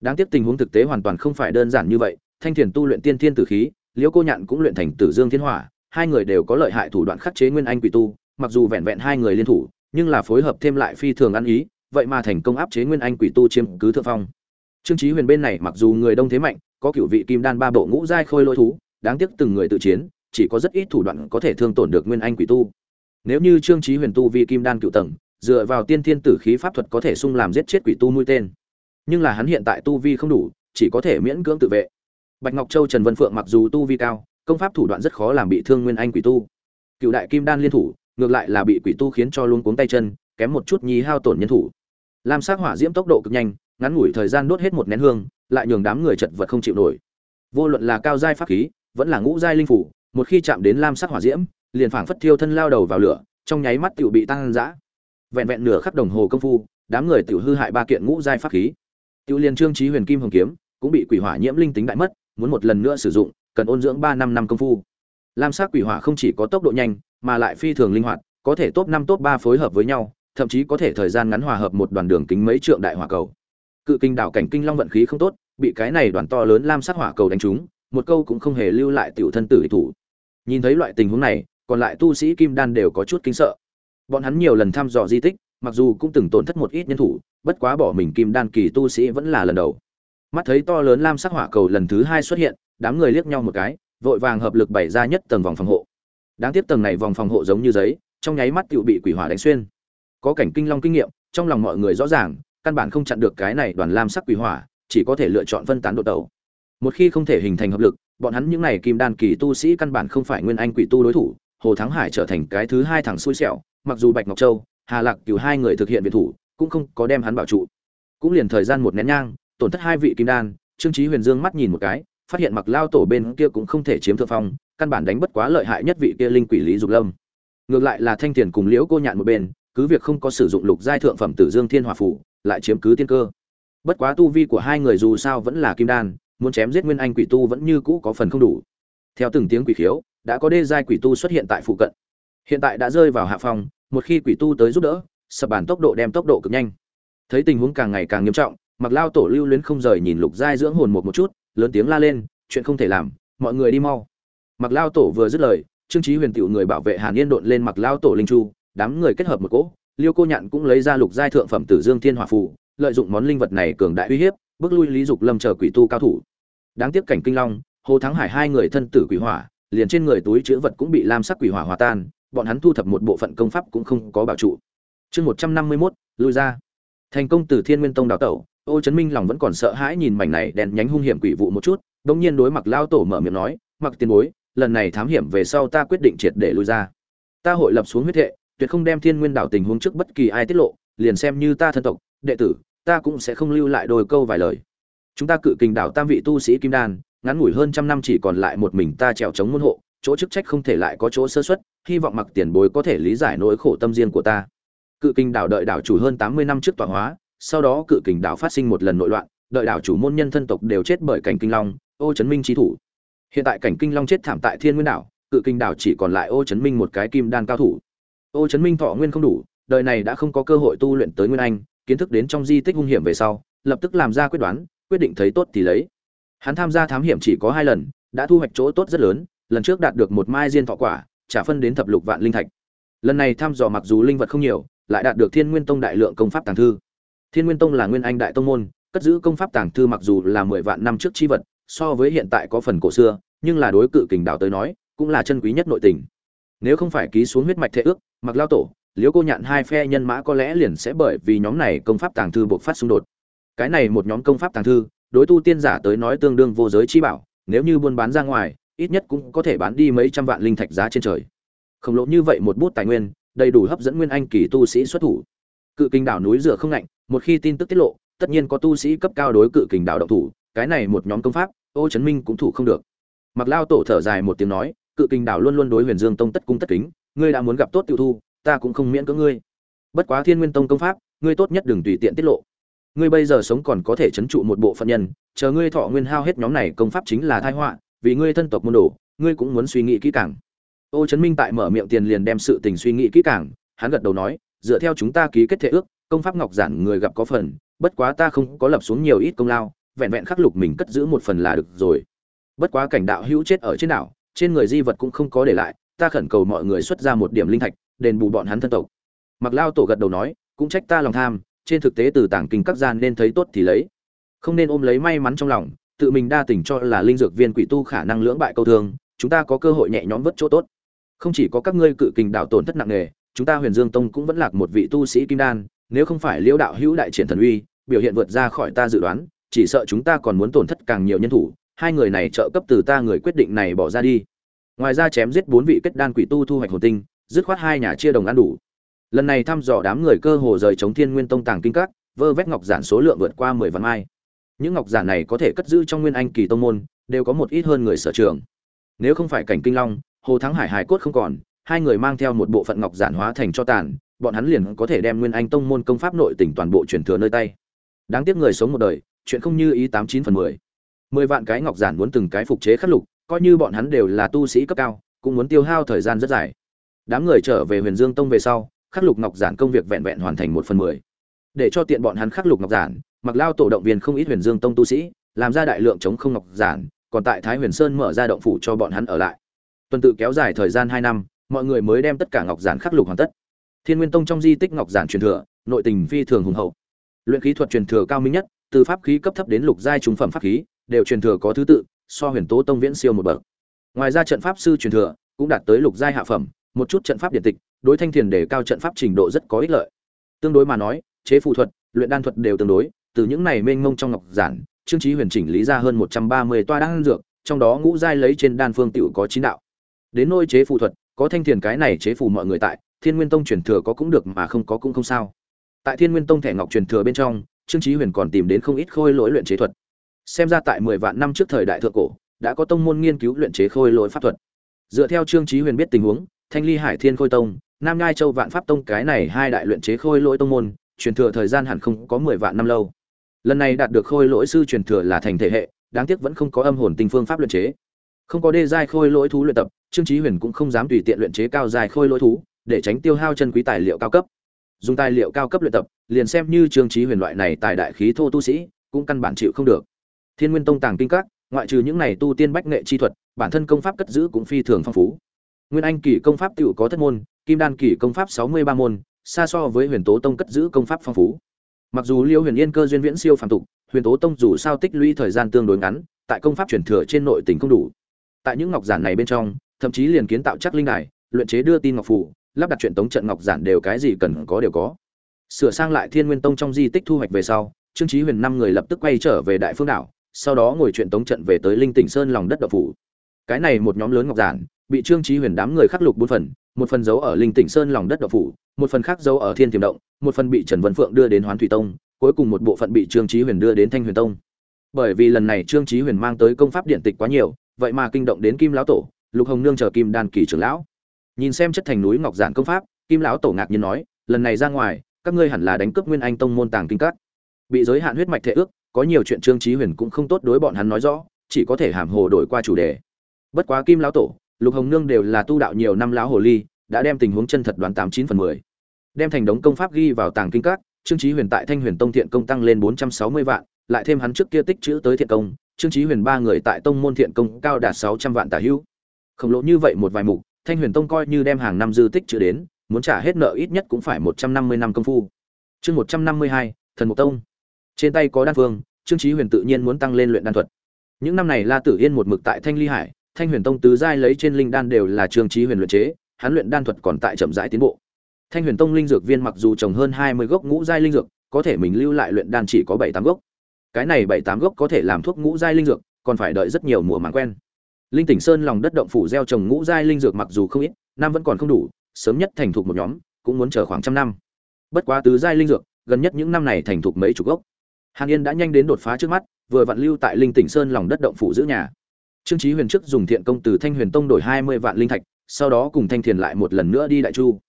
đáng tiếc tình huống thực tế hoàn toàn không phải đơn giản như vậy, thanh thiền tu luyện tiên thiên tử khí, liễu cô nhạn cũng luyện thành tử dương thiên hỏa, hai người đều có lợi hại thủ đoạn khắc chế nguyên anh quỷ tu, mặc dù vẹn vẹn hai người liên thủ, nhưng là phối hợp thêm lại phi thường ăn ý, vậy mà thành công áp chế nguyên anh quỷ tu chiếm cứ thượng phong. Trương trí huyền bên này mặc dù người đông thế mạnh, có cựu vị kim đan ba bộ ngũ giai khôi lỗi thú, đáng tiếc từng người tự chiến, chỉ có rất ít thủ đoạn có thể thương tổn được nguyên anh quỷ tu. Nếu như trương trí huyền tu vi kim đan cựu tầng, dựa vào tiên thiên tử khí pháp thuật có thể sung làm giết chết quỷ tu mũi tên nhưng là hắn hiện tại tu vi không đủ, chỉ có thể miễn cưỡng tự vệ. Bạch ngọc châu, trần vân phượng mặc dù tu vi cao, công pháp thủ đoạn rất khó làm bị thương nguyên anh quỷ tu. Cựu đại kim đan liên thủ, ngược lại là bị quỷ tu khiến cho luôn cuống tay chân, kém một chút nhí hao tổn nhân thủ. Lam sắc hỏa diễm tốc độ cực nhanh, ngắn ngủi thời gian đốt hết một nén hương, lại nhường đám người chật vật không chịu nổi. Vô luận là cao giai pháp khí, vẫn là ngũ giai linh phủ, một khi chạm đến lam sắc hỏa diễm, liền phảng phất thiêu thân lao đầu vào lửa, trong nháy mắt tiểu bị tăng dã. Vẹn vẹn nửa khắp đồng hồ công phu, đám người tiểu hư hại ba kiện ngũ giai pháp khí. Tiêu liên trương Chí huyền kim hồng kiếm cũng bị quỷ hỏa nhiễm linh tính đại mất, muốn một lần nữa sử dụng, cần ôn dưỡng ba năm năm công phu. Lam sắc quỷ hỏa không chỉ có tốc độ nhanh, mà lại phi thường linh hoạt, có thể top năm, top ba phối hợp với nhau, thậm chí có thể thời gian ngắn hòa hợp một đoàn đường kính mấy trượng đại hỏa cầu. Cự kinh đảo cảnh kinh long vận khí không tốt, bị cái này đoàn to lớn lam sắc hỏa cầu đánh trúng, một câu cũng không hề lưu lại tiểu thân tử thủ. Nhìn thấy loại tình huống này, còn lại tu sĩ kim đan đều có chút kinh sợ. Bọn hắn nhiều lần thăm dò di tích mặc dù cũng từng tổn thất một ít nhân thủ, bất quá bỏ mình kim đan kỳ tu sĩ vẫn là lần đầu. Mắt thấy to lớn lam sắc hỏa cầu lần thứ hai xuất hiện, đám người liếc nhau một cái, vội vàng hợp lực bày ra nhất tầng vòng phòng hộ. Đáng tiếc tầng này vòng phòng hộ giống như giấy, trong nháy mắt tựu bị quỷ hỏa đánh xuyên. Có cảnh kinh long kinh nghiệm, trong lòng mọi người rõ ràng, căn bản không chặn được cái này đoàn lam sắc quỷ hỏa, chỉ có thể lựa chọn phân tán độ đầu. một khi không thể hình thành hợp lực, bọn hắn những này kim đan kỳ tu sĩ căn bản không phải nguyên anh quỷ tu đối thủ, hồ thắng hải trở thành cái thứ hai thằng xui xẻo, mặc dù bạch ngọc châu hà lạc cửu hai người thực hiện việc thủ, cũng không có đem hắn bảo trụ. Cũng liền thời gian một nén nhang, tổn thất hai vị kim đan, trương chí huyền dương mắt nhìn một cái, phát hiện mặc lao tổ bên kia cũng không thể chiếm thượng phong, căn bản đánh bất quá lợi hại nhất vị kia linh quỷ lý dục lâm. Ngược lại là thanh tiền cùng liễu cô nhạn một bên, cứ việc không có sử dụng lục giai thượng phẩm tử dương thiên hỏa phủ, lại chiếm cứ tiên cơ. Bất quá tu vi của hai người dù sao vẫn là kim đan, muốn chém giết nguyên anh quỷ tu vẫn như cũ có phần không đủ. Theo từng tiếng quỷ khiếu, đã có đê giai quỷ tu xuất hiện tại phụ cận. Hiện tại đã rơi vào hạ phong một khi quỷ tu tới giúp đỡ, sập bàn tốc độ đem tốc độ cực nhanh. Thấy tình huống càng ngày càng nghiêm trọng mặc lao tổ lưu luyến không rời nhìn lục giai dưỡng hồn một một chút, lớn tiếng la lên, chuyện không thể làm, mọi người đi mau. Mặc lao tổ vừa dứt lời, trương trí huyền tiểu người bảo vệ hàn yên đột lên mặc lao tổ linh chu, đám người kết hợp một cỗ, liêu cô nhạn cũng lấy ra lục giai thượng phẩm tử dương thiên hỏa phù, lợi dụng món linh vật này cường đại uy hiếp, bước lui lý dục lâm chờ quỷ tu cao thủ. Đáng tiếc cảnh kinh long, hồ thắng hải hai người thân tử quỷ hỏa, liền trên người túi chứa vật cũng bị lam sắc quỷ hỏa hòa tan bọn hắn thu thập một bộ phận công pháp cũng không có bảo trụ. Chương một trăm năm mươi mốt, lui ra. Thành công từ thiên nguyên tông đào tẩu, ô chấn minh lòng vẫn còn sợ hãi nhìn mảnh này đèn nhánh hung hiểm quỷ vụ một chút, bỗng nhiên đối mặt lao tổ mở miệng nói, mặc tiền bối, lần này thám hiểm về sau ta quyết định triệt để lui ra. Ta hội lập xuống huyết hệ, tuyệt không đem thiên nguyên đảo tình huống trước bất kỳ ai tiết lộ, liền xem như ta thân tộc, đệ tử, ta cũng sẽ không lưu lại đôi câu vài lời. Chúng ta cự kình đảo tam vị tu sĩ kim đan, ngắn ngủi hơn trăm năm chỉ còn lại một mình ta trèo chống môn hộ chỗ chức trách không thể lại có chỗ sơ xuất hy vọng mặc tiền bối có thể lý giải nỗi khổ tâm riêng của ta. Cự kình đảo đợi đảo chủ hơn tám mươi năm trước tọa hóa, sau đó cự kình đảo phát sinh một lần nội loạn, đợi đảo chủ môn nhân thân tộc đều chết bởi cảnh kinh long, ô chấn minh trí thủ. Hiện tại cảnh kinh long chết thảm tại thiên nguyên đảo, cự kinh đảo chỉ còn lại ô chấn minh một cái kim đan cao thủ. Ô chấn minh thọ nguyên không đủ, đời này đã không có cơ hội tu luyện tới nguyên anh, kiến thức đến trong di tích hung hiểm về sau, lập tức làm ra quyết đoán, quyết định thấy tốt thì lấy. Hắn tham gia thám hiểm chỉ có hai lần, đã thu hoạch chỗ tốt rất lớn lần trước đạt được một mai diên thọ quả, trả phân đến thập lục vạn linh thạch. Lần này thăm dò mặc dù linh vật không nhiều, lại đạt được thiên nguyên tông đại lượng công pháp tàng thư. Thiên nguyên tông là nguyên anh đại tông môn, cất giữ công pháp tàng thư mặc dù là mười vạn năm trước chi vật, so với hiện tại có phần cổ xưa, nhưng là đối cự kình đạo tới nói, cũng là chân quý nhất nội tình. Nếu không phải ký xuống huyết mạch thệ ước, mặc lao tổ liễu cô nhạn hai phe nhân mã có lẽ liền sẽ bởi vì nhóm này công pháp tàng thư buộc phát xung đột. Cái này một nhóm công pháp tàng thư, đối tu tiên giả tới nói tương đương vô giới chi bảo, nếu như buôn bán ra ngoài ít nhất cũng có thể bán đi mấy trăm vạn linh thạch giá trên trời. Khổng lồ như vậy một bút tài nguyên, đầy đủ hấp dẫn nguyên anh kỳ tu sĩ xuất thủ. Cự kinh đảo núi rửa không lạnh, một khi tin tức tiết lộ, tất nhiên có tu sĩ cấp cao đối cự kình đảo động thủ, cái này một nhóm công pháp, ô chấn minh cũng thủ không được. Mặc lao tổ thở dài một tiếng nói, cự kình đảo luôn luôn đối huyền dương tông tất cung tất kính, ngươi đã muốn gặp tốt tiểu thu, ta cũng không miễn cưỡng ngươi. Bất quá thiên nguyên tông công pháp, ngươi tốt nhất đừng tùy tiện tiết lộ. Ngươi bây giờ sống còn có thể chấn trụ một bộ phận nhân, chờ ngươi thọ nguyên hao hết nhóm này công pháp chính là tai họa vì ngươi thân tộc môn đồ, ngươi cũng muốn suy nghĩ kỹ càng. Ô chấn minh tại mở miệng tiền liền đem sự tình suy nghĩ kỹ càng, hắn gật đầu nói, dựa theo chúng ta ký kết thể ước, công pháp ngọc giản người gặp có phần, bất quá ta không có lập xuống nhiều ít công lao, vẹn vẹn khắc lục mình cất giữ một phần là được rồi. Bất quá cảnh đạo hữu chết ở trên đảo, trên người di vật cũng không có để lại, ta khẩn cầu mọi người xuất ra một điểm linh thạch, đền bù bọn hắn thân tộc. Mặc lao tổ gật đầu nói, cũng trách ta lòng tham, trên thực tế từ tảng kinh các gian nên thấy tốt thì lấy. Không nên ôm lấy may mắn trong lòng tự mình đa tình cho là linh dược viên quỷ tu khả năng lưỡng bại câu thương, chúng ta có cơ hội nhẹ nhõm vớt chỗ tốt. Không chỉ có các ngươi cự kình đạo tổn thất nặng nề, chúng ta huyền dương tông cũng vẫn lạc một vị tu sĩ kim đan, nếu không phải liễu đạo hữu đại triển thần uy, biểu hiện vượt ra khỏi ta dự đoán, chỉ sợ chúng ta còn muốn tổn thất càng nhiều nhân thủ, hai người này trợ cấp từ ta người quyết định này bỏ ra đi. Ngoài ra chém giết bốn vị kết đan quỷ tu thu hoạch hồn tinh, dứt khoát hai nhà chia đồng ăn đủ. Lần này thăm dò đám người cơ hồ rời chống thiên nguyên tông tàng kinh các, vơ vét ngọc giản số lượng vượt qua mười vạn mai những ngọc giản này có thể cất giữ trong nguyên anh kỳ tông môn, đều có một ít hơn người sở trường. Nếu không phải cảnh kinh long, hồ thắng hải hải cốt không còn, hai người mang theo một bộ phận ngọc giản hóa thành cho tàn, bọn hắn liền có thể đem nguyên anh tông môn công pháp nội tỉnh toàn bộ truyền thừa nơi tay. Đáng tiếc người sống một đời, chuyện không như ý tám chín phần mười. Mười vạn cái ngọc giản muốn từng cái phục chế khắc lục, coi như bọn hắn đều là tu sĩ cấp cao, cũng muốn tiêu hao thời gian rất dài. Đám người trở về huyền dương tông về sau, khắc lục ngọc giản công việc vẹn vẹn hoàn thành một phần mười. Để cho tiện bọn hắn khắc lục ngọc giản mặc lao tổ động viên không ít huyền dương tông tu sĩ, làm ra đại lượng chống không ngọc giản, còn tại thái huyền sơn mở ra động phủ cho bọn hắn ở lại. Tuần tự kéo dài thời gian hai năm, mọi người mới đem tất cả ngọc giản khắc lục hoàn tất. Thiên nguyên tông trong di tích ngọc giản truyền thừa, nội tình phi thường hùng hậu. Luyện khí thuật truyền thừa cao minh nhất, từ pháp khí cấp thấp đến lục giai trung phẩm pháp khí, đều truyền thừa có thứ tự, so huyền tố tông viễn siêu một bậc. Ngoài ra trận pháp sư truyền thừa cũng đạt tới lục giai hạ phẩm, một chút trận pháp điện tịch, đối thanh thiền để cao trận pháp trình độ rất có ích lợi. Tương đối mà nói, chế phù thuật, luyện đan thuật đều tương đối từ những này mênh mông trong ngọc giản, trương chí huyền chỉnh lý ra hơn một trăm ba mươi toa đan dược, trong đó ngũ giai lấy trên đan phương tiểu có chín đạo. Đến nôi chế phù thuật, có thanh thiền cái này chế phù mọi người tại, thiên nguyên tông truyền thừa có cũng được mà không có cũng không sao. Tại thiên nguyên tông thẻ ngọc truyền thừa bên trong, trương chí huyền còn tìm đến không ít khôi lỗi luyện chế thuật. Xem ra tại mười vạn năm trước thời đại thượng cổ, đã có tông môn nghiên cứu luyện chế khôi lỗi pháp thuật. Dựa theo trương chí huyền biết tình huống, thanh ly hải thiên khôi tông, nam ngai châu vạn pháp tông cái này hai đại luyện chế khôi lỗi tông môn, truyền thừa thời gian hẳn không có mười vạn năm lâu lần này đạt được khôi lỗi sư truyền thừa là thành thể hệ, đáng tiếc vẫn không có âm hồn tinh phương pháp luyện chế. Không có đê giai khôi lỗi thú luyện tập, trương trí huyền cũng không dám tùy tiện luyện chế cao giai khôi lỗi thú, để tránh tiêu hao chân quý tài liệu cao cấp. Dùng tài liệu cao cấp luyện tập, liền xem như trương trí huyền loại này tài đại khí thô tu sĩ, cũng căn bản chịu không được. Thiên nguyên tông tàng kinh các, ngoại trừ những này tu tiên bách nghệ chi thuật, bản thân công pháp cất giữ cũng phi thường phong phú. Nguyên anh kỳ công pháp tiểu có thất môn, kim đan kỳ công pháp sáu mươi ba môn, xa so với huyền tố tông cất giữ công pháp phong phú mặc dù liêu huyền yên cơ duyên viễn siêu phàm tục, huyền tố tông dù sao tích lũy thời gian tương đối ngắn, tại công pháp truyền thừa trên nội tình không đủ. Tại những ngọc giản này bên trong, thậm chí liền kiến tạo chắc linh đài, luyện chế đưa tin ngọc phủ, lắp đặt chuyện tống trận ngọc giản đều cái gì cần có đều có. Sửa sang lại thiên nguyên tông trong di tích thu hoạch về sau, trương trí huyền năm người lập tức quay trở về đại phương đảo, sau đó ngồi chuyện tống trận về tới linh tỉnh sơn lòng đất đậu phủ. Cái này một nhóm lớn ngọc giản, bị trương trí huyền đám người khắc lục bốn phần một phần giấu ở linh tỉnh sơn lòng đất đậu phủ, một phần khác giấu ở thiên tiềm động, một phần bị trần vân phượng đưa đến hoán thủy tông, cuối cùng một bộ phận bị trương trí huyền đưa đến thanh huyền tông. Bởi vì lần này trương trí huyền mang tới công pháp điện tịch quá nhiều, vậy mà kinh động đến kim lão tổ, lục hồng nương chờ kim đan kỳ trưởng lão. Nhìn xem chất thành núi ngọc giản công pháp, kim lão tổ ngạc nhiên nói, lần này ra ngoài, các ngươi hẳn là đánh cướp nguyên anh tông môn tàng kinh cắt. bị giới hạn huyết mạch thể ước, có nhiều chuyện trương trí huyền cũng không tốt đối bọn hắn nói rõ, chỉ có thể hàm hồ đổi qua chủ đề. Bất quá kim lão tổ lục hồng nương đều là tu đạo nhiều năm lão hồ ly, đã đem tình huống chân thật đoán tám chín phần mười. Đem thành đống công pháp ghi vào tàng kinh các, trương trí huyền tại thanh huyền tông thiện công tăng lên bốn trăm sáu mươi vạn, lại thêm hắn trước kia tích chữ tới thiện công, trương trí huyền ba người tại tông môn thiện công cao đạt sáu trăm vạn tả hữu. Khổng lồ như vậy một vài mục, thanh huyền tông coi như đem hàng năm dư tích chữ đến, muốn trả hết nợ ít nhất cũng phải một trăm năm mươi năm công phu. Chương một trăm năm mươi hai, thần mục tông. Trên tay có đan phương, trương trí huyền tự nhiên muốn tăng lên luyện đan thuật. Những năm này la tử yên một mực tại thanh ly hải thanh huyền tông tứ giai lấy trên linh đan đều là trương trí huyền luyện chế, hắn luyện đan thuật còn tại chậm rãi tiến bộ. Thanh huyền tông linh dược viên mặc dù trồng hơn hai mươi gốc ngũ giai linh dược, có thể mình lưu lại luyện đan chỉ có bảy tám gốc. Cái này bảy tám gốc có thể làm thuốc ngũ giai linh dược, còn phải đợi rất nhiều mùa màng quen. Linh tỉnh sơn lòng đất động phủ gieo trồng ngũ giai linh dược mặc dù không ít, năm vẫn còn không đủ, sớm nhất thành thục một nhóm, cũng muốn chờ khoảng trăm năm. Bất quá tứ giai linh dược, gần nhất những năm này thành thục mấy chục gốc. Hàn yên đã nhanh đến đột phá trước mắt, vừa vặn lưu tại linh tỉnh sơn lòng đất động phủ giữ nhà trương Chí huyền trước dùng thiện công từ thanh huyền tông đổi hai mươi vạn linh thạch, sau đó cùng thanh thiền lại một lần nữa đi đại chu.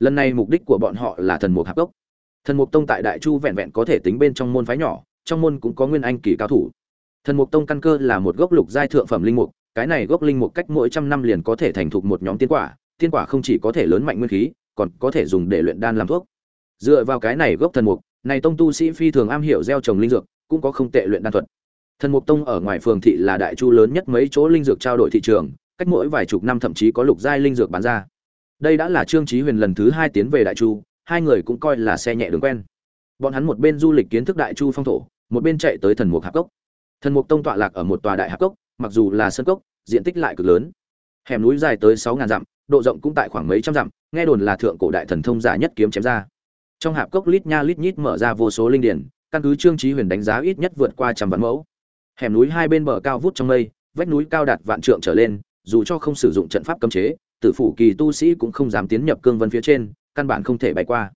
Lần này mục đích của bọn họ là thần mục hạp cốc. thần mục tông tại đại chu vẹn vẹn có thể tính bên trong môn phái nhỏ, trong môn cũng có nguyên anh kỳ cao thủ. Thần mục tông căn cơ là một gốc lục giai thượng phẩm linh mục, cái này gốc linh mục cách mỗi trăm năm liền có thể thành thục một nhóm tiên quả tiên quả không chỉ có thể lớn mạnh nguyên khí, còn có thể dùng để luyện đan làm thuốc. Dựa vào cái này gốc thần mục, này tông tu sĩ phi thường am hiểu gieo trồng linh dược, cũng có không tệ luyện đan thuật thần mục tông ở ngoài phường thị là đại chu lớn nhất mấy chỗ linh dược trao đổi thị trường, cách mỗi vài chục năm thậm chí có lục giai linh dược bán ra. Đây đã là trương chí huyền lần thứ hai tiến về đại chu, hai người cũng coi là xe nhẹ đường quen. Bọn hắn một bên du lịch kiến thức đại chu phong thổ, một bên chạy tới thần mục hạp cốc. Thần mục tông tọa lạc ở một tòa đại hạp cốc, mặc dù là sân cốc, diện tích lại cực lớn. Hẻm núi dài tới sáu ngàn dặm, độ rộng cũng tại khoảng mấy trăm dặm, nghe đồn là thượng cổ đại thần thông giả nhất kiếm chém ra. Trong hạp cốc lít nha lít nhít mở ra vô số linh điển, căn cứ trương chí huyền đánh giá ít nhất vượt qua trăm vạn mẫu hẻm núi hai bên bờ cao vút trong mây, vách núi cao đạt vạn trượng trở lên, dù cho không sử dụng trận pháp cấm chế, tử phủ kỳ tu sĩ cũng không dám tiến nhập cương vân phía trên, căn bản không thể bay qua.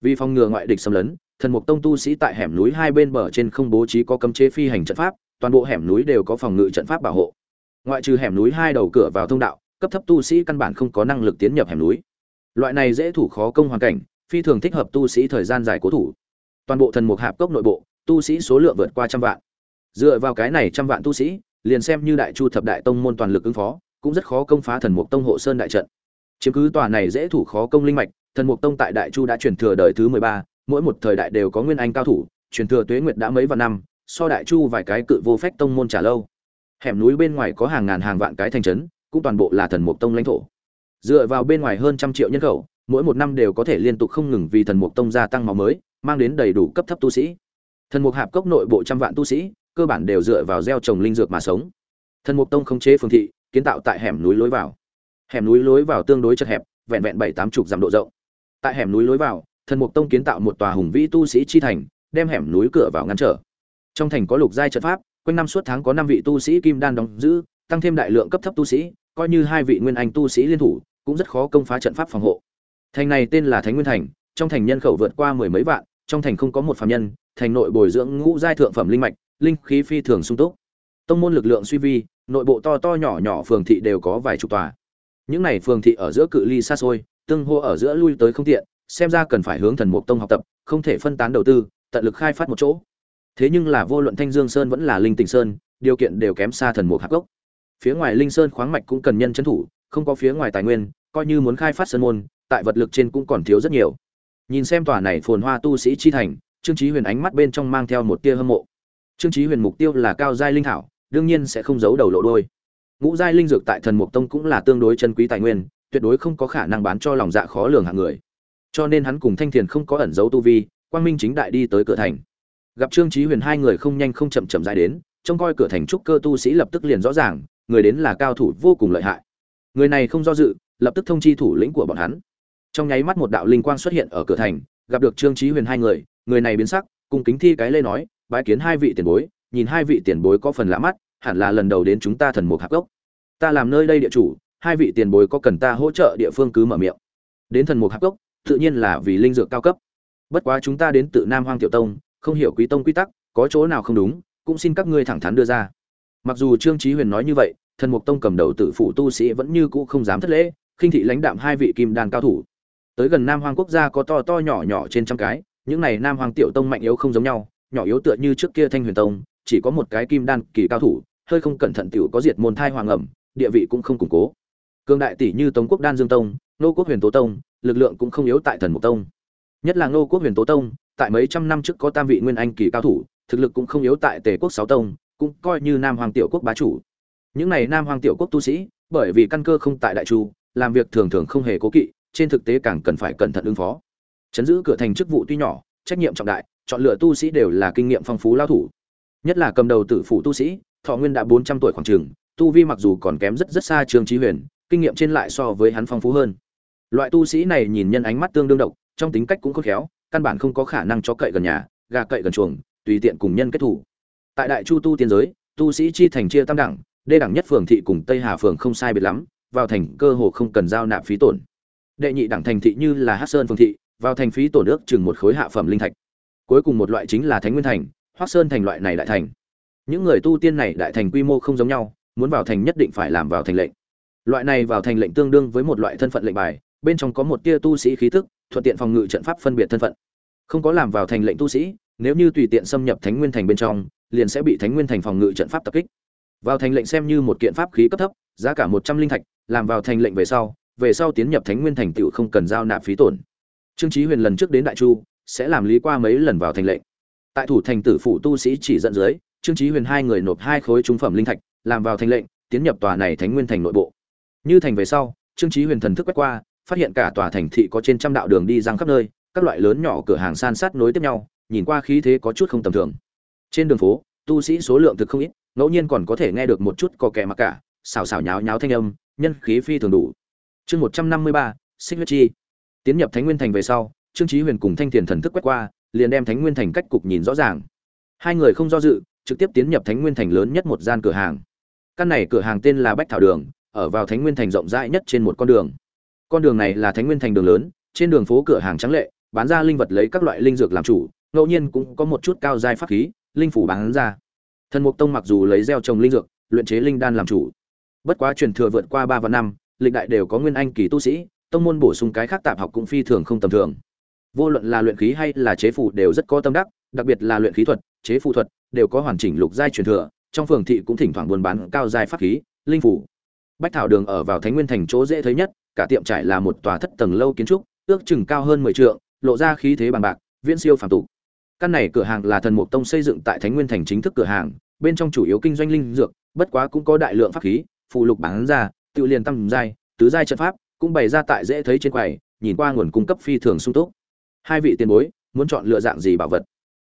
Vì phòng ngừa ngoại địch xâm lấn, thần mục tông tu sĩ tại hẻm núi hai bên bờ trên không bố trí có cấm chế phi hành trận pháp, toàn bộ hẻm núi đều có phòng ngự trận pháp bảo hộ. Ngoại trừ hẻm núi hai đầu cửa vào thông đạo, cấp thấp tu sĩ căn bản không có năng lực tiến nhập hẻm núi. Loại này dễ thủ khó công hoàn cảnh, phi thường thích hợp tu sĩ thời gian dài cố thủ. Toàn bộ thần mục hạp cốc nội bộ, tu sĩ số lượng vượt qua trăm vạn dựa vào cái này trăm vạn tu sĩ, liền xem như đại chu thập đại tông môn toàn lực ứng phó, cũng rất khó công phá thần mục tông hộ sơn đại trận. Chiếm cứ tòa này dễ thủ khó công linh mạch, thần mục tông tại đại chu đã truyền thừa đời thứ mười ba, mỗi một thời đại đều có nguyên anh cao thủ, truyền thừa tuế nguyệt đã mấy vạn năm, so đại chu vài cái cự vô phách tông môn trả lâu. Hẻm núi bên ngoài có hàng ngàn hàng vạn cái thành trấn, cũng toàn bộ là thần mục tông lãnh thổ. Dựa vào bên ngoài hơn trăm triệu nhân khẩu, mỗi một năm đều có thể liên tục không ngừng vì thần mục tông gia tăng máu mới, mang đến đầy đủ cấp thấp tu sĩ. Thần mục hạp cốc nội bộ trăm vạn tu sĩ cơ bản đều dựa vào gieo trồng linh dược mà sống. Thần mục tông không chế phương thị, kiến tạo tại hẻm núi lối vào. Hẻm núi lối vào tương đối chật hẹp, vẹn vẹn bảy tám chục dặm độ rộng. Tại hẻm núi lối vào, thần mục tông kiến tạo một tòa hùng vĩ tu sĩ chi thành, đem hẻm núi cửa vào ngăn trở. Trong thành có lục giai trận pháp, quanh năm suốt tháng có năm vị tu sĩ kim đan đóng giữ, tăng thêm đại lượng cấp thấp tu sĩ, coi như hai vị nguyên anh tu sĩ liên thủ, cũng rất khó công phá trận pháp phòng hộ. Thành này tên là thánh nguyên thành, trong thành nhân khẩu vượt qua mười mấy vạn, trong thành không có một phạm nhân, thành nội bồi dưỡng ngũ giai thượng phẩm linh mạch linh khí phi thường sung túc. Tông môn lực lượng suy vi, nội bộ to to nhỏ nhỏ phường thị đều có vài chục tòa. Những này phường thị ở giữa cự ly xa xôi, tương hô ở giữa lui tới không tiện, xem ra cần phải hướng thần mục tông học tập, không thể phân tán đầu tư, tận lực khai phát một chỗ. Thế nhưng là vô luận thanh dương sơn vẫn là linh tình sơn, điều kiện đều kém xa thần mục hạc gốc. Phía ngoài linh sơn khoáng mạch cũng cần nhân trấn thủ, không có phía ngoài tài nguyên, coi như muốn khai phát sơn môn, tại vật lực trên cũng còn thiếu rất nhiều. Nhìn xem tòa này phồn hoa tu sĩ chi thành, trương chí huyền ánh mắt bên trong mang theo một tia hâm mộ trương chí huyền mục tiêu là cao giai linh thảo, đương nhiên sẽ không giấu đầu lộ đuôi. ngũ giai linh dược tại thần mục tông cũng là tương đối chân quý tài nguyên, tuyệt đối không có khả năng bán cho lòng dạ khó lường hạng người. Cho nên hắn cùng thanh thiền không có ẩn giấu tu vi, quang minh chính đại đi tới cửa thành. Gặp trương chí huyền hai người không nhanh không chậm chậm dài đến, trông coi cửa thành trúc cơ tu sĩ lập tức liền rõ ràng, người đến là cao thủ vô cùng lợi hại. Người này không do dự, lập tức thông chi thủ lĩnh của bọn hắn. Trong nháy mắt một đạo linh quang xuất hiện ở cửa thành, gặp được trương chí huyền hai người người này biến sắc cùng kính thi cái lê nói bái kiến hai vị tiền bối, nhìn hai vị tiền bối có phần lạ mắt, hẳn là lần đầu đến chúng ta thần mục hạp gốc ta làm nơi đây địa chủ, hai vị tiền bối có cần ta hỗ trợ địa phương cứ mở miệng. Đến thần mục hạp gốc tự nhiên là vì linh dược cao cấp. Bất quá chúng ta đến tự nam hoang tiểu tông, không hiểu quý tông quy tắc, có chỗ nào không đúng, cũng xin các ngươi thẳng thắn đưa ra. Mặc dù trương chí huyền nói như vậy, thần mục tông cầm đầu tự phụ tu sĩ vẫn như cũ không dám thất lễ, khinh thị lãnh đạm hai vị kim đan cao thủ. Tới gần nam hoang quốc gia có to to nhỏ nhỏ trên trăm cái, những này nam hoang tiểu tông mạnh yếu không giống nhau nhỏ yếu tựa như trước kia thanh huyền tông, chỉ có một cái kim đan kỳ cao thủ, hơi không cẩn thận tiểu có diệt môn thai hoàng ẩm, địa vị cũng không củng cố. Cương đại tỷ như tống quốc đan dương tông, nô quốc huyền tố tông, lực lượng cũng không yếu tại thần mục tông. Nhất là nô quốc huyền tố tông, tại mấy trăm năm trước có tam vị nguyên anh kỳ cao thủ, thực lực cũng không yếu tại tề quốc sáu tông, cũng coi như nam hoàng tiểu quốc bá chủ. Những này nam hoàng tiểu quốc tu sĩ, bởi vì căn cơ không tại đại chu, làm việc thường thường không hề cố kỵ, trên thực tế càng cần phải cẩn thận ứng phó. Chấn giữ cửa thành chức vụ tuy nhỏ, trách nhiệm trọng đại chọn lựa tu sĩ đều là kinh nghiệm phong phú lao thủ. Nhất là cầm đầu tử phủ tu sĩ, thọ nguyên đã bốn trăm tuổi khoảng trường tu vi mặc dù còn kém rất rất xa trương trí huyền, kinh nghiệm trên lại so với hắn phong phú hơn. Loại tu sĩ này nhìn nhân ánh mắt tương đương độc, trong tính cách cũng khôn khéo, căn bản không có khả năng cho cậy gần nhà, gà cậy gần chuồng, tùy tiện cùng nhân kết thủ. Tại đại chu tu tiên giới, tu sĩ chi thành chia tam đẳng, đê đẳng nhất phường thị cùng tây hà phường không sai biệt lắm, vào thành cơ hồ không cần giao nạp phí tổn. Đệ nhị đẳng thành thị như là hát sơn phường thị, vào thành phí tổn ước chừng một khối hạ phẩm linh thạch cuối cùng một loại chính là thánh nguyên thành, hoác sơn thành loại này đại thành. Những người tu tiên này đại thành quy mô không giống nhau, muốn vào thành nhất định phải làm vào thành lệnh. Loại này vào thành lệnh tương đương với một loại thân phận lệnh bài, bên trong có một tia tu sĩ khí tức, thuận tiện phòng ngự trận pháp phân biệt thân phận. Không có làm vào thành lệnh tu sĩ, nếu như tùy tiện xâm nhập thánh nguyên thành bên trong, liền sẽ bị thánh nguyên thành phòng ngự trận pháp tập kích. Vào thành lệnh xem như một kiện pháp khí cấp thấp, giá cả một trăm linh thạch, làm vào thành lệnh về sau về sau tiến nhập thánh nguyên thành tựu không cần giao nạp phí tổn. Trương chí huyền lần trước đến đại chu sẽ làm lý qua mấy lần vào thành lệnh. Tại thủ thành tử phụ tu sĩ chỉ dẫn dưới, trương chí huyền hai người nộp hai khối trung phẩm linh thạch, làm vào thành lệnh, tiến nhập tòa này thánh nguyên thành nội bộ. Như thành về sau, trương chí huyền thần thức quét qua, phát hiện cả tòa thành thị có trên trăm đạo đường đi răng khắp nơi, các loại lớn nhỏ cửa hàng san sát nối tiếp nhau, nhìn qua khí thế có chút không tầm thường. Trên đường phố, tu sĩ số lượng thực không ít, ngẫu nhiên còn có thể nghe được một chút có kẻ mặc cả, xào xào nháo nháo thanh âm, nhân khí phi thường đủ. Chương một trăm năm mươi ba, xích huyết chi. Tiến nhập thánh nguyên thành về sau trương chí huyền cùng thanh thiền thần thức quét qua, liền đem thánh nguyên thành cách cục nhìn rõ ràng. Hai người không do dự, trực tiếp tiến nhập thánh nguyên thành lớn nhất một gian cửa hàng. Căn này cửa hàng tên là bách thảo đường, ở vào thánh nguyên thành rộng rãi nhất trên một con đường. Con đường này là thánh nguyên thành đường lớn, trên đường phố cửa hàng trắng lệ, bán ra linh vật lấy các loại linh dược làm chủ, ngẫu nhiên cũng có một chút cao giai pháp khí, linh phủ bán ra. Thần mục tông mặc dù lấy gieo trồng linh dược, luyện chế linh đan làm chủ. Bất quá truyền thừa vượt qua ba và năm, lịch đại đều có nguyên anh kỳ tu sĩ, tông môn bổ sung cái khác tạp học cũng phi thường không tầm thường vô luận là luyện khí hay là chế phù đều rất có tâm đắc, đặc biệt là luyện khí thuật, chế phù thuật đều có hoàn chỉnh lục giai truyền thừa, trong phường thị cũng thỉnh thoảng buôn bán cao giai pháp khí, linh phủ. Bách thảo đường ở vào thánh nguyên thành chỗ dễ thấy nhất, cả tiệm trải là một tòa thất tầng lâu kiến trúc, ước chừng cao hơn mười trượng, lộ ra khí thế bằng bạc, viễn siêu phàm tục. Căn này cửa hàng là thần mục tông xây dựng tại thánh nguyên thành chính thức cửa hàng, bên trong chủ yếu kinh doanh linh dược, bất quá cũng có đại lượng pháp khí, phụ lục bán ra, tự liền tăng giai, tứ giai trận pháp, cũng bày ra tại dễ thấy trên quầy, nhìn qua nguồn cung cấp phi thường sung túc hai vị tiền bối, muốn chọn lựa dạng gì bảo vật?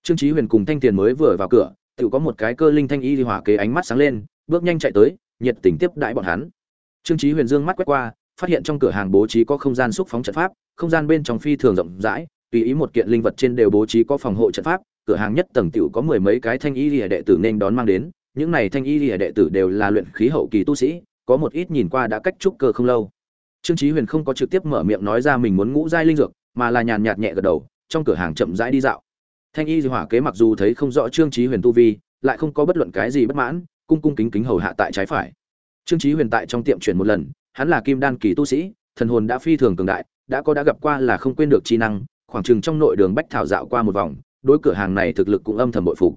Trương chí huyền cùng thanh tiền mới vừa vào cửa, tự có một cái cơ linh thanh y đi hỏa kế ánh mắt sáng lên, bước nhanh chạy tới, nhiệt tình tiếp đãi bọn hắn. Trương chí huyền dương mắt quét qua, phát hiện trong cửa hàng bố trí có không gian xúc phóng trận pháp, không gian bên trong phi thường rộng rãi, tùy ý một kiện linh vật trên đều bố trí có phòng hộ trận pháp, cửa hàng nhất tầng tiểu có mười mấy cái thanh y lìa đệ tử nên đón mang đến, những này thanh y lìa đệ tử đều là luyện khí hậu kỳ tu sĩ, có một ít nhìn qua đã cách trúc cơ không lâu. Trương chí huyền không có trực tiếp mở miệng nói ra mình muốn ngũ giai linh dược mà là nhàn nhạt nhẹ gật đầu, trong cửa hàng chậm rãi đi dạo. Thanh y di hỏa kế mặc dù thấy không rõ trương trí huyền tu vi, lại không có bất luận cái gì bất mãn, cung cung kính kính hầu hạ tại trái phải. Trương trí huyền tại trong tiệm chuyển một lần, hắn là kim đan kỳ tu sĩ, thần hồn đã phi thường cường đại, đã có đã gặp qua là không quên được chi năng, khoảng chừng trong nội đường bách thảo dạo qua một vòng, đối cửa hàng này thực lực cũng âm thầm bội phục.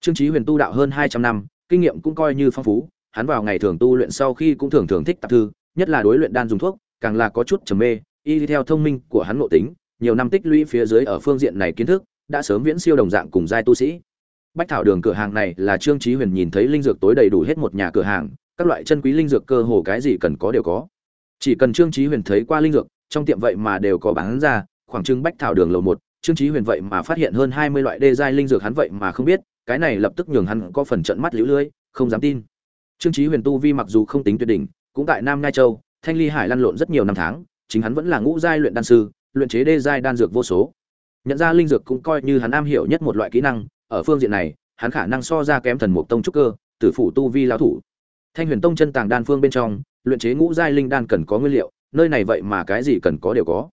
Trương trí huyền tu đạo hơn 200 năm, kinh nghiệm cũng coi như phong phú, hắn vào ngày thường tu luyện sau khi cũng thường thường thích tạp thư, nhất là đối luyện đan dùng thuốc, càng là có chút trầm mê y theo thông minh của hắn nội tính, nhiều năm tích lũy phía dưới ở phương diện này kiến thức, đã sớm viễn siêu đồng dạng cùng giai tu sĩ. Bách thảo đường cửa hàng này là trương chí huyền nhìn thấy linh dược tối đầy đủ hết một nhà cửa hàng, các loại chân quý linh dược cơ hồ cái gì cần có đều có. Chỉ cần trương chí huyền thấy qua linh dược, trong tiệm vậy mà đều có bán ra, khoảng trưng bách thảo đường lầu một, trương chí huyền vậy mà phát hiện hơn hai mươi loại đê giai linh dược hắn vậy mà không biết, cái này lập tức nhường hắn có phần trận mắt liễu lưỡi không dám tin. Trương chí huyền tu vi mặc dù không tính tuyệt đỉnh, cũng tại nam ngai châu, thanh ly hải lăn lộn rất nhiều năm tháng chính hắn vẫn là ngũ giai luyện đan sư, luyện chế đê giai đan dược vô số. Nhận ra linh dược cũng coi như hắn am hiểu nhất một loại kỹ năng, ở phương diện này, hắn khả năng so ra kém thần mục tông trúc cơ, tử phủ tu vi lão thủ. Thanh huyền tông chân tàng đan phương bên trong, luyện chế ngũ giai linh đan cần có nguyên liệu, nơi này vậy mà cái gì cần có đều có.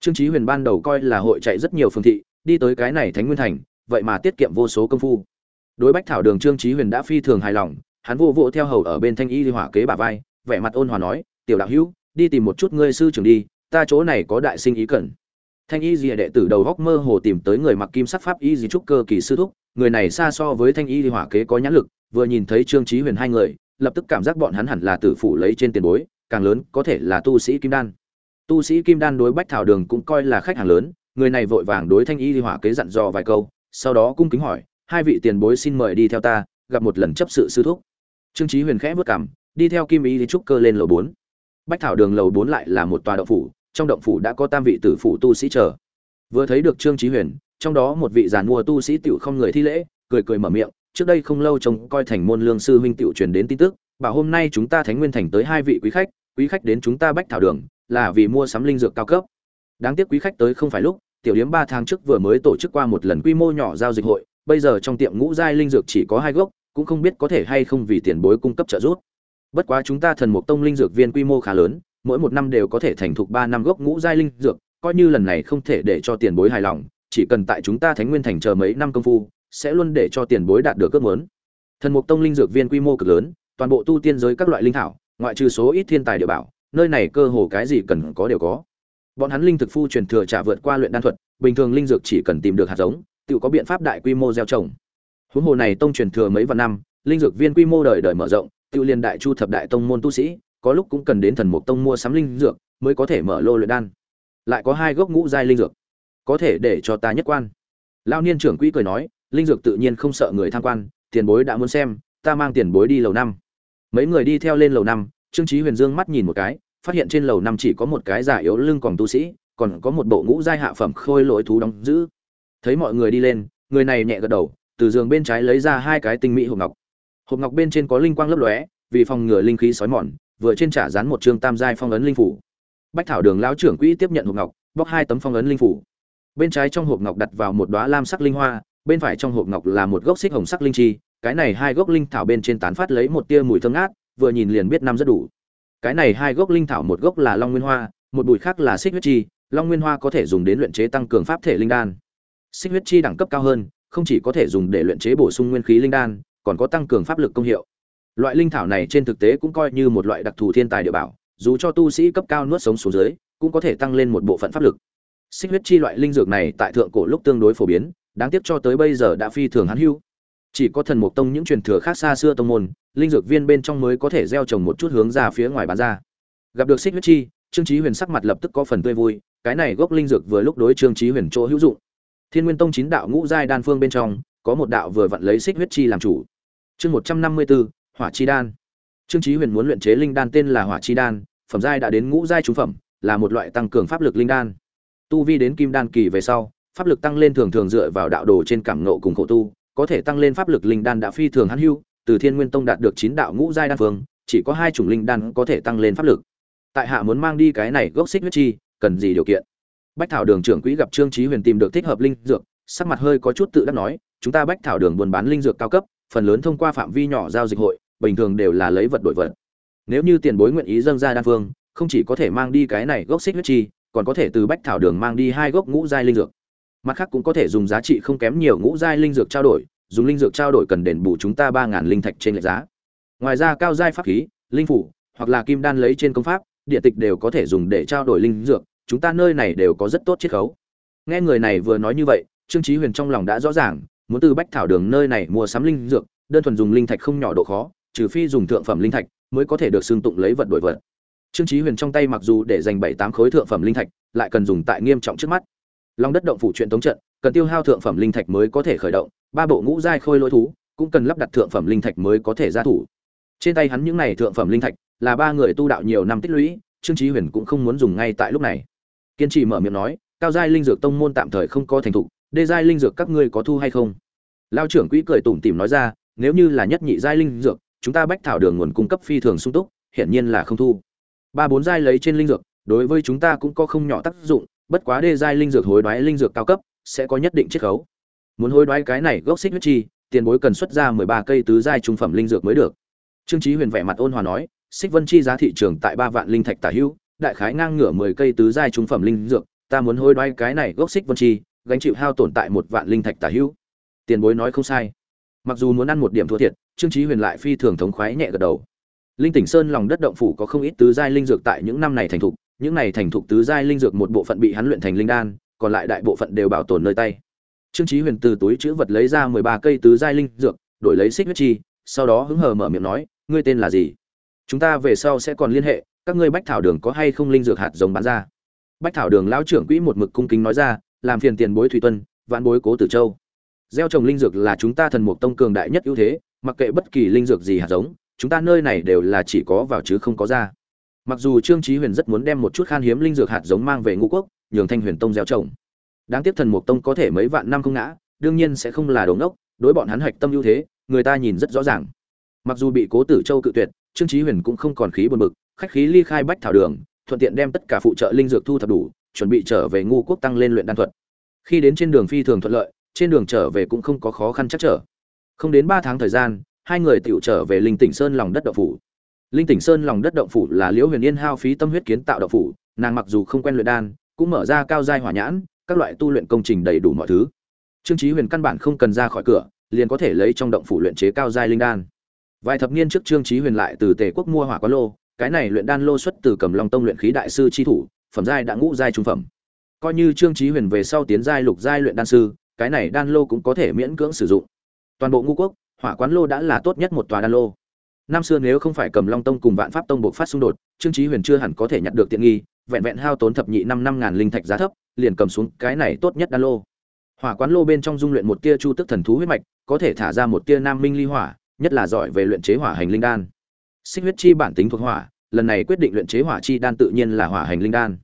Trương chí huyền ban đầu coi là hội chạy rất nhiều phương thị, đi tới cái này thánh nguyên thành, vậy mà tiết kiệm vô số công phu. Đối bách thảo đường trương chí huyền đã phi thường hài lòng, hắn vô vỗ theo hầu ở bên thanh y hỏa kế bà vai, vẻ mặt ôn hòa nói, tiểu đạo hữu đi tìm một chút ngươi sư trưởng đi, ta chỗ này có đại sinh ý cần. Thanh y dìa đệ tử đầu góc mơ hồ tìm tới người mặc kim sắc pháp y di trúc cơ kỳ sư thúc, người này xa so với thanh y hỏa kế có nhãn lực, vừa nhìn thấy trương trí huyền hai người, lập tức cảm giác bọn hắn hẳn là tử phụ lấy trên tiền bối, càng lớn có thể là tu sĩ kim đan. Tu sĩ kim đan đối bách thảo đường cũng coi là khách hàng lớn, người này vội vàng đối thanh y hỏa kế dặn dò vài câu, sau đó cung kính hỏi, hai vị tiền bối xin mời đi theo ta, gặp một lần chấp sự sư thúc. Trương trí huyền khẽ bước cảm, đi theo kim y di trúc cơ lên lầu bốn bách thảo đường lầu bốn lại là một tòa động phủ, trong động phủ đã có tam vị tử phụ tu sĩ chờ. Vừa thấy được trương trí huyền, trong đó một vị giàn mua tu sĩ tiểu không người thi lễ, cười cười mở miệng, trước đây không lâu trông coi thành môn lương sư huynh tiểu truyền đến tin tức, bảo hôm nay chúng ta thánh nguyên thành tới hai vị quý khách quý khách đến chúng ta bách thảo đường, là vì mua sắm linh dược cao cấp. Đáng tiếc quý khách tới không phải lúc, tiểu điếm ba tháng trước vừa mới tổ chức qua một lần quy mô nhỏ giao dịch hội, bây giờ trong tiệm ngũ giai linh dược chỉ có hai gốc, cũng không biết có thể hay không vì tiền bối cung cấp trợ giúp bất quá chúng ta thần mục tông linh dược viên quy mô khá lớn, mỗi một năm đều có thể thành thục ba năm gốc ngũ giai linh dược, coi như lần này không thể để cho tiền bối hài lòng, chỉ cần tại chúng ta thánh nguyên thành chờ mấy năm công phu, sẽ luôn để cho tiền bối đạt được ước muốn. Thần mục tông linh dược viên quy mô cực lớn, toàn bộ tu tiên giới các loại linh thảo, ngoại trừ số ít thiên tài địa bảo, nơi này cơ hồ cái gì cần có đều có. Bọn hắn linh thực phu truyền thừa trả vượt qua luyện đan thuật, bình thường linh dược chỉ cần tìm được hạt giống, tự có biện pháp đại quy mô gieo trồng. Huống hồ này tông truyền thừa mấy vạn năm, linh dược viên quy mô đời đời mở rộng Tiêu liên đại chu thập đại tông môn tu sĩ, có lúc cũng cần đến thần mục tông mua sắm linh dược mới có thể mở lô luyện đan. Lại có hai gốc ngũ giai linh dược, có thể để cho ta nhất quan. Lao niên trưởng quỹ cười nói, linh dược tự nhiên không sợ người tham quan, tiền bối đã muốn xem, ta mang tiền bối đi lầu năm. Mấy người đi theo lên lầu năm, trương trí huyền dương mắt nhìn một cái, phát hiện trên lầu năm chỉ có một cái giả yếu lưng còn tu sĩ, còn có một bộ ngũ giai hạ phẩm khôi lỗi thú đóng giữ. Thấy mọi người đi lên, người này nhẹ gật đầu, từ giường bên trái lấy ra hai cái tinh mỹ hộp ngọc hộp ngọc bên trên có linh quang lấp lóe, vì phòng ngừa linh khí sói mòn, vừa trên trả dán một chương tam giai phong ấn linh phủ. Bách thảo đường lão trưởng quỹ tiếp nhận hộp ngọc, bóc hai tấm phong ấn linh phủ. Bên trái trong hộp ngọc đặt vào một đóa lam sắc linh hoa, bên phải trong hộp ngọc là một gốc xích hồng sắc linh chi, cái này hai gốc linh thảo bên trên tán phát lấy một tia mùi thơm ngát, vừa nhìn liền biết năm rất đủ. Cái này hai gốc linh thảo một gốc là long nguyên hoa, một bụi khác là xích huyết chi, long nguyên hoa có thể dùng đến luyện chế tăng cường pháp thể linh đan. Xích huyết chi đẳng cấp cao hơn, không chỉ có thể dùng để luyện chế bổ sung nguyên khí linh đan còn có tăng cường pháp lực công hiệu. Loại linh thảo này trên thực tế cũng coi như một loại đặc thù thiên tài địa bảo, dù cho tu sĩ cấp cao nuốt sống xuống dưới, cũng có thể tăng lên một bộ phận pháp lực. Xích huyết chi loại linh dược này tại thượng cổ lúc tương đối phổ biến, đáng tiếc cho tới bây giờ đã phi thường hắn hưu chỉ có thần mục tông những truyền thừa khác xa xưa tông môn, linh dược viên bên trong mới có thể gieo trồng một chút hướng ra phía ngoài bán ra. Gặp được xích huyết chi, trương chí huyền sắc mặt lập tức có phần tươi vui, cái này gốc linh dược vừa lúc đối trương chí huyền chỗ hữu dụng. Thiên nguyên tông chín đạo ngũ giai đan phương bên trong, có một đạo vừa vặn lấy xích huyết chi làm chủ chương một trăm năm mươi bốn hỏa chi đan. Trương chí huyền muốn luyện chế linh đan tên là hỏa chi đan, phẩm giai đã đến ngũ giai trung phẩm, là một loại tăng cường pháp lực linh đan. Tu vi đến kim đan kỳ về sau, pháp lực tăng lên thường thường dựa vào đạo đồ trên cảm ngộ cùng khổ tu, có thể tăng lên pháp lực linh đan đã phi thường hắn hưu, từ thiên nguyên tông đạt được chín đạo ngũ giai đan phương, chỉ có hai chủng linh đan có thể tăng lên pháp lực. Tại hạ muốn mang đi cái này gốc xích huyết chi, cần gì điều kiện? Bách thảo đường trưởng quỹ gặp trương trí huyền tìm được thích hợp linh dược, sắc mặt hơi có chút tự đắc nói, chúng ta bách thảo đường buôn bán linh dược cao cấp phần lớn thông qua phạm vi nhỏ giao dịch hội, bình thường đều là lấy vật đổi vật. Nếu như tiền bối nguyện ý dâng ra đan phương, không chỉ có thể mang đi cái này gốc xích huyết chi, còn có thể từ bách thảo đường mang đi hai gốc ngũ giai linh dược. Mặt khác cũng có thể dùng giá trị không kém nhiều ngũ giai linh dược trao đổi, dùng linh dược trao đổi cần đền bù chúng ta ba ngàn linh thạch trên lệch giá. Ngoài ra cao giai pháp khí, linh phủ, hoặc là kim đan lấy trên công pháp, địa tịch đều có thể dùng để trao đổi linh dược, chúng ta nơi này đều có rất tốt chiết khấu. Nghe người này vừa nói như vậy, trương chí huyền trong lòng đã rõ ràng muốn từ bách thảo đường nơi này mua sắm linh dược, đơn thuần dùng linh thạch không nhỏ độ khó, trừ phi dùng thượng phẩm linh thạch mới có thể được xương tụng lấy vật đổi vật. Trương trí huyền trong tay mặc dù để dành bảy tám khối thượng phẩm linh thạch, lại cần dùng tại nghiêm trọng trước mắt. Long đất động phủ chuyện tống trận, cần tiêu hao thượng phẩm linh thạch mới có thể khởi động, ba bộ ngũ giai khôi lỗi thú, cũng cần lắp đặt thượng phẩm linh thạch mới có thể ra thủ. Trên tay hắn những này thượng phẩm linh thạch, là ba người tu đạo nhiều năm tích lũy, trương trí huyền cũng không muốn dùng ngay tại lúc này. Kiên trì mở miệng nói, cao giai linh dược tông môn tạm thời không có thành thục đê giai linh dược các ngươi có thu hay không? Lao trưởng quỹ cười tủm tỉm nói ra, nếu như là nhất nhị giai linh dược, chúng ta bách thảo đường nguồn cung cấp phi thường sung túc, hiển nhiên là không thu. Ba bốn giai lấy trên linh dược, đối với chúng ta cũng có không nhỏ tác dụng, bất quá đê giai linh dược hối đoái linh dược cao cấp, sẽ có nhất định chiết khấu. Muốn hối đoái cái này gốc xích huyết chi, tiền bối cần xuất ra mười ba cây tứ giai trung phẩm linh dược mới được. Trương chí huyền vẻ mặt ôn hòa nói, xích vân chi giá thị trường tại ba vạn linh thạch tả hữu, đại khái ngang ngửa mười cây tứ giai trung phẩm linh dược, ta muốn hối đoái cái này gốc xích vân chi gánh chịu hao tổn tại một vạn linh thạch tả hữu. Tiền bối nói không sai. Mặc dù muốn ăn một điểm thua thiệt, trương chí huyền lại phi thường thống khoái nhẹ gật đầu. Linh tỉnh sơn lòng đất động phủ có không ít tứ giai linh dược tại những năm này thành thục, những này thành thục tứ giai linh dược một bộ phận bị hắn luyện thành linh đan, còn lại đại bộ phận đều bảo tồn nơi tay. Trương chí huyền từ túi trữ vật lấy ra mười ba cây tứ giai linh dược, đổi lấy xích huyết chi, sau đó hứng hờ mở miệng nói, ngươi tên là gì? Chúng ta về sau sẽ còn liên hệ, các ngươi bách thảo đường có hay không linh dược hạt giống bán ra? Bách thảo đường lão trưởng quỹ một mực cung kính nói ra làm phiền tiền bối thủy tuân, vạn bối cố tử châu. Gieo trồng linh dược là chúng ta thần mục tông cường đại nhất ưu thế, mặc kệ bất kỳ linh dược gì hạt giống, chúng ta nơi này đều là chỉ có vào chứ không có ra. Mặc dù trương chí huyền rất muốn đem một chút khan hiếm linh dược hạt giống mang về ngũ quốc, nhường thanh huyền tông gieo trồng. Đáng tiếc thần mục tông có thể mấy vạn năm không ngã, đương nhiên sẽ không là đống ốc đối bọn hắn hạch tâm ưu thế, người ta nhìn rất rõ ràng. Mặc dù bị cố tử châu cự tuyệt, trương chí huyền cũng không còn khí buồn bực, khách khí ly khai bách thảo đường, thuận tiện đem tất cả phụ trợ linh dược thu thập đủ chuẩn bị trở về ngu quốc tăng lên luyện đan thuật. Khi đến trên đường phi thường thuận lợi, trên đường trở về cũng không có khó khăn chắc trở. Không đến ba tháng thời gian, hai người tiểu trở về linh tỉnh sơn lòng đất động phủ. Linh tỉnh sơn lòng đất động phủ là liễu huyền yên hao phí tâm huyết kiến tạo động phủ, nàng mặc dù không quen luyện đan, cũng mở ra cao giai hỏa nhãn, các loại tu luyện công trình đầy đủ mọi thứ. Trương chí huyền căn bản không cần ra khỏi cửa, liền có thể lấy trong động phủ luyện chế cao giai linh đan. Vài thập niên trước trương chí huyền lại từ tề quốc mua hỏa quán lô, cái này luyện đan lô xuất từ cầm long tông luyện khí đại sư chi thủ phẩm giai đã ngũ giai trung phẩm. Coi như trương chí huyền về sau tiến giai lục giai luyện đan sư, cái này đan lô cũng có thể miễn cưỡng sử dụng. Toàn bộ ngũ quốc, hỏa quán lô đã là tốt nhất một tòa đan lô. Năm xưa nếu không phải cầm long tông cùng vạn pháp tông buộc phát xung đột, trương chí huyền chưa hẳn có thể nhặt được tiện nghi, vẹn vẹn hao tốn thập nhị năm năm ngàn linh thạch giá thấp, liền cầm xuống cái này tốt nhất đan lô. Hỏa quán lô bên trong dung luyện một tia chu tức thần thú huyết mạch, có thể thả ra một tia nam minh ly hỏa, nhất là giỏi về luyện chế hỏa hành linh đan. Xích huyết chi bản tính thuộc hỏa lần này quyết định luyện chế hỏa chi đan tự nhiên là hỏa hành linh đan.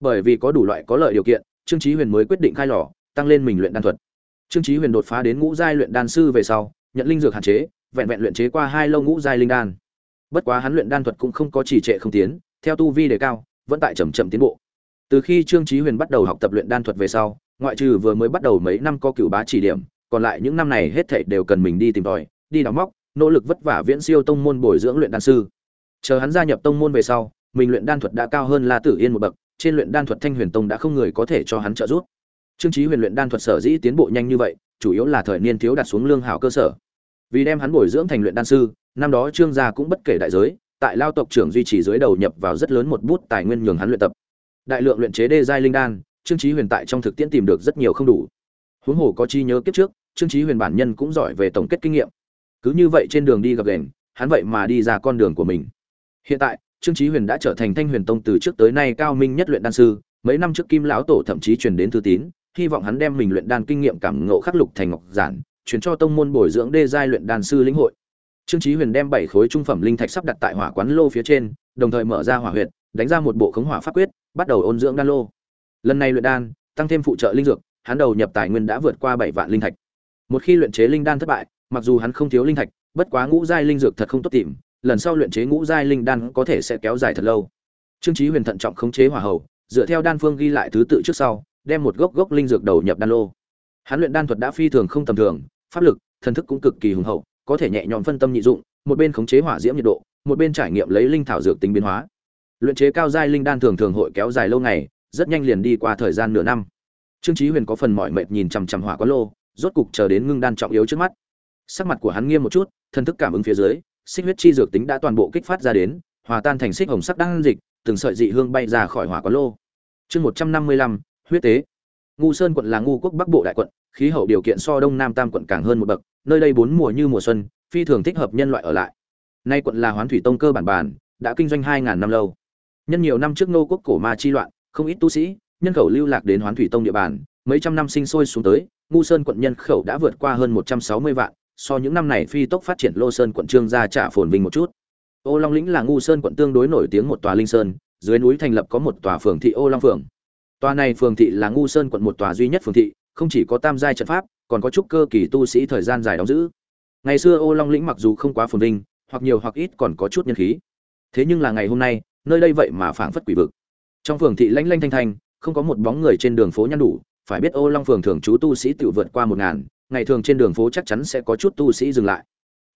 Bởi vì có đủ loại có lợi điều kiện, trương chí huyền mới quyết định khai lò, tăng lên mình luyện đan thuật. Trương chí huyền đột phá đến ngũ giai luyện đan sư về sau, nhận linh dược hạn chế, vẹn vẹn luyện chế qua hai lâu ngũ giai linh đan. Bất quá hắn luyện đan thuật cũng không có trì trệ không tiến, theo tu vi đề cao, vẫn tại chậm chậm tiến bộ. Từ khi trương chí huyền bắt đầu học tập luyện đan thuật về sau, ngoại trừ vừa mới bắt đầu mấy năm có cửu bá chỉ điểm, còn lại những năm này hết thảy đều cần mình đi tìm tòi, đi đào móc, nỗ lực vất vả viễn siêu tông môn bồi dưỡng luyện đan sư chờ hắn gia nhập tông môn về sau, mình luyện đan thuật đã cao hơn la tử yên một bậc, trên luyện đan thuật thanh huyền tông đã không người có thể cho hắn trợ giúp. Trương trí huyền luyện đan thuật sở dĩ tiến bộ nhanh như vậy, chủ yếu là thời niên thiếu đặt xuống lương hảo cơ sở. Vì đem hắn bồi dưỡng thành luyện đan sư, năm đó trương gia cũng bất kể đại giới, tại lao tộc trưởng duy trì dưới đầu nhập vào rất lớn một bút tài nguyên nhường hắn luyện tập. Đại lượng luyện chế đê giai linh đan, trương trí huyền tại trong thực tiễn tìm được rất nhiều không đủ. Huống hồ có chi nhớ kiếp trước, trương trí huyền bản nhân cũng giỏi về tổng kết kinh nghiệm. Cứ như vậy trên đường đi gặp đèn hắn vậy mà đi ra con đường của mình hiện tại, trương chí huyền đã trở thành thanh huyền tông từ trước tới nay cao minh nhất luyện đan sư, mấy năm trước kim lão tổ thậm chí truyền đến thư tín, hy vọng hắn đem mình luyện đan kinh nghiệm cảm ngộ khắc lục thành ngọc giản, truyền cho tông môn bồi dưỡng đê giai luyện đan sư lĩnh hội. Trương chí huyền đem bảy khối trung phẩm linh thạch sắp đặt tại hỏa quán lô phía trên, đồng thời mở ra hỏa huyệt, đánh ra một bộ khống hỏa pháp quyết, bắt đầu ôn dưỡng đan lô. Lần này luyện đan, tăng thêm phụ trợ linh dược, hắn đầu nhập tài nguyên đã vượt qua bảy vạn linh thạch. Một khi luyện chế linh đan thất bại, mặc dù hắn không thiếu linh thạch, bất quá ngũ giai linh dược thật không tốt tìm lần sau luyện chế ngũ giai linh đan có thể sẽ kéo dài thật lâu. Trương chí huyền thận trọng khống chế hỏa hầu, dựa theo đan phương ghi lại thứ tự trước sau, đem một gốc gốc linh dược đầu nhập đan lô. Hắn luyện đan thuật đã phi thường không tầm thường, pháp lực, thần thức cũng cực kỳ hùng hậu, có thể nhẹ nhõm phân tâm nhị dụng, một bên khống chế hỏa diễm nhiệt độ, một bên trải nghiệm lấy linh thảo dược tính biến hóa. Luyện chế cao giai linh đan thường thường hội kéo dài lâu ngày, rất nhanh liền đi qua thời gian nửa năm. Trương chí huyền có phần mỏi mệt nhìn chằm chằm hỏa quán lô, rốt cục chờ đến ngưng đan trọng yếu trước mắt. Sắc mặt của hắn nghiêm một chút, thần thức cảm ứng phía dưới xích huyết chi dược tính đã toàn bộ kích phát ra đến, hòa tan thành xích hồng sắc đan dịch, từng sợi dị hương bay ra khỏi hỏa quán lô. Chương một trăm năm mươi lăm, huyết tế. Ngu sơn quận là ngu quốc bắc bộ đại quận, khí hậu điều kiện so đông nam tam quận càng hơn một bậc, nơi đây bốn mùa như mùa xuân, phi thường thích hợp nhân loại ở lại. Nay quận là hoán thủy tông cơ bản bản đã kinh doanh hai ngàn năm lâu. Nhân nhiều năm trước nô quốc cổ ma chi loạn, không ít tu sĩ, nhân khẩu lưu lạc đến hoán thủy tông địa bàn, mấy trăm năm sinh sôi xuống tới, ngu sơn quận nhân khẩu đã vượt qua hơn một trăm sáu mươi vạn so những năm này phi tốc phát triển lô sơn quận trương gia trả phồn vinh một chút. Ô long lĩnh là ngu sơn quận tương đối nổi tiếng một tòa linh sơn, dưới núi thành lập có một tòa phường thị ô long phường. Tòa này phường thị là ngu sơn quận một tòa duy nhất phường thị, không chỉ có tam giai trận pháp, còn có chút cơ kỳ tu sĩ thời gian dài đóng giữ. Ngày xưa ô long lĩnh mặc dù không quá phồn vinh, hoặc nhiều hoặc ít còn có chút nhân khí. Thế nhưng là ngày hôm nay, nơi đây vậy mà phảng phất quỷ vực. Trong phường thị lanh lanh thanh thanh, không có một bóng người trên đường phố nhăn đủ, phải biết ô long phường thường trú tu sĩ tự vượt qua một ngàn ngày thường trên đường phố chắc chắn sẽ có chút tu sĩ dừng lại.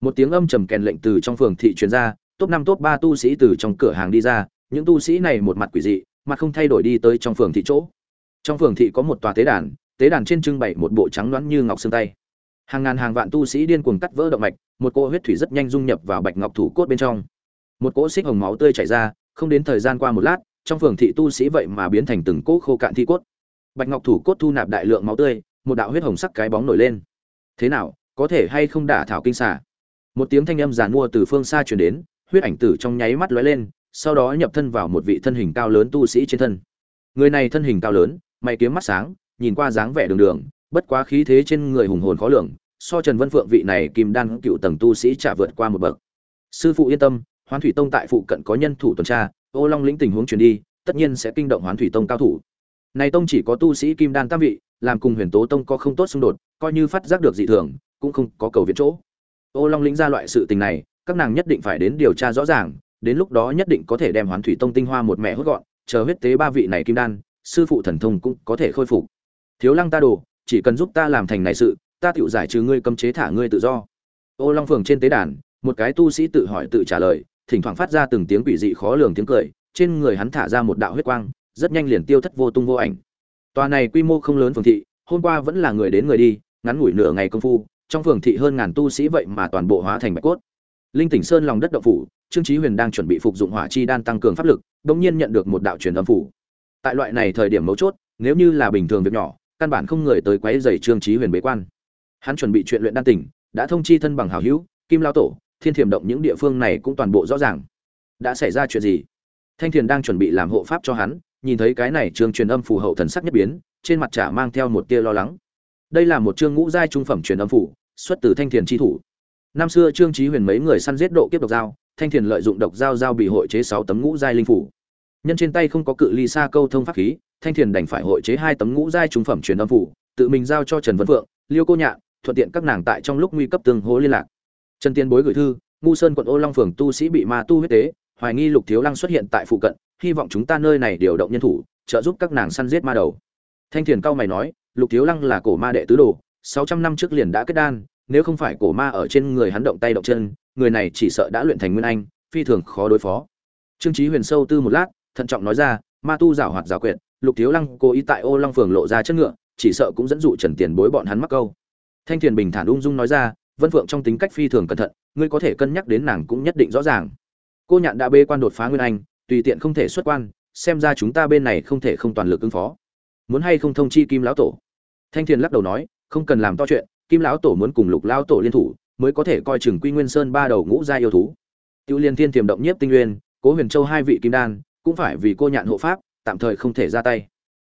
Một tiếng âm trầm kèn lệnh từ trong phường thị truyền ra, top năm, top ba tu sĩ từ trong cửa hàng đi ra, những tu sĩ này một mặt quỷ dị, mặt không thay đổi đi tới trong phường thị chỗ. Trong phường thị có một tòa tế đàn tế đàn trên trưng bày một bộ trắng loãng như ngọc xương tay. Hàng ngàn hàng vạn tu sĩ điên cuồng cắt vỡ động mạch, một cỗ huyết thủy rất nhanh dung nhập vào bạch ngọc thủ cốt bên trong. Một cỗ xích hồng máu tươi chảy ra, không đến thời gian qua một lát, trong phường thị tu sĩ vậy mà biến thành từng cỗ khô cạn thi cốt. Bạch ngọc thủ cốt thu nạp đại lượng máu tươi một đạo huyết hồng sắc cái bóng nổi lên. Thế nào, có thể hay không đả thảo kinh xà? Một tiếng thanh âm giàn mua từ phương xa truyền đến, huyết ảnh tử trong nháy mắt lóe lên, sau đó nhập thân vào một vị thân hình cao lớn tu sĩ trên thân. Người này thân hình cao lớn, mày kiếm mắt sáng, nhìn qua dáng vẻ đường đường, bất quá khí thế trên người hùng hồn khó lường, so trần vân phượng vị này kim đan cựu tầng tu sĩ trả vượt qua một bậc. Sư phụ yên tâm, hoán thủy tông tại phụ cận có nhân thủ tuần tra, ô long lĩnh tình huống truyền đi, tất nhiên sẽ kinh động hoán thủy tông cao thủ. Này tông chỉ có tu sĩ kim đan tam vị làm cùng huyền tố tông có không tốt xung đột, coi như phát giác được dị thường, cũng không có cầu viện chỗ. Ô long lĩnh ra loại sự tình này, các nàng nhất định phải đến điều tra rõ ràng, đến lúc đó nhất định có thể đem hoán thủy tông tinh hoa một mẹ hút gọn, chờ huyết tế ba vị này kim đan, sư phụ thần thông cũng có thể khôi phục. Thiếu lăng ta đồ, chỉ cần giúp ta làm thành này sự, ta tự giải trừ ngươi cấm chế thả ngươi tự do. Ô long phường trên tế đàn, một cái tu sĩ tự hỏi tự trả lời, thỉnh thoảng phát ra từng tiếng quỷ dị khó lường tiếng cười, trên người hắn thả ra một đạo huyết quang, rất nhanh liền tiêu thất vô tung vô ảnh tòa này quy mô không lớn phường thị, hôm qua vẫn là người đến người đi, ngắn ngủi nửa ngày công phu, trong phường thị hơn ngàn tu sĩ vậy mà toàn bộ hóa thành bạch cốt. Linh tỉnh sơn lòng đất động phủ, trương chí huyền đang chuẩn bị phục dụng hỏa chi đan tăng cường pháp lực, đột nhiên nhận được một đạo truyền âm phủ. Tại loại này thời điểm mấu chốt, nếu như là bình thường việc nhỏ, căn bản không người tới quấy rầy trương chí huyền bế quan. Hắn chuẩn bị chuyện luyện đan tỉnh, đã thông chi thân bằng hảo hữu, kim lao tổ, thiên thiểm động những địa phương này cũng toàn bộ rõ ràng. Đã xảy ra chuyện gì? Thanh thiền đang chuẩn bị làm hộ pháp cho hắn nhìn thấy cái này trương truyền âm phù hậu thần sắc nhất biến, trên mặt trả mang theo một tia lo lắng. Đây là một trương ngũ giai trung phẩm truyền âm phủ xuất từ thanh thiền chi thủ. Năm xưa trương trí huyền mấy người săn giết độ kiếp độc dao, thanh thiền lợi dụng độc dao dao bị hội chế sáu tấm ngũ giai linh phủ nhân trên tay không có cự ly xa câu thông pháp khí, thanh thiền đành phải hội chế hai tấm ngũ giai trung phẩm truyền âm phủ tự mình giao cho trần vân vượng liêu cô nhạn thuận tiện các nàng tại trong lúc nguy cấp tương hố liên lạc. Trần tiên bối gửi thư, ngu sơn quận ô long phường tu sĩ bị ma tu huyết tế hoài nghi lục thiếu lăng xuất hiện tại phụ cận, hy vọng chúng ta nơi này điều động nhân thủ, trợ giúp các nàng săn giết ma đầu. Thanh thiền cao mày nói, lục thiếu lăng là cổ ma đệ tứ đồ, sáu trăm năm trước liền đã kết đan, nếu không phải cổ ma ở trên người hắn động tay động chân, người này chỉ sợ đã luyện thành nguyên anh, phi thường khó đối phó. Trương trí huyền sâu tư một lát, thận trọng nói ra, ma tu giảo hoạt giảo quyệt, lục thiếu lăng cố ý tại ô long phường lộ ra chất ngựa, chỉ sợ cũng dẫn dụ trần tiền bối bọn hắn mắc câu. Thanh thiền bình thản ung dung nói ra, vân phượng trong tính cách phi thường cẩn thận, ngươi có thể cân nhắc đến nàng cũng nhất định rõ ràng cô nhạn đã bê quan đột phá nguyên anh, tùy tiện không thể xuất quan, xem ra chúng ta bên này không thể không toàn lực ứng phó. Muốn hay không thông chi kim lão tổ? Thanh thiền lắc đầu nói, không cần làm to chuyện, kim lão tổ muốn cùng lục lão tổ liên thủ, mới có thể coi chừng quy nguyên sơn ba đầu ngũ gia yêu thú. Tiêu liên thiên tiềm động nhiếp tinh nguyên, cố huyền châu hai vị kim đan, cũng phải vì cô nhạn hộ pháp, tạm thời không thể ra tay.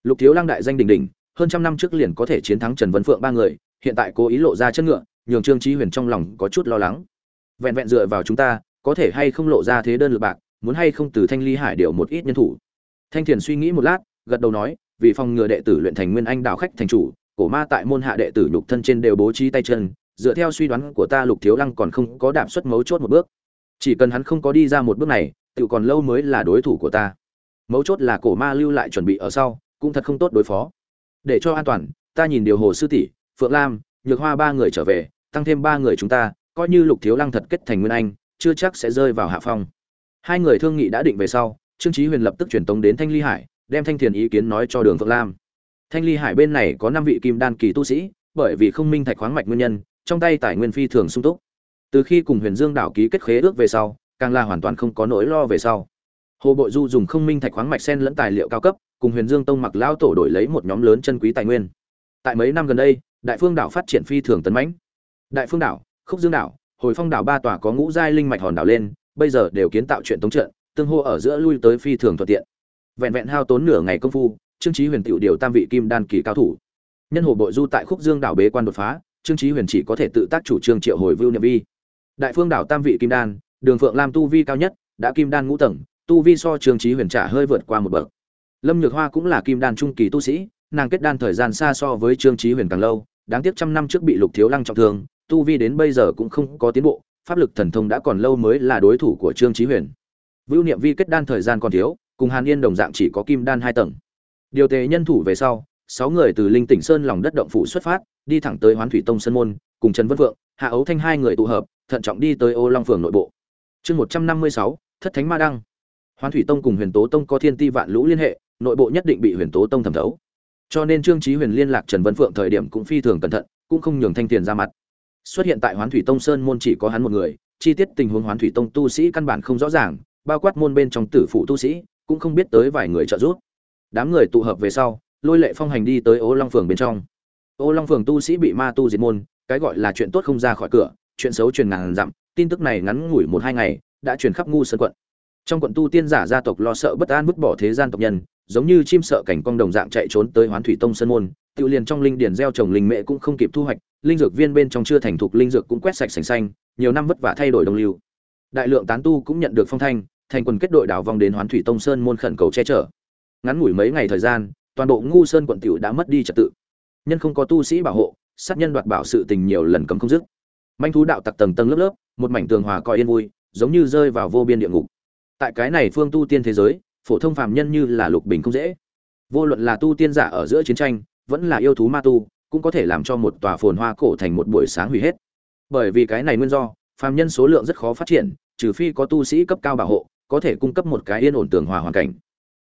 Lục thiếu lăng đại danh đỉnh đỉnh, hơn trăm năm trước liền có thể chiến thắng trần vân phượng ba người, hiện tại cố ý lộ ra chân ngựa, nhường trương trí huyền trong lòng có chút lo lắng. Vẹn vẹn dựa vào chúng ta có thể hay không lộ ra thế đơn lực bạc, muốn hay không từ thanh ly hải điều một ít nhân thủ. Thanh thiền suy nghĩ một lát, gật đầu nói, vì phòng ngừa đệ tử luyện thành nguyên anh đạo khách thành chủ, cổ ma tại môn hạ đệ tử nhục thân trên đều bố trí tay chân, dựa theo suy đoán của ta lục thiếu lăng còn không có đạp xuất mấu chốt một bước. Chỉ cần hắn không có đi ra một bước này tự còn lâu mới là đối thủ của ta. Mấu chốt là cổ ma lưu lại chuẩn bị ở sau, cũng thật không tốt đối phó. Để cho an toàn, ta nhìn điều hồ sư tỷ, phượng lam, nhược hoa ba người trở về, tăng thêm ba người chúng ta, coi như lục thiếu lăng thật kết thành nguyên anh chưa chắc sẽ rơi vào hạ phong. Hai người thương nghị đã định về sau, trương chí huyền lập tức truyền tống đến thanh ly hải, đem thanh thiền ý kiến nói cho đường phượng lam. Thanh ly hải bên này có năm vị kim đan kỳ tu sĩ, bởi vì không minh thạch khoáng mạch nguyên nhân, trong tay tài nguyên phi thường sung túc. Từ khi cùng huyền dương đảo ký kết khế ước về sau, càng là hoàn toàn không có nỗi lo về sau. Hồ bội du dùng không minh thạch khoáng mạch sen lẫn tài liệu cao cấp, cùng huyền dương tông mặc lao tổ đổi lấy một nhóm lớn chân quý tài nguyên. Tại mấy năm gần đây, đại phương đảo phát triển phi thường tấn mãnh. Đại phương đảo, khúc dương đảo hồi phong đảo ba tòa có ngũ giai linh mạch hòn đảo lên, bây giờ đều kiến tạo chuyện tống trận, tương hô ở giữa lui tới phi thường thuận tiện. Vẹn vẹn hao tốn nửa ngày công phu, trương chí huyền tiểu điều tam vị kim đan kỳ cao thủ. Nhân hồ bội du tại khúc dương đảo bế quan đột phá, trương chí huyền chỉ có thể tự tác chủ trương triệu hồi vưu niệm vi. Đại phương đảo tam vị kim đan, đường phượng lam tu vi cao nhất, đã kim đan ngũ tầng, tu vi so trương chí huyền trả hơi vượt qua một bậc. Lâm nhược hoa cũng là kim đan trung kỳ tu sĩ, nàng kết đan thời gian xa so với trương chí huyền càng lâu, đáng tiếc trăm năm trước bị lục thiếu lăng trọng thương tu vi đến bây giờ cũng không có tiến bộ, pháp lực thần thông đã còn lâu mới là đối thủ của trương chí huyền. Vưu niệm vi kết đan thời gian còn thiếu, cùng hàn yên đồng dạng chỉ có kim đan hai tầng. Điều tề nhân thủ về sau, sáu người từ linh tỉnh sơn lòng đất động phủ xuất phát, đi thẳng tới hoán thủy tông sơn môn, cùng trần vân vượng hạ ấu thanh hai người tụ hợp, thận trọng đi tới ô long phường nội bộ. Chương một trăm năm mươi sáu, thất thánh ma đăng. Hoán thủy tông cùng huyền tố tông có thiên ti vạn lũ liên hệ, nội bộ nhất định bị huyền tố tông thẩm thấu. Cho nên trương trí huyền liên lạc trần vân phượng thời điểm cũng phi thường cẩn thận, cũng không nhường thanh tiền ra mặt xuất hiện tại hoán thủy tông sơn môn chỉ có hắn một người, chi tiết tình huống hoán thủy tông tu sĩ căn bản không rõ ràng, bao quát môn bên trong tử phụ tu sĩ, cũng không biết tới vài người trợ giúp. Đám người tụ hợp về sau, lôi lệ phong hành đi tới ô long phường bên trong. Ô long phường tu sĩ bị ma tu diệt môn, cái gọi là chuyện tốt không ra khỏi cửa, chuyện xấu truyền ngàn dặm, tin tức này ngắn ngủi một hai ngày, đã truyền khắp ngu sơn quận. Trong quận tu tiên giả gia tộc lo sợ bất an vứt bỏ thế gian tộc nhân, giống như chim sợ cảnh cong đồng dạng chạy trốn tới hoán thủy tông sơn môn, tự liền trong linh điển gieo trồng linh mệ cũng không kịp thu hoạch linh dược viên bên trong chưa thành thục linh dược cũng quét sạch sành xanh, nhiều năm vất vả thay đổi đồng lưu. Đại lượng tán tu cũng nhận được phong thanh, thành quần kết đội đảo vòng đến hoán thủy tông sơn môn khẩn cầu che chở. Ngắn ngủi mấy ngày thời gian, toàn bộ ngu sơn quận tiểu đã mất đi trật tự. Nhân không có tu sĩ bảo hộ, sát nhân đoạt bảo sự tình nhiều lần cấm không dứt. Manh thú đạo tặc tầng tầng lớp lớp, một mảnh tường hòa coi yên vui, giống như rơi vào vô biên địa ngục. Tại cái này phương tu tiên thế giới, phổ thông phàm nhân như là lục bình không dễ. Vô luận là tu tiên giả ở giữa chiến tranh, vẫn là yêu thú ma tu cũng có thể làm cho một tòa phồn hoa cổ thành một buổi sáng hủy hết. Bởi vì cái này nguyên do, phàm nhân số lượng rất khó phát triển, trừ phi có tu sĩ cấp cao bảo hộ, có thể cung cấp một cái yên ổn tường hòa hoàn cảnh.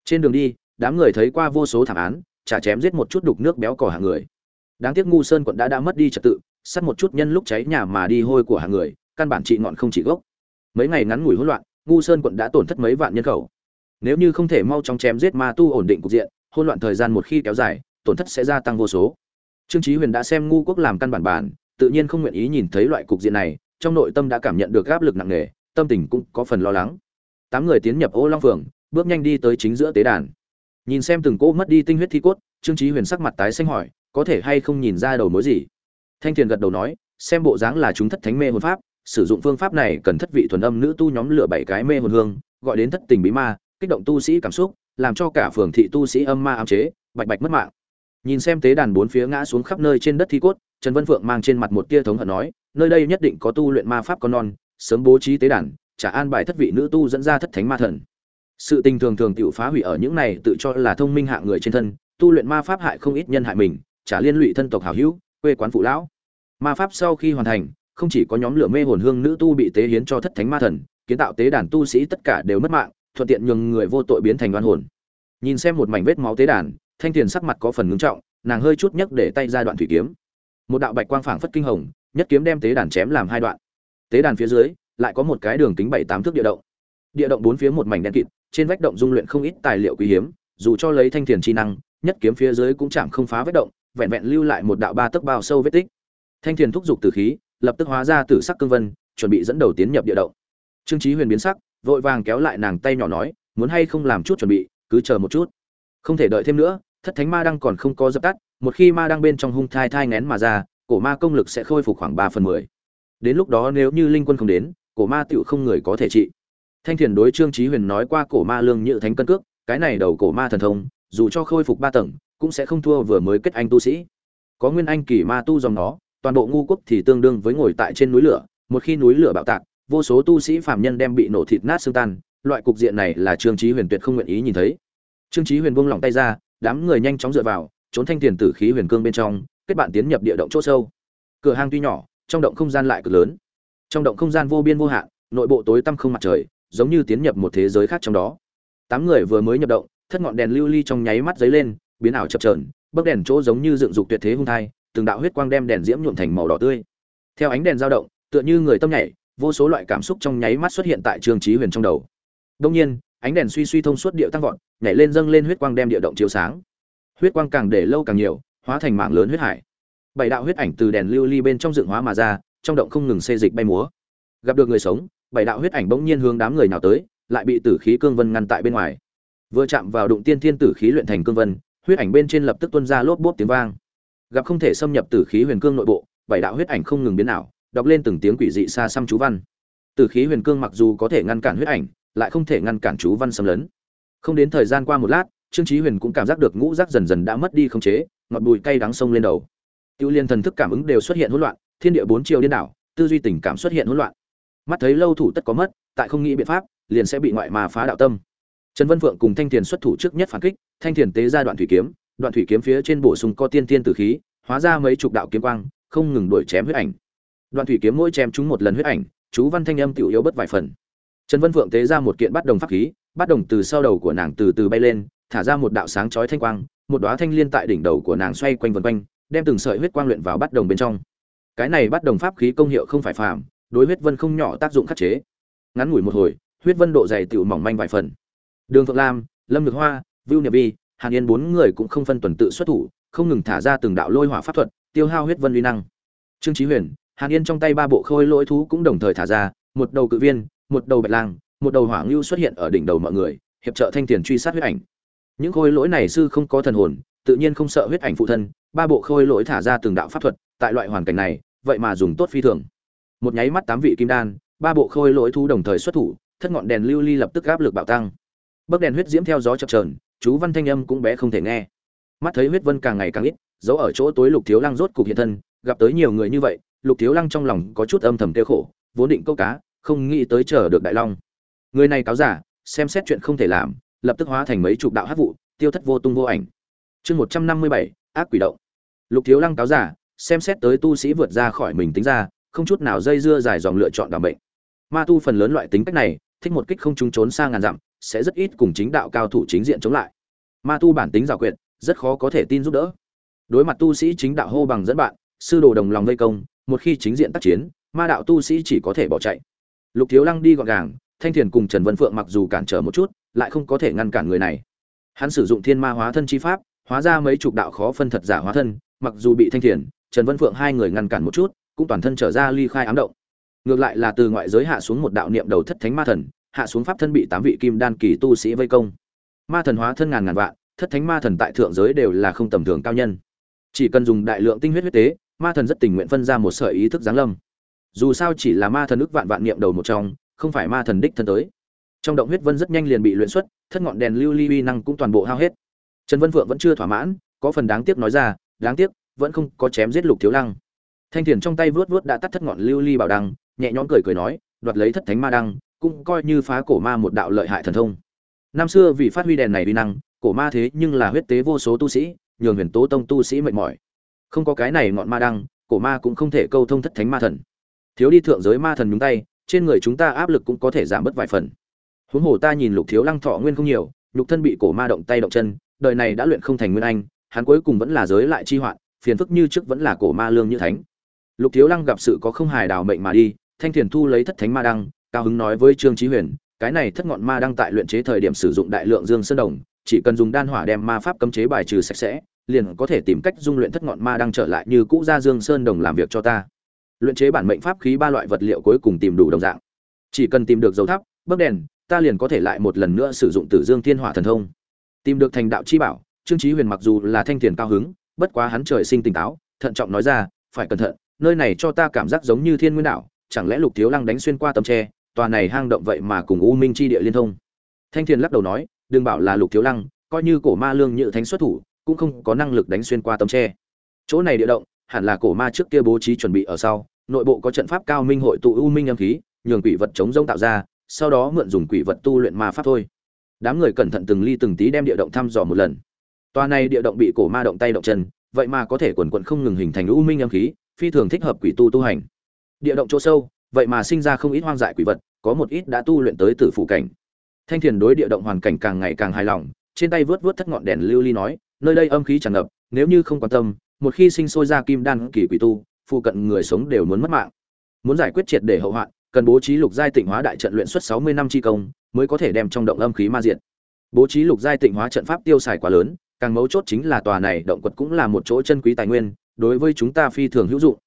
Trên đường đi, đám người thấy qua vô số thảm án, chả chém giết một chút đục nước béo cỏ hàng người. Đáng tiếc ngu sơn quận đã đã mất đi trật tự, sắt một chút nhân lúc cháy nhà mà đi hôi của hàng người, căn bản trị ngọn không chỉ gốc. Mấy ngày ngắn ngủi hỗn loạn, ngu sơn quận đã tổn thất mấy vạn nhân khẩu. Nếu như không thể mau chóng chém giết ma tu ổn định cục diện, hỗn loạn thời gian một khi kéo dài, tổn thất sẽ gia tăng vô số trương chí huyền đã xem ngu quốc làm căn bản bản, tự nhiên không nguyện ý nhìn thấy loại cục diện này, trong nội tâm đã cảm nhận được áp lực nặng nề, tâm tình cũng có phần lo lắng. Tám người tiến nhập ô long phường, bước nhanh đi tới chính giữa tế đàn. Nhìn xem từng cỗ mất đi tinh huyết thi cốt, trương chí huyền sắc mặt tái xanh hỏi, có thể hay không nhìn ra đầu mối gì? Thanh Tiền gật đầu nói, xem bộ dáng là chúng thất thánh mê hồn pháp, sử dụng phương pháp này cần thất vị thuần âm nữ tu nhóm lửa bảy cái mê hồn hương, gọi đến thất tình bí ma, kích động tu sĩ cảm xúc, làm cho cả phường thị tu sĩ âm ma ám chế, bạch bạch mất mạng nhìn xem tế đàn bốn phía ngã xuống khắp nơi trên đất thi cốt, trần vân phượng mang trên mặt một tia thống hận nói, nơi đây nhất định có tu luyện ma pháp con non, sớm bố trí tế đàn trả an bài thất vị nữ tu dẫn ra thất thánh ma thần. Sự tình thường thường tự phá hủy ở những này tự cho là thông minh hạ người trên thân, tu luyện ma pháp hại không ít nhân hại mình trả liên lụy thân tộc hảo hữu, quê quán phụ lão. Ma pháp sau khi hoàn thành, không chỉ có nhóm lửa mê hồn hương nữ tu bị tế hiến cho thất thánh ma thần, kiến tạo tế đàn tu sĩ tất cả đều mất mạng, thuận tiện nhường người vô tội biến thành đoan hồn. Nhìn xem một mảnh vết máu tế đàn thanh tiền sắc mặt có phần ngưng trọng, nàng hơi chút nhấc để tay ra đoạn thủy kiếm. Một đạo bạch quang phảng phất kinh hồng, nhất kiếm đem tế đàn chém làm hai đoạn. Tế đàn phía dưới, lại có một cái đường kính bảy tám thước địa động. Địa động bốn phía một mảnh đen kịt, trên vách động dung luyện không ít tài liệu quý hiếm, dù cho lấy thanh thiền chi năng, nhất kiếm phía dưới cũng chạm không phá vết động, vẹn vẹn lưu lại một đạo ba tấc bao sâu vết tích. Thanh thiền thúc giục từ khí, lập tức hóa ra tử sắc cương vân, chuẩn bị dẫn đầu tiến nhập địa động. Trương chí huyền biến sắc, vội vàng kéo lại nàng tay nhỏ nói, muốn hay không làm chút chuẩn bị, cứ chờ một chút. Không thể đợi thêm nữa thất thánh ma đăng còn không có dập tắt, một khi ma đăng bên trong hung thai thai ngén mà ra, cổ ma công lực sẽ khôi phục khoảng ba phần mười. Đến lúc đó nếu như linh quân không đến, cổ ma tựu không người có thể trị. Thanh thiền đối trương chí huyền nói qua cổ ma lương nhự thánh cân cước, cái này đầu cổ ma thần thông, dù cho khôi phục ba tầng, cũng sẽ không thua vừa mới kết anh tu sĩ. Có nguyên anh kỳ ma tu dòng nó, toàn bộ ngu quốc thì tương đương với ngồi tại trên núi lửa, một khi núi lửa bạo tạc, vô số tu sĩ phàm nhân đem bị nổ thịt nát xương tan, loại cục diện này là trương chí huyền tuyệt không nguyện ý nhìn thấy. Trương chí huyền buông lỏng tay ra đám người nhanh chóng dựa vào, trốn thanh tiền tử khí huyền cương bên trong, kết bạn tiến nhập địa động chỗ sâu. Cửa hang tuy nhỏ, trong động không gian lại cực lớn. Trong động không gian vô biên vô hạn, nội bộ tối tăm không mặt trời, giống như tiến nhập một thế giới khác trong đó. Tám người vừa mới nhập động, thất ngọn đèn lưu ly trong nháy mắt dấy lên, biến ảo chập trờn bấc đèn chỗ giống như dựng dục tuyệt thế hung thai, từng đạo huyết quang đem đèn diễm nhuộm thành màu đỏ tươi. Theo ánh đèn dao động, tựa như người tâm nhảy, vô số loại cảm xúc trong nháy mắt xuất hiện tại trương trí huyền trong đầu. Đông nhiên ánh đèn suy suy thông suốt địa tăng vọt, nhảy lên dâng lên huyết quang đem địa động chiếu sáng. Huyết quang càng để lâu càng nhiều, hóa thành mạng lớn huyết hải. Bảy đạo huyết ảnh từ đèn lưu ly bên trong dựng hóa mà ra, trong động không ngừng xê dịch bay múa. Gặp được người sống, bảy đạo huyết ảnh bỗng nhiên hướng đám người nào tới, lại bị tử khí cương vân ngăn tại bên ngoài. Vừa chạm vào đụng tiên thiên tử khí luyện thành cương vân, huyết ảnh bên trên lập tức tuôn ra lốp bốp tiếng vang. Gặp không thể xâm nhập tử khí huyền cương nội bộ, bảy đạo huyết ảnh không ngừng biến ảo, đọc lên từng tiếng quỷ dị xa xăm chú văn. Tử khí huyền cương mặc dù có thể ngăn cản huyết ảnh lại không thể ngăn cản chú văn xâm lấn. Không đến thời gian qua một lát, trương chí huyền cũng cảm giác được ngũ giác dần dần đã mất đi không chế, ngọt bùi cay đắng sông lên đầu. Tiêu liên thần thức cảm ứng đều xuất hiện hỗn loạn, thiên địa bốn chiều điên đảo, tư duy tình cảm xuất hiện hỗn loạn. Mắt thấy lâu thủ tất có mất, tại không nghĩ biện pháp, liền sẽ bị ngoại mà phá đạo tâm. Trần vân phượng cùng thanh thiền xuất thủ trước nhất phản kích, thanh thiền tế ra đoạn thủy kiếm, đoạn thủy kiếm phía trên bổ sung có tiên tiên tử khí, hóa ra mấy chục đạo kiếm quang, không ngừng đuổi chém huyết ảnh. Đoạn thủy kiếm mỗi chém chúng một lần huyết ảnh, chú văn thanh âm tiểu yếu bất vài phần trần vân phượng tế ra một kiện bắt đồng pháp khí bắt đồng từ sau đầu của nàng từ từ bay lên, thả ra một đạo sáng chói thanh quang, một đóa thanh liên tại đỉnh đầu của nàng xoay quanh vần quanh, đem từng sợi huyết quang luyện vào bắt đồng bên trong. Cái này bắt đồng pháp khí công hiệu không phải phàm, đối huyết vân không nhỏ tác dụng khắc chế. Ngắn ngủi một hồi, huyết vân độ dày tiểu mỏng manh vài phần. Đường phượng lam, lâm nhược hoa, vưu niệm vi, hàn yên bốn người cũng không phân tuần tự xuất thủ, không ngừng thả ra từng đạo lôi hỏa pháp thuật, tiêu hao huyết vân uy năng. Trương chí huyền, hàn yên trong tay ba bộ khôi lỗi thú cũng đồng thời thả ra, một đầu cự viên một đầu bạch lang, một đầu hỏa ngưu xuất hiện ở đỉnh đầu mọi người, hiệp trợ thanh tiền truy sát huyết ảnh. Những khôi lỗi này sư không có thần hồn, tự nhiên không sợ huyết ảnh phụ thân, ba bộ khôi lỗi thả ra từng đạo pháp thuật, tại loại hoàn cảnh này, vậy mà dùng tốt phi thường. Một nháy mắt tám vị kim đan, ba bộ khôi lỗi thú đồng thời xuất thủ, thất ngọn đèn lưu ly lập tức áp lực bạo tăng. Bấc đèn huyết diễm theo gió chập chờn, chú văn thanh âm cũng bé không thể nghe. Mắt thấy huyết vân càng ngày càng ít giấu ở chỗ tối lục thiếu lăng rốt cục hiện thân, gặp tới nhiều người như vậy, lục thiếu lăng trong lòng có chút âm thầm tiêu khổ, vốn định câu cá không nghĩ tới chờ được đại long. Người này cáo giả, xem xét chuyện không thể làm, lập tức hóa thành mấy chục đạo hát vụ, tiêu thất vô tung vô ảnh. Chương một trăm năm mươi bảy, ác quỷ động. Lục thiếu lăng cáo giả, xem xét tới tu sĩ vượt ra khỏi mình tính ra, không chút nào dây dưa dài dòng lựa chọn đảm bệnh. Ma tu phần lớn loại tính cách này, thích một kích không trúng trốn xa ngàn dặm, sẽ rất ít cùng chính đạo cao thủ chính diện chống lại. Ma tu bản tính giảo quyệt, rất khó có thể tin giúp đỡ. Đối mặt tu sĩ chính đạo hô bằng dẫn bạn, sư đồ đồng lòng vây công, một khi chính diện tác chiến, ma đạo tu sĩ chỉ có thể bỏ chạy lục thiếu lăng đi gọn gàng, thanh thiền cùng trần vân phượng mặc dù cản trở một chút, lại không có thể ngăn cản người này. Hắn sử dụng thiên ma hóa thân chi pháp, hóa ra mấy chục đạo khó phân thật giả hóa thân, mặc dù bị thanh thiền, trần vân phượng hai người ngăn cản một chút, cũng toàn thân trở ra ly khai ám động. Ngược lại là từ ngoại giới hạ xuống một đạo niệm đầu thất thánh ma thần, hạ xuống pháp thân bị tám vị kim đan kỳ tu sĩ vây công. Ma thần hóa thân ngàn ngàn vạn, thất thánh ma thần tại thượng giới đều là không tầm thường cao nhân. Chỉ cần dùng đại lượng tinh huyết huyết tế, ma thần rất tình nguyện phân ra một sợi ý thức giáng lâm dù sao chỉ là ma thần ức vạn vạn niệm đầu một trong, không phải ma thần đích thân tới. Trong động huyết vân rất nhanh liền bị luyện xuất, thất ngọn đèn lưu ly uy năng cũng toàn bộ hao hết. Trần vân phượng vẫn chưa thỏa mãn, có phần đáng tiếc nói ra, đáng tiếc, vẫn không có chém giết lục thiếu lăng. Thanh thiền trong tay vuốt vuốt đã tắt thất ngọn lưu ly bảo đăng, nhẹ nhõm cười cười nói, đoạt lấy thất thánh ma đăng, cũng coi như phá cổ ma một đạo lợi hại thần thông. Năm xưa vì phát huy đèn này uy năng, cổ ma thế nhưng là huyết tế vô số tu sĩ, nhường huyền tố tông tu sĩ mệt mỏi. Không có cái này ngọn ma đăng, cổ ma cũng không thể câu thông thất thánh ma thần thiếu đi thượng giới ma thần nhúng tay, trên người chúng ta áp lực cũng có thể giảm bớt vài phần. Huống hồ ta nhìn lục thiếu lăng thọ nguyên không nhiều lục thân bị cổ ma động tay động chân, đời này đã luyện không thành nguyên anh, hắn cuối cùng vẫn là giới lại chi hoạn, phiền phức như trước vẫn là cổ ma lương như thánh. Lục thiếu lăng gặp sự có không hài đào mệnh mà đi, thanh thiền thu lấy thất thánh ma đăng, cao hứng nói với trương trí huyền, cái này thất ngọn ma đăng tại luyện chế thời điểm sử dụng đại lượng dương sơn đồng, chỉ cần dùng đan hỏa đem ma pháp cấm chế bài trừ sạch sẽ, liền có thể tìm cách dung luyện thất ngọn ma đăng trở lại như cũ ra dương sơn đồng làm việc cho ta luyện chế bản mệnh pháp khí ba loại vật liệu cuối cùng tìm đủ đồng dạng. Chỉ cần tìm được dầu thắp, bấc đèn, ta liền có thể lại một lần nữa sử dụng tử dương thiên hỏa thần thông. Tìm được thành đạo chi bảo, trương chí huyền mặc dù là thanh thiền cao hứng, bất quá hắn trời sinh tỉnh táo, thận trọng nói ra, phải cẩn thận, nơi này cho ta cảm giác giống như thiên nguyên đảo chẳng lẽ lục thiếu lăng đánh xuyên qua tấm tre, tòa này hang động vậy mà cùng u minh chi địa liên thông? Thanh thiền lắc đầu nói, đừng bảo là lục thiếu lăng, coi như cổ ma lương nhự thánh xuất thủ, cũng không có năng lực đánh xuyên qua tấm tre. Chỗ này địa động hẳn là cổ ma trước kia bố trí chuẩn bị ở sau, nội bộ có trận pháp cao minh hội tụ u minh âm khí, nhường quỷ vật chống rông tạo ra, sau đó mượn dùng quỷ vật tu luyện ma pháp thôi. Đám người cẩn thận từng ly từng tí đem địa động thăm dò một lần. Toa này địa động bị cổ ma động tay động chân, vậy mà có thể quần quần không ngừng hình thành u minh âm khí, phi thường thích hợp quỷ tu tu hành. Địa động chỗ sâu, vậy mà sinh ra không ít hoang dại quỷ vật, có một ít đã tu luyện tới tử phụ cảnh. Thanh thiền đối địa động hoàn cảnh càng ngày càng hài lòng, trên tay vớt vớt thất ngọn đèn lưu ly nói, nơi đây âm khí tràn ngập, nếu như không quan tâm một khi sinh sôi ra kim đan kỳ quỷ tu, phụ cận người sống đều muốn mất mạng. Muốn giải quyết triệt để hậu hoạn, cần bố trí lục giai tịnh hóa đại trận luyện suất sáu mươi năm chi công, mới có thể đem trong động âm khí ma diện bố trí lục giai tịnh hóa trận pháp tiêu xài quá lớn, càng mấu chốt chính là tòa này động quật cũng là một chỗ chân quý tài nguyên, đối với chúng ta phi thường hữu dụng.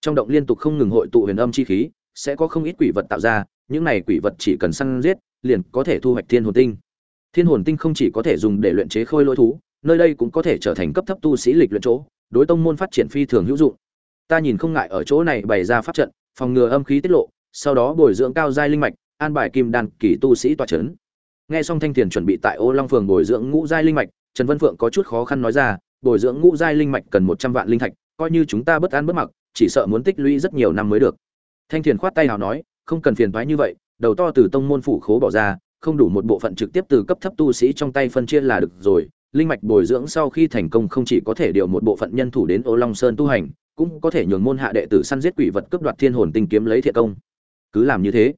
Trong động liên tục không ngừng hội tụ huyền âm chi khí, sẽ có không ít quỷ vật tạo ra, những này quỷ vật chỉ cần săn giết, liền có thể thu hoạch thiên hồn tinh. Thiên hồn tinh không chỉ có thể dùng để luyện chế khôi lỗi thú, nơi đây cũng có thể trở thành cấp thấp tu sĩ lịch luyện chỗ đối tông môn phát triển phi thường hữu dụng. Ta nhìn không ngại ở chỗ này bày ra pháp trận, phòng ngừa âm khí tiết lộ, sau đó bồi dưỡng cao giai linh mạch, an bài kim đan kỳ tu sĩ tọa chấn. Nghe xong thanh tiền chuẩn bị tại ô long phường bồi dưỡng ngũ giai linh mạch, trần vân phượng có chút khó khăn nói ra, bồi dưỡng ngũ giai linh mạch cần một trăm vạn linh thạch, coi như chúng ta bất an bất mặc, chỉ sợ muốn tích lũy rất nhiều năm mới được. Thanh Tiền khoát tay hào nói, không cần phiền toái như vậy, đầu to từ tông môn phủ khố bỏ ra, không đủ một bộ phận trực tiếp từ cấp thấp tu sĩ trong tay phân chia là được rồi linh mạch bồi dưỡng sau khi thành công không chỉ có thể điều một bộ phận nhân thủ đến ô long sơn tu hành, cũng có thể nhường môn hạ đệ tử săn giết quỷ vật cướp đoạt thiên hồn tinh kiếm lấy thiện công. Cứ làm như thế,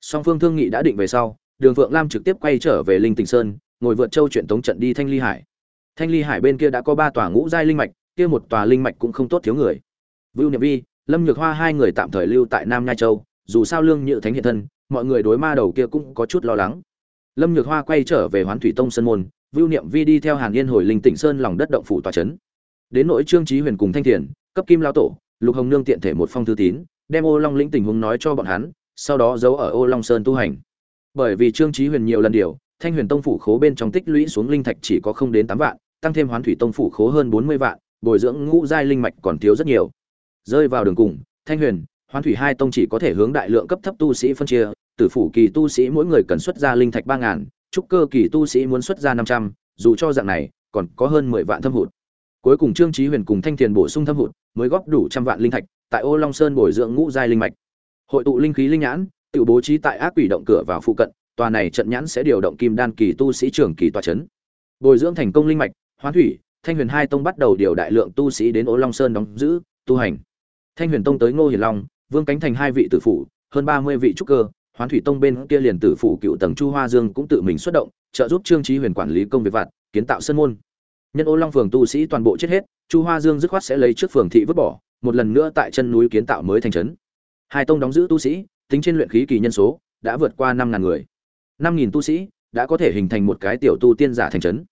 song phương thương nghị đã định về sau, đường phượng lam trực tiếp quay trở về linh Tỉnh sơn, ngồi vượt châu chuyện tống trận đi thanh ly hải. Thanh ly hải bên kia đã có ba tòa ngũ giai linh mạch, kia một tòa linh mạch cũng không tốt thiếu người. Vưu niệm vi, lâm nhược hoa hai người tạm thời lưu tại nam nhai châu, dù sao lương nhự thánh hiện thân, mọi người đối ma đầu kia cũng có chút lo lắng. Lâm nhược hoa quay trở về hoán thủy tông sơn môn vưu niệm vi đi theo hàn yên hồi linh tỉnh sơn lòng đất động phủ tòa chấn. Đến nỗi trương trí huyền cùng thanh thiền, cấp kim lão tổ, lục hồng nương tiện thể một phong thư tín, đem ô long lĩnh tình huống nói cho bọn hắn, sau đó giấu ở ô long sơn tu hành. Bởi vì trương trí huyền nhiều lần điều, thanh huyền tông phủ khố bên trong tích lũy xuống linh thạch chỉ có không đến tám vạn, tăng thêm hoán thủy tông phủ khố hơn bốn mươi vạn, bồi dưỡng ngũ giai linh mạch còn thiếu rất nhiều. Rơi vào đường cùng, thanh huyền, hoán thủy hai tông chỉ có thể hướng đại lượng cấp thấp tu sĩ phân chia, tử phủ kỳ tu sĩ mỗi người cần xuất ra linh thạch ba ngàn trúc cơ kỳ tu sĩ muốn xuất ra năm trăm, dù cho dạng này, còn có hơn mười vạn thâm hụt. Cuối cùng trương trí huyền cùng thanh thiền bổ sung thâm hụt, mới góp đủ trăm vạn linh thạch tại ô long sơn bồi dưỡng ngũ giai linh mạch. Hội tụ linh khí linh nhãn, tự bố trí tại ác quỷ động cửa vào phụ cận, tòa này trận nhãn sẽ điều động kim đan kỳ tu sĩ trưởng kỳ tòa chấn. Bồi dưỡng thành công linh mạch, hoán thủy, thanh huyền hai tông bắt đầu điều đại lượng tu sĩ đến ô long sơn đóng giữ, tu hành. Thanh huyền tông tới ngô hiền long, vương cánh thành hai vị tử phủ, hơn ba mươi vị trúc cơ hoán thủy tông bên kia liền tử phụ cựu tầng chu hoa dương cũng tự mình xuất động, trợ giúp trương trí huyền quản lý công việc vặt, kiến tạo sân môn. Nhân ô long phường tu sĩ toàn bộ chết hết, chu hoa dương dứt khoát sẽ lấy trước phường thị vứt bỏ, một lần nữa tại chân núi kiến tạo mới thành trấn. Hai tông đóng giữ tu sĩ, tính trên luyện khí kỳ nhân số, đã vượt qua năm ngàn người. Năm nghìn tu sĩ đã có thể hình thành một cái tiểu tu tiên giả thành trấn.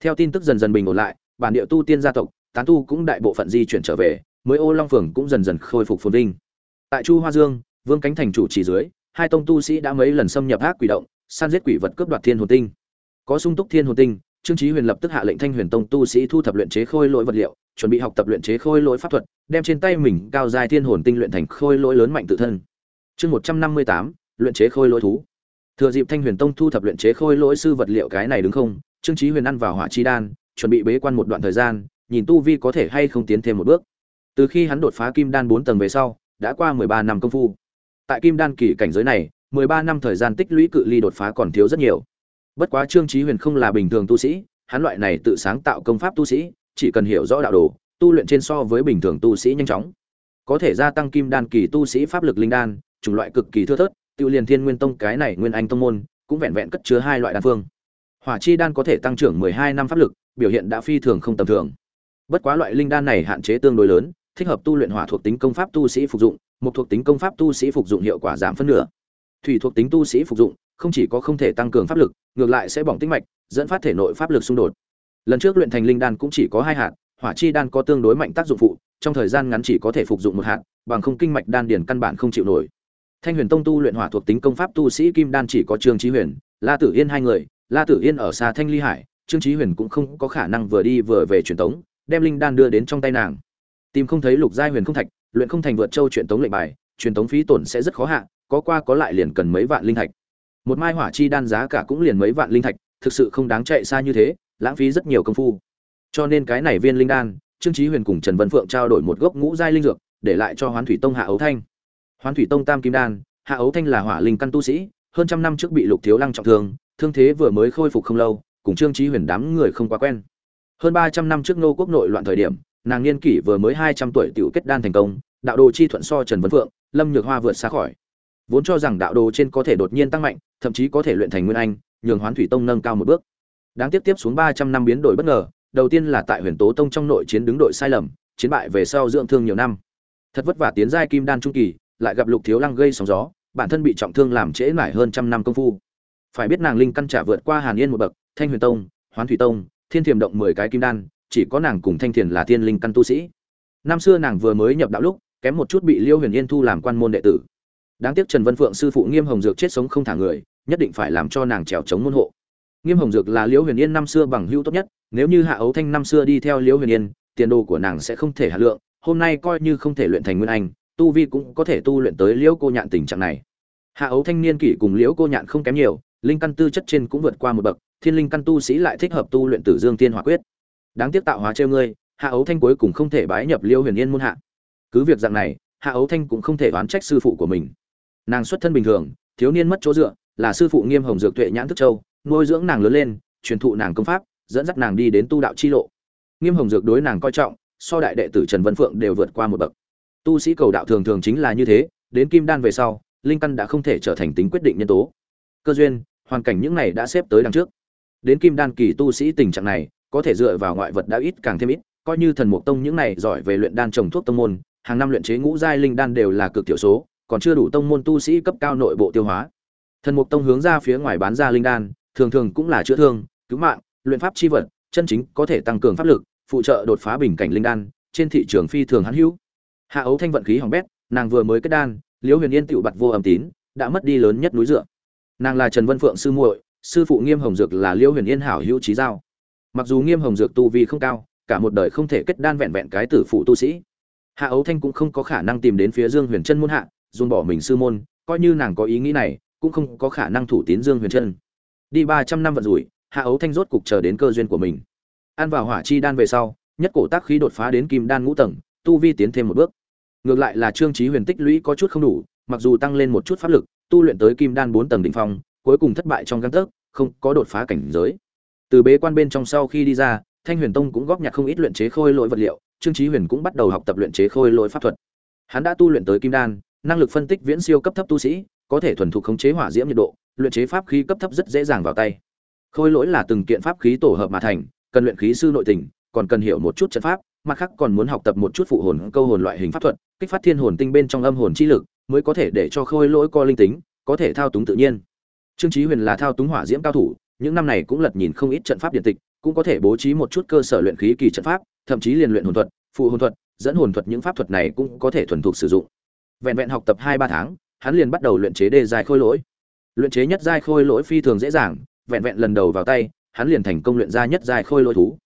Theo tin tức dần dần bình ổn lại, bản địa tu tiên gia tộc, tán tu cũng đại bộ phận di chuyển trở về, mới ô long phường cũng dần dần khôi phục phồn vinh. Tại chu hoa dương, vương cánh thành chủ chỉ dưới hai tông tu sĩ đã mấy lần xâm nhập ác quỷ động săn giết quỷ vật cướp đoạt thiên hồn tinh. Có sung túc thiên hồn tinh, trương chí huyền lập tức hạ lệnh thanh huyền tông tu sĩ thu thập luyện chế khôi lỗi vật liệu, chuẩn bị học tập luyện chế khôi lỗi pháp thuật, đem trên tay mình cao dài thiên hồn tinh luyện thành khôi lỗi lớn mạnh tự thân. Chương một trăm năm mươi tám, luyện chế khôi lỗi thú. Thừa dịp thanh huyền tông thu thập luyện chế khôi lỗi sư vật liệu cái này đứng không, trương chí huyền ăn vào hỏa chi đan, chuẩn bị bế quan một đoạn thời gian, nhìn tu vi có thể hay không tiến thêm một bước. Từ khi hắn đột phá kim đan bốn tầng về sau, đã qua mười ba năm công phu tại kim đan kỳ cảnh giới này, mười ba năm thời gian tích lũy cự ly đột phá còn thiếu rất nhiều. Bất quá trương chí huyền không là bình thường tu sĩ, hắn loại này tự sáng tạo công pháp tu sĩ, chỉ cần hiểu rõ đạo đồ, tu luyện trên so với bình thường tu sĩ nhanh chóng. Có thể gia tăng kim đan kỳ tu sĩ pháp lực linh đan, chủng loại cực kỳ thưa thớt, Tự liền thiên nguyên tông cái này nguyên anh tông môn, cũng vẹn vẹn cất chứa hai loại đan phương. Hỏa chi đan có thể tăng trưởng mười hai năm pháp lực, biểu hiện đã phi thường không tầm thường. Bất quá loại linh đan này hạn chế tương đối lớn, thích hợp tu luyện hỏa thuộc tính công pháp tu sĩ phục dụng một thuộc tính công pháp tu sĩ phục dụng hiệu quả giảm phân nửa. Thủy thuộc tính tu sĩ phục dụng, không chỉ có không thể tăng cường pháp lực, ngược lại sẽ bỏng tinh mạch, dẫn phát thể nội pháp lực xung đột. Lần trước luyện thành linh đan cũng chỉ có hai hạt, hỏa chi đan có tương đối mạnh tác dụng phụ, trong thời gian ngắn chỉ có thể phục dụng một hạt, bằng không kinh mạch đan điền căn bản không chịu nổi. Thanh huyền tông tu luyện hỏa thuộc tính công pháp tu sĩ kim đan chỉ có trương trí huyền, la tử yên hai người, la tử yên ở xa thanh ly hải, trương trí huyền cũng không có khả năng vừa đi vừa về truyền tống, đem linh đan đưa đến trong tay nàng tìm không thấy lục giai huyền không thạch, luyện không thành vượt châu truyền tống lệnh bài, truyền tống phí tổn sẽ rất khó hạ, có qua có lại liền cần mấy vạn linh thạch. Một mai hỏa chi đan giá cả cũng liền mấy vạn linh thạch, thực sự không đáng chạy xa như thế, lãng phí rất nhiều công phu. Cho nên cái này viên linh đan, trương chí huyền cùng trần vân phượng trao đổi một gốc ngũ giai linh dược, để lại cho hoán thủy tông hạ ấu thanh. Hoán thủy tông tam kim đan, hạ ấu thanh là hỏa linh căn tu sĩ, hơn trăm năm trước bị lục thiếu lăng trọng thương thương thế vừa mới khôi phục không lâu, cùng trương chí huyền đám người không quá quen. Hơn ba trăm năm trước nô quốc nội loạn thời điểm nàng niên kỷ vừa mới hai trăm tuổi tiểu kết đan thành công, đạo đồ chi thuận so trần vân phượng, lâm nhược hoa vượt xa khỏi. Vốn cho rằng đạo đồ trên có thể đột nhiên tăng mạnh, thậm chí có thể luyện thành nguyên anh, nhường hoán thủy tông nâng cao một bước. Đáng tiếc tiếp xuống ba trăm năm biến đổi bất ngờ, đầu tiên là tại huyền tố tông trong nội chiến đứng đội sai lầm, chiến bại về sau dưỡng thương nhiều năm. Thật vất vả tiến giai kim đan trung kỳ, lại gặp lục thiếu lăng gây sóng gió, bản thân bị trọng thương làm trễ nải hơn trăm năm công phu. Phải biết nàng linh căn trả vượt qua hàn yên một bậc, thanh huyền tông, hoán thủy tông, thiên thiềm động mười cái kim đan chỉ có nàng cùng thanh thiền là thiên linh căn tu sĩ. Năm xưa nàng vừa mới nhập đạo lúc, kém một chút bị liêu huyền yên thu làm quan môn đệ tử. Đáng tiếc trần vân phượng sư phụ nghiêm hồng dược chết sống không thả người, nhất định phải làm cho nàng trèo chống môn hộ. Nghiêm hồng dược là liễu huyền yên năm xưa bằng hữu tốt nhất, nếu như hạ ấu thanh năm xưa đi theo liễu huyền yên, tiền đồ của nàng sẽ không thể hạ lượng, hôm nay coi như không thể luyện thành nguyên anh, tu vi cũng có thể tu luyện tới liễu cô nhạn tình trạng này. Hạ ấu thanh niên kỷ cùng liễu cô nhạn không kém nhiều, linh căn tư chất trên cũng vượt qua một bậc, thiên linh căn tu sĩ lại thích hợp tu luyện tử dương tiên hỏa quyết đáng tiếc tạo hóa trêu ngươi, hạ ấu thanh cuối cùng không thể bái nhập liêu huyền yên môn hạ. Cứ việc dạng này, hạ ấu thanh cũng không thể oán trách sư phụ của mình. Nàng xuất thân bình thường, thiếu niên mất chỗ dựa, là sư phụ nghiêm hồng dược tuệ nhãn thức châu, nuôi dưỡng nàng lớn lên, truyền thụ nàng công pháp, dẫn dắt nàng đi đến tu đạo chi lộ. Nghiêm hồng dược đối nàng coi trọng, so đại đệ tử trần vân phượng đều vượt qua một bậc. Tu sĩ cầu đạo thường thường chính là như thế, đến kim đan về sau, linh căn đã không thể trở thành tính quyết định nhân tố. Cơ duyên, hoàn cảnh những này đã xếp tới đằng trước. Đến kim đan kỳ tu sĩ tình trạng này có thể dựa vào ngoại vật đã ít càng thêm ít, coi như thần mục tông những này giỏi về luyện đan trồng thuốc tông môn, hàng năm luyện chế ngũ giai linh đan đều là cực thiểu số, còn chưa đủ tông môn tu sĩ cấp cao nội bộ tiêu hóa. Thần mục tông hướng ra phía ngoài bán ra linh đan, thường thường cũng là chữa thương, cứu mạng, luyện pháp chi vật, chân chính có thể tăng cường pháp lực, phụ trợ đột phá bình cảnh linh đan, trên thị trường phi thường hắn hữu. Hạ ấu thanh vận khí hỏng bét, nàng vừa mới kết đan, liễu huyền yên tựu bặt vô âm tín, đã mất đi lớn nhất núi dựa. Nàng là trần vân phượng sư muội, sư phụ nghiêm hồng dược là liễu huyền yên hảo hữu trí giao mặc dù nghiêm hồng dược tu vi không cao, cả một đời không thể kết đan vẹn vẹn cái tử phụ tu sĩ. Hạ ấu thanh cũng không có khả năng tìm đến phía dương huyền chân môn hạ, dùng bỏ mình sư môn, coi như nàng có ý nghĩ này, cũng không có khả năng thủ tín dương huyền chân đi ba trăm năm vận rủi, hạ ấu thanh rốt cục chờ đến cơ duyên của mình. Ăn vào hỏa chi đan về sau, nhất cổ tác khí đột phá đến kim đan ngũ tầng, tu vi tiến thêm một bước. Ngược lại là trương trí huyền tích lũy có chút không đủ, mặc dù tăng lên một chút pháp lực, tu luyện tới kim đan bốn tầng đỉnh phong, cuối cùng thất bại trong găng tấc, không có đột phá cảnh giới từ bế quan bên trong sau khi đi ra, thanh huyền tông cũng góp nhặt không ít luyện chế khôi lỗi vật liệu, trương trí huyền cũng bắt đầu học tập luyện chế khôi lỗi pháp thuật. Hắn đã tu luyện tới kim đan, năng lực phân tích viễn siêu cấp thấp tu sĩ, có thể thuần thục khống chế hỏa diễm nhiệt độ, luyện chế pháp khí cấp thấp rất dễ dàng vào tay. Khôi lỗi là từng kiện pháp khí tổ hợp mà thành, cần luyện khí sư nội tình, còn cần hiểu một chút trận pháp, mặt khác còn muốn học tập một chút phụ hồn, câu hồn loại hình pháp thuật, kích phát thiên hồn tinh bên trong âm hồn chi lực, mới có thể để cho khôi lỗi co linh tính, có thể thao túng tự nhiên. Trương chí huyền là thao túng hỏa diễm cao thủ những năm này cũng lật nhìn không ít trận pháp điện tịch, cũng có thể bố trí một chút cơ sở luyện khí kỳ trận pháp, thậm chí liền luyện hồn thuật, phụ hồn thuật, dẫn hồn thuật những pháp thuật này cũng có thể thuần thục sử dụng. Vẹn vẹn học tập hai ba tháng, hắn liền bắt đầu luyện chế đề dài khôi lỗi. Luyện chế nhất giai khôi lỗi phi thường dễ dàng, vẹn vẹn lần đầu vào tay, hắn liền thành công luyện ra nhất giai khôi lỗi thú.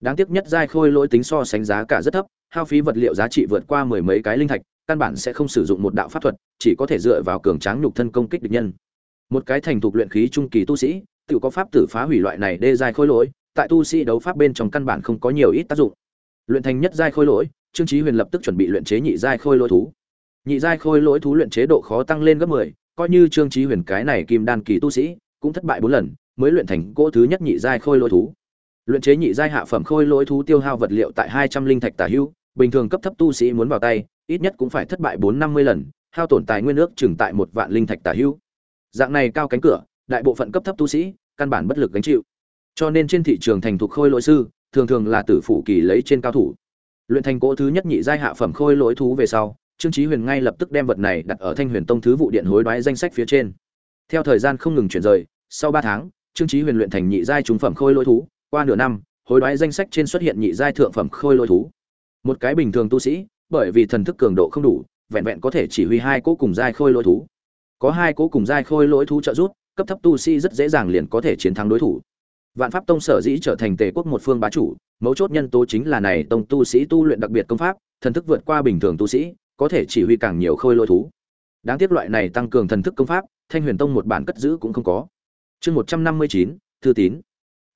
Đáng tiếc nhất giai khôi lỗi tính so sánh giá cả rất thấp, hao phí vật liệu giá trị vượt qua mười mấy cái linh thạch, căn bản sẽ không sử dụng một đạo pháp thuật, chỉ có thể dựa vào cường tráng nhục thân công kích địch nhân. Một cái thành thục luyện khí trung kỳ tu sĩ tự có pháp tử phá hủy loại này đê giai khôi lỗi tại tu sĩ đấu pháp bên trong căn bản không có nhiều ít tác dụng. Luyện thành nhất giai khôi lỗi trương chí huyền lập tức chuẩn bị luyện chế nhị giai khôi lỗi thú. Nhị giai khôi lỗi thú luyện chế độ khó tăng lên gấp 10, coi như trương chí huyền cái này kim đan kỳ tu sĩ cũng thất bại 4 lần mới luyện thành cỗ thứ nhất nhị giai khôi lỗi thú. Luyện chế nhị giai hạ phẩm khôi lỗi thú tiêu hao vật liệu tại 200 linh thạch tả hữu bình thường cấp thấp tu sĩ muốn vào tay ít nhất cũng phải thất bại 450 lần hao tổn tài nguyên nước chừng tại một vạn linh thạch tả hữu dạng này cao cánh cửa đại bộ phận cấp thấp tu sĩ, căn bản bất lực gánh chịu. Cho nên trên thị trường thành thục khôi lỗi sư, thường thường là tử phụ kỳ lấy trên cao thủ. Luyện thành cỗ thứ nhất nhị giai hạ phẩm khôi lỗi thú về sau, trương chí huyền ngay lập tức đem vật này đặt ở thanh huyền tông thứ vụ điện hối đoái danh sách phía trên. Theo thời gian không ngừng chuyển rời, sau ba tháng, trương chí huyền luyện thành nhị giai trung phẩm khôi lỗi thú, qua nửa năm, hối đoái danh sách trên xuất hiện nhị giai thượng phẩm khôi lỗi thú. Một cái bình thường tu sĩ, bởi vì thần thức cường độ không đủ, vẹn vẹn có thể chỉ huy hai cỗ cùng giai khôi lỗi thú. Có hai cỗ cùng giai khôi lỗi thú trợ giúp cấp thấp tu sĩ rất dễ dàng liền có thể chiến thắng đối thủ. Vạn pháp tông sở dĩ trở thành tề quốc một phương bá chủ, mấu chốt nhân tố chính là này tông tu sĩ tu luyện đặc biệt công pháp, thần thức vượt qua bình thường tu sĩ, có thể chỉ huy càng nhiều khôi lôi thú. Đáng tiếc loại này tăng cường thần thức công pháp, thanh huyền tông một bản cất giữ cũng không có. Chương một trăm năm mươi chín, thư tín.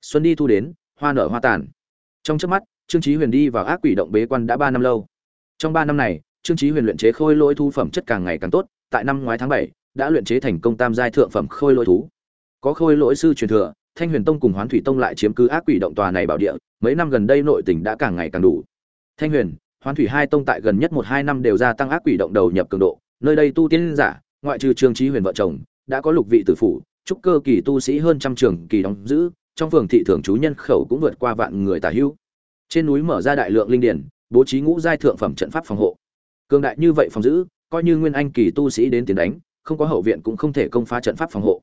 Xuân đi thu đến, hoa nở hoa tàn. Trong chớp mắt, trương Chí huyền đi vào ác quỷ động bế quan đã ba năm lâu. Trong ba năm này, trương Chí huyền luyện chế khôi lỗi thu phẩm chất càng ngày càng tốt, tại năm ngoái tháng bảy đã luyện chế thành công tam giai thượng phẩm khôi lỗi thú. Có khôi lỗi sư truyền thừa, thanh huyền tông cùng hoán thủy tông lại chiếm cứ ác quỷ động tòa này bảo địa, mấy năm gần đây nội tình đã càng ngày càng đủ. Thanh huyền, hoán thủy hai tông tại gần nhất một hai năm đều gia tăng ác quỷ động đầu nhập cường độ, nơi đây tu tiên giả, ngoại trừ trương trí huyền vợ chồng, đã có lục vị tử phủ, trúc cơ kỳ tu sĩ hơn trăm trường kỳ đóng giữ, trong phường thị thường chú nhân khẩu cũng vượt qua vạn người tả hữu. Trên núi mở ra đại lượng linh điển, bố trí ngũ giai thượng phẩm trận pháp phòng hộ. Cường đại như vậy phòng giữ, coi như nguyên anh kỳ tu sĩ đến tiến đánh không có hậu viện cũng không thể công phá trận pháp phòng hộ.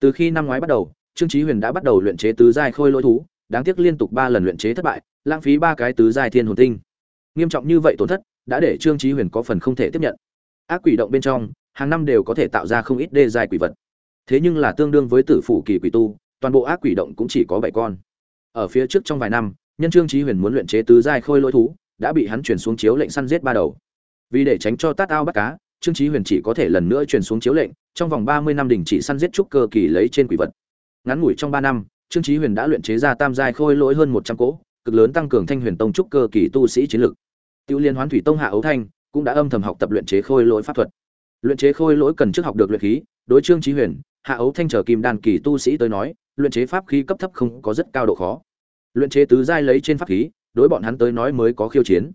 Từ khi năm ngoái bắt đầu, trương chí huyền đã bắt đầu luyện chế tứ giai khôi lỗi thú, đáng tiếc liên tục ba lần luyện chế thất bại, lãng phí ba cái tứ giai thiên hồn tinh. Nghiêm trọng như vậy tổn thất đã để trương chí huyền có phần không thể tiếp nhận. Ác quỷ động bên trong, hàng năm đều có thể tạo ra không ít đê giai quỷ vật. Thế nhưng là tương đương với tử phủ kỳ quỷ tu, toàn bộ ác quỷ động cũng chỉ có 7 con. Ở phía trước trong vài năm, nhân trương chí huyền muốn luyện chế tứ giai khôi lỗi thú, đã bị hắn chuyển xuống chiếu lệnh săn giết ba đầu. Vì để tránh cho tát ao bắt cá trương chí huyền chỉ có thể lần nữa truyền xuống chiếu lệnh, trong vòng ba mươi năm đình chỉ săn giết trúc cơ kỳ lấy trên quỷ vật. Ngắn ngủi trong ba năm, trương chí huyền đã luyện chế ra tam giai khôi lỗi hơn một trăm cỗ, cực lớn tăng cường thanh huyền tông trúc cơ kỳ tu sĩ chiến lực. Tiêu liên hoán thủy tông hạ ấu thanh cũng đã âm thầm học tập luyện chế khôi lỗi pháp thuật. Luyện chế khôi lỗi cần trước học được luyện khí, đối trương chí huyền, hạ ấu thanh trở kim đan kỳ tu sĩ tới nói, luyện chế pháp khí cấp thấp không có rất cao độ khó. Luyện chế tứ giai lấy trên pháp khí, đối bọn hắn tới nói mới có khiêu chiến.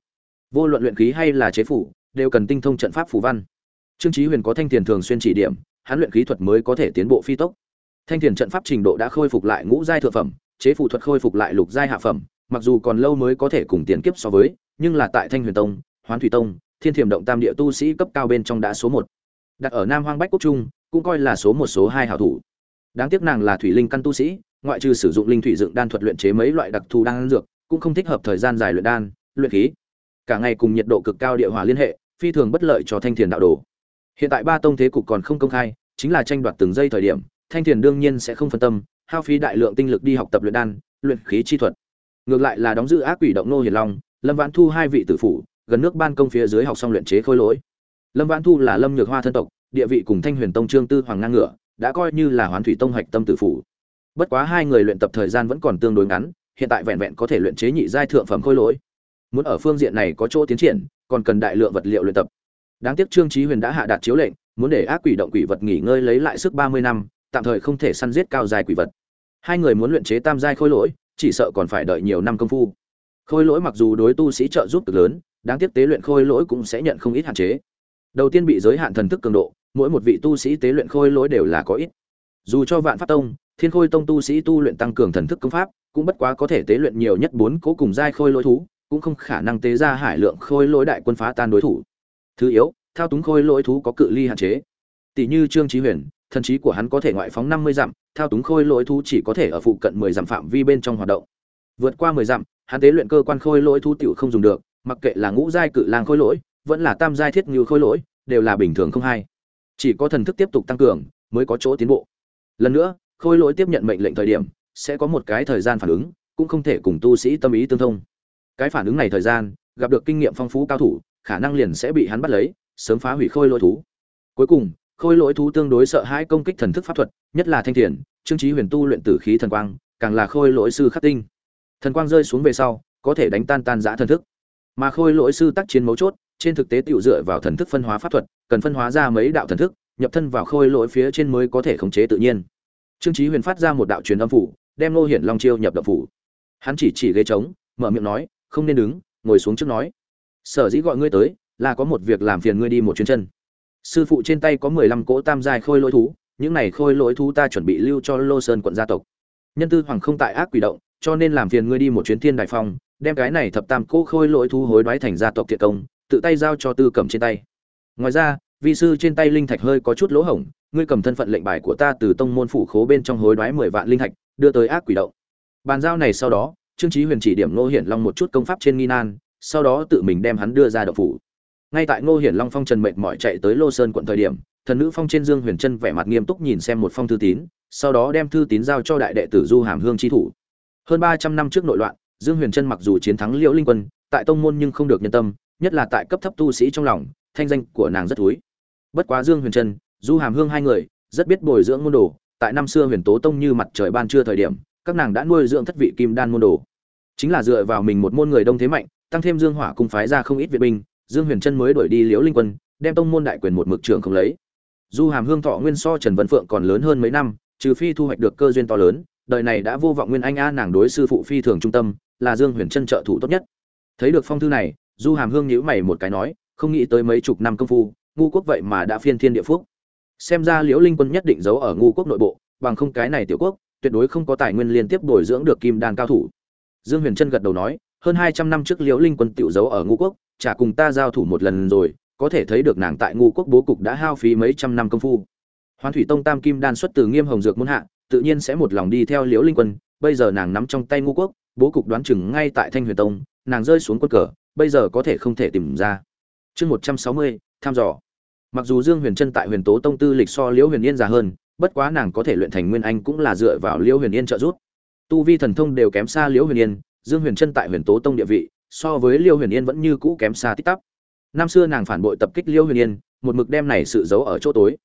Vô luận luyện khí hay là chế phủ đều cần tinh thông trận pháp phù văn. Trương chí huyền có thanh tiền thường xuyên chỉ điểm, hắn luyện khí thuật mới có thể tiến bộ phi tốc. Thanh tiền trận pháp trình độ đã khôi phục lại ngũ giai thượng phẩm, chế phù thuật khôi phục lại lục giai hạ phẩm, mặc dù còn lâu mới có thể cùng tiền kiếp so với, nhưng là tại thanh huyền tông, hoán thủy tông, thiên thiểm động tam địa tu sĩ cấp cao bên trong đã số một. Đặt ở nam hoang bách quốc trung, cũng coi là số một, số hai hảo thủ. Đáng tiếc nàng là thủy linh căn tu sĩ, ngoại trừ sử dụng linh thủy dựng đan thuật luyện chế mấy loại đặc thù đan dược, cũng không thích hợp thời gian dài luyện đan, luyện khí cả ngày cùng nhiệt độ cực cao địa hỏa liên hệ, phi thường bất lợi cho thanh thiền đạo đồ. Hiện tại ba tông thế cục còn không công khai, chính là tranh đoạt từng giây thời điểm, thanh thiền đương nhiên sẽ không phân tâm, hao phí đại lượng tinh lực đi học tập luyện đan, luyện khí chi thuật. Ngược lại là đóng giữ ác quỷ động nô hiền long, lâm vãn thu hai vị tử phụ gần nước ban công phía dưới học xong luyện chế khôi lỗi. Lâm vãn thu là lâm nhược hoa thân tộc, địa vị cùng thanh huyền tông trương tư hoàng ngang ngửa, đã coi như là hoán thủy tông hạch tâm tử phụ. bất quá hai người luyện tập thời gian vẫn còn tương đối ngắn, hiện tại vẹn vẹn có thể luyện chế nhị giai thượng phẩm khôi lỗi muốn ở phương diện này có chỗ tiến triển, còn cần đại lượng vật liệu luyện tập. Đáng tiếc trương chí huyền đã hạ đạt chiếu lệnh, muốn để ác quỷ động quỷ vật nghỉ ngơi lấy lại sức ba mươi năm, tạm thời không thể săn giết cao dài quỷ vật. Hai người muốn luyện chế tam giai khôi lỗi, chỉ sợ còn phải đợi nhiều năm công phu. Khôi lỗi mặc dù đối tu sĩ trợ giúp cực lớn, đáng tiếc tế luyện khôi lỗi cũng sẽ nhận không ít hạn chế. Đầu tiên bị giới hạn thần thức cường độ, mỗi một vị tu sĩ tế luyện khôi lỗi đều là có ít. Dù cho vạn pháp tông, thiên khôi tông tu sĩ tu luyện tăng cường thần thức công pháp, cũng bất quá có thể tế luyện nhiều nhất bốn cố cùng giai khôi lỗi thú cũng không khả năng tế ra hải lượng khôi lỗi đại quân phá tan đối thủ. Thứ yếu, thao túng khôi lỗi thú có cự ly hạn chế. Tỷ như trương trí huyền, thần trí của hắn có thể ngoại phóng năm mươi dặm, thao túng khôi lỗi thú chỉ có thể ở phụ cận mười dặm phạm vi bên trong hoạt động. Vượt qua mười dặm, hắn tế luyện cơ quan khôi lỗi thú tiểu không dùng được, mặc kệ là ngũ giai cự lang khôi lỗi, vẫn là tam giai thiết như khôi lỗi, đều là bình thường không hay chỉ có thần thức tiếp tục tăng cường, mới có chỗ tiến bộ. Lần nữa, khôi lỗi tiếp nhận mệnh lệnh thời điểm, sẽ có một cái thời gian phản ứng, cũng không thể cùng tu sĩ tâm ý tương thông cái phản ứng này thời gian, gặp được kinh nghiệm phong phú cao thủ, khả năng liền sẽ bị hắn bắt lấy, sớm phá hủy khôi lỗi thú. Cuối cùng, khôi lỗi thú tương đối sợ hãi công kích thần thức pháp thuật, nhất là thanh thiền, trương trí huyền tu luyện tử khí thần quang, càng là khôi lỗi sư khắc tinh. Thần quang rơi xuống về sau, có thể đánh tan tan giã thần thức. Mà khôi lỗi sư tác chiến mấu chốt, trên thực tế tựu dựa vào thần thức phân hóa pháp thuật, cần phân hóa ra mấy đạo thần thức, nhập thân vào khôi lỗi phía trên mới có thể khống chế tự nhiên. Trương trí huyền phát ra một đạo truyền âm phủ, đem lô hiển long chiêu nhập động phủ. Hắn chỉ chỉ ghế trống, mở miệng nói không nên đứng, ngồi xuống trước nói. Sở dĩ gọi ngươi tới, là có một việc làm phiền ngươi đi một chuyến chân. Sư phụ trên tay có mười lăm cỗ tam giai khôi lỗi thú, những này khôi lỗi thú ta chuẩn bị lưu cho lô sơn quận gia tộc. Nhân tư hoàng không tại ác quỷ động, cho nên làm phiền ngươi đi một chuyến thiên đại phong, đem cái này thập tam cỗ khôi lỗi thú hối đoái thành gia tộc thiệt công, tự tay giao cho tư cầm trên tay. Ngoài ra, vi sư trên tay linh thạch hơi có chút lỗ hổng, ngươi cầm thân phận lệnh bài của ta từ tông môn phủ khố bên trong hối đoái mười vạn linh thạch, đưa tới ác quỷ động. Bàn giao này sau đó trương chí huyền chỉ điểm ngô hiển long một chút công pháp trên nghi nan, sau đó tự mình đem hắn đưa ra đậu phủ. Ngay tại ngô hiển long phong trần mệt mỏi chạy tới lô sơn quận thời điểm, thần nữ phong trên dương huyền chân vẻ mặt nghiêm túc nhìn xem một phong thư tín, sau đó đem thư tín giao cho đại đệ tử du hàm hương chi thủ. Hơn ba trăm năm trước nội loạn, dương huyền chân mặc dù chiến thắng liễu linh quân, tại tông môn nhưng không được nhân tâm, nhất là tại cấp thấp tu sĩ trong lòng, thanh danh của nàng rất thúi. Bất quá dương huyền chân du hàm hương hai người, rất biết bồi dưỡng môn đồ, tại năm xưa huyền tố tông như mặt trời ban trưa thời điểm, các nàng đã nuôi dưỡng thất vị kim đan môn đồ chính là dựa vào mình một môn người đông thế mạnh, tăng thêm dương hỏa cung phái ra không ít viện binh, dương huyền Trân mới đuổi đi liễu linh quân, đem tông môn đại quyền một mực trưởng không lấy. Du hàm hương thọ nguyên so trần văn phượng còn lớn hơn mấy năm, trừ phi thu hoạch được cơ duyên to lớn, đời này đã vô vọng nguyên anh a nàng đối sư phụ phi thường trung tâm, là dương huyền Trân trợ thủ tốt nhất. Thấy được phong thư này, du hàm hương nhíu mày một cái nói, không nghĩ tới mấy chục năm công phu, ngu quốc vậy mà đã phiên thiên địa phúc. Xem ra liễu linh quân nhất định giấu ở ngu quốc nội bộ, bằng không cái này tiểu quốc, tuyệt đối không có tài nguyên liên tiếp bồi dưỡng được kim đan cao thủ dương huyền trân gật đầu nói, hơn hai trăm năm trước liễu linh quân tiểu giấu ở Ngô quốc, chả cùng ta giao thủ một lần rồi, có thể thấy được nàng tại Ngô quốc bố cục đã hao phí mấy trăm năm công phu. Hoán thủy tông tam kim đan xuất từ nghiêm hồng dược môn hạ, tự nhiên sẽ một lòng đi theo liễu linh quân, bây giờ nàng nắm trong tay Ngô quốc, bố cục đoán chừng ngay tại thanh huyền tông, nàng rơi xuống quân cờ, bây giờ có thể không thể tìm ra. Chương một trăm sáu mươi tham dò. Mặc dù dương huyền trân tại huyền tố tông tư lịch so liễu huyền yên già hơn, bất quá nàng có thể luyện thành nguyên anh cũng là dựa vào liễu huyền yên trợ giúp tu vi thần thông đều kém xa liễu huyền yên, dương huyền trân tại huyền tố tông địa vị, so với liễu huyền yên vẫn như cũ kém xa tích tắp. Năm xưa nàng phản bội tập kích liễu huyền yên, một mực đem này sự giấu ở chỗ tối.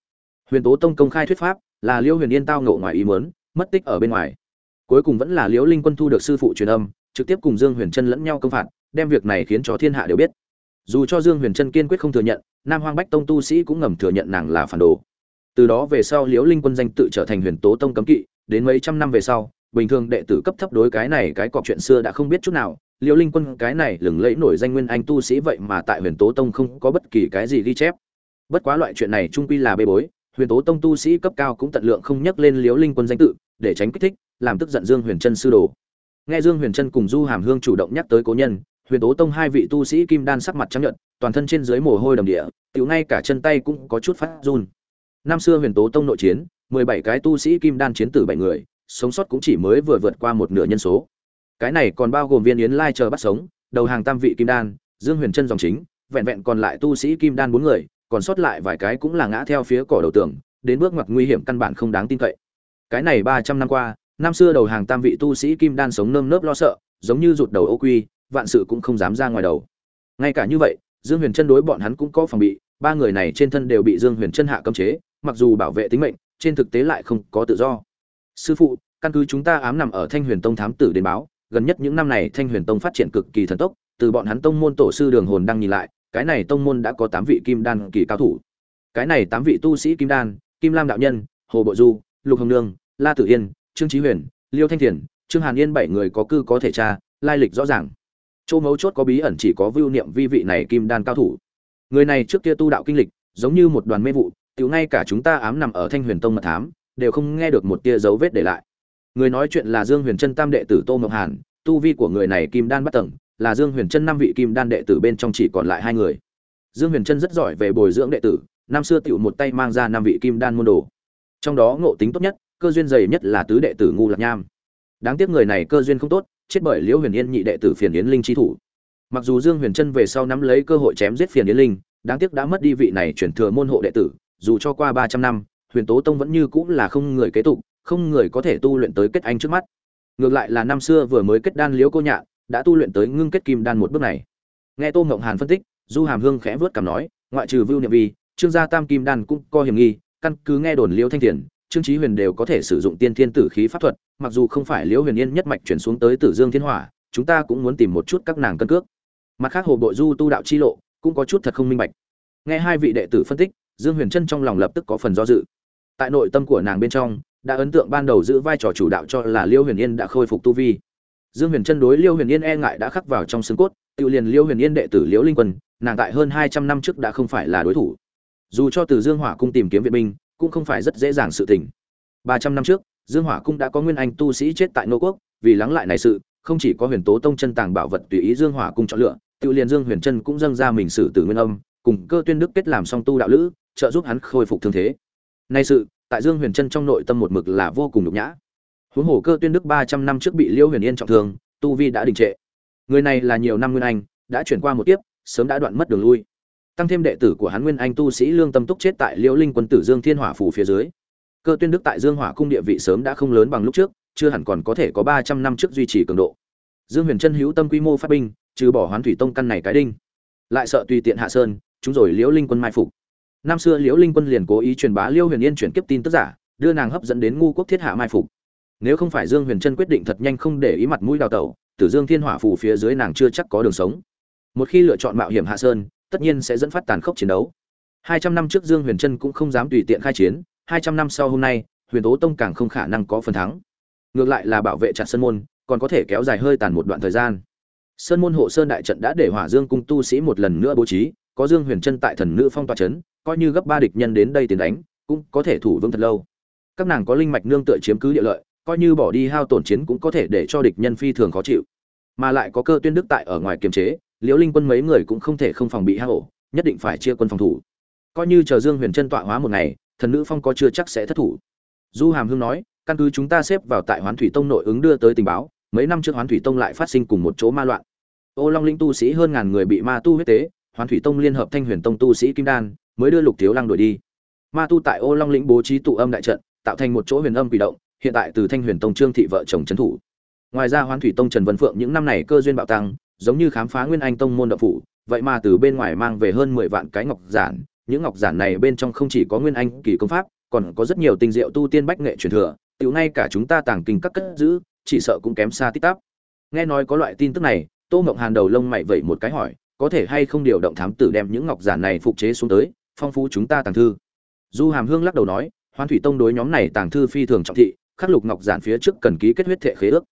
Huyền tố tông công khai thuyết pháp là liễu huyền yên tao ngộ ngoài ý muốn, mất tích ở bên ngoài. Cuối cùng vẫn là liễu linh quân thu được sư phụ truyền âm, trực tiếp cùng dương huyền trân lẫn nhau công phạt, đem việc này khiến cho thiên hạ đều biết. Dù cho dương huyền trân kiên quyết không thừa nhận, nam hoang bách tông tu sĩ cũng ngầm thừa nhận nàng là phản đồ. Từ đó về sau liễu linh quân danh tự trở thành huyền tố tông cấm kỵ, đến mấy trăm năm về sau bình thường đệ tử cấp thấp đối cái này cái cọc chuyện xưa đã không biết chút nào liễu linh quân cái này lừng lẫy nổi danh nguyên anh tu sĩ vậy mà tại huyền tố tông không có bất kỳ cái gì ghi chép. Bất quá loại chuyện này trung quy là bê bối, huyền tố tông tu sĩ cấp cao cũng tận lượng không nhắc lên liễu linh quân danh tự, để tránh kích thích, làm tức giận dương huyền trân sư đồ. Nghe dương huyền trân cùng du hàm hương chủ động nhắc tới cố nhân, huyền tố tông hai vị tu sĩ kim đan sắc mặt trắng nhợt, toàn thân trên dưới mồ hôi đầm địa, tiểu ngay cả chân tay cũng có chút phát run. Năm xưa huyền tố tông nội chiến, mười bảy cái tu sĩ kim đan chiến tử bảy người sống sót cũng chỉ mới vừa vượt qua một nửa nhân số. Cái này còn bao gồm viên yến lai chờ bắt sống, đầu hàng tam vị kim đan, dương huyền chân dòng chính, vẹn vẹn còn lại tu sĩ kim đan bốn người, còn sót lại vài cái cũng là ngã theo phía cỏ đầu tường, đến bước ngoặt nguy hiểm căn bản không đáng tin cậy. Cái này ba trăm năm qua, năm xưa đầu hàng tam vị tu sĩ kim đan sống nơm nớp lo sợ, giống như rụt đầu ô quy, vạn sự cũng không dám ra ngoài đầu. Ngay cả như vậy, dương huyền chân đối bọn hắn cũng có phòng bị, ba người này trên thân đều bị dương huyền chân hạ cấm chế, mặc dù bảo vệ tính mệnh, trên thực tế lại không có tự do sư phụ, căn cứ chúng ta ám nằm ở thanh huyền tông thám tử đến báo, gần nhất những năm này thanh huyền tông phát triển cực kỳ thần tốc, từ bọn hắn tông môn tổ sư đường hồn đang nhìn lại, cái này tông môn đã có tám vị kim đan kỳ cao thủ. Cái này tám vị tu sĩ kim đan, kim lam đạo nhân, hồ bộ du, lục hồng nương, la tử yên, trương trí huyền, liêu thanh thiền, trương hàn yên bảy người có cư có thể tra, lai lịch rõ ràng. Chỗ mấu chốt có bí ẩn chỉ có vưu niệm vi vị này kim đan cao thủ. Người này trước kia tu đạo kinh lịch, giống như một đoàn mê vụ, tiểu ngay cả chúng ta ám nằm ở thanh huyền tông mật thám đều không nghe được một tia dấu vết để lại. Người nói chuyện là dương huyền trân tam đệ tử tô ngọc hàn, tu vi của người này kim đan bắt tầng, là dương huyền trân năm vị kim đan đệ tử bên trong chỉ còn lại hai người. Dương huyền trân rất giỏi về bồi dưỡng đệ tử, năm xưa tiểu một tay mang ra năm vị kim đan môn đồ. Trong đó ngộ tính tốt nhất, cơ duyên dày nhất là tứ đệ tử ngu lạc nham. Đáng tiếc người này cơ duyên không tốt, chết bởi liễu huyền yên nhị đệ tử phiền yến linh chi thủ. Mặc dù dương huyền trân về sau nắm lấy cơ hội chém giết phiền yến linh, đáng tiếc đã mất đi vị này chuyển thừa môn hộ đệ tử, dù cho qua ba trăm năm huyền tố tông vẫn như cũng là không người kế tục, không người có thể tu luyện tới kết anh trước mắt. Ngược lại là năm xưa vừa mới kết đan liễu cô nhạn, đã tu luyện tới ngưng kết kim đan một bước này. Nghe tô ngộng hàn phân tích, du hàm hương khẽ vớt cảm nói, ngoại trừ vưu niệm vi, trương gia tam kim đan cũng có hiểm nghi, căn cứ nghe đồn liễu thanh thiền, trương chí huyền đều có thể sử dụng tiên thiên tử khí pháp thuật, mặc dù không phải liễu huyền yên nhất mạch chuyển xuống tới tử dương thiên hỏa, chúng ta cũng muốn tìm một chút các nàng cân cước. Mặt khác hồ bộ du tu đạo chi lộ cũng có chút thật không minh bạch. Nghe hai vị đệ tử phân tích, dương huyền trân trong lòng lập tức có phần do dự tại nội tâm của nàng bên trong, đã ấn tượng ban đầu giữ vai trò chủ đạo cho là liêu huyền yên đã khôi phục tu vi. Dương huyền trân đối liêu huyền yên e ngại đã khắc vào trong xương cốt, tự liền liêu huyền yên đệ tử liễu linh quân, nàng tại hơn hai trăm năm trước đã không phải là đối thủ. Dù cho từ dương hỏa cung tìm kiếm viện binh, cũng không phải rất dễ dàng sự tình. Ba trăm năm trước, dương hỏa cung đã có nguyên anh tu sĩ chết tại nô quốc, vì lắng lại này sự, không chỉ có huyền tố tông chân tàng bảo vật tùy ý dương hỏa cung chọn lựa, tự liền dương huyền chân cũng dâng ra mình xử tử nguyên âm, cùng cơ tuyên đức kết làm song tu đạo lữ, trợ giúp hắn khôi phục thương thế nay sự tại dương huyền chân trong nội tâm một mực là vô cùng nhục nhã. Huống hồ cơ tuyên đức ba trăm năm trước bị liêu huyền yên trọng thương tu vi đã đình trệ. Người này là nhiều năm nguyên anh đã chuyển qua một tiếp, sớm đã đoạn mất đường lui. Tăng thêm đệ tử của hắn nguyên anh tu sĩ lương tâm túc chết tại liễu linh quân tử dương thiên hỏa phủ phía dưới. Cơ tuyên đức tại dương hỏa cung địa vị sớm đã không lớn bằng lúc trước chưa hẳn còn có thể có ba trăm năm trước duy trì cường độ. Dương huyền trân hữu tâm quy mô phát binh trừ bỏ hoán thủy tông căn này cái đinh. Lại sợ tùy tiện hạ sơn chúng rồi liễu linh quân mai phục năm xưa liễu linh quân liền cố ý truyền bá liêu huyền yên chuyển kiếp tin tức giả, đưa nàng hấp dẫn đến ngu quốc thiết hạ mai phục. Nếu không phải dương huyền trân quyết định thật nhanh không để ý mặt mũi đào tẩu, tử dương thiên hỏa phủ phía dưới nàng chưa chắc có đường sống. Một khi lựa chọn mạo hiểm hạ sơn, tất nhiên sẽ dẫn phát tàn khốc chiến đấu. Hai trăm năm trước dương huyền trân cũng không dám tùy tiện khai chiến, hai trăm năm sau hôm nay, huyền tố tông càng không khả năng có phần thắng. Ngược lại là bảo vệ chặt sơn môn, còn có thể kéo dài hơi tàn một đoạn thời gian. Sơn môn hộ sơn đại trận đã để hỏa dương cung tu sĩ một lần nữa bố trí có dương huyền trân tại thần nữ phong tòa trấn, coi như gấp ba địch nhân đến đây tiền đánh cũng có thể thủ vững thật lâu. Các nàng có linh mạch nương tựa chiếm cứ địa lợi coi như bỏ đi hao tổn chiến cũng có thể để cho địch nhân phi thường khó chịu. Mà lại có cơ tuyên đức tại ở ngoài kiềm chế liễu linh quân mấy người cũng không thể không phòng bị hao ổ, nhất định phải chia quân phòng thủ. Coi như chờ dương huyền chân tọa hóa một ngày thần nữ phong có chưa chắc sẽ thất thủ. Du hàm hương nói căn cứ chúng ta xếp vào tại hoán thủy tông nội ứng đưa tới tình báo mấy năm trước hoán thủy tông lại phát sinh cùng một chỗ ma loạn. Ô long linh tu sĩ hơn ngàn người bị ma tu huyết tế hoán thủy tông liên hợp thanh huyền tông tu sĩ kim đan, mới đưa lục thiếu lăng đuổi đi. Ma tu tại ô long lĩnh bố trí tụ âm đại trận, tạo thành một chỗ huyền âm quỷ động, hiện tại từ thanh huyền tông trương thị vợ chồng trấn thủ. Ngoài ra hoán thủy tông trần vân phượng những năm này cơ duyên bạo tăng, giống như khám phá nguyên anh tông môn đạo phủ, vậy mà từ bên ngoài mang về hơn mười vạn cái ngọc giản, những ngọc giản này bên trong không chỉ có nguyên anh kỳ công pháp, còn có rất nhiều tinh diệu tu tiên bách nghệ truyền thừa tiểu ngay cả chúng ta tàng kinh các cất giữ, chỉ sợ cũng kém xa tích tắp. Nghe nói có loại tin tức này, tô ngộng hàn đầu lông mày vẩy một cái hỏi có thể hay không điều động thám tử đem những ngọc giản này phục chế xuống tới, phong phú chúng ta tàng thư. Du hàm hương lắc đầu nói, hoan thủy tông đối nhóm này tàng thư phi thường trọng thị, khắc lục ngọc giản phía trước cần ký kết huyết thệ khế ước.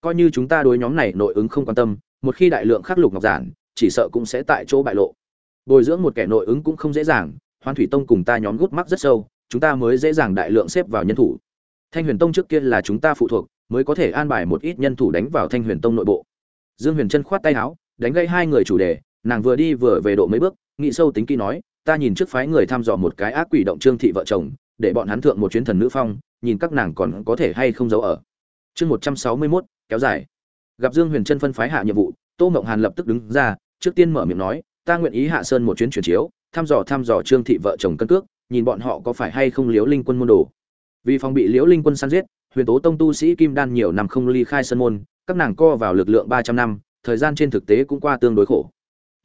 Coi như chúng ta đối nhóm này nội ứng không quan tâm, một khi đại lượng khắc lục ngọc giản, chỉ sợ cũng sẽ tại chỗ bại lộ. Bồi dưỡng một kẻ nội ứng cũng không dễ dàng, hoan thủy tông cùng ta nhóm gút mắc rất sâu, chúng ta mới dễ dàng đại lượng xếp vào nhân thủ. Thanh huyền tông trước kia là chúng ta phụ thuộc, mới có thể an bài một ít nhân thủ đánh vào thanh huyền tông nội bộ. Dương huyền chân khoát tay áo, đánh gây hai người chủ đề nàng vừa đi vừa về độ mấy bước nghĩ sâu tính kỹ nói, ta nhìn trước phái người thăm dò một cái ác quỷ động trương thị vợ chồng, để bọn hắn thượng một chuyến thần nữ phong, nhìn các nàng còn có thể hay không giấu ở. Chương một trăm sáu mươi mốt, kéo dài. Gặp dương huyền trân phân phái hạ nhiệm vụ, tô mộng hàn lập tức đứng ra, trước tiên mở miệng nói, ta nguyện ý hạ sơn một chuyến chuyển chiếu, thăm dò thăm dò trương thị vợ chồng cân cước, nhìn bọn họ có phải hay không liếu linh quân môn đồ. Vì phòng bị liễu linh quân săn giết, huyền tố tông tu sĩ kim đan nhiều năm không ly khai sân môn, các nàng co vào lực lượng ba trăm năm, thời gian trên thực tế cũng qua tương đối khổ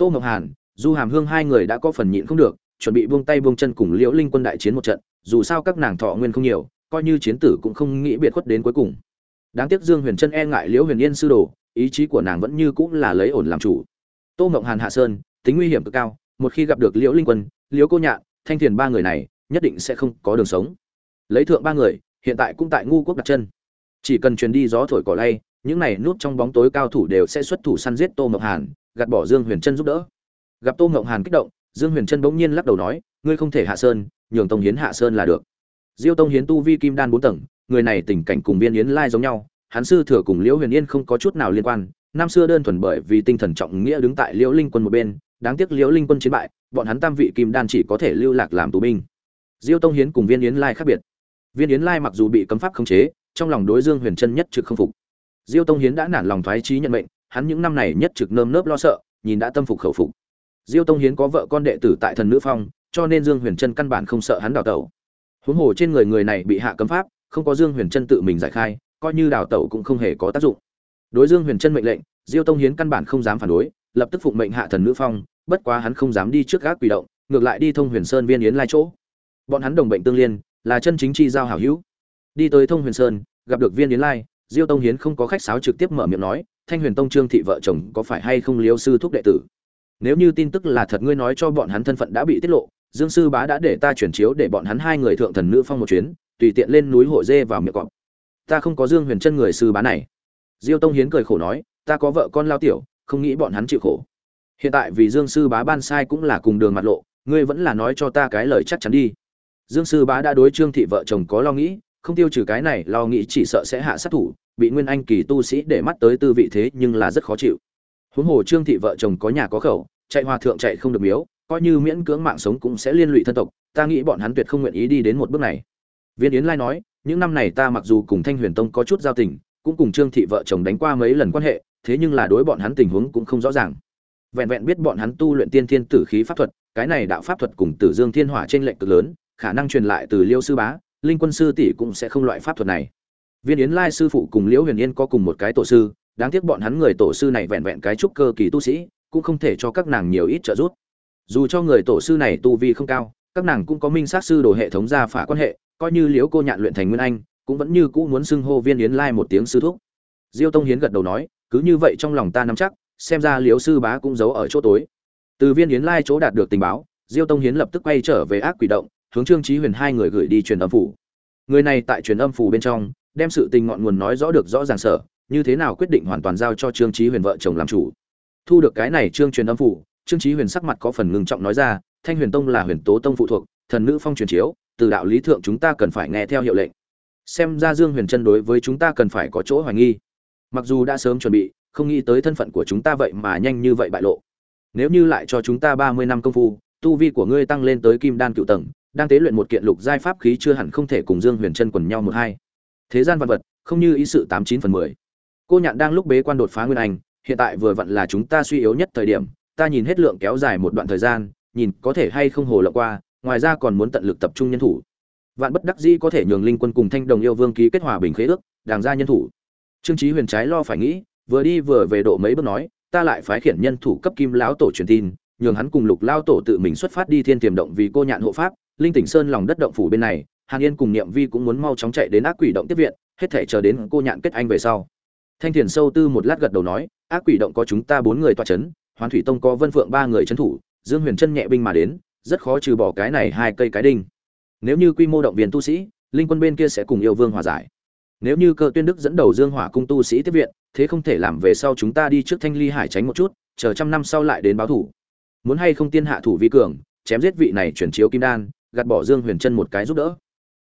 tô ngọc hàn du hàm hương hai người đã có phần nhịn không được, chuẩn bị buông tay buông chân cùng liễu linh quân đại chiến một trận, dù sao các nàng thọ nguyên không nhiều, coi như chiến tử cũng không nghĩ biệt khuất đến cuối cùng. Đáng tiếc dương huyền trân e ngại liễu huyền yên sư đồ, ý chí của nàng vẫn như cũng là lấy ổn làm chủ. Tô ngọc hàn hạ sơn, tính nguy hiểm cực cao, một khi gặp được liễu linh quân, liễu cô nhạn, thanh thiền ba người này, nhất định sẽ không có đường sống. Lấy thượng ba người, hiện tại cũng tại ngu quốc đặt chân. Chỉ cần truyền đi gió thổi cỏ lay, những này núp trong bóng tối cao thủ đều sẽ xuất thủ săn giết tô ngọc hàn gạt bỏ dương huyền trân giúp đỡ. Gặp tô Ngộng hàn kích động, dương huyền trân bỗng nhiên lắc đầu nói, ngươi không thể hạ sơn, nhường tông hiến hạ sơn là được. Diêu tông hiến tu vi kim đan bốn tầng, người này tình cảnh cùng Viên yến lai giống nhau, hắn sư thừa cùng liễu huyền yên không có chút nào liên quan, năm xưa đơn thuần bởi vì tinh thần trọng nghĩa đứng tại liễu linh quân một bên, đáng tiếc liễu linh quân chiến bại, bọn hắn tam vị kim đan chỉ có thể lưu lạc làm tù binh. Diêu tông hiến cùng viên yến lai khác biệt. Viên yến lai mặc dù bị cấm pháp khống chế, trong lòng đối dương huyền Trân nhất trực không phục. Diêu tông hiến đã nản lòng thoái trí nhận mệnh hắn những năm này nhất trực nơm nớp lo sợ, nhìn đã tâm phục khẩu phục. Diêu tông hiến có vợ con đệ tử tại thần nữ phong, cho nên dương huyền chân căn bản không sợ hắn đào tẩu. Huống hồ trên người người này bị hạ cấm pháp, không có dương huyền chân tự mình giải khai, coi như đào tẩu cũng không hề có tác dụng. Đối dương huyền chân mệnh lệnh, diêu tông hiến căn bản không dám phản đối, lập tức phụng mệnh hạ thần nữ phong, bất quá hắn không dám đi trước gác quỷ động, ngược lại đi thông huyền sơn viên yến lai chỗ. Bọn hắn đồng bệnh tương liên, là chân chính chi giao hảo hữu. Đi tới thông huyền sơn, gặp được viên yến lai diêu tông hiến không có khách sáo trực tiếp mở miệng nói, thanh huyền tông trương thị vợ chồng có phải hay không liêu sư thúc đệ tử? Nếu như tin tức là thật ngươi nói cho bọn hắn thân phận đã bị tiết lộ, dương sư bá đã để ta chuyển chiếu để bọn hắn hai người thượng thần nữ phong một chuyến, tùy tiện lên núi hội dê vào miệng cọp. Ta không có dương huyền chân người sư bá này. Diêu tông hiến cười khổ nói, ta có vợ con lao tiểu, không nghĩ bọn hắn chịu khổ. Hiện tại vì dương sư bá ban sai cũng là cùng đường mặt lộ, ngươi vẫn là nói cho ta cái lời chắc chắn đi. Dương sư bá đã đối trương thị vợ chồng có lo nghĩ, không tiêu trừ cái này, lo nghĩ chỉ sợ sẽ hạ sát thủ bị nguyên anh kỳ tu sĩ để mắt tới tư vị thế nhưng là rất khó chịu. Huống hồ trương thị vợ chồng có nhà có khẩu, chạy hòa thượng chạy không được miếu, coi như miễn cưỡng mạng sống cũng sẽ liên lụy thân tộc, ta nghĩ bọn hắn tuyệt không nguyện ý đi đến một bước này. Viên yến lai nói, những năm này ta mặc dù cùng thanh huyền tông có chút giao tình, cũng cùng trương thị vợ chồng đánh qua mấy lần quan hệ, thế nhưng là đối bọn hắn tình huống cũng không rõ ràng. Vẹn vẹn biết bọn hắn tu luyện tiên thiên tử khí pháp thuật, cái này đạo pháp thuật cùng tử dương thiên hỏa trên lệnh cực lớn, khả năng truyền lại từ liêu sư bá, linh quân sư tỷ cũng sẽ không loại pháp thuật này viên yến lai sư phụ cùng liễu huyền yên có cùng một cái tổ sư, đáng tiếc bọn hắn người tổ sư này vẹn vẹn cái trúc cơ kỳ tu sĩ, cũng không thể cho các nàng nhiều ít trợ giúp. Dù cho người tổ sư này tu vi không cao, các nàng cũng có minh sát sư đồ hệ thống gia phả quan hệ, coi như liễu cô nhạn luyện thành nguyên anh, cũng vẫn như cũ muốn xưng hô viên yến lai một tiếng sư thúc. Diêu tông hiến gật đầu nói, cứ như vậy trong lòng ta nắm chắc, xem ra liễu sư bá cũng giấu ở chỗ tối. Từ viên yến lai chỗ đạt được tình báo, diêu tông hiến lập tức quay trở về ác quỷ động, hướng trương trí huyền hai người gửi đi truyền âm phủ. Người này tại truyền âm phủ bên trong đem sự tình ngọn nguồn nói rõ được rõ ràng sở, như thế nào quyết định hoàn toàn giao cho trương trí huyền vợ chồng làm chủ. Thu được cái này trương truyền âm phủ, trương trí huyền sắc mặt có phần ngưng trọng nói ra, thanh huyền tông là huyền tố tông phụ thuộc, thần nữ phong truyền chiếu, từ đạo lý thượng chúng ta cần phải nghe theo hiệu lệnh. Xem ra dương huyền chân đối với chúng ta cần phải có chỗ hoài nghi. Mặc dù đã sớm chuẩn bị, không nghĩ tới thân phận của chúng ta vậy mà nhanh như vậy bại lộ. Nếu như lại cho chúng ta ba mươi năm công phu, tu vi của ngươi tăng lên tới kim đan cựu tầng, đang tế luyện một kiện lục giai pháp khí chưa hẳn không thể cùng dương huyền chân quần nhau một hai thế gian vật vật, không như ý sự tám chín phần mười. Cô nhạn đang lúc bế quan đột phá nguyên anh, hiện tại vừa vặn là chúng ta suy yếu nhất thời điểm, ta nhìn hết lượng kéo dài một đoạn thời gian, nhìn có thể hay không hồ lộng qua, ngoài ra còn muốn tận lực tập trung nhân thủ. Vạn bất đắc dĩ có thể nhường linh quân cùng thanh đồng yêu vương ký kết hòa bình khế ước, đàng ra nhân thủ. Trương trí huyền trái lo phải nghĩ, vừa đi vừa về độ mấy bước nói, ta lại phái khiển nhân thủ cấp kim lão tổ truyền tin, nhường hắn cùng lục lao tổ tự mình xuất phát đi thiên tiềm động vì cô nhạn hộ pháp, linh tỉnh sơn lòng đất động phủ bên này hàn yên cùng niệm vi cũng muốn mau chóng chạy đến ác quỷ động tiếp viện, hết thể chờ đến cô nhạn kết anh về sau. Thanh thiền sâu tư một lát gật đầu nói, ác quỷ động có chúng ta bốn người toa c h ấ n hoàn thủy tông có vân phượng ba người trấn thủ, dương huyền chân nhẹ binh mà đến, rất khó trừ bỏ cái này hai cây cái đinh. Nếu như quy mô động viên tu sĩ, linh quân bên kia sẽ cùng yêu vương hòa giải. Nếu như cơ tuyên đức dẫn đầu dương hỏa cung tu sĩ tiếp viện, thế không thể làm về sau chúng ta đi trước thanh ly hải tránh một chút, chờ trăm năm sau lại đến báo thủ. Muốn hay không tiên hạ thủ vi cường, chém giết vị này chuyển chiếu kim đan, gạt bỏ dương huyền chân một cái giúp đỡ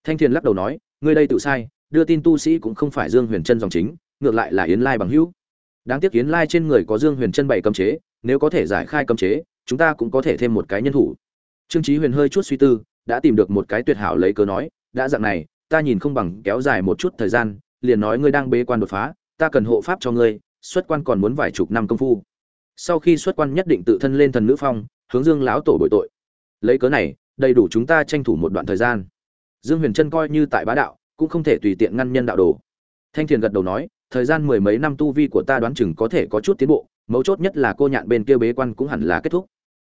thanh thiền lắc đầu nói, ngươi đây tự sai, đưa tin tu sĩ cũng không phải dương huyền chân dòng chính, ngược lại là yến lai bằng hữu. Đáng tiếc yến lai trên người có dương huyền chân bảy cấm chế, nếu có thể giải khai cấm chế, chúng ta cũng có thể thêm một cái nhân thủ. Trương trí huyền hơi chút suy tư, đã tìm được một cái tuyệt hảo lấy cớ nói, đã dạng này, ta nhìn không bằng kéo dài một chút thời gian, liền nói ngươi đang bế quan đột phá, ta cần hộ pháp cho ngươi, xuất quan còn muốn vài chục năm công phu. Sau khi xuất quan nhất định tự thân lên thần nữ phong, hướng dương lão tổ bội tội. Lấy cớ này, đầy đủ chúng ta tranh thủ một đoạn thời gian dương huyền trân coi như tại bá đạo, cũng không thể tùy tiện ngăn nhân đạo đồ. Thanh thiền gật đầu nói, thời gian mười mấy năm tu vi của ta đoán chừng có thể có chút tiến bộ, mấu chốt nhất là cô nhạn bên kia bế quan cũng hẳn là kết thúc.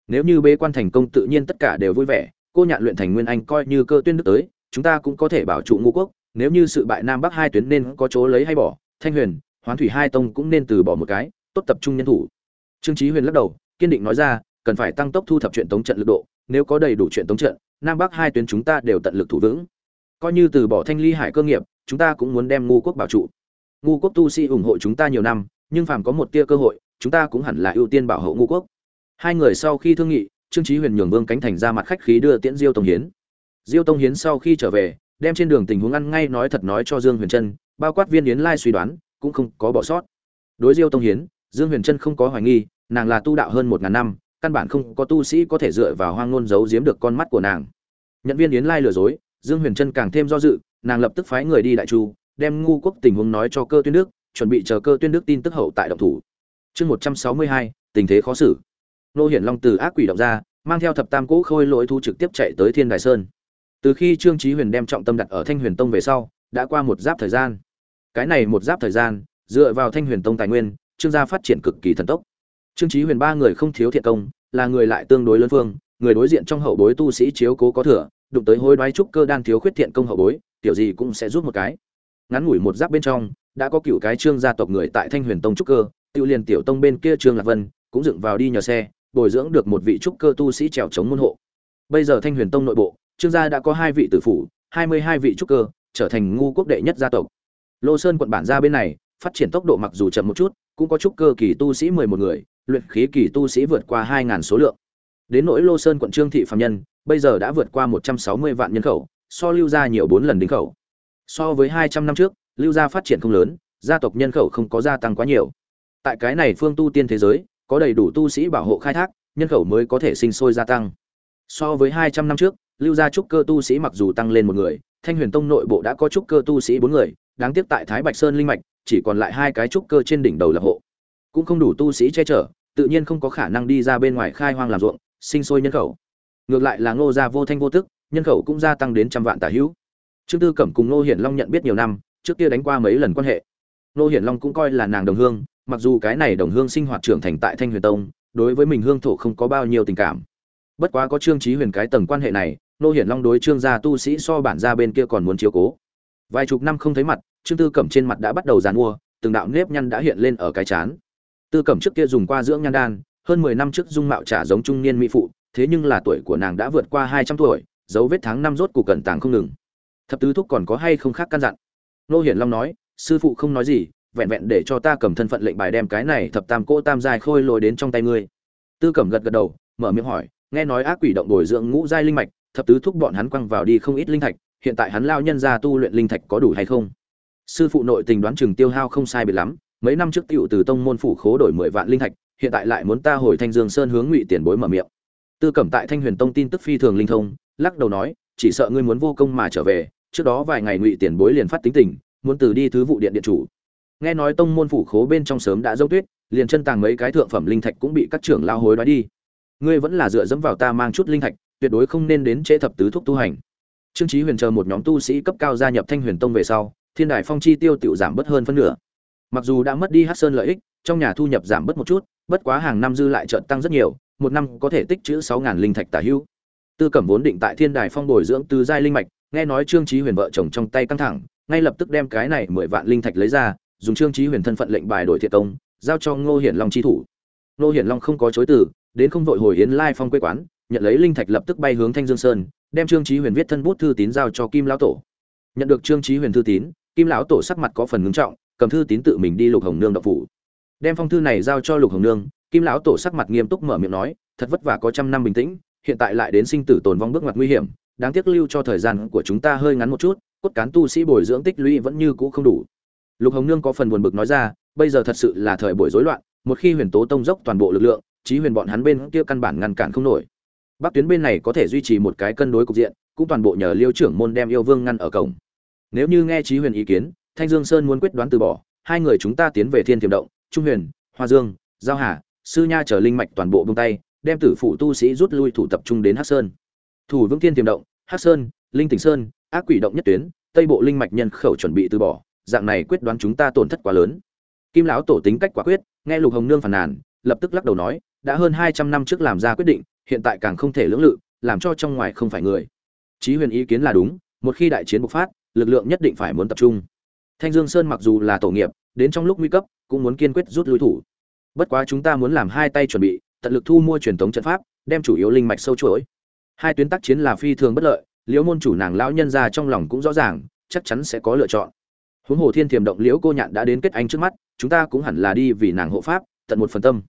Nếu như bế quan thành công tự nhiên tất cả đều vui vẻ, cô nhạn luyện thành nguyên anh coi như cơ tuyên đức tới, chúng ta cũng có thể bảo trụ ngũ quốc, nếu như sự bại nam bắc hai tuyến nên có chỗ lấy hay bỏ, thanh huyền, hoán thủy hai tông cũng nên từ bỏ một cái, tốt tập trung nhân thủ. Trương trí huyền lắc đầu, kiên định nói ra, cần phải tăng tốc thu thập chuyện tống trận lực độ nếu có đầy đủ chuyện tống trận, nam bắc hai tuyến chúng ta đều tận lực thủ vững. Coi như từ bỏ thanh ly hải cơ nghiệp, chúng ta cũng muốn đem ngu quốc bảo trụ. Ngu quốc tu sĩ ủng hộ chúng ta nhiều năm, nhưng phàm có một tia cơ hội, chúng ta cũng hẳn là ưu tiên bảo hộ ngu quốc. Hai người sau khi thương nghị, trương trí huyền nhường vương cánh thành ra mặt khách khí đưa tiễn diêu tông hiến. Diêu tông hiến sau khi trở về, đem trên đường tình huống ăn ngay nói thật nói cho dương huyền trân, bao quát viên yến lai suy đoán, cũng không có bỏ sót. Đối diêu tông hiến, dương huyền trân không có hoài nghi, nàng là tu đạo hơn một ngàn năm căn bản không có tu sĩ có thể dựa vào hoang ngôn giấu giếm được con mắt của nàng. Nhận viên yến lai lừa dối, dương huyền trân càng thêm do dự, nàng lập tức phái người đi đại chu, đem ngu quốc tình huống nói cho cơ tuyên đức, chuẩn bị chờ cơ tuyên đức tin tức hậu tại động thủ. Chương một trăm sáu mươi hai, tình thế khó xử. Nô hiển long từ ác quỷ động ra, mang theo thập tam cỗ khôi lỗi thu trực tiếp chạy tới thiên đài sơn. Từ khi trương trí huyền đem trọng tâm đặt ở thanh huyền tông về sau, đã qua một giáp thời gian. Cái này một giáp thời gian, dựa vào thanh huyền tông tài nguyên, trương gia phát triển cực kỳ thần tốc trương Chí huyền ba người không thiếu thiện công, là người lại tương đối lớn phương, người đối diện trong hậu bối tu sĩ chiếu cố có thừa, đụng tới hối đoái trúc cơ đan thiếu khuyết thiện công hậu bối, tiểu gì cũng sẽ rút một cái. Ngắn ngủi một giáp bên trong, đã có cựu cái trương gia tộc người tại thanh huyền tông trúc cơ, tiêu liền tiểu tông bên kia trương lạc vân cũng dựng vào đi nhờ xe, bồi dưỡng được một vị trúc cơ tu sĩ trèo chống môn hộ. Bây giờ thanh huyền tông nội bộ, trương gia đã có hai vị tử phủ, hai mươi hai vị trúc cơ, trở thành ngu quốc đệ nhất gia tộc. Lô sơn quận bản gia bên này, phát triển tốc độ mặc dù chậm một chút, cũng có trúc cơ kỳ tu sĩ mười một người luyện khí kỳ tu sĩ vượt qua 2000 số lượng. Đến nỗi lô sơn quận trương thị phạm nhân, bây giờ đã vượt qua một trăm sáu mươi vạn nhân khẩu, so lưu gia nhiều bốn lần đỉnh khẩu. So với hai trăm năm trước, lưu gia phát triển không lớn, gia tộc nhân khẩu không có gia tăng quá nhiều. Tại cái này phương tu tiên thế giới, có đầy đủ tu sĩ bảo hộ khai thác, nhân khẩu mới có thể sinh sôi gia tăng. So với hai trăm năm trước, lưu gia trúc cơ tu sĩ mặc dù tăng lên một người, thanh huyền tông nội bộ đã có trúc cơ tu sĩ bốn người, đáng tiếc tại thái bạch sơn linh mạch, chỉ còn lại hai cái trúc cơ trên đỉnh đầu lập hộ cũng không đủ tu sĩ che chở, tự nhiên không có khả năng đi ra bên ngoài khai hoang làm ruộng, sinh sôi nhân khẩu. Ngược lại là ngô gia vô thanh vô tức, nhân khẩu cũng gia tăng đến trăm vạn tả hữu. Trương tư cẩm cùng ngô hiển long nhận biết nhiều năm, trước kia đánh qua mấy lần quan hệ. Ngô hiển long cũng coi là nàng đồng hương, mặc dù cái này đồng hương sinh hoạt trưởng thành tại thanh huyền tông, đối với mình hương thổ không có bao nhiêu tình cảm. Bất quá có trương trí huyền cái tầng quan hệ này, ngô hiển long đối trương gia tu sĩ so bản gia bên kia còn muốn chiếu cố. Vài chục năm không thấy mặt, trương tư cẩm trên mặt đã bắt đầu dàn mua, từng đạo nếp nhăn đã hiện lên ở cái chán tư cẩm trước kia dùng qua dưỡng nhan đan, hơn mười năm trước dung mạo trả giống trung niên mỹ phụ, thế nhưng là tuổi của nàng đã vượt qua hai trăm tuổi, dấu vết tháng năm rốt cục cẩn tàng không ngừng. Thập tứ thúc còn có hay không khác căn dặn? Nô hiển long nói, sư phụ không nói gì, vẹn vẹn để cho ta cầm thân phận lệnh bài đem cái này thập tam cỗ tam giai khôi lồi đến trong tay ngươi. Tư cẩm gật gật đầu, mở miệng hỏi, nghe nói ác quỷ động bồi dưỡng ngũ giai linh mạch, thập tứ thúc bọn hắn quăng vào đi không ít linh thạch, hiện tại hắn lao nhân ra tu luyện linh thạch có đủ hay không? Sư phụ nội tình đoán chừng tiêu hao không sai biệt lắm mấy năm trước tiểu từ tông môn phủ khố đổi mười vạn linh thạch, hiện tại lại muốn ta hồi thanh dương sơn hướng ngụy tiền bối mở miệng. Tư cẩm tại thanh huyền tông tin tức phi thường linh thông, lắc đầu nói, chỉ sợ ngươi muốn vô công mà trở về, trước đó vài ngày ngụy tiền bối liền phát tính tình, muốn từ đi thứ vụ điện điện chủ. Nghe nói tông môn phủ khố bên trong sớm đã dốc tuyết, liền chân tàng mấy cái thượng phẩm linh thạch cũng bị các trưởng lao hối đoái đi. Ngươi vẫn là dựa dẫm vào ta mang chút linh thạch, tuyệt đối không nên đến chế thập tứ thuốc tu hành. Trương Chí huyền chờ một nhóm tu sĩ cấp cao gia nhập thanh huyền tông về sau, thiên đài phong chi tiêu tiểu giảm bớt hơn phân nửa mặc dù đã mất đi hát sơn lợi ích, trong nhà thu nhập giảm bớt một chút, bất quá hàng năm dư lại trợn tăng rất nhiều, một năm có thể tích trữ sáu ngàn linh thạch tả hữu tư cẩm vốn định tại thiên đài phong bồi dưỡng tứ giai linh mạch, nghe nói trương trí huyền vợ chồng trong tay căng thẳng, ngay lập tức đem cái này mười vạn linh thạch lấy ra, dùng trương trí huyền thân phận lệnh bài đổi thiệt công, giao cho ngô hiển long chi thủ. Ngô hiển long không có chối từ, đến không vội hồi yến lai phong quê quán, nhận lấy linh thạch lập tức bay hướng thanh dương sơn, đem trương trí huyền viết thân bút thư tín giao cho kim lão tổ. Nhận được trương trí huyền thư tín, kim lão tổ sắc mặt có phần ngưng trọng cầm thư tín tự mình đi lục hồng nương đậu phủ. Đem phong thư này giao cho lục hồng nương, kim lão tổ sắc mặt nghiêm túc mở miệng nói, thật vất vả có trăm năm bình tĩnh, hiện tại lại đến sinh tử tồn vong bước ngoặt nguy hiểm, đáng tiếc lưu cho thời gian của chúng ta hơi ngắn một chút, cốt cán tu sĩ bồi dưỡng tích lũy vẫn như cũ không đủ. Lục hồng nương có phần buồn bực nói ra, bây giờ thật sự là thời buổi rối loạn, một khi huyền tố tông dốc toàn bộ lực lượng, chí huyền bọn hắn bên kia căn bản ngăn cản không nổi. Bắc tuyến bên này có thể duy trì một cái cân đối cục diện, cũng toàn bộ nhờ liêu trưởng môn đem yêu vương ngăn ở cổng. Nếu như nghe chí huyền ý kiến thanh dương sơn muốn quyết đoán từ bỏ, hai người chúng ta tiến về thiên tiềm động, trung huyền, hoa dương, giao hà, sư nha chở linh mạch toàn bộ buông tay, đem tử phụ tu sĩ rút lui thủ tập trung đến hắc sơn. Thủ vững thiên tiềm động, hắc sơn, linh tỉnh sơn, ác quỷ động nhất tuyến, tây bộ linh mạch nhân khẩu chuẩn bị từ bỏ, dạng này quyết đoán chúng ta tổn thất quá lớn. Kim lão tổ tính cách quả quyết, nghe lục hồng nương phàn nàn, lập tức lắc đầu nói, đã hơn hai trăm năm trước làm ra quyết định, hiện tại càng không thể lưỡng lự, làm cho trong ngoài không phải người. Chí huyền ý kiến là đúng, một khi đại chiến bộc phát, lực lượng nhất định phải muốn tập trung thanh dương sơn mặc dù là tổ nghiệp, đến trong lúc nguy cấp, cũng muốn kiên quyết rút lui thủ. Bất quá chúng ta muốn làm hai tay chuẩn bị, tận lực thu mua truyền thống trận pháp, đem chủ yếu linh mạch sâu chuỗi. Hai tuyến tác chiến là phi thường bất lợi, liễu môn chủ nàng lão nhân ra trong lòng cũng rõ ràng, chắc chắn sẽ có lựa chọn. Huống hồ thiên Tiềm động liễu cô nhạn đã đến kết anh trước mắt, chúng ta cũng hẳn là đi vì nàng hộ pháp, tận một phần tâm.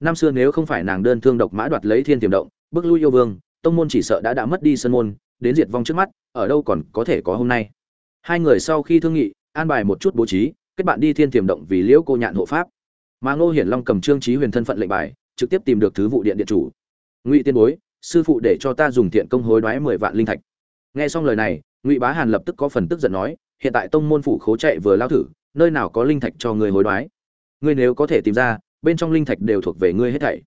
Năm xưa nếu không phải nàng đơn thương độc mã đoạt lấy thiên Tiềm động, bước lui yêu vương, tông môn chỉ sợ đã đã mất đi sân môn, đến diệt vong trước mắt, ở đâu còn có thể có hôm nay. Hai người sau khi thương nghị an bài một chút bố trí, kết bạn đi thiên tiềm động vì liễu cô nhạn hộ pháp. Mà ngô hiển long cầm trương trí huyền thân phận lệnh bài, trực tiếp tìm được thứ vụ điện điện chủ. Ngụy tiên bối, sư phụ để cho ta dùng thiện công hối đoái mười vạn linh thạch. Nghe xong lời này, ngụy bá hàn lập tức có phần tức giận nói, hiện tại tông môn phủ khố chạy vừa lao thử, nơi nào có linh thạch cho người hối đoái? Ngươi nếu có thể tìm ra, bên trong linh thạch đều thuộc về ngươi hết thảy.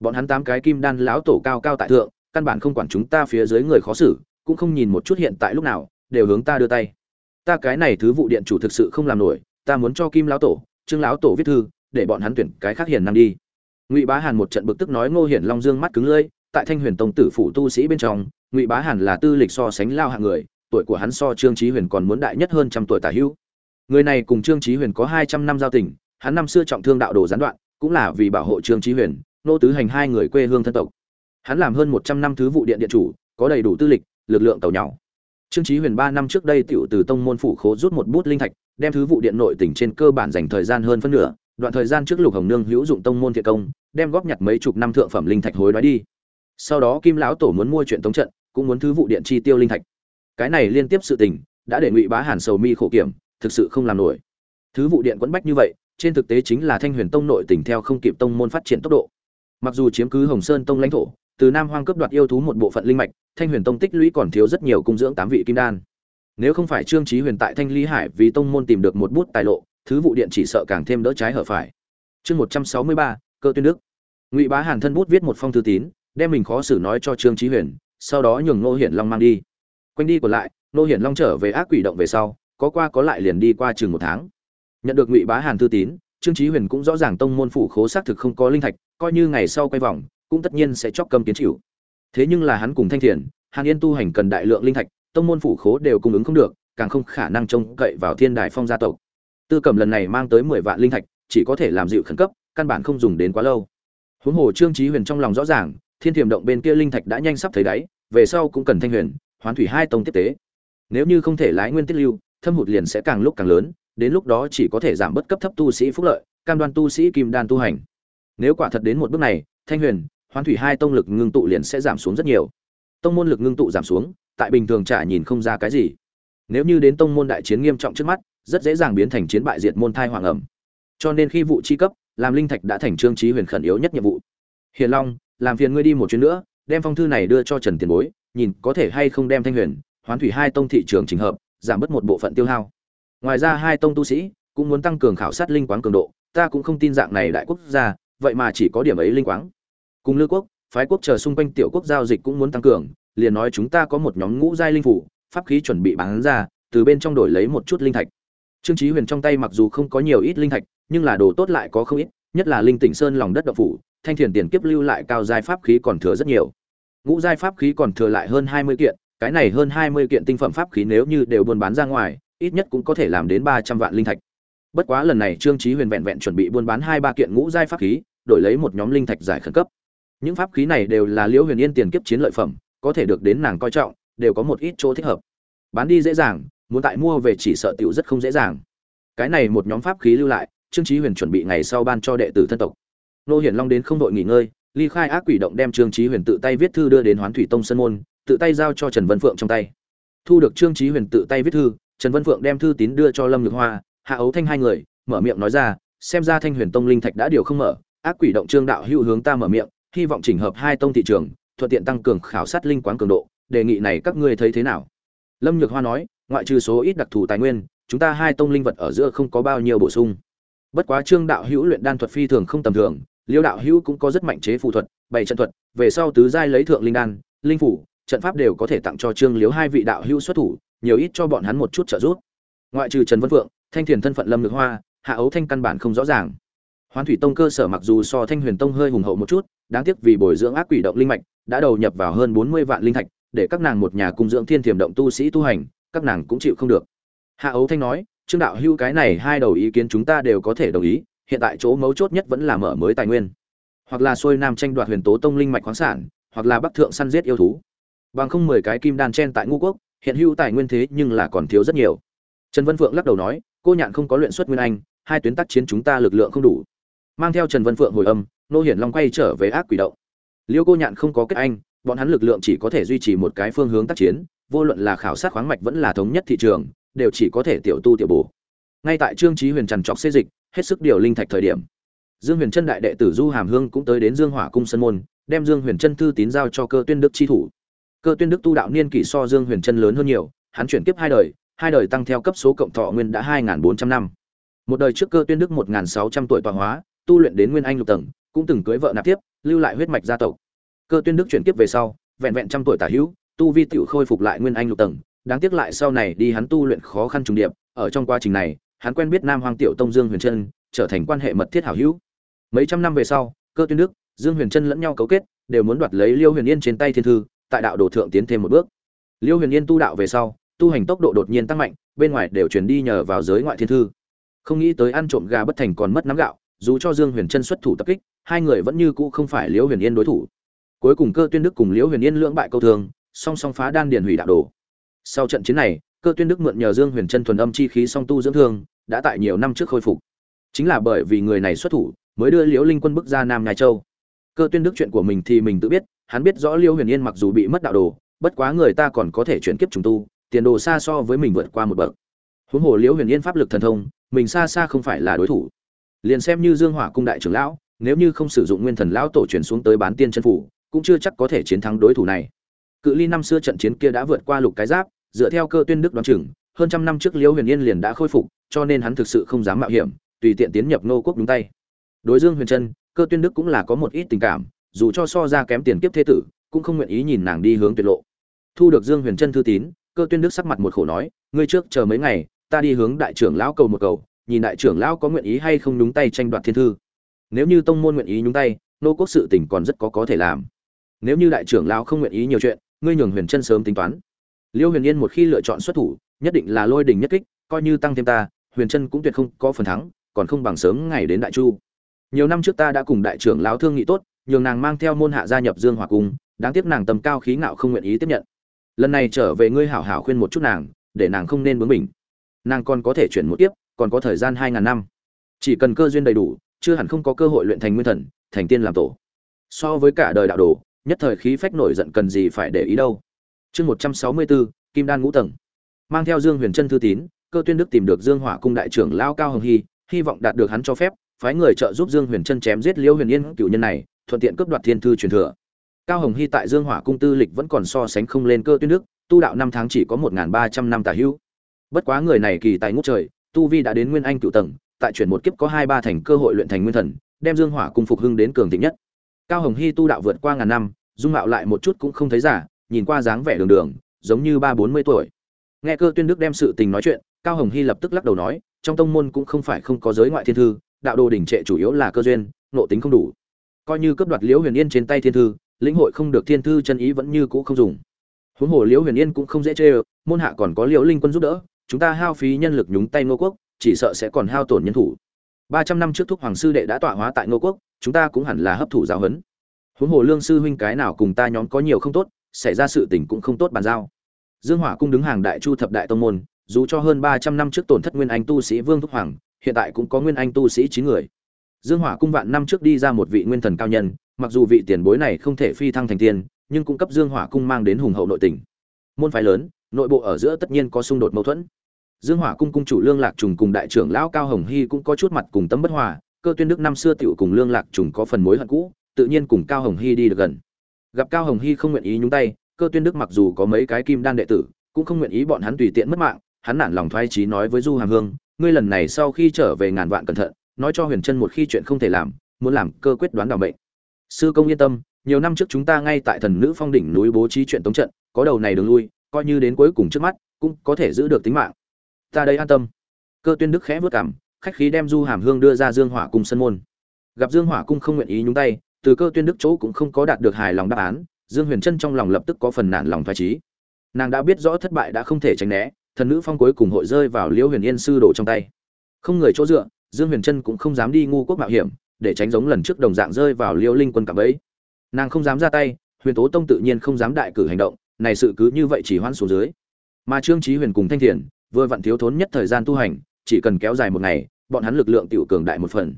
Bọn hắn tám cái kim đan lão tổ cao cao tại thượng, căn bản không quản chúng ta phía dưới người khó xử, cũng không nhìn một chút hiện tại lúc nào, đều hướng ta đưa tay ta cái này thứ vụ điện chủ thực sự không làm nổi, ta muốn cho kim lão tổ, trương lão tổ viết thư, để bọn hắn tuyển cái khác hiền năng đi. Ngụy bá hàn một trận bực tức nói ngô hiển long dương mắt cứng lưỡi, tại thanh huyền tông tử phủ tu sĩ bên trong, ngụy bá hàn là tư lịch so sánh lao hạng người, tuổi của hắn so trương trí huyền còn muốn đại nhất hơn trăm tuổi tả hữu. Người này cùng trương trí huyền có hai trăm năm giao tình, hắn năm xưa trọng thương đạo đồ gián đoạn, cũng là vì bảo hộ trương trí huyền nô tứ hành hai người quê hương thân tộc. Hắn làm hơn một trăm năm thứ vụ điện điện chủ, có đầy đủ tư lịch, lực lượng tàu nhau trương Chí huyền ba năm trước đây tiểu từ tông môn phủ khố rút một bút linh thạch, đem thứ vụ điện nội tỉnh trên cơ bản dành thời gian hơn phân nửa, đoạn thời gian trước lục hồng nương hữu dụng tông môn thiệt công, đem góp nhặt mấy chục năm thượng phẩm linh thạch hối đoái đi. Sau đó kim lão tổ muốn mua chuyện tống trận, cũng muốn thứ vụ điện chi tiêu linh thạch. Cái này liên tiếp sự tình, đã để ngụy bá hàn sầu mi khổ kiểm, thực sự không làm nổi. Thứ vụ điện quẫn bách như vậy, trên thực tế chính là thanh huyền tông nội tỉnh theo không kịp tông môn phát triển tốc độ. Mặc dù chiếm cứ hồng sơn tông lãnh thổ từ nam hoang cướp đoạt yêu thú một bộ phận linh mạch, thanh huyền tông tích lũy còn thiếu rất nhiều cung dưỡng tám vị kim đan. Nếu không phải trương trí huyền tại thanh lý hải vì tông môn tìm được một bút tài lộ, thứ vụ điện chỉ sợ càng thêm đỡ trái hở phải. Chương một trăm sáu mươi ba, cơ tuyên đức. Ngụy bá hàn thân bút viết một phong thư tín, đem mình khó xử nói cho trương trí huyền, sau đó nhường nô hiển long mang đi. Quanh đi còn lại nô hiển long trở về ác quỷ động về sau, có qua có lại liền đi qua chừng một tháng. Nhận được ngụy bá hàn thư tín, trương trí huyền cũng rõ ràng tông môn phủ khố xác thực không có linh thạch, coi như ngày sau quay vòng cũng tất nhiên sẽ chóc cầm kiến chịu. Thế nhưng là hắn cùng thanh thiền, hàn yên tu hành cần đại lượng linh thạch, tông môn phủ khố đều cung ứng không được, càng không khả năng trông cậy vào thiên đài phong gia tộc. Tư cẩm lần này mang tới mười vạn linh thạch, chỉ có thể làm dịu khẩn cấp, căn bản không dùng đến quá lâu. Huống hồ trương trí huyền trong lòng rõ ràng, thiên tiềm động bên kia linh thạch đã nhanh sắp thấy đáy, về sau cũng cần thanh huyền, hoán thủy hai tông tiếp tế. Nếu như không thể lái nguyên tiết lưu, thâm hụt liền sẽ càng lúc càng lớn, đến lúc đó chỉ có thể giảm bất cấp thấp tu sĩ phúc lợi, cam đoan tu sĩ kim đan tu hành. Nếu quả thật đến một bước này, thanh huyền hoán thủy hai tông lực ngưng tụ liền sẽ giảm xuống rất nhiều. Tông môn lực ngưng tụ giảm xuống, tại bình thường trả nhìn không ra cái gì. Nếu như đến tông môn đại chiến nghiêm trọng trước mắt, rất dễ dàng biến thành chiến bại diệt môn thai hoàng ẩm. Cho nên khi vụ chi cấp, làm linh thạch đã thành trương trí huyền khẩn yếu nhất nhiệm vụ. Hiền long, làm phiền ngươi đi một chuyến nữa, đem phong thư này đưa cho trần tiền bối, nhìn có thể hay không đem thanh huyền, hoán thủy hai tông thị trường trình hợp, giảm bớt một bộ phận tiêu hao. Ngoài ra hai tông tu sĩ cũng muốn tăng cường khảo sát linh quáng cường độ, ta cũng không tin dạng này đại quốc gia, vậy mà chỉ có điểm ấy linh quáng cùng lư quốc, phái quốc chờ xung quanh tiểu quốc giao dịch cũng muốn tăng cường, liền nói chúng ta có một nhóm ngũ giai linh phủ, pháp khí chuẩn bị bán ra, từ bên trong đổi lấy một chút linh thạch. Trương chí huyền trong tay mặc dù không có nhiều ít linh thạch, nhưng là đồ tốt lại có không ít, nhất là linh tỉnh sơn lòng đất đậu phủ, thanh thiền tiền kiếp lưu lại cao giai pháp khí còn thừa rất nhiều. Ngũ giai pháp khí còn thừa lại hơn hai mươi kiện, cái này hơn hai mươi kiện tinh phẩm pháp khí nếu như đều buôn bán ra ngoài, ít nhất cũng có thể làm đến ba trăm vạn linh thạch. Bất quá lần này trương chí huyền vẹn vẹn chuẩn bị buôn bán hai ba kiện ngũ giai pháp khí, đổi lấy một nhóm linh thạch giải khẩn cấp những pháp khí này đều là liễu huyền yên tiền kiếp chiến lợi phẩm, có thể được đến nàng coi trọng, đều có một ít chỗ thích hợp. Bán đi dễ dàng, muốn tại mua về chỉ sợ tiểu rất không dễ dàng. Cái này một nhóm pháp khí lưu lại, trương chí huyền chuẩn bị ngày sau ban cho đệ tử thân tộc. Nô hiển long đến không đội nghỉ ngơi, ly khai ác quỷ động đem trương chí huyền tự tay viết thư đưa đến hoán thủy tông sân môn, tự tay giao cho trần vân phượng trong tay. Thu được trương chí huyền tự tay viết thư, trần vân phượng đem thư tín đưa cho lâm nhược hoa, hạ ấu thanh hai người, mở miệng nói ra, xem ra thanh huyền tông linh thạch đã điều không mở, ác quỷ động trương đạo hữu hướng ta mở miệng hy vọng chỉnh hợp hai tông thị trường, thuận tiện tăng cường khảo sát linh quán cường độ, đề nghị này các ngươi thấy thế nào? Lâm nhược hoa nói, ngoại trừ số ít đặc thù tài nguyên, chúng ta hai tông linh vật ở giữa không có bao nhiêu bổ sung. Bất quá trương đạo hữu luyện đan thuật phi thường không tầm thường, liêu đạo hữu cũng có rất mạnh chế phù thuật, bảy trận thuật, về sau tứ giai lấy thượng linh đan, linh phủ, trận pháp đều có thể tặng cho trương liếu hai vị đạo hữu xuất thủ, nhiều ít cho bọn hắn một chút trợ giúp. Ngoại trừ trần vân vượng thanh thiền thân phận lâm Nhược hoa, hạ ấu thanh căn bản không rõ ràng. Hoán thủy tông cơ sở mặc dù so thanh huyền tông hơi hùng hậu một chút đáng tiếc vì bồi dưỡng ác quỷ động linh mạch, đã đầu nhập vào hơn bốn mươi vạn linh thạch, để các nàng một nhà cung dưỡng thiên thiềm động tu sĩ tu hành, các nàng cũng chịu không được. Hạ ấu thanh nói, trương đạo hưu cái này hai đầu ý kiến chúng ta đều có thể đồng ý, hiện tại chỗ mấu chốt nhất vẫn là mở mới tài nguyên. Hoặc là xuôi nam tranh đoạt huyền tố tông linh mạch khoáng sản, hoặc là bắc thượng săn giết yêu thú. Bằng không mười cái kim đan chen tại ngũ quốc, hiện hữu tài nguyên thế nhưng là còn thiếu rất nhiều. Trần vân phượng lắc đầu nói, cô nhạn không có luyện xuất nguyên anh, hai tuyến tác chiến chúng ta lực lượng không đủ. Mang theo trần vân phượng hồi âm nô hiển long quay trở về ác quỷ động. Liêu cô nhạn không có kết anh, bọn hắn lực lượng chỉ có thể duy trì một cái phương hướng tác chiến, vô luận là khảo sát khoáng mạch vẫn là thống nhất thị trường, đều chỉ có thể tiểu tu tiểu bổ. Ngay tại trương trí huyền trằn trọc xê dịch, hết sức điều linh thạch thời điểm. Dương huyền trân đại đệ tử du hàm hương cũng tới đến dương hỏa cung sân môn, đem dương huyền trân thư tín giao cho cơ tuyên đức chi thủ. Cơ tuyên đức tu đạo niên kỷ so dương huyền trân lớn hơn nhiều, hắn chuyển kiếp hai đời hai đời tăng theo cấp số cộng thọ nguyên đã hai bốn trăm năm. Một đời trước cơ tuyên đức một sáu trăm tuổi tọa hóa, tu luyện đến nguyên anh lục tầng cũng từng cưới vợ nạp tiếp, lưu lại huyết mạch gia tộc. Cơ tuyên đức chuyển kiếp về sau, vẹn vẹn trăm tuổi tả hữu, tu vi tiểu khôi phục lại nguyên anh lục tầng, đáng tiếc lại sau này đi hắn tu luyện khó khăn trùng điệp, ở trong quá trình này, hắn quen biết nam hoàng tiểu tông dương huyền trân, trở thành quan hệ mật thiết hảo hữu. Mấy trăm năm về sau, cơ tuyên đức, dương huyền trân lẫn nhau cấu kết, đều muốn đoạt lấy liêu huyền yên trên tay thiên thư, tại đạo đồ thượng tiến thêm một bước. Liêu huyền yên tu đạo về sau, tu hành tốc độ đột nhiên tăng mạnh, bên ngoài đều chuyển đi nhờ vào giới ngoại thiên thư. Không nghĩ tới ăn trộm gà bất thành còn mất nắm gạo, dù cho dương huyền trân xuất thủ tập kích hai người vẫn như cũ không phải liễu huyền yên đối thủ. Cuối cùng cơ tuyên đức cùng liễu huyền yên lưỡng bại câu thường, song song phá đan điền hủy đạo đồ. Sau trận chiến này, cơ tuyên đức mượn nhờ dương huyền trân thuần âm chi khí song tu dưỡng thương, đã tại nhiều năm trước khôi phục. Chính là bởi vì người này xuất thủ, mới đưa liễu linh quân bức ra nam nhai châu. Cơ tuyên đức chuyện của mình thì mình tự biết, hắn biết rõ liễu huyền yên mặc dù bị mất đạo đồ, bất quá người ta còn có thể chuyển kiếp trùng tu, tiền đồ xa so với mình vượt qua một bậc. Huống hồ liễu huyền yên pháp lực thần thông, mình xa xa không phải là đối thủ. Liền xem như dương hỏa cung đại trưởng lão nếu như không sử dụng nguyên thần lão tổ truyền xuống tới bán tiên chân phủ, cũng chưa chắc có thể chiến thắng đối thủ này. Cự ly năm xưa trận chiến kia đã vượt qua lục cái giáp, dựa theo cơ tuyên đức đoán chừng, hơn trăm năm trước liễu huyền yên liền đã khôi phục, cho nên hắn thực sự không dám mạo hiểm, tùy tiện tiến nhập nô quốc đúng tay. Đối dương huyền trân, cơ tuyên đức cũng là có một ít tình cảm, dù cho so ra kém tiền kiếp thế tử, cũng không nguyện ý nhìn nàng đi hướng tuyệt lộ. Thu được dương huyền trân thư tín, cơ tuyên đức sắc mặt một khổ nói, ngươi trước chờ mấy ngày, ta đi hướng đại trưởng lão cầu một cầu, nhìn đại trưởng lão có nguyện ý hay không đúng tay tranh đoạt thiên thư nếu như tông môn nguyện ý nhúng tay, nô quốc sự tình còn rất có có thể làm. Nếu như đại trưởng lão không nguyện ý nhiều chuyện, ngươi nhường huyền chân sớm tính toán. Liêu huyền yên một khi lựa chọn xuất thủ, nhất định là lôi đình nhất kích, coi như tăng thêm ta, huyền chân cũng tuyệt không có phần thắng, còn không bằng sớm ngày đến đại chu. Nhiều năm trước ta đã cùng đại trưởng lão thương nghị tốt, nhường nàng mang theo môn hạ gia nhập dương hòa cung, đáng tiếc nàng tầm cao khí ngạo không nguyện ý tiếp nhận. Lần này trở về ngươi hảo hảo khuyên một chút nàng, để nàng không nên bướng mình nàng còn có thể chuyển một tiếp còn có thời gian hai ngàn năm. Chỉ cần cơ duyên đầy đủ chưa hẳn không có cơ hội luyện thành nguyên thần, thành tiên làm tổ. So với cả đời đạo đồ, nhất thời khí phách nổi giận cần gì phải để ý đâu. Chương một trăm sáu mươi bốn kim đan ngũ tầng. Mang theo dương huyền chân thư tín, cơ tuyên đức tìm được dương hỏa cung đại trưởng lao cao hồng hy hy vọng đạt được hắn cho phép, phái người trợ giúp dương huyền chân chém giết liễu huyền yên cựu nhân này, thuận tiện cướp đoạt thiên thư truyền thừa. Cao hồng hy tại dương hỏa cung tư lịch vẫn còn so sánh không lên cơ tuyên đức, tu đạo năm tháng chỉ có một ba trăm năm tả hữu. Bất quá người này kỳ tài ngút trời, tu vi đã đến nguyên anh cựu tầng tại chuyển một kiếp có hai ba thành cơ hội luyện thành nguyên thần, đem dương hỏa cung phục hưng đến cường thịnh nhất. Cao hồng hy tu đạo vượt qua ngàn năm, dung mạo lại một chút cũng không thấy giả, nhìn qua dáng vẻ đường đường, giống như ba bốn mươi tuổi. Nghe cơ tuyên đức đem sự tình nói chuyện, cao hồng hy lập tức lắc đầu nói, trong tông môn cũng không phải không có giới ngoại thiên thư, đạo đồ đỉnh trệ chủ yếu là cơ duyên nộ tính không đủ. Coi như cướp đoạt liễu huyền yên trên tay thiên thư, lĩnh hội không được thiên thư chân ý vẫn như cũ không dùng. Huống hồ liễu huyền yên cũng không dễ chê, môn hạ còn có liễu linh quân giúp đỡ, chúng ta hao phí nhân lực nhúng tay ngô quốc chỉ sợ sẽ còn hao tổn nhân thủ. Ba trăm năm trước thúc hoàng sư đệ đã tọa hóa tại ngô quốc, chúng ta cũng hẳn là hấp thụ giáo huấn. Huống hồ lương sư huynh cái nào cùng ta nhóm có nhiều không tốt, xảy ra sự tình cũng không tốt bàn giao. Dương hỏa cung đứng hàng đại chu thập đại tông môn, dù cho hơn ba trăm năm trước tổn thất nguyên anh tu sĩ vương thúc hoàng, hiện tại cũng có nguyên anh tu sĩ chín người. Dương hỏa cung vạn năm trước đi ra một vị nguyên thần cao nhân, mặc dù vị tiền bối này không thể phi thăng thành tiên, nhưng cũng cấp dương hỏa cung mang đến hùng hậu nội tình. Môn phái lớn, nội bộ ở giữa tất nhiên có xung đột mâu thuẫn dương hỏa cung cung chủ lương lạc trùng cùng đại trưởng lão cao hồng hy cũng có chút mặt cùng tấm bất hòa, cơ tuyên đức năm xưa tiểu cùng lương lạc trùng có phần mối hận cũ, tự nhiên cùng cao hồng hy đi được gần gặp cao hồng hy không nguyện ý nhúng tay, cơ tuyên đức mặc dù có mấy cái kim đan đệ tử, cũng không nguyện ý bọn hắn tùy tiện mất mạng, hắn nản lòng thoái trí nói với du hàm hương, ngươi lần này sau khi trở về ngàn vạn cẩn thận, nói cho huyền chân một khi chuyện không thể làm, muốn làm cơ quyết đoán đảm bệnh. sư công yên tâm, nhiều năm trước chúng ta ngay tại thần nữ phong đỉnh núi bố trí chuyện tống trận, có đầu này đường lui, coi như đến cuối cùng trước mắt, cũng có thể giữ được tính mạng ta đây an tâm. Cơ tuyên đức khẽ vớt cảm khách khí đem du hàm hương đưa ra dương hỏa cung sân môn. Gặp dương hỏa cung không nguyện ý nhúng tay, từ cơ tuyên đức chỗ cũng không có đạt được hài lòng đáp án, dương huyền trân trong lòng lập tức có phần nản lòng thoải trí nàng đã biết rõ thất bại đã không thể tránh né, thần nữ phong cuối cùng hội rơi vào liễu huyền yên sư đổ trong tay. Không người chỗ dựa, dương huyền trân cũng không dám đi ngu quốc mạo hiểm, để tránh giống lần trước đồng dạng rơi vào liễu linh quân cảm ấy nàng không dám ra tay, huyền tố tông tự nhiên không dám đại cử hành động, này sự cứ như vậy chỉ hoãn xuống dưới. Mà trương trí huyền cùng thanh thiền vừa vặn thiếu thốn nhất thời gian tu hành, chỉ cần kéo dài một ngày, bọn hắn lực lượng tiểu cường đại một phần.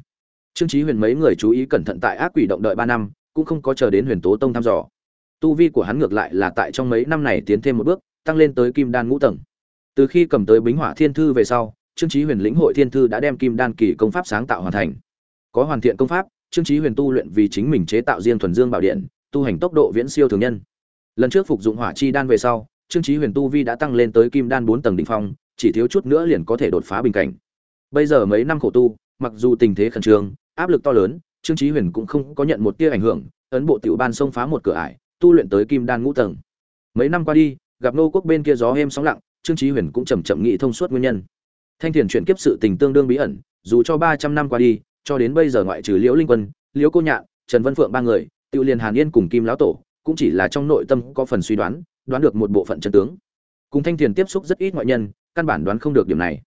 Trương chí huyền mấy người chú ý cẩn thận tại ác quỷ động đợi ba năm, cũng không có chờ đến huyền tố tông thăm dò. Tu vi của hắn ngược lại là tại trong mấy năm này tiến thêm một bước, tăng lên tới kim đan ngũ tầng. Từ khi cầm tới bính hỏa thiên thư về sau, trương chí huyền lĩnh hội thiên thư đã đem kim đan kỳ công pháp sáng tạo hoàn thành. Có hoàn thiện công pháp, trương chí huyền tu luyện vì chính mình chế tạo riêng thuần dương bảo điện, tu hành tốc độ viễn siêu thường nhân. Lần trước phục dụng hỏa chi đan về sau, trương chí huyền tu vi đã tăng lên tới kim đan bốn tầng đỉnh phong chỉ thiếu chút nữa liền có thể đột phá bình cảnh. Bây giờ mấy năm khổ tu, mặc dù tình thế khẩn trương, áp lực to lớn, trương trí huyền cũng không có nhận một tia ảnh hưởng, ấn bộ tiểu ban xông phá một cửa ải, tu luyện tới kim đan ngũ tầng. Mấy năm qua đi, gặp nô quốc bên kia gió êm sóng lặng, trương trí huyền cũng chậm chậm nghĩ thông suốt nguyên nhân. Thanh thiền chuyển kiếp sự tình tương đương bí ẩn, dù cho ba trăm năm qua đi, cho đến bây giờ ngoại trừ liễu linh quân, liễu cô nhạn, trần vân phượng ba người, tiêu liền hàn yên cùng kim lão tổ, cũng chỉ là trong nội tâm có phần suy đoán đoán được một bộ phận chân tướng. Cùng thanh thiền tiếp xúc rất ít ngoại nhân căn bản đoán không được điểm này.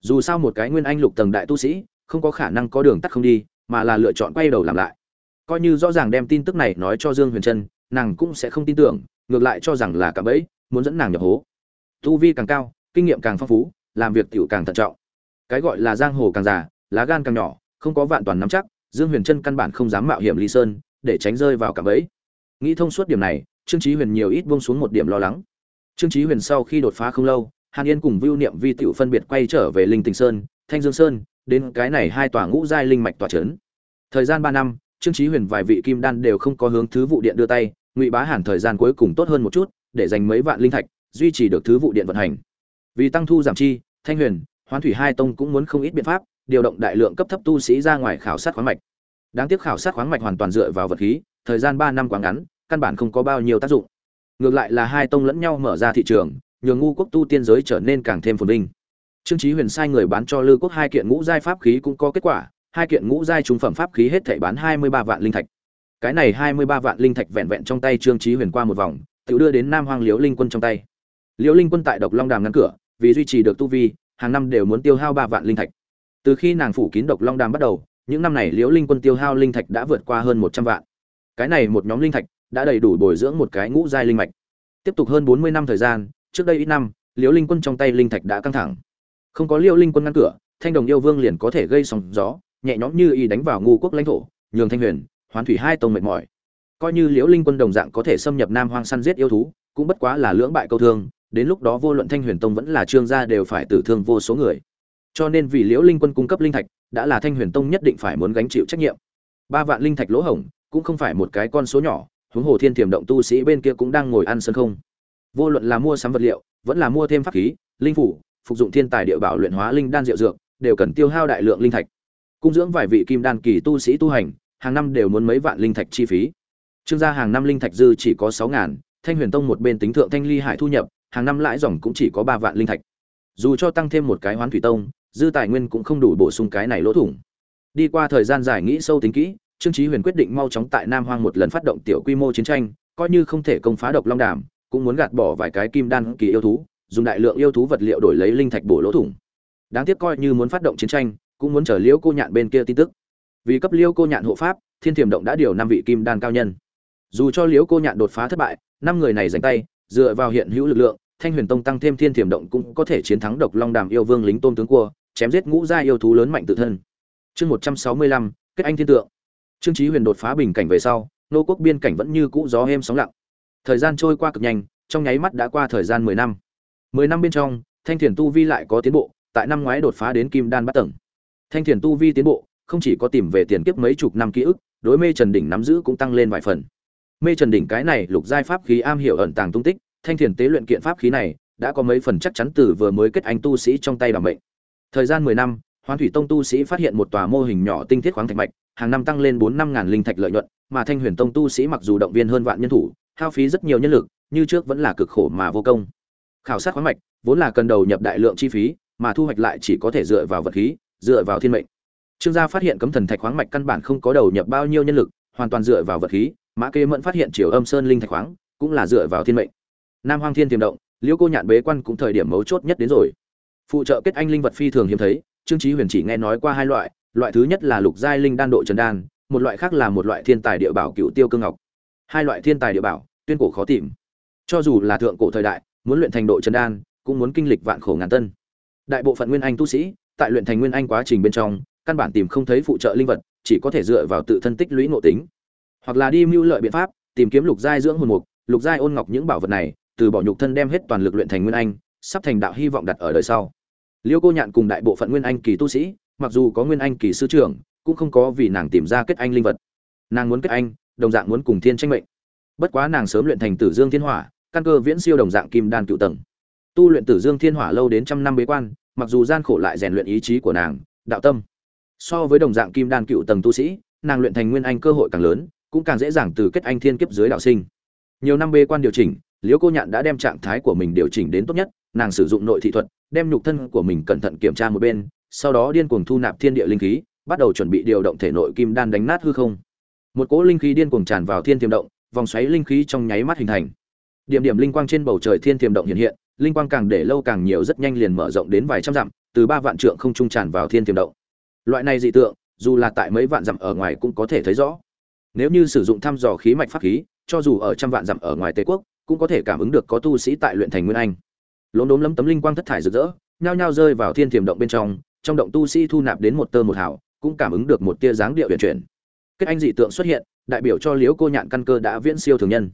Dù sao một cái nguyên anh lục tầng đại tu sĩ, không có khả năng có đường tắt không đi, mà là lựa chọn quay đầu làm lại. Coi như rõ ràng đem tin tức này nói cho dương huyền trân, nàng cũng sẽ không tin tưởng, ngược lại cho rằng là cả bẫy, muốn dẫn nàng nhập hố. Tu vi càng cao, kinh nghiệm càng phong phú, làm việc tiểu càng thận trọng. Cái gọi là giang hồ càng già, lá gan càng nhỏ, không có vạn toàn nắm chắc, dương huyền trân căn bản không dám mạo hiểm ly sơn, để tránh rơi vào cả bẫy. Nghĩ thông suốt điểm này, trương chí huyền nhiều ít buông xuống một điểm lo lắng. Trương chí huyền sau khi đột phá không lâu hàn yên cùng vưu niệm vi tiểu phân biệt quay trở về linh tình sơn, thanh dương sơn, đến cái này hai tòa ngũ giai linh mạch tòa chấn. Thời gian ba năm, trương chí huyền vài vị kim đan đều không có hướng thứ vụ điện đưa tay, ngụy bá hàn thời gian cuối cùng tốt hơn một chút, để dành mấy vạn linh thạch, duy trì được thứ vụ điện vận hành. Vì tăng thu giảm chi, thanh huyền, hoán thủy hai tông cũng muốn không ít biện pháp, điều động đại lượng cấp thấp tu sĩ ra ngoài khảo sát khoáng mạch. Đáng tiếc khảo sát khoáng mạch hoàn toàn dựa vào vật khí, thời gian ba năm quá ngắn, căn bản không có bao nhiêu tác dụng. Ngược lại là hai tông lẫn nhau mở ra thị trường nhường ngu quốc tu tiên giới trở nên càng thêm phồn vinh. Trương chí huyền sai người bán cho lư quốc hai kiện ngũ giai pháp khí cũng có kết quả, hai kiện ngũ giai trung phẩm pháp khí hết thảy bán hai mươi ba vạn linh thạch. Cái này hai mươi ba vạn linh thạch vẹn vẹn trong tay trương chí huyền qua một vòng, tự đưa đến nam hoang liễu linh quân trong tay. Liễu linh quân tại độc long đàm ngăn cửa, vì duy trì được tu vi, hàng năm đều muốn tiêu hao ba vạn linh thạch. Từ khi nàng phủ kín độc long đàm bắt đầu, những năm này liễu linh quân tiêu hao linh thạch đã vượt qua hơn một trăm vạn. Cái này một nhóm linh thạch đã đầy đủ bồi dưỡng một cái ngũ giai linh mạch. Tiếp tục hơn bốn mươi năm thời gian trước đây ít năm, liễu linh quân trong tay linh thạch đã căng thẳng. Không có liễu linh quân ngăn cửa, thanh đồng yêu vương liền có thể gây sóng gió, nhẹ nhõm như y đánh vào ngu quốc lãnh thổ, nhường thanh huyền, hoán thủy hai tông mệt mỏi. Coi như liễu linh quân đồng dạng có thể xâm nhập nam hoang săn giết yêu thú, cũng bất quá là lưỡng bại câu thương, đến lúc đó vô luận thanh huyền tông vẫn là trương gia đều phải tử thương vô số người. Cho nên vì liễu linh quân cung cấp linh thạch, đã là thanh huyền tông nhất định phải muốn gánh chịu trách nhiệm. Ba vạn linh thạch lỗ hổng, cũng không phải một cái con số nhỏ, huống hồ thiên thiềm động tu sĩ bên kia cũng đang ngồi ăn sân không vô luận là mua sắm vật liệu, vẫn là mua thêm pháp khí, linh phủ, phục dụng thiên tài địa bảo luyện hóa linh đan diệu dược, đều cần tiêu hao đại lượng linh thạch. Cung dưỡng vài vị kim đan kỳ tu sĩ tu hành, hàng năm đều muốn mấy vạn linh thạch chi phí. Trương gia hàng năm linh thạch dư chỉ có sáu ngàn, thanh huyền tông một bên tính thượng thanh ly hải thu nhập, hàng năm lãi dòng cũng chỉ có ba vạn linh thạch. Dù cho tăng thêm một cái hoán thủy tông, dư tài nguyên cũng không đủ bổ sung cái này lỗ thủng. Đi qua thời gian dài nghĩ sâu tính kỹ, trương chí huyền quyết định mau chóng tại nam hoang một lần phát động tiểu quy mô chiến tranh, coi như không thể công phá độc long đàm cũng muốn gạt bỏ vài cái kim đan kỳ yêu thú, dùng đại lượng yêu thú vật liệu đổi lấy linh thạch bổ lỗ thủng. Đáng tiếc coi như muốn phát động chiến tranh, cũng muốn chờ liễu cô nhạn bên kia tin tức. Vì cấp liễu cô nhạn hộ pháp, thiên thiểm động đã điều năm vị kim đan cao nhân. Dù cho liễu cô nhạn đột phá thất bại, năm người này giành tay, dựa vào hiện hữu lực lượng, thanh huyền tông tăng thêm thiên thiểm động cũng có thể chiến thắng độc long đàm yêu vương lính tôn tướng cua, chém giết ngũ gia yêu thú lớn mạnh tự thân. Chương một trăm sáu mươi lăm, kết anh thiên tượng. Trương chí huyền đột phá bình cảnh về sau, nô quốc biên cảnh vẫn như cũ gió êm sóng lặng thời gian trôi qua cực nhanh, trong nháy mắt đã qua thời gian mười năm. Mười năm bên trong, thanh thiền tu vi lại có tiến bộ, tại năm ngoái đột phá đến kim đan bát tầng. Thanh thiền tu vi tiến bộ, không chỉ có tìm về tiền kiếp mấy chục năm ký ức, đối mê trần đỉnh nắm giữ cũng tăng lên vài phần. Mê trần đỉnh cái này lục giai pháp khí am hiểu ẩn tàng tung tích, thanh thiền tế luyện kiện pháp khí này đã có mấy phần chắc chắn từ vừa mới kết anh tu sĩ trong tay đảm bệnh thời gian mười năm, hoán thủy tông tu sĩ phát hiện một tòa mô hình nhỏ tinh thiết khoáng thạch mạch, hàng năm tăng lên bốn năm ngàn linh thạch lợi nhuận, mà thanh huyền tông tu sĩ mặc dù động viên hơn vạn nhân thủ hao phí rất nhiều nhân lực, như trước vẫn là cực khổ mà vô công. Khảo sát khoáng mạch, vốn là cần đầu nhập đại lượng chi phí, mà thu hoạch lại chỉ có thể dựa vào vật khí, dựa vào thiên mệnh. Trương gia phát hiện cấm thần thạch khoáng mạch căn bản không có đầu nhập bao nhiêu nhân lực, hoàn toàn dựa vào vật khí, mã kê mẫn phát hiện triều âm sơn linh thạch khoáng, cũng là dựa vào thiên mệnh. Nam hoang thiên tiềm động, liễu cô nhạn bế quan cũng thời điểm mấu chốt nhất đến rồi. Phụ trợ kết anh linh vật phi thường hiếm thấy, trương chí huyền chỉ nghe nói qua hai loại loại thứ nhất là lục giai linh đan độ trần đan, một loại khác là một loại thiên tài địa bảo cựu tiêu cương ngọc hai loại thiên tài địa bảo, tuyên cổ khó tìm. Cho dù là thượng cổ thời đại, muốn luyện thành độ trần đan, cũng muốn kinh lịch vạn khổ ngàn tân. Đại bộ phận nguyên anh tu sĩ, tại luyện thành nguyên anh quá trình bên trong, căn bản tìm không thấy phụ trợ linh vật, chỉ có thể dựa vào tự thân tích lũy nội tính. Hoặc là đi mưu lợi biện pháp, tìm kiếm lục giai dưỡng hồn mục, lục giai ôn ngọc những bảo vật này, từ bỏ nhục thân đem hết toàn lực luyện thành nguyên anh, sắp thành đạo hy vọng đặt ở đời sau. Liêu cô nhạn cùng đại bộ phận nguyên anh kỳ tu sĩ, mặc dù có nguyên anh kỳ sư trưởng, cũng không có vì nàng tìm ra kết anh linh vật. Nàng muốn kết anh đồng dạng muốn cùng thiên tranh mệnh. Bất quá nàng sớm luyện thành tử dương thiên hỏa, căn cơ viễn siêu đồng dạng kim đan cựu tầng. Tu luyện tử dương thiên hỏa lâu đến trăm năm bế quan, mặc dù gian khổ lại rèn luyện ý chí của nàng, đạo tâm. So với đồng dạng kim đan cựu tầng tu sĩ, nàng luyện thành nguyên anh cơ hội càng lớn, cũng càng dễ dàng từ kết anh thiên kiếp dưới đạo sinh. Nhiều năm bế quan điều chỉnh, liễu cô nhạn đã đem trạng thái của mình điều chỉnh đến tốt nhất, nàng sử dụng nội thị thuật, đem nhục thân của mình cẩn thận kiểm tra một bên, sau đó điên cuồng thu nạp thiên địa linh khí, bắt đầu chuẩn bị điều động thể nội kim đan đánh nát hư không một cỗ linh khí điên cuồng tràn vào thiên tiềm động, vòng xoáy linh khí trong nháy mắt hình thành. Điểm điểm linh quang trên bầu trời thiên tiềm động hiện hiện, linh quang càng để lâu càng nhiều rất nhanh liền mở rộng đến vài trăm dặm, từ ba vạn trượng không trung tràn vào thiên tiềm động. Loại này dị tượng, dù là tại mấy vạn dặm ở ngoài cũng có thể thấy rõ. Nếu như sử dụng thăm dò khí mạch pháp khí, cho dù ở trăm vạn dặm ở ngoài tây quốc, cũng có thể cảm ứng được có tu sĩ tại luyện thành nguyên anh. Lốm đốm lấm tấm linh quang thất thải rực rỡ, nhao nhao rơi vào thiên tiềm động bên trong trong động tu sĩ thu nạp đến một tơ một hào, cũng cảm ứng được một tia dáng điệu huyền chuyển kết anh dị tượng xuất hiện, đại biểu cho liễu cô nhạn căn cơ đã viễn siêu thường nhân.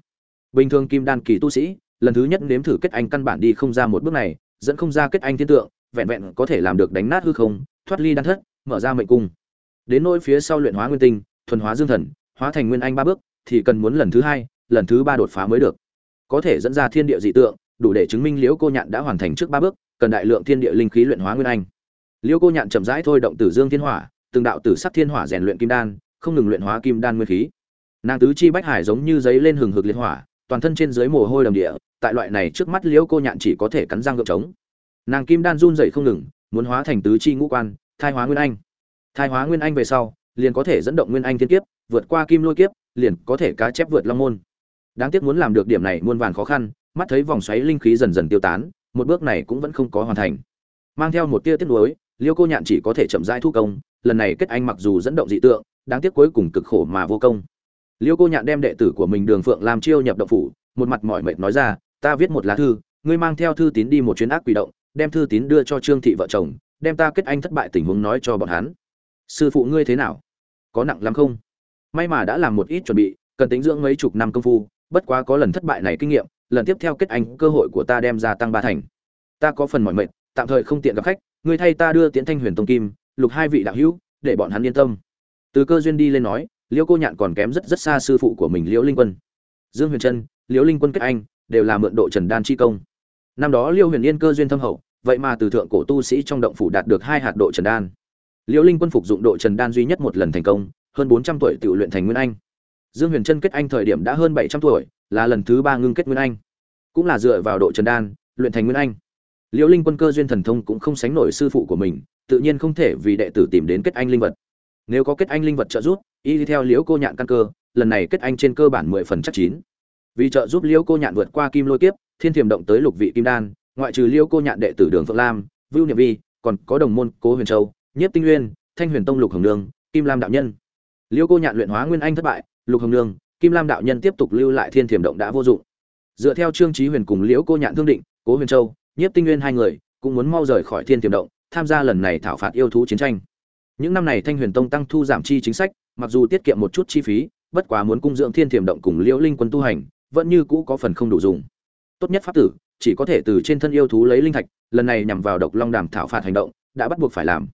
Bình thường kim đan kỳ tu sĩ, lần thứ nhất nếm thử kết anh căn bản đi không ra một bước này, dẫn không ra kết anh thiên tượng, vẹn vẹn có thể làm được đánh nát hư không, thoát ly đan thất, mở ra mệnh cung. Đến nỗi phía sau luyện hóa nguyên tinh, thuần hóa dương thần, hóa thành nguyên anh ba bước, thì cần muốn lần thứ hai, lần thứ ba đột phá mới được. Có thể dẫn ra thiên địa dị tượng, đủ để chứng minh liễu cô nhạn đã hoàn thành trước ba bước, cần đại lượng thiên địa linh khí luyện hóa nguyên anh. Liễu cô nhạn chậm rãi thôi động tử dương thiên hỏa, từng đạo tử sắc thiên hỏa rèn luyện kim đan không ngừng luyện hóa kim đan nguyên khí. Nàng tứ chi bách hải giống như giấy lên hừng hực liệt hỏa, toàn thân trên dưới mồ hôi đầm địa, tại loại này trước mắt liễu cô nhạn chỉ có thể cắn răng gượng trống. Nàng kim đan run dậy không ngừng, muốn hóa thành tứ chi ngũ quan, thai hóa nguyên anh. Thai hóa nguyên anh về sau, liền có thể dẫn động nguyên anh thiên kiếp, vượt qua kim lôi kiếp, liền có thể cá chép vượt long môn. Đáng tiếc muốn làm được điểm này muôn vàn khó khăn, mắt thấy vòng xoáy linh khí dần dần tiêu tán, một bước này cũng vẫn không có hoàn thành. Mang theo một tia tiếc nuối liêu cô nhạn chỉ có thể chậm rãi thu công, lần này kết anh mặc dù dẫn động dị tượng đáng tiếc cuối cùng cực khổ mà vô công. Liêu cô nhạn đem đệ tử của mình đường phượng làm chiêu nhập động phủ, một mặt mỏi mệt nói ra, ta viết một lá thư, ngươi mang theo thư tín đi một chuyến ác quỷ động, đem thư tín đưa cho trương thị vợ chồng, đem ta kết anh thất bại tình huống nói cho bọn hắn. Sư phụ ngươi thế nào? Có nặng lắm không? May mà đã làm một ít chuẩn bị, cần tính dưỡng mấy chục năm công phu, bất quá có lần thất bại này kinh nghiệm, lần tiếp theo kết anh, cơ hội của ta đem ra tăng ba thành. Ta có phần mỏi mệt, tạm thời không tiện gặp khách, ngươi thay ta đưa tiễn thanh huyền tông kim, lục hai vị đạo hữu, để bọn hắn yên tâm từ cơ duyên đi lên nói liễu cô nhạn còn kém rất rất xa sư phụ của mình liễu linh quân. Dương huyền trân liễu linh quân kết anh, đều là mượn độ trần đan chi công. Năm đó liễu huyền yên cơ duyên thâm hậu, vậy mà từ thượng cổ tu sĩ trong động phủ đạt được hai hạt độ trần đan. Liễu linh quân phục dụng độ trần đan duy nhất một lần thành công, hơn bốn trăm tuổi tự luyện thành nguyên anh. Dương huyền trân kết anh thời điểm đã hơn bảy trăm tuổi, là lần thứ ba ngưng kết nguyên anh. Cũng là dựa vào độ trần đan, luyện thành nguyên anh. Liễu linh quân cơ duyên thần thông cũng không sánh nổi sư phụ của mình, tự nhiên không thể vì đệ tử tìm đến kết anh linh vật nếu có kết anh linh vật trợ giúp, y đi theo liễu cô nhạn căn cơ, lần này kết anh trên cơ bản mười phần chắc chín. Vì trợ giúp liễu cô nhạn vượt qua kim lôi kiếp, thiên thiềm động tới lục vị kim đan, ngoại trừ liễu cô nhạn đệ tử đường phượng lam, vưu niệm vi, còn có đồng môn, cố huyền châu, nhiếp tinh nguyên, thanh huyền tông lục hồng nương, kim lam đạo nhân. Liễu cô nhạn luyện hóa nguyên anh thất bại, lục hồng nương, kim lam đạo nhân tiếp tục lưu lại thiên thiềm động đã vô dụng. Dựa theo trương trí huyền cùng liễu cô nhạn thương định, cố huyền châu, nhiếp tinh nguyên hai người cũng muốn mau rời khỏi thiên thiềm động, tham gia lần này thảo phạt yêu thú chiến tranh những năm này thanh huyền tông tăng thu giảm chi chính sách, mặc dù tiết kiệm một chút chi phí, bất quá muốn cung dưỡng thiên Thiểm động cùng liễu linh quân tu hành, vẫn như cũ có phần không đủ dùng. Tốt nhất pháp tử, chỉ có thể từ trên thân yêu thú lấy linh thạch, lần này nhằm vào độc long đàm thảo phạt hành động, đã bắt buộc phải làm.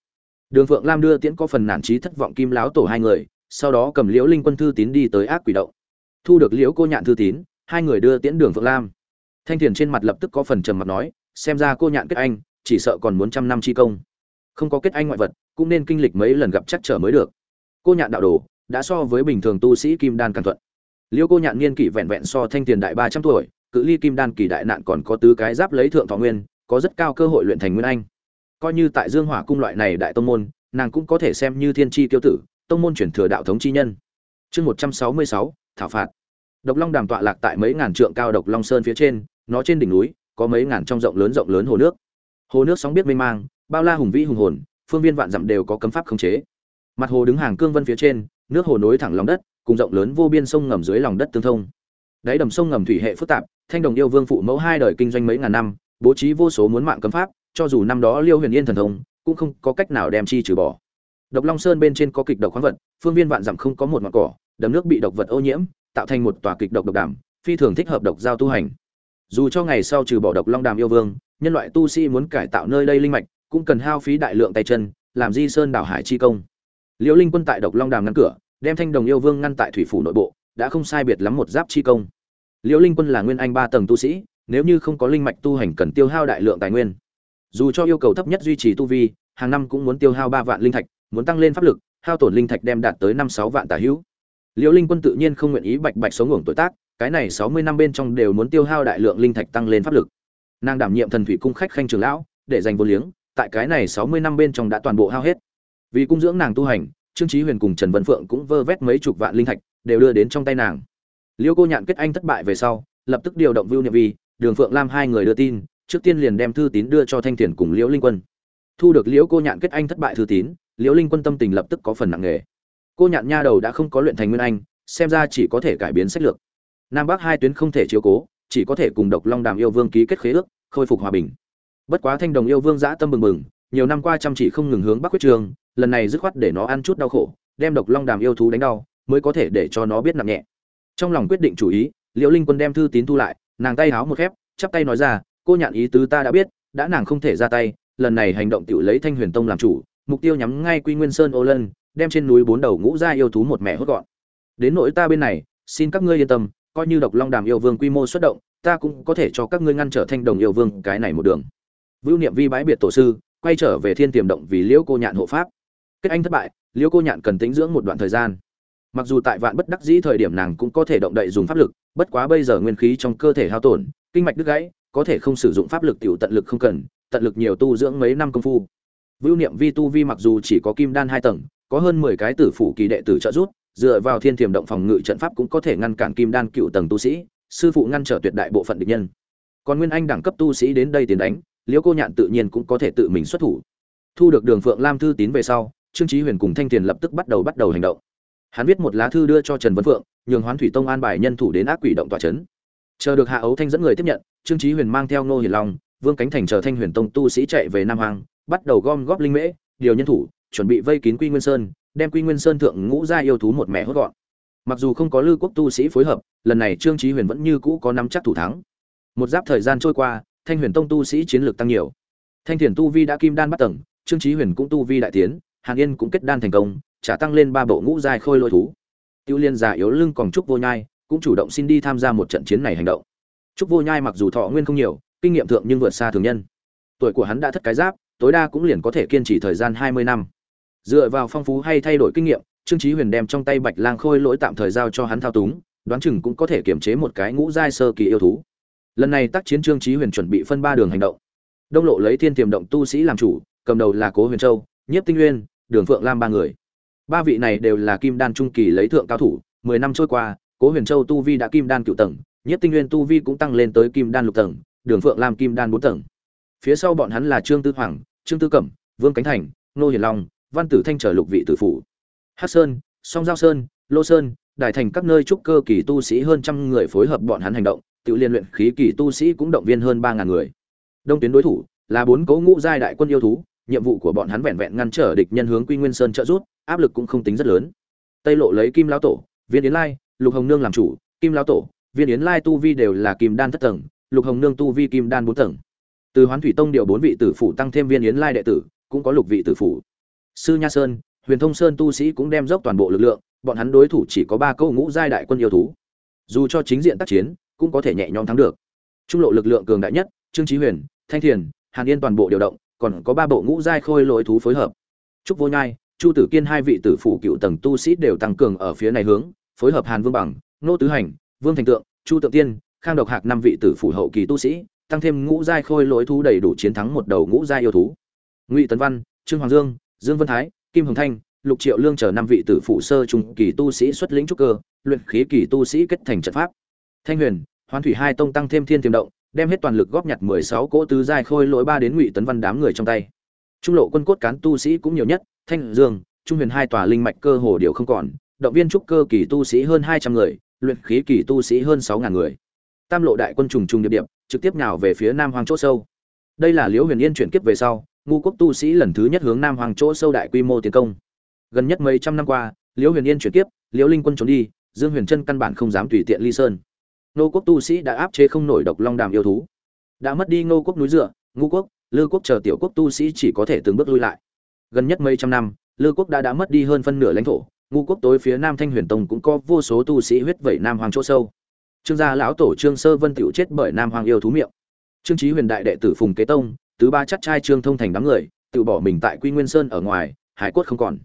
Đường phượng lam đưa tiễn có phần nản trí thất vọng kim láo tổ hai người, sau đó cầm liễu linh quân thư tín đi tới ác quỷ động. Thu được liễu cô nhạn thư tín, hai người đưa tiễn đường phượng lam. Thanh thiền trên mặt lập tức có phần trầm mặt nói, xem ra cô nhạn kết anh, chỉ sợ còn muốn trăm năm chi công. Không có kết anh ngoại vật cũng nên kinh lịch mấy lần gặp chắc trở mới được. Cô nhạn đạo đồ, đã so với bình thường tu sĩ kim đan càng thuận. Liêu cô nhạn niên kỷ vẹn vẹn so thanh tiền đại ba trăm tuổi, cự ly kim đan kỳ đại nạn còn có tứ cái giáp lấy thượng thọ nguyên, có rất cao cơ hội luyện thành nguyên anh. Coi như tại dương hỏa cung loại này đại tông môn, nàng cũng có thể xem như thiên tri tiêu tử, tông môn chuyển thừa đạo thống chi nhân. Chương một trăm sáu mươi sáu, thảo phạt. Độc long đàm tọa lạc tại mấy ngàn trượng cao độc long sơn phía trên, nó trên đỉnh núi, có mấy ngàn trong rộng lớn rộng lớn hồ nước. Hồ nước sóng biết mênh mang, bao la hùng vĩ hùng hồn phương viên vạn dặm đều có cấm pháp khống chế. Mặt hồ đứng hàng cương vân phía trên, nước hồ nối thẳng lòng đất, cùng rộng lớn vô biên sông ngầm dưới lòng đất tương thông. Đáy đầm sông ngầm thủy hệ phức tạp, thanh đồng yêu vương phụ mẫu hai đời kinh doanh mấy ngàn năm, bố trí vô số muốn mạng cấm pháp, cho dù năm đó liêu huyền yên thần thông, cũng không có cách nào đem chi trừ bỏ. Độc long sơn bên trên có kịch độc khoáng vật, phương viên vạn dặm không có một mảng cỏ, đầm nước bị độc vật ô nhiễm, tạo thành một tòa kịch độc độc đảm phi thường thích hợp độc giao tu hành. Dù cho ngày sau trừ bỏ độc long đàm yêu vương, nhân loại tu sĩ muốn cải tạo nơi đây linh mạch cũng cần hao phí đại lượng tay chân, làm di sơn đảo hải chi công. Liễu linh quân tại độc long đàm ngăn cửa, đem thanh đồng yêu vương ngăn tại thủy phủ nội bộ, đã không sai biệt lắm một giáp chi công. Liễu linh quân là nguyên anh ba tầng tu sĩ, nếu như không có linh mạch tu hành cần tiêu hao đại lượng tài nguyên. Dù cho yêu cầu thấp nhất duy trì tu vi, hàng năm cũng muốn tiêu hao ba vạn linh thạch, muốn tăng lên pháp lực, hao tổn linh thạch đem đạt tới năm sáu vạn tà hữu. Liễu linh quân tự nhiên không nguyện ý bạch bạch sống ngủng tuổi tác, cái này sáu mươi năm bên trong đều muốn tiêu hao đại lượng linh thạch tăng lên pháp lực. Nàng đảm nhiệm thần thủy cung khách khanh trường lão, để dành vô liếng tại cái này sáu mươi năm bên trong đã toàn bộ hao hết. Vì cung dưỡng nàng tu hành, trương chí huyền cùng trần vân phượng cũng vơ vét mấy chục vạn linh thạch, đều đưa đến trong tay nàng. Liêu cô nhạn kết anh thất bại về sau, lập tức điều động vưu niệm vi, đường phượng lam hai người đưa tin, trước tiên liền đem thư tín đưa cho thanh thiền cùng liễu linh quân. Thu được liễu cô nhạn kết anh thất bại thư tín, liễu linh quân tâm tình lập tức có phần nặng nề. Cô nhạn nha đầu đã không có luyện thành nguyên anh, xem ra chỉ có thể cải biến sách lược. Nam bắc hai tuyến không thể chiếu cố, chỉ có thể cùng độc long đàm yêu vương ký kết khế ước, khôi phục hòa bình bất quá thanh đồng yêu vương dã tâm bừng bừng, nhiều năm qua chăm chỉ không ngừng hướng bắc quyết trường, lần này dứt khoát để nó ăn chút đau khổ, đem độc long đàm yêu thú đánh đau, mới có thể để cho nó biết nặng nhẹ. Trong lòng quyết định chủ ý, liễu linh quân đem thư tín thu lại, nàng tay háo một khép, chắp tay nói ra, cô nhạn ý tứ ta đã biết, đã nàng không thể ra tay, lần này hành động tự lấy thanh huyền tông làm chủ, mục tiêu nhắm ngay quy nguyên sơn ô lân, đem trên núi bốn đầu ngũ gia yêu thú một mẹ hốt gọn. Đến nỗi ta bên này, xin các ngươi yên tâm, coi như độc long đàm yêu vương quy mô xuất động, ta cũng có thể cho các ngươi ngăn trở thanh đồng yêu vương cái này một đường vưu niệm vi bái biệt tổ sư quay trở về thiên tiềm động vì liễu cô nhạn hộ pháp. Kết anh thất bại liễu cô nhạn cần tính dưỡng một đoạn thời gian. Mặc dù tại vạn bất đắc dĩ thời điểm nàng cũng có thể động đậy dùng pháp lực bất quá bây giờ nguyên khí trong cơ thể hao tổn kinh mạch đứt gãy có thể không sử dụng pháp lực tiểu tận lực không cần tận lực nhiều tu dưỡng mấy năm công phu. Vưu niệm vi tu vi mặc dù chỉ có kim đan hai tầng có hơn mười cái tử phủ kỳ đệ tử trợ rút, dựa vào thiên Tiềm động phòng ngự trận pháp cũng có thể ngăn cản kim đan cựu tầng tu sĩ sư phụ ngăn trở tuyệt đại bộ phận địch nhân. Còn nguyên anh đẳng cấp tu sĩ đến đây tiến đánh liễu cô nhạn tự nhiên cũng có thể tự mình xuất thủ. Thu được đường phượng lam thư tín về sau, trương trí huyền cùng thanh tiền lập tức bắt đầu bắt đầu hành động. Hắn viết một lá thư đưa cho trần vân phượng, nhường hoán thủy tông an bài nhân thủ đến ác quỷ động tòa chấn. Chờ được hạ ấu thanh dẫn người tiếp nhận, trương trí huyền mang theo ngô hiền long, vương cánh thành chờ thanh huyền tông tu sĩ chạy về nam hoàng bắt đầu gom góp linh mễ, điều nhân thủ, chuẩn bị vây kín quy nguyên sơn, đem quy nguyên sơn thượng ngũ gia yêu thú một mẹ hốt gọn. Mặc dù không có lư quốc tu sĩ phối hợp, lần này trương trí huyền vẫn như cũ có nắm chắc thủ thắng. Một giáp thời gian trôi qua thanh huyền tông tu sĩ chiến lược tăng nhiều. Thanh thiền tu vi đã kim đan bắt tầng, trương trí huyền cũng tu vi đại tiến, hàn yên cũng kết đan thành công, trả tăng lên ba bộ ngũ giai khôi lôi thú. Tiêu liên già yếu lưng còn trúc vô nhai, cũng chủ động xin đi tham gia một trận chiến này hành động. Trúc vô nhai mặc dù thọ nguyên không nhiều, kinh nghiệm thượng nhưng vượt xa thường nhân. Tuổi của hắn đã thất cái giáp, tối đa cũng liền có thể kiên trì thời gian hai mươi năm. Dựa vào phong phú hay thay đổi kinh nghiệm, trương chí huyền đem trong tay bạch lang khôi lỗi tạm thời giao cho hắn thao túng, đoán chừng cũng có thể kiểm chế một cái ngũ giai sơ kỳ yêu thú lần này tác chiến trương chí huyền chuẩn bị phân ba đường hành động. Đông lộ lấy thiên tiềm động tu sĩ làm chủ, cầm đầu là cố huyền châu, nhiếp tinh nguyên đường phượng lam ba người. Ba vị này đều là kim đan trung kỳ lấy thượng cao thủ, mười năm trôi qua, cố huyền châu tu vi đã kim đan cựu tầng, nhiếp tinh nguyên tu vi cũng tăng lên tới kim đan lục tầng, đường phượng lam kim đan bốn tầng. Phía sau bọn hắn là trương tư hoàng, trương tư cẩm, vương cánh thành, nô hiền long, văn tử thanh trở lục vị tử phủ. Hát sơn, song giao sơn, lô sơn đại thành các nơi trúc cơ kỳ tu sĩ hơn trăm người phối hợp bọn hắn hành động tự liên luyện khí kỳ tu sĩ cũng động viên hơn ba ngàn người. Đông tuyến đối thủ là bốn cấu ngũ giai đại quân yêu thú, nhiệm vụ của bọn hắn vẹn vẹn ngăn trở địch nhân hướng quy nguyên sơn trợ rút áp lực cũng không tính rất lớn. Tây lộ lấy kim lão tổ, viên yến lai, lục hồng nương làm chủ, kim lão tổ, viên yến lai tu vi đều là kim đan thất tầng, lục hồng nương tu vi kim đan bốn tầng. Từ hoán thủy tông điều bốn vị tử phủ tăng thêm viên yến lai đệ tử, cũng có lục vị tử phủ. Sư nha sơn, huyền thông sơn tu sĩ cũng đem dốc toàn bộ lực lượng, bọn hắn đối thủ chỉ có ba câu ngũ giai đại quân yêu thú. Dù cho chính diện tác chiến cũng có thể nhẹ nhõm thắng được. Trung lộ lực lượng cường đại nhất, trương trí huyền, thanh thiền, hàn yên toàn bộ điều động, còn có ba bộ ngũ giai khôi lỗi thú phối hợp. Trúc vô nhai, chu tử kiên hai vị tử phụ cựu tầng tu sĩ đều tăng cường ở phía này hướng, phối hợp hàn vương bằng, nô tứ hành, vương thành tượng, chu tượng tiên, khang độc hạc năm vị tử phụ hậu kỳ tu sĩ, tăng thêm ngũ giai khôi lỗi thú đầy đủ chiến thắng một đầu ngũ giai yêu thú. Ngụy tấn văn, trương hoàng dương dương vân thái, kim hồng thanh, lục triệu lương chờ năm vị tử phụ sơ trung kỳ tu sĩ xuất lĩnh trúc cơ, luyện khí kỳ tu sĩ kết thành trận pháp thanh huyền, hoán thủy hai tông tăng thêm thiên tiềm động, đem hết toàn lực góp nhặt mười sáu cỗ tứ giai khôi lỗi ba đến ngụy tấn văn đám người trong tay. Trung lộ quân cốt cán tu sĩ cũng nhiều nhất, thanh dương, trung huyền hai tòa linh mạch cơ hồ đều không còn, động viên trúc cơ kỳ tu sĩ hơn hai trăm người, luyện khí kỳ tu sĩ hơn sáu ngàn người. Tam lộ đại quân trùng trùng điệp điệp, trực tiếp nhào về phía nam hoàng chỗ sâu. Đây là liễu huyền yên chuyển kiếp về sau, ngu quốc tu sĩ lần thứ nhất hướng nam hoàng chỗ sâu đại quy mô tiến công. Gần nhất mấy trăm năm qua, liễu huyền yên chuyển kiếp, liễu linh quân trốn đi, dương huyền trân căn bản không dám tùy tiện ly sơn nô quốc tu sĩ đã áp chế không nổi độc long đàm yêu thú. Đã mất đi ngô quốc núi dựa ngô quốc, lư quốc chờ tiểu quốc tu sĩ chỉ có thể từng bước lui lại. Gần nhất mấy trăm năm, lư quốc đã đã mất đi hơn phân nửa lãnh thổ ngô quốc tối phía nam thanh huyền tông cũng có vô số tu sĩ huyết vẩy nam hoàng chỗ sâu. Trương gia lão tổ trương sơ vân tiểu chết bởi nam hoàng yêu thú miệng. Trương trí huyền đại đệ tử phùng kế tông, tứ ba chắc trai trương thông thành đám người, tự bỏ mình tại quy nguyên sơn ở ngoài, hải cốt không còn.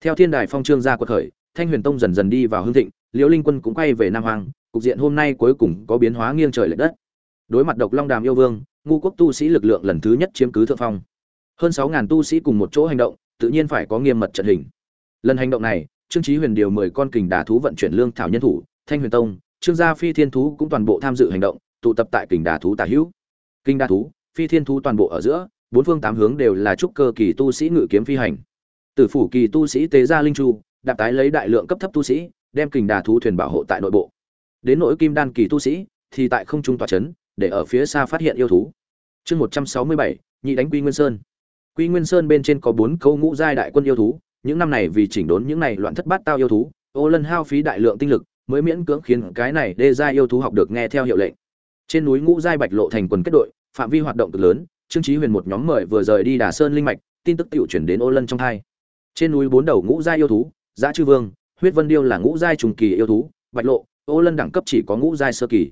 Theo thiên đài phong trương gia quật khởi, thanh huyền tông dần dần đi vào hương thịnh, liễu linh quân cũng quay về nam hoàng cục diện hôm nay cuối cùng có biến hóa nghiêng trời lệch đất. Đối mặt độc long đàm yêu vương, ngu quốc tu sĩ lực lượng lần thứ nhất chiếm cứ thượng phong. Hơn sáu ngàn tu sĩ cùng một chỗ hành động, tự nhiên phải có nghiêm mật trận hình. Lần hành động này, trương Chí huyền điều mười con kình đà thú vận chuyển lương thảo nhân thủ, thanh huyền tông, trương gia phi thiên thú cũng toàn bộ tham dự hành động, tụ tập tại kình đà thú tả hữu. Kình đà thú, phi thiên thú toàn bộ ở giữa, bốn phương tám hướng đều là trúc cơ kỳ tu sĩ ngự kiếm phi hành. Tử phủ kỳ tu sĩ tế gia linh chu, đạp tái lấy đại lượng cấp thấp tu sĩ, đem kình đà thú thuyền bảo hộ tại nội bộ đến nỗi kim đan kỳ tu sĩ, thì tại không trung tòa chấn, để ở phía xa phát hiện yêu thú. Chương một trăm sáu mươi bảy, nhị đánh quy nguyên sơn. Quy nguyên sơn bên trên có bốn câu ngũ giai đại quân yêu thú, những năm này vì chỉnh đốn những này loạn thất bát tao yêu thú, ô lân hao phí đại lượng tinh lực, mới miễn cưỡng khiến cái này đê giai yêu thú học được nghe theo hiệu lệnh. Trên núi ngũ giai bạch lộ thành quần kết đội, phạm vi hoạt động cực lớn, trương chí huyền một nhóm mời vừa rời đi đà sơn linh mạch, tin tức tiểu chuyển đến ô lân trong hai. Trên núi bốn đầu ngũ giai yêu thú Dã chư vương, huyết vân điêu là ngũ giai trùng kỳ yêu thú, bạch lộ ô lân đẳng cấp chỉ có ngũ giai sơ kỳ.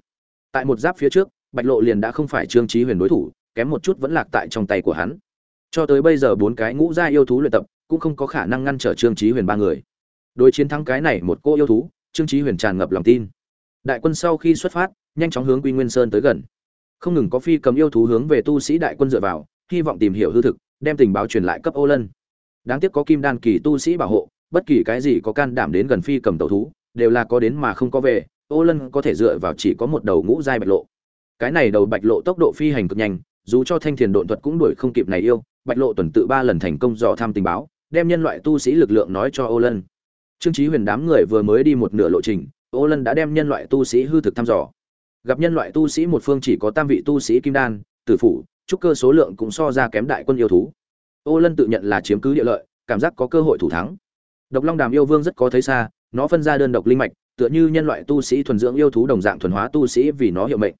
Tại một giáp phía trước, bạch lộ liền đã không phải trương chí huyền đối thủ, kém một chút vẫn lạc tại trong tay của hắn. Cho tới bây giờ bốn cái ngũ giai yêu thú luyện tập, cũng không có khả năng ngăn trở trương chí huyền ba người. Đối chiến thắng cái này một cô yêu thú, trương trí huyền tràn ngập lòng tin. Đại quân sau khi xuất phát, nhanh chóng hướng quy nguyên sơn tới gần. Không ngừng có phi cầm yêu thú hướng về tu sĩ đại quân dựa vào, hy vọng tìm hiểu hư thực, đem tình báo truyền lại cấp ô lân. Đáng tiếc có kim đan kỳ tu sĩ bảo hộ, bất kỳ cái gì có can đảm đến gần phi cầm tàu thú đều là có đến mà không có về, ô lân có thể dựa vào chỉ có một đầu ngũ giai bạch lộ. Cái này đầu bạch lộ tốc độ phi hành cực nhanh, dù cho thanh thiền độn thuật cũng đuổi không kịp này yêu, bạch lộ tuần tự ba lần thành công dò tham tình báo, đem nhân loại tu sĩ lực lượng nói cho ô lân. Trương trí huyền đám người vừa mới đi một nửa lộ trình, ô lân đã đem nhân loại tu sĩ hư thực thăm dò. Gặp nhân loại tu sĩ một phương chỉ có tam vị tu sĩ kim đan, tử phủ, trúc cơ số lượng cũng so ra kém đại quân yêu thú. Ô lân tự nhận là chiếm cứ địa lợi, cảm giác có cơ hội thủ thắng. Độc long đàm yêu vương rất có thấy xa nó phân ra đơn độc linh mạch tựa như nhân loại tu sĩ thuần dưỡng yêu thú đồng dạng thuần hóa tu sĩ vì nó hiệu mệnh.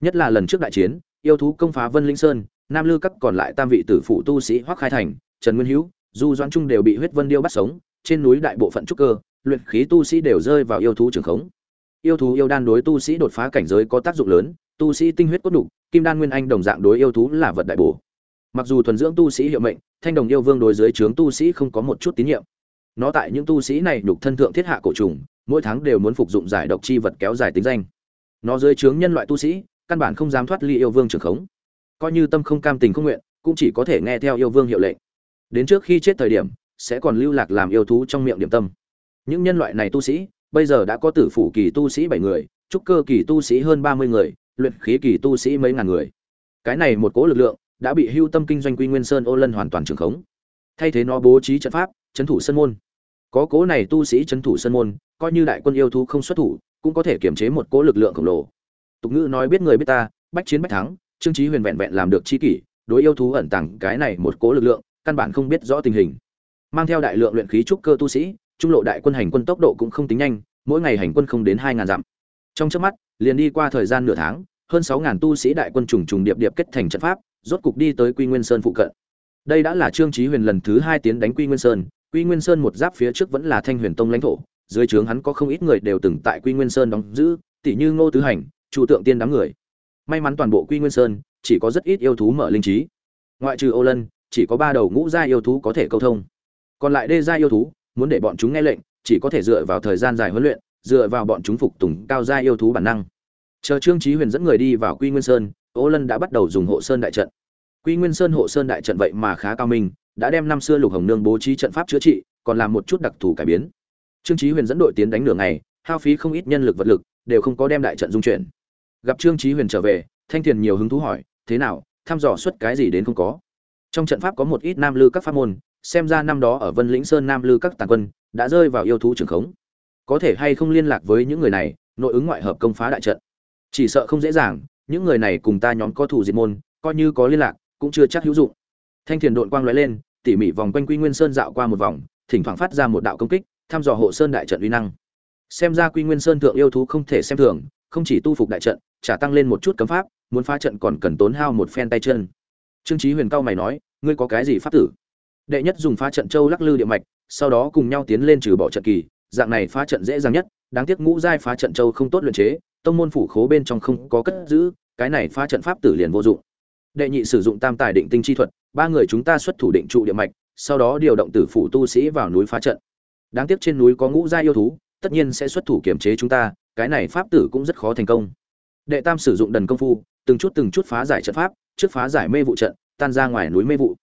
Nhất là lần trước đại chiến yêu thú công phá vân linh sơn nam lư các còn lại tam vị tử phụ tu sĩ hoắc khai thành trần nguyên hữu du doãn trung đều bị huyết vân điêu bắt sống trên núi đại bộ phận trúc cơ luyện khí tu sĩ đều rơi vào yêu thú trường khống. Yêu thú yêu đan đối tu sĩ đột phá cảnh giới có tác dụng lớn tu sĩ tinh huyết cốt đủ, kim đan nguyên anh đồng dạng đối yêu thú là vật đại bổ. Mặc dù thuần dưỡng tu sĩ hiệu mệnh thanh đồng yêu vương đối dưới trướng tu sĩ không có một chút tín nhiệm nó tại những tu sĩ này nhục thân thượng thiết hạ cổ trùng, mỗi tháng đều muốn phục dụng giải độc chi vật kéo dài tính danh. Nó dưới trướng nhân loại tu sĩ, căn bản không dám thoát ly yêu vương trường khống. Coi như tâm không cam tình không nguyện, cũng chỉ có thể nghe theo yêu vương hiệu lệnh. Đến trước khi chết thời điểm, sẽ còn lưu lạc làm yêu thú trong miệng điểm tâm. Những nhân loại này tu sĩ, bây giờ đã có tử phủ kỳ tu sĩ bảy người, trúc cơ kỳ tu sĩ hơn ba mươi người, luyện khí kỳ tu sĩ mấy ngàn người. Cái này một cố lực lượng, đã bị hưu tâm kinh doanh quy nguyên sơn ô lân hoàn toàn trường khống. Thay thế nó bố trí trận pháp trấn thủ sân môn. Có cố này tu sĩ trấn thủ sân môn, coi như đại quân yêu thú không xuất thủ, cũng có thể kiểm chế một cố lực lượng khổng lồ. Tục ngữ nói biết người biết ta, bách chiến bách thắng, trương chí huyền vẹn vẹn làm được chi kỷ, đối yêu thú ẩn tàng cái này một cố lực lượng, căn bản không biết rõ tình hình. Mang theo đại lượng luyện khí trúc cơ tu sĩ, trung lộ đại quân hành quân tốc độ cũng không tính nhanh, mỗi ngày hành quân không đến hai ngàn dặm. Trong chớp mắt, liền đi qua thời gian nửa tháng, hơn sáu ngàn tu sĩ đại quân trùng trùng điệp điệp kết thành trận pháp, rốt cục đi tới quy nguyên sơn phụ cận. Đây đã là trương chí huyền lần thứ hai tiến đánh quy nguyên sơn quy nguyên sơn một giáp phía trước vẫn là thanh huyền tông lãnh thổ, dưới trướng hắn có không ít người đều từng tại quy nguyên sơn đóng giữ tỷ như ngô tứ hành chủ tượng tiên đám người. May mắn toàn bộ quy nguyên sơn chỉ có rất ít yêu thú mở linh trí. Ngoại trừ ô lân, chỉ có ba đầu ngũ gia yêu thú có thể câu thông. Còn lại đê gia yêu thú, muốn để bọn chúng nghe lệnh, chỉ có thể dựa vào thời gian dài huấn luyện, dựa vào bọn chúng phục tùng cao gia yêu thú bản năng. Chờ trương Chí huyền dẫn người đi vào quy nguyên sơn, ô lân đã bắt đầu dùng hộ sơn đại trận. Quy nguyên sơn hộ sơn đại trận vậy mà khá cao minh đã đem năm xưa lục hồng nương bố trí trận pháp chữa trị, còn làm một chút đặc thù cải biến. Trương trí huyền dẫn đội tiến đánh nửa ngày, hao phí không ít nhân lực vật lực, đều không có đem đại trận dung chuyển. Gặp trương trí huyền trở về, thanh thiền nhiều hứng thú hỏi, thế nào, thăm dò xuất cái gì đến không có? Trong trận pháp có một ít nam lư các pháp môn, xem ra năm đó ở vân lĩnh sơn nam lư các tàn quân đã rơi vào yêu thú trường khống. Có thể hay không liên lạc với những người này, nội ứng ngoại hợp công phá đại trận. Chỉ sợ không dễ dàng, những người này cùng ta nhóm có thủ diệt môn, coi như có liên lạc, cũng chưa chắc hữu dụng thanh thiền đội quang lóe lên, tỉ mỉ vòng quanh quy nguyên sơn dạo qua một vòng, thỉnh thoảng phát ra một đạo công kích, thăm dò hộ sơn đại trận uy năng. Xem ra quy nguyên sơn thượng yêu thú không thể xem thường, không chỉ tu phục đại trận trả tăng lên một chút cấm pháp, muốn phá trận còn cần tốn hao một phen tay chân. Trương trí huyền cao mày nói, ngươi có cái gì pháp tử? Đệ nhất dùng phá trận châu lắc lư địa mạch, sau đó cùng nhau tiến lên trừ bỏ trận kỳ, dạng này phá trận dễ dàng nhất, đáng tiếc ngũ giai phá trận châu không tốt luyện chế, tông môn phủ khố bên trong không có cất giữ, cái này phá trận pháp tử liền vô dụng đệ nhị sử dụng tam tài định tinh chi thuật, ba người chúng ta xuất thủ định trụ địa mạch, sau đó điều động tử phủ tu sĩ vào núi phá trận. Đáng tiếc trên núi có ngũ gia yêu thú, tất nhiên sẽ xuất thủ kiểm chế chúng ta, cái này pháp tử cũng rất khó thành công. Đệ tam sử dụng đần công phu, từng chút từng chút phá giải trận pháp, trước phá giải mê vụ trận, tan ra ngoài núi mê vụ.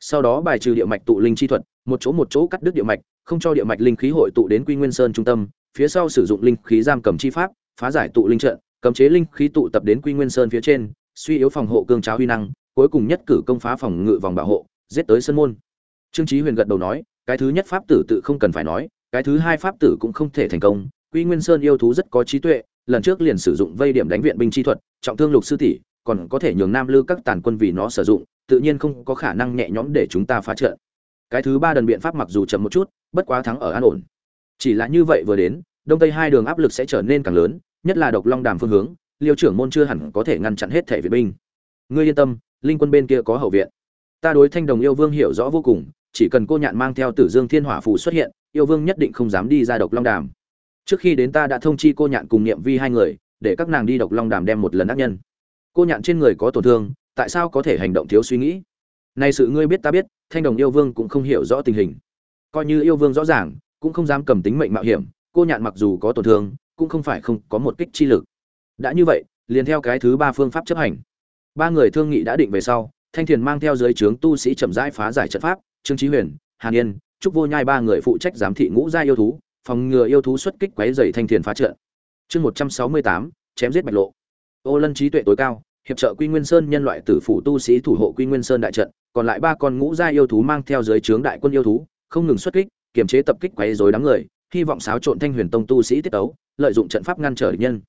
Sau đó bài trừ địa mạch tụ linh chi thuật, một chỗ một chỗ cắt đứt địa mạch, không cho địa mạch linh khí hội tụ đến quy nguyên sơn trung tâm, phía sau sử dụng linh khí giam cầm chi pháp, phá giải tụ linh trận, cấm chế linh khí tụ tập đến quy nguyên sơn phía trên suy yếu phòng hộ cương cháo huy năng, cuối cùng nhất cử công phá phòng ngự vòng bảo hộ, giết tới sân môn. Trương chí huyền gật đầu nói, cái thứ nhất pháp tử tự không cần phải nói, cái thứ hai pháp tử cũng không thể thành công. Quy nguyên sơn yêu thú rất có trí tuệ, lần trước liền sử dụng vây điểm đánh viện binh chi thuật, trọng thương lục sư tỷ, còn có thể nhường nam lư các tàn quân vì nó sử dụng, tự nhiên không có khả năng nhẹ nhõm để chúng ta phá trận. Cái thứ ba đần biện pháp mặc dù chậm một chút, bất quá thắng ở an ổn. Chỉ là như vậy vừa đến, đông tây hai đường áp lực sẽ trở nên càng lớn, nhất là độc long đàm phương hướng liêu trưởng môn chưa hẳn có thể ngăn chặn hết thể viện binh. Ngươi yên tâm, linh quân bên kia có hậu viện. Ta đối thanh đồng yêu vương hiểu rõ vô cùng, chỉ cần cô nhạn mang theo tử dương thiên hỏa phù xuất hiện, yêu vương nhất định không dám đi ra độc long đàm. Trước khi đến ta đã thông chi cô nhạn cùng niệm vi hai người, để các nàng đi độc long đàm đem một lần ác nhân. Cô nhạn trên người có tổn thương, tại sao có thể hành động thiếu suy nghĩ? Nay sự ngươi biết ta biết, thanh đồng yêu vương cũng không hiểu rõ tình hình. Coi như yêu vương rõ ràng, cũng không dám cầm tính mệnh mạo hiểm, cô nhạn mặc dù có tổn thương, cũng không phải không có một kích chi lực đã như vậy, liền theo cái thứ ba phương pháp chấp hành. Ba người thương nghị đã định về sau, thanh thiền mang theo dưới trướng tu sĩ chậm rãi phá giải trận pháp, trương trí huyền, hàn yên, trúc vô nhai ba người phụ trách giám thị ngũ gia yêu thú, phòng ngừa yêu thú xuất kích quấy dày thanh thiền phá trận. Chương một trăm sáu mươi tám, chém giết bạch lộ. Ô lân trí tuệ tối cao, hiệp trợ quy nguyên sơn nhân loại tử phủ tu sĩ thủ hộ quy nguyên sơn đại trận, còn lại ba con ngũ gia yêu thú mang theo dưới trướng đại quân yêu thú, không ngừng xuất kích, kiềm chế tập kích quấy dối đám người, hy vọng xáo trộn thanh huyền tông tu sĩ tiết ấu lợi dụng trận pháp ngăn trở địch nhân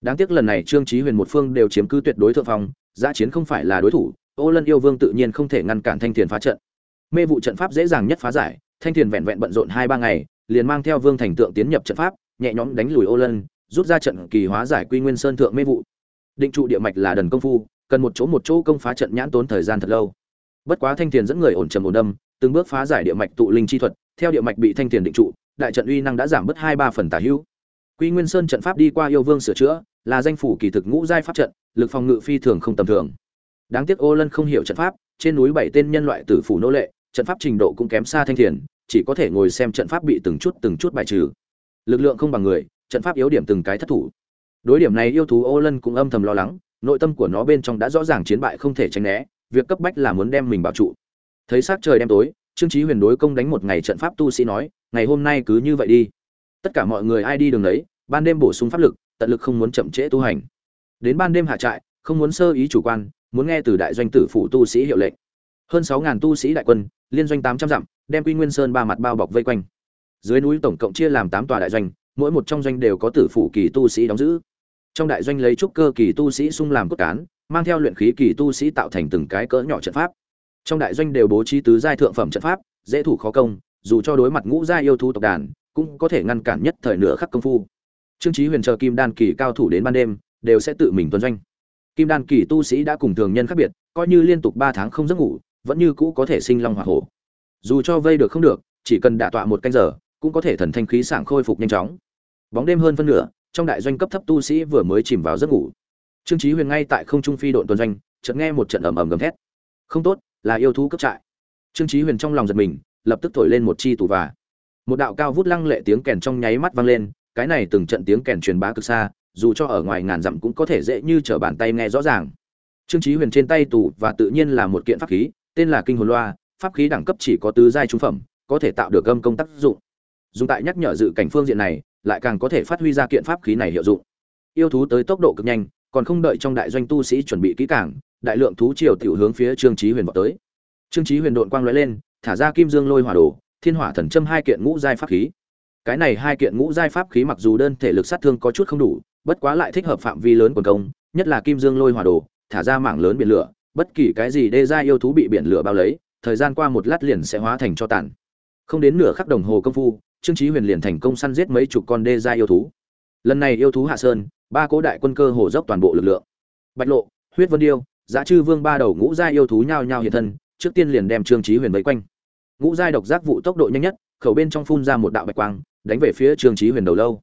đáng tiếc lần này trương trí huyền một phương đều chiếm cứ tuyệt đối thượng phong, giã chiến không phải là đối thủ, ô lân yêu vương tự nhiên không thể ngăn cản thanh thiền phá trận. Mê vụ trận pháp dễ dàng nhất phá giải, thanh thiền vẹn vẹn bận rộn hai ba ngày, liền mang theo vương thành tượng tiến nhập trận pháp, nhẹ nhõm đánh lùi ô lân, rút ra trận kỳ hóa giải quy nguyên sơn thượng mê vụ. Định trụ địa mạch là đần công phu, cần một chỗ một chỗ công phá trận nhãn tốn thời gian thật lâu. Bất quá thanh thiền dẫn người ổn trầm ổn đâm, từng bước phá giải địa mạch tụ linh chi thuật, theo địa mạch bị thanh thiền định trụ, đại trận uy năng đã giảm bớt hai ba phần tả hữu quy nguyên sơn trận pháp đi qua yêu vương sửa chữa, là danh phủ kỳ thực ngũ giai pháp trận, lực phòng ngự phi thường không tầm thường. Đáng tiếc ô lân không hiểu trận pháp, trên núi bảy tên nhân loại tử phủ nô lệ, trận pháp trình độ cũng kém xa thanh thiền, chỉ có thể ngồi xem trận pháp bị từng chút từng chút bài trừ. Lực lượng không bằng người, trận pháp yếu điểm từng cái thất thủ. Đối điểm này yêu thú ô lân cũng âm thầm lo lắng, nội tâm của nó bên trong đã rõ ràng chiến bại không thể tránh né, việc cấp bách là muốn đem mình bảo trụ. Thấy sắc trời đêm tối, trương Chí huyền đối công đánh một ngày trận pháp tu sĩ nói, ngày hôm nay cứ như vậy đi tất cả mọi người ai đi đường đấy, ban đêm bổ sung pháp lực, tận lực không muốn chậm trễ tu hành. Đến ban đêm hạ trại, không muốn sơ ý chủ quan, muốn nghe từ đại doanh tử phủ tu sĩ hiệu lệnh. Hơn sáu ngàn tu sĩ đại quân, liên doanh tám trăm dặm, đem quy nguyên sơn ba mặt bao bọc vây quanh. Dưới núi tổng cộng chia làm tám tòa đại doanh, mỗi một trong doanh đều có tử phủ kỳ tu sĩ đóng giữ. Trong đại doanh lấy trúc cơ kỳ tu sĩ sung làm cốt cán, mang theo luyện khí kỳ tu sĩ tạo thành từng cái cỡ nhỏ trận pháp. Trong đại doanh đều bố trí tứ giai thượng phẩm trận pháp, dễ thủ khó công, dù cho đối mặt ngũ giai yêu thú tộc đàn cũng có thể ngăn cản nhất thời nửa khắc công phu. Trương chí huyền chờ kim đan kỳ cao thủ đến ban đêm, đều sẽ tự mình tuần doanh. Kim đan kỳ tu sĩ đã cùng thường nhân khác biệt, coi như liên tục ba tháng không giấc ngủ, vẫn như cũ có thể sinh long hỏa hổ. Dù cho vây được không được, chỉ cần đả tọa một canh giờ, cũng có thể thần thanh khí sảng khôi phục nhanh chóng. Bóng đêm hơn phân nửa, trong đại doanh cấp thấp tu sĩ vừa mới chìm vào giấc ngủ. Trương chí huyền ngay tại không trung phi độn tuần doanh, chợt nghe một trận ầm ầm gầm thét. Không tốt, là yêu thú cấp trại. Trương chí huyền trong lòng giật mình, lập tức thổi lên một chi tù và một đạo cao vút lăng lệ tiếng kèn trong nháy mắt vang lên, cái này từng trận tiếng kèn truyền bá cực xa, dù cho ở ngoài ngàn dặm cũng có thể dễ như trở bàn tay nghe rõ ràng. Trương chí huyền trên tay tù và tự nhiên là một kiện pháp khí, tên là kinh hồn loa, pháp khí đẳng cấp chỉ có tứ giai trung phẩm, có thể tạo được âm công tác dụng. Dùng tại nhắc nhở dự cảnh phương diện này, lại càng có thể phát huy ra kiện pháp khí này hiệu dụng. Yêu thú tới tốc độ cực nhanh, còn không đợi trong đại doanh tu sĩ chuẩn bị kỹ càng, đại lượng thú triều tiểu hướng phía trương chí huyền vọt tới. Trương chí huyền đột quang lóe lên, thả ra kim dương lôi hỏa đồ thiên hỏa thần châm hai kiện ngũ giai pháp khí. Cái này hai kiện ngũ giai pháp khí mặc dù đơn thể lực sát thương có chút không đủ, bất quá lại thích hợp phạm vi lớn quần công, nhất là kim dương lôi hỏa đồ, thả ra mảng lớn biển lửa, bất kỳ cái gì đê giai yêu thú bị biển lửa bao lấy, thời gian qua một lát liền sẽ hóa thành cho tàn. Không đến nửa khắc đồng hồ công phu, trương chí huyền liền thành công săn giết mấy chục con đê giai yêu thú. Lần này yêu thú hạ sơn, ba cố đại quân cơ hồ dốc toàn bộ lực lượng. Bạch lộ, huyết vân điêu, giá chư vương ba đầu ngũ giai yêu thú nhao nhao hiện thân, trước tiên liền đem trương chí huyền vây quanh ngũ giai độc giác vụ tốc độ nhanh nhất, khẩu bên trong phun ra một đạo bạch quang, đánh về phía trương chí huyền đầu lâu.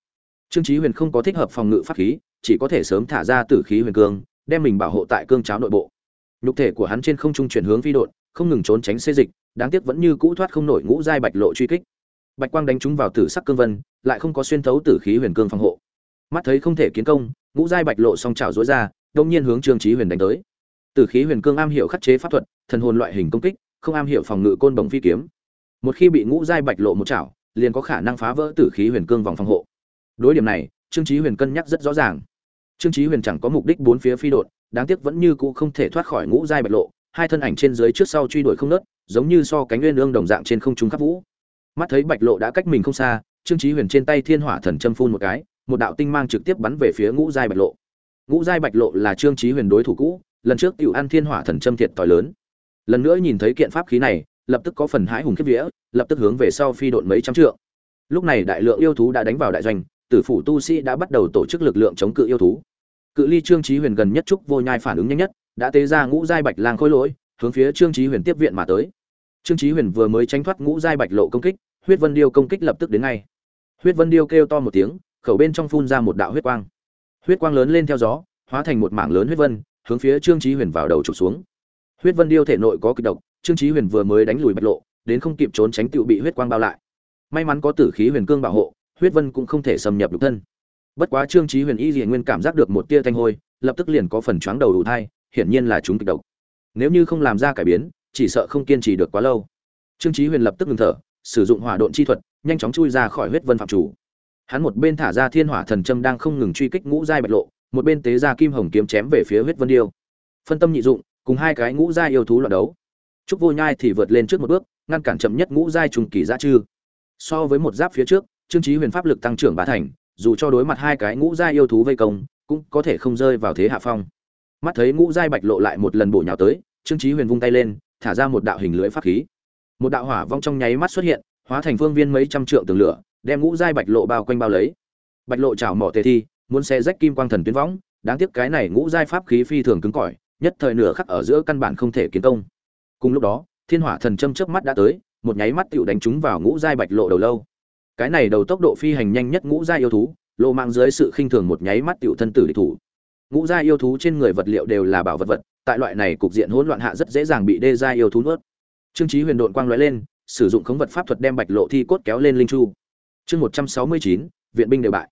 Trương chí huyền không có thích hợp phòng ngự pháp khí, chỉ có thể sớm thả ra tử khí huyền cương, đem mình bảo hộ tại cương cháo nội bộ. Nhục thể của hắn trên không trung chuyển hướng phi đột không ngừng trốn tránh xê dịch, đáng tiếc vẫn như cũ thoát không nổi ngũ giai bạch lộ truy kích. Bạch quang đánh trúng vào tử sắc cương vân, lại không có xuyên thấu tử khí huyền cương phòng hộ. Mắt thấy không thể kiến công, ngũ giai bạch lộ song trào dối ra, đông nhiên hướng trương chí huyền đánh tới. Tử khí huyền cương am hiểu khắc chế pháp thuật, thần hồn loại hình công kích không am hiểu phòng ngự côn bổng phi kiếm. Một khi bị ngũ giai bạch lộ một chảo, liền có khả năng phá vỡ tử khí huyền cương vòng phòng hộ. Đối điểm này, trương chí huyền cân nhắc rất rõ ràng. Trương chí huyền chẳng có mục đích bốn phía phi đột, đáng tiếc vẫn như cũ không thể thoát khỏi ngũ giai bạch lộ, hai thân ảnh trên dưới trước sau truy đuổi không nớt, giống như so cánh nguyên ương đồng dạng trên không trung khắp vũ. Mắt thấy bạch lộ đã cách mình không xa, trương chí huyền trên tay thiên hỏa thần châm phun một cái, một đạo tinh mang trực tiếp bắn về phía ngũ giai bạch lộ. Ngũ giai bạch lộ là trương chí huyền đối thủ cũ, lần trước tiểu ăn thiên hỏa thần châm thiệt tỏi lớn lần nữa nhìn thấy kiện pháp khí này, lập tức có phần hãi hùng kiếp vía, lập tức hướng về sau phi độn mấy trăm trượng. Lúc này đại lượng yêu thú đã đánh vào đại doanh, tử phủ tu sĩ đã bắt đầu tổ chức lực lượng chống cự yêu thú. Cự ly trương chí huyền gần nhất trúc vô nhai phản ứng nhanh nhất, đã tế ra ngũ giai bạch lang khôi lỗi, hướng phía trương chí huyền tiếp viện mà tới. Trương chí huyền vừa mới tránh thoát ngũ giai bạch lộ công kích, huyết vân điêu công kích lập tức đến ngay. Huyết vân điêu kêu to một tiếng, khẩu bên trong phun ra một đạo huyết quang. Huyết quang lớn lên theo gió, hóa thành một mảng lớn huyết vân, hướng phía trương chí huyền vào đầu trục xuống huyết vân điêu thể nội có kịch độc, trương chí huyền vừa mới đánh lùi bạch lộ, đến không kịp trốn tránh tựu bị huyết quang bao lại. May mắn có tử khí huyền cương bảo hộ, huyết vân cũng không thể xâm nhập được thân. Bất quá trương Chí huyền y diện nguyên cảm giác được một tia thanh hôi, lập tức liền có phần chóng đầu đủ thai, hiển nhiên là chúng kịch độc. Nếu như không làm ra cải biến, chỉ sợ không kiên trì được quá lâu. Trương Chí huyền lập tức ngừng thở, sử dụng hỏa độn chi thuật, nhanh chóng chui ra khỏi huyết vân phạm chủ. Hắn một bên thả ra thiên hỏa thần châm đang không ngừng truy kích ngũ giai bạch lộ, một bên tế ra kim hồng kiếm chém về phía huyết vân điêu. Phân tâm nhị dụng cùng hai cái ngũ giai yêu thú loạn đấu. Trúc vô nhai thì vượt lên trước một bước, ngăn cản chậm nhất ngũ giai trùng kỳ giã chư. So với một giáp phía trước, trương trí huyền pháp lực tăng trưởng bá thành, dù cho đối mặt hai cái ngũ giai yêu thú vây công, cũng có thể không rơi vào thế hạ phong. Mắt thấy ngũ giai bạch lộ lại một lần bổ nhào tới, trương trí huyền vung tay lên, thả ra một đạo hình lưới pháp khí. Một đạo hỏa vong trong nháy mắt xuất hiện, hóa thành phương viên mấy trăm trượng tường lửa, đem ngũ giai bạch lộ bao quanh bao lấy. Bạch lộ chảo mỏ tề thi, muốn xe rách kim quang thần tuyến võng, đáng tiếc cái này ngũ giai pháp khí phi thường cứng cỏi nhất thời nửa khắc ở giữa căn bản không thể kiến công. Cùng lúc đó, thiên hỏa thần châm chớp mắt đã tới, một nháy mắt tựu đánh trúng vào ngũ giai bạch lộ đầu lâu. Cái này đầu tốc độ phi hành nhanh nhất ngũ giai yêu thú, lộ mạng dưới sự khinh thường một nháy mắt tựu thân tử địch thủ. Ngũ giai yêu thú trên người vật liệu đều là bảo vật vật, tại loại này cục diện hỗn loạn hạ rất dễ dàng bị đê giai yêu thú nuốt. Trương chí huyền độn quang lóe lên, sử dụng khống vật pháp thuật đem bạch lộ thi cốt kéo lên linh chu. Chương một trăm sáu mươi chín, viện binh đều bại.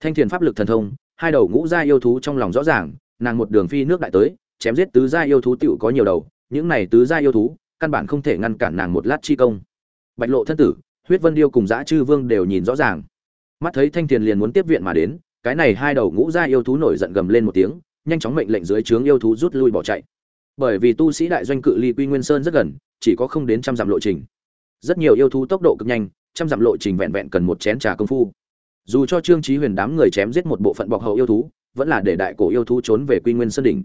Thanh thiền pháp lực thần thông, hai đầu ngũ giai yêu thú trong lòng rõ ràng, nàng một đường phi nước đại tới chém giết tứ gia yêu thú tựu có nhiều đầu, những này tứ gia yêu thú, căn bản không thể ngăn cản nàng một lát chi công. Bạch lộ thân tử, huyết vân điêu cùng dã chư vương đều nhìn rõ ràng. Mắt thấy thanh tiền liền muốn tiếp viện mà đến, cái này hai đầu ngũ gia yêu thú nổi giận gầm lên một tiếng, nhanh chóng mệnh lệnh dưới trướng yêu thú rút lui bỏ chạy. Bởi vì tu sĩ đại doanh cự ly quy nguyên sơn rất gần, chỉ có không đến trăm dặm lộ trình. Rất nhiều yêu thú tốc độ cực nhanh, trăm dặm lộ trình vẹn vẹn cần một chén trà công phu. Dù cho trương chí huyền đám người chém giết một bộ phận bọc hậu yêu thú, vẫn là để đại cổ yêu thú trốn về quy nguyên sơn đỉnh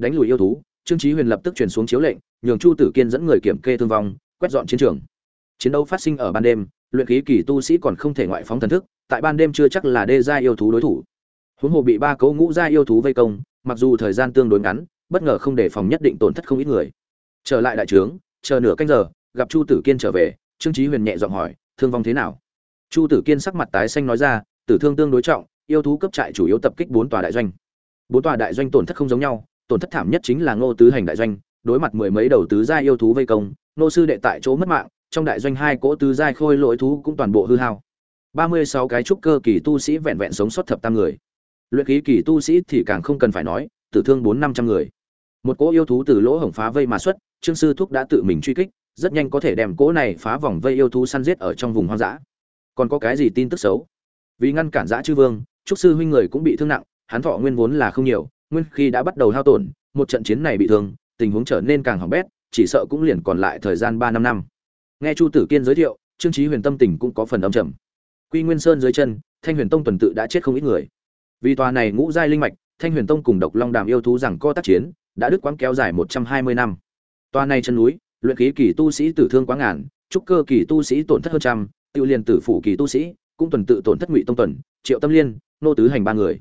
đánh lùi yêu thú, trương trí huyền lập tức truyền xuống chiếu lệnh, nhường chu tử kiên dẫn người kiểm kê thương vong, quét dọn chiến trường. Chiến đấu phát sinh ở ban đêm, luyện khí kỳ tu sĩ còn không thể ngoại phóng thần thức, tại ban đêm chưa chắc là đê gia yêu thú đối thủ. Huống hồ bị ba cấu ngũ gia yêu thú vây công, mặc dù thời gian tương đối ngắn, bất ngờ không đề phòng nhất định tổn thất không ít người. Trở lại đại trướng, chờ nửa canh giờ, gặp chu tử kiên trở về, trương trí huyền nhẹ giọng hỏi, thương vong thế nào? Chu tử kiên sắc mặt tái xanh nói ra, tử thương tương đối trọng, yêu thú cấp trại chủ yếu tập kích bốn tòa đại doanh. Bốn tòa đại doanh tổn thất không giống nhau tổn thất thảm nhất chính là ngô tứ hành đại doanh, đối mặt mười mấy đầu tứ gia yêu thú vây công, Ngô sư đệ tại chỗ mất mạng, trong đại doanh hai cỗ tứ giai khôi lỗi thú cũng toàn bộ hư hao. Ba mươi sáu cái trúc cơ kỳ tu sĩ vẹn vẹn sống sót thập tam người. Luyện khí kỳ tu sĩ thì càng không cần phải nói, tử thương bốn năm trăm người. Một cỗ yêu thú từ lỗ hổng phá vây mà xuất, trương sư thúc đã tự mình truy kích, rất nhanh có thể đem cỗ này phá vòng vây yêu thú săn giết ở trong vùng hoang dã. Còn có cái gì tin tức xấu? Vì ngăn cản dã chư vương, trúc sư huynh người cũng bị thương nặng, hắn thọ nguyên vốn là không nhiều nguyên khi đã bắt đầu hao tổn, một trận chiến này bị thương, tình huống trở nên càng hỏng bét, chỉ sợ cũng liền còn lại thời gian ba năm năm. Nghe chu tử kiên giới thiệu, trương trí huyền tâm tình cũng có phần âm trầm. Quy nguyên sơn dưới chân, thanh huyền tông tuần tự đã chết không ít người. Vì tòa này ngũ giai linh mạch, thanh huyền tông cùng độc long đàm yêu thú rằng co tác chiến, đã đứt quãng kéo dài một trăm hai mươi năm. Tòa này chân núi, luyện khí kỳ tu sĩ tử thương quá ngàn, trúc cơ kỳ tu sĩ tổn thất hơn trăm tiêu liền tử phủ kỳ tu sĩ cũng tuần tự tổn thất ngụy tông tuần, triệu tâm liên, nô tứ hành ba người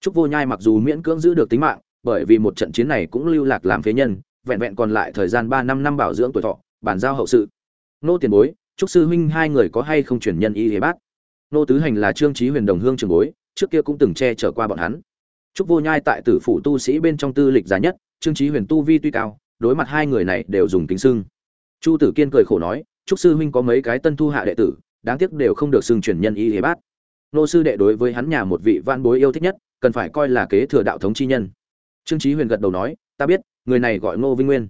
trúc vô nhai mặc dù miễn cưỡng giữ được tính mạng, bởi vì một trận chiến này cũng lưu lạc làm phế nhân, vẹn vẹn còn lại thời gian ba năm năm bảo dưỡng tuổi thọ bản giao hậu sự. Nô tiền bối, trúc sư huynh hai người có hay không chuyển nhân y y bát nô tứ hành là trương chí huyền đồng hương trưởng bối, trước kia cũng từng che chở qua bọn hắn. Trúc vô nhai tại tử phủ tu sĩ bên trong tư lịch giá nhất, trương chí huyền tu vi tuy cao, đối mặt hai người này đều dùng kính sưng. chu tử kiên cười khổ nói, trúc sư huynh có mấy cái tân thu hạ đệ tử, đáng tiếc đều không được xưng chuyển nhân y y bát nô sư đệ đối với hắn nhà một vị văn bối yêu thích nhất cần phải coi là kế thừa đạo thống chi nhân. Trương trí huyền gật đầu nói, ta biết, người này gọi ngô vinh nguyên.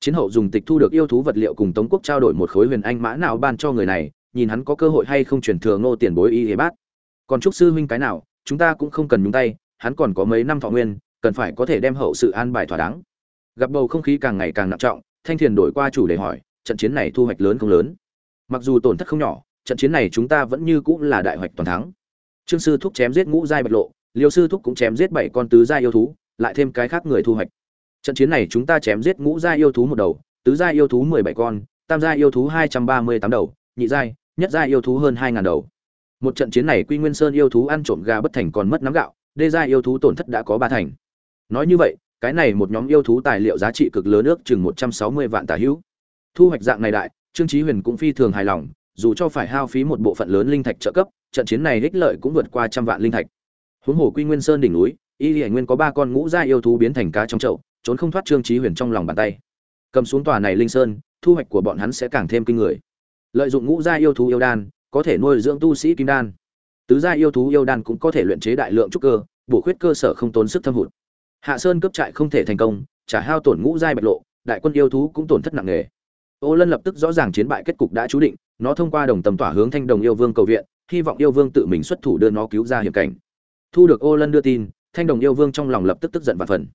Chiến hậu dùng tịch thu được yêu thú vật liệu cùng tống quốc trao đổi một khối huyền anh mã nào ban cho người này, nhìn hắn có cơ hội hay không chuyển thừa ngô tiền bối y hề bát. Còn trúc sư huynh cái nào, chúng ta cũng không cần nhúng tay, hắn còn có mấy năm thọ nguyên, cần phải có thể đem hậu sự an bài thỏa đáng. Gặp bầu không khí càng ngày càng nặng trọng, thanh thiền đổi qua chủ đề hỏi, trận chiến này thu hoạch lớn không lớn? Mặc dù tổn thất không nhỏ, trận chiến này chúng ta vẫn như cũng là đại hoạch toàn thắng. Trương sư thúc chém giết ngũ giai bạch lộ liêu sư thúc cũng chém giết bảy con tứ gia yêu thú, lại thêm cái khác người thu hoạch. Trận chiến này chúng ta chém giết ngũ gia yêu thú một đầu, tứ gia yêu thú mười bảy con, tam gia yêu thú hai trăm ba mươi tám đầu, nhị giai nhất gia yêu thú hơn hai ngàn đầu. Một trận chiến này quy nguyên sơn yêu thú ăn trộm gà bất thành còn mất nắm gạo, đê gia yêu thú tổn thất đã có ba thành. Nói như vậy, cái này một nhóm yêu thú tài liệu giá trị cực lớn ước chừng một trăm sáu mươi vạn tả hữu. Thu hoạch dạng này đại, trương chí huyền cũng phi thường hài lòng, dù cho phải hao phí một bộ phận lớn linh thạch trợ cấp, trận chiến này ích lợi cũng vượt qua trăm vạn linh thạch huống hồ quy nguyên sơn đỉnh núi, y hải nguyên có ba con ngũ gia yêu thú biến thành cá trong chậu, trốn không thoát trương chí huyền trong lòng bàn tay. Cầm xuống tòa này linh sơn, thu hoạch của bọn hắn sẽ càng thêm kinh người. Lợi dụng ngũ gia yêu thú yêu đan, có thể nuôi dưỡng tu sĩ kim đan. Tứ gia yêu thú yêu đan cũng có thể luyện chế đại lượng trúc cơ, bổ khuyết cơ sở không tốn sức thâm hụt. Hạ sơn cấp trại không thể thành công, trả hao tổn ngũ giai bạch lộ, đại quân yêu thú cũng tổn thất nặng nề. Ô lân lập tức rõ ràng chiến bại kết cục đã chú định, nó thông qua đồng tầm tỏa hướng thanh đồng yêu vương cầu viện, hy vọng yêu vương tự mình xuất thủ đưa nó cứu ra hiểm cảnh thu được ô lân đưa tin, thanh đồng yêu vương trong lòng lập tức tức giận và phần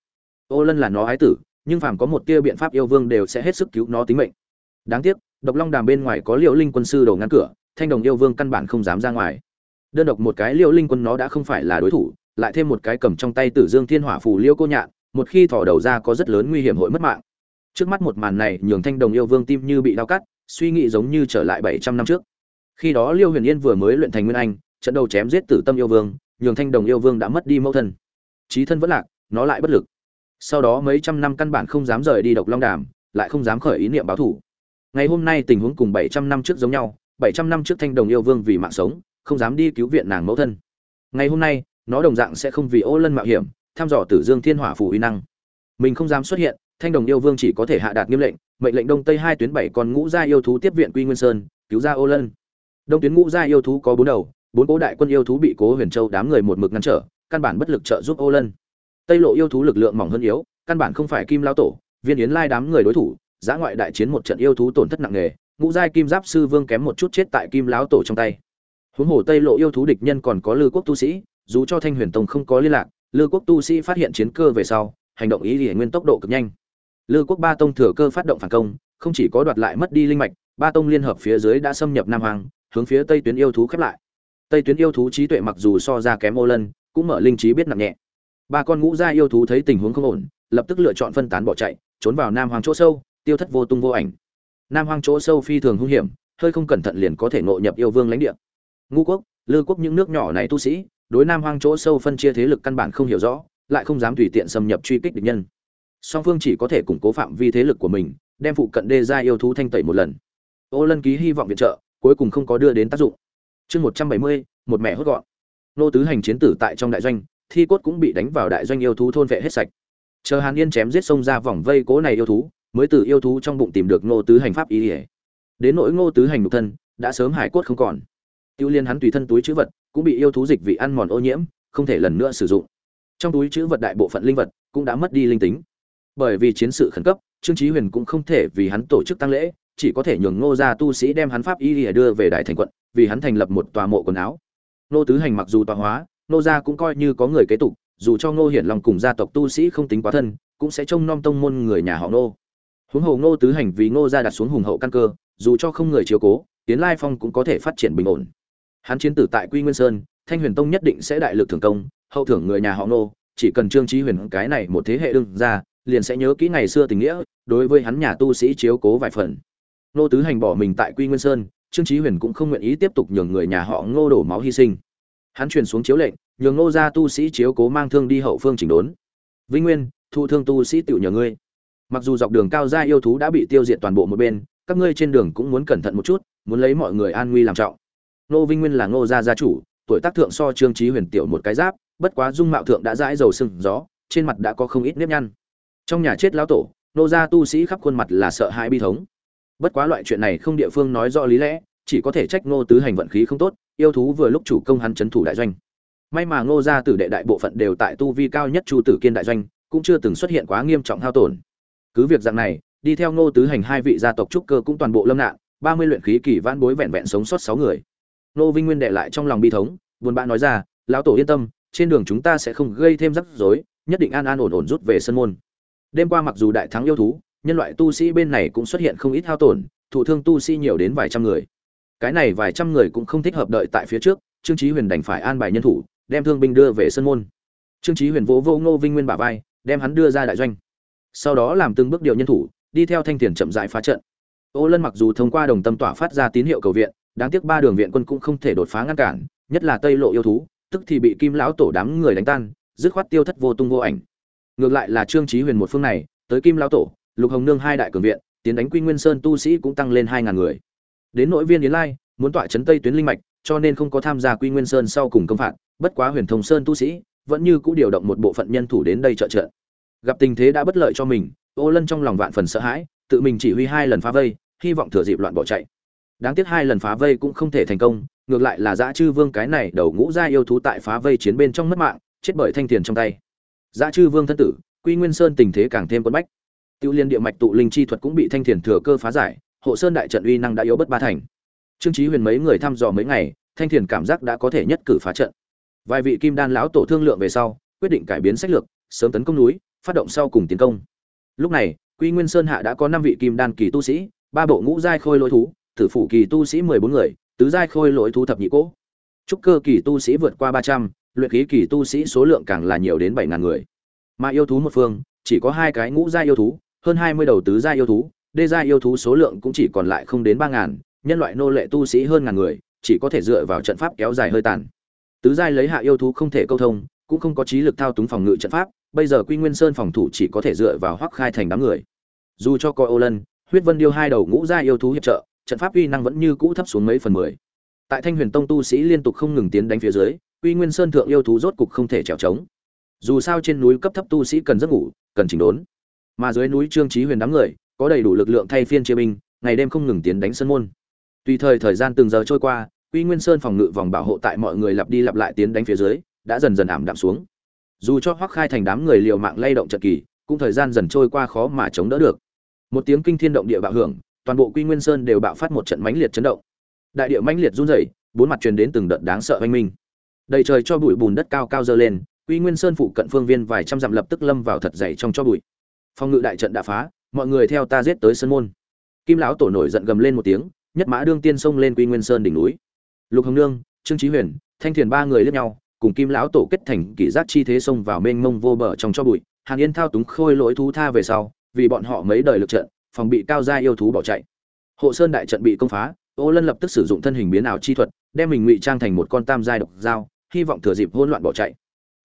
ô lân là nó ái tử, nhưng phàm có một tia biện pháp yêu vương đều sẽ hết sức cứu nó tính mệnh. Đáng tiếc, độc long đàm bên ngoài có liệu linh quân sư đầu ngăn cửa, thanh đồng yêu vương căn bản không dám ra ngoài. Đơn độc một cái liệu linh quân nó đã không phải là đối thủ, lại thêm một cái cầm trong tay tử dương thiên hỏa phù liêu cô nhạn, một khi thỏ đầu ra có rất lớn nguy hiểm hội mất mạng. Trước mắt một màn này, nhường thanh đồng yêu vương tim như bị đau cắt, suy nghĩ giống như trở lại bảy trăm năm trước. Khi đó liêu huyền yên vừa mới luyện thành nguyên anh, trận đầu chém giết tử tâm yêu vương nhường thanh đồng yêu vương đã mất đi mẫu thân. Trí thân vẫn lạc, nó lại bất lực. Sau đó mấy trăm năm căn bản không dám rời đi độc long đàm, lại không dám khởi ý niệm báo thủ. Ngày hôm nay tình huống cùng bảy trăm năm trước giống nhau, bảy trăm năm trước thanh đồng yêu vương vì mạng sống, không dám đi cứu viện nàng mẫu thân. Ngày hôm nay, nó đồng dạng sẽ không vì ô lân mạo hiểm, thăm dò tử dương thiên hỏa phủ uy năng. Mình không dám xuất hiện, thanh đồng yêu vương chỉ có thể hạ đạt nghiêm lệnh, mệnh lệnh đông tây hai tuyến bảy con ngũ gia yêu thú tiếp viện quy nguyên sơn, cứu ra ô lân. Đông tuyến ngũ gia yêu thú có bốn đầu bốn cố đại quân yêu thú bị cố huyền châu đám người một mực ngăn trở, căn bản bất lực trợ giúp ô lân. Tây lộ yêu thú lực lượng mỏng hơn yếu, căn bản không phải kim lao tổ, viên yến lai đám người đối thủ, giã ngoại đại chiến một trận yêu thú tổn thất nặng nề, ngũ giai kim giáp sư vương kém một chút chết tại kim lão tổ trong tay. Huống hồ tây lộ yêu thú địch nhân còn có lư quốc tu sĩ, dù cho thanh huyền tông không có liên lạc, lư quốc tu sĩ phát hiện chiến cơ về sau, hành động ý nghĩa nguyên tốc độ cực nhanh. Lư quốc ba tông thừa cơ phát động phản công, không chỉ có đoạt lại mất đi linh mạch, ba tông liên hợp phía dưới đã xâm nhập nam hoàng hướng phía tây tuyến yêu thú khép lại tây tuyến yêu thú trí tuệ mặc dù so ra kém ô lân, cũng mở linh trí biết nặng nhẹ. Ba con ngũ gia yêu thú thấy tình huống không ổn, lập tức lựa chọn phân tán bỏ chạy, trốn vào nam hoàng chỗ sâu, tiêu thất vô tung vô ảnh. Nam hoàng chỗ sâu phi thường hung hiểm, hơi không cẩn thận liền có thể nội nhập yêu vương lãnh địa. Ngũ quốc, lư quốc những nước nhỏ này tu sĩ, đối nam hoang chỗ sâu phân chia thế lực căn bản không hiểu rõ, lại không dám tùy tiện xâm nhập truy kích địch nhân. Song phương chỉ có thể củng cố phạm vi thế lực của mình, đem phụ cận đê ra yêu thú thanh tẩy một lần. Ô lân ký hy vọng viện trợ, cuối cùng không có đưa đến tác dụng chương một trăm bảy mươi, một mẹ hốt gọn. Nô tứ hành chiến tử tại trong đại doanh, thi cốt cũng bị đánh vào đại doanh yêu thú thôn vệ hết sạch. Chờ hàn yên chém giết sông ra vòng vây cố này yêu thú, mới từ yêu thú trong bụng tìm được nô tứ hành pháp ý ỉa đến nỗi ngô tứ hành nhục thân, đã sớm hải cốt không còn. Tiêu liên hắn tùy thân túi chữ vật, cũng bị yêu thú dịch vị ăn mòn ô nhiễm, không thể lần nữa sử dụng. Trong túi chữ vật đại bộ phận linh vật cũng đã mất đi linh tính. Bởi vì chiến sự khẩn cấp, trương chí huyền cũng không thể vì hắn tổ chức tăng lễ chỉ có thể nhường ngô gia tu sĩ đem hắn pháp y lìa đưa về đại thành quận, vì hắn thành lập một tòa mộ quần áo. Ngô tứ hành mặc dù tòa hóa, Ngô gia cũng coi như có người kế tục, dù cho ngô hiển long cùng gia tộc tu sĩ không tính quá thân, cũng sẽ trông nom tông môn người nhà họ Ngô. Huống hồ ngô tứ hành vì ngô gia đặt xuống hùng hậu căn cơ, dù cho không người chiếu cố, tiến lai phong cũng có thể phát triển bình ổn. Hắn chiến tử tại quy nguyên sơn, thanh huyền tông nhất định sẽ đại lực thưởng công, hậu thưởng người nhà họ Ngô, chỉ cần trương trí huyền cái này một thế hệ đương ra, liền sẽ nhớ kỹ ngày xưa tình nghĩa, đối với hắn nhà tu sĩ chiếu cố vài phần nô tứ hành bỏ mình tại quy nguyên sơn trương Chí huyền cũng không nguyện ý tiếp tục nhường người nhà họ ngô đổ máu hy sinh hắn truyền xuống chiếu lệnh nhường ngô gia tu sĩ chiếu cố mang thương đi hậu phương chỉnh đốn vinh nguyên thu thương tu sĩ tiểu nhờ ngươi mặc dù dọc đường cao gia yêu thú đã bị tiêu diệt toàn bộ một bên các ngươi trên đường cũng muốn cẩn thận một chút muốn lấy mọi người an nguy làm trọng Ngô Vinh Nguyên là Ngô gia gia chủ, tuổi tác thượng so Trương Chí Huyền tiểu một cái giáp, bất quá dung mạo thượng đã dãi dầu sưng gió, trên mặt đã có không ít nếp nhăn. Trong nhà chết lão tổ, Ngô gia tu sĩ khắp khuôn mặt là sợ hãi bi thống. Bất quá loại chuyện này không địa phương nói rõ lý lẽ, chỉ có thể trách Ngô Tứ hành vận khí không tốt, yêu thú vừa lúc chủ công hắn trấn thủ đại doanh. May mà Ngô gia tử đệ đại bộ phận đều tại tu vi cao nhất Chu Tử Kiên đại doanh, cũng chưa từng xuất hiện quá nghiêm trọng hao tổn. Cứ việc dạng này, đi theo Ngô Tứ hành hai vị gia tộc trúc cơ cũng toàn bộ lâm nạn, 30 luyện khí kỳ vãn bối vẹn vẹn sống sót sáu người Ngô vinh nguyên đệ lại trong lòng bi thống buồn bã nói ra lão tổ yên tâm trên đường chúng ta sẽ không gây thêm rắc rối nhất định an an ổn ổn rút về sân môn đêm qua mặc dù đại thắng yêu thú nhân loại tu sĩ bên này cũng xuất hiện không ít hao tổn, thụ thương tu sĩ nhiều đến vài trăm người. Cái này vài trăm người cũng không thích hợp đợi tại phía trước, trương chí huyền đành phải an bài nhân thủ, đem thương binh đưa về sân môn. Trương chí huyền vỗ vô ngô vinh nguyên bả vai, đem hắn đưa ra đại doanh. Sau đó làm từng bước điều nhân thủ, đi theo thanh tiền chậm rãi phá trận. Ô lân mặc dù thông qua đồng tâm tỏa phát ra tín hiệu cầu viện, đáng tiếc ba đường viện quân cũng không thể đột phá ngăn cản, nhất là tây lộ yêu thú, tức thì bị kim lão tổ đám người đánh tan, dứt khoát tiêu thất vô tung vô ảnh. Ngược lại là trương chí huyền một phương này, tới kim lão tổ lục hồng nương hai đại cường viện, tiến đánh quy nguyên sơn tu sĩ cũng tăng lên hai ngàn người. Đến nội viên yến lai, muốn tọa chấn tây tuyến linh mạch, cho nên không có tham gia quy nguyên sơn sau cùng công phạt, bất quá huyền thông sơn tu sĩ vẫn như cũ điều động một bộ phận nhân thủ đến đây trợ trợ. Gặp tình thế đã bất lợi cho mình, ô lân trong lòng vạn phần sợ hãi, tự mình chỉ huy hai lần phá vây, hy vọng thừa dịp loạn bỏ chạy. Đáng tiếc hai lần phá vây cũng không thể thành công, ngược lại là dã chư vương cái này đầu ngũ ra yêu thú tại phá vây chiến bên trong mất mạng, chết bởi thanh tiền trong tay. Dã chư vương thân tử, quy nguyên sơn tình thế càng thêm quân bách tiêu liên địa mạch tụ linh chi thuật cũng bị thanh thiền thừa cơ phá giải hộ sơn đại trận uy năng đã yếu bất ba thành. Trương Chí huyền mấy người thăm dò mấy ngày thanh thiền cảm giác đã có thể nhất cử phá trận. Vài vị kim đan lão tổ thương lượng về sau quyết định cải biến sách lược sớm tấn công núi phát động sau cùng tiến công. Lúc này quy nguyên sơn hạ đã có năm vị kim đan kỳ tu sĩ ba bộ ngũ giai khôi lỗi thú tử phủ kỳ tu sĩ mười bốn người tứ giai khôi lỗi thú thập nhị cố, trúc cơ kỳ tu sĩ vượt qua ba trăm luyện khí kỳ tu sĩ số lượng càng là nhiều đến bảy ngàn người. Mà yêu thú một phương chỉ có hai cái ngũ giai yêu thú hơn hai mươi đầu tứ gia yêu thú, đê gia yêu thú số lượng cũng chỉ còn lại không đến ba ngàn, nhân loại nô lệ tu sĩ hơn ngàn người, chỉ có thể dựa vào trận pháp kéo dài hơi tàn. Tứ giai lấy hạ yêu thú không thể câu thông, cũng không có trí lực thao túng phòng ngự trận pháp, bây giờ quy nguyên sơn phòng thủ chỉ có thể dựa vào hoắc khai thành đám người. Dù cho coi ô lân, huyết vân điêu hai đầu ngũ giai yêu thú hiệp trợ, trận pháp uy năng vẫn như cũ thấp xuống mấy phần mười. Tại thanh huyền tông tu sĩ liên tục không ngừng tiến đánh phía dưới, quy nguyên sơn thượng yêu thú rốt cục không thể trèo trống. Dù sao trên núi cấp thấp tu sĩ cần giấc ngủ, cần chỉnh đốn mà dưới núi trương trí huyền đám người, có đầy đủ lực lượng thay phiên chia binh, ngày đêm không ngừng tiến đánh sân môn. Tùy thời thời gian từng giờ trôi qua, quy nguyên sơn phòng ngự vòng bảo hộ tại mọi người lặp đi lặp lại tiến đánh phía dưới, đã dần dần ảm đạm xuống. Dù cho hoắc khai thành đám người liều mạng lay động trận kỳ, cũng thời gian dần trôi qua khó mà chống đỡ được. Một tiếng kinh thiên động địa bạo hưởng, toàn bộ quy nguyên sơn đều bạo phát một trận mãnh liệt chấn động. Đại địa mãnh liệt run rẩy, bốn mặt truyền đến từng đợt đáng sợ oanh minh. Đầy trời cho bụi bùn đất cao cao dơ lên, quy nguyên sơn phụ cận phương viên vài trăm dặm lập tức lâm vào thật dày trong cho bụi phong ngự đại trận đã phá, mọi người theo ta giết tới sân môn. Kim lão tổ nổi giận gầm lên một tiếng, nhất mã đương tiên xông lên quy nguyên sơn đỉnh núi. Lục hồng nương, trương trí huyền, thanh thiền ba người lướt nhau, cùng kim lão tổ kết thành kỷ giác chi thế xông vào mênh mông vô bờ trong cho bụi. Hàn yên thao túng khôi lỗi thú tha về sau, vì bọn họ mấy đời lực trận, phòng bị cao gia yêu thú bỏ chạy. Hộ sơn đại trận bị công phá, ô lân lập tức sử dụng thân hình biến ảo chi thuật, đem mình ngụy trang thành một con tam giai độc dao, hy vọng thừa dịp hỗn loạn bỏ chạy.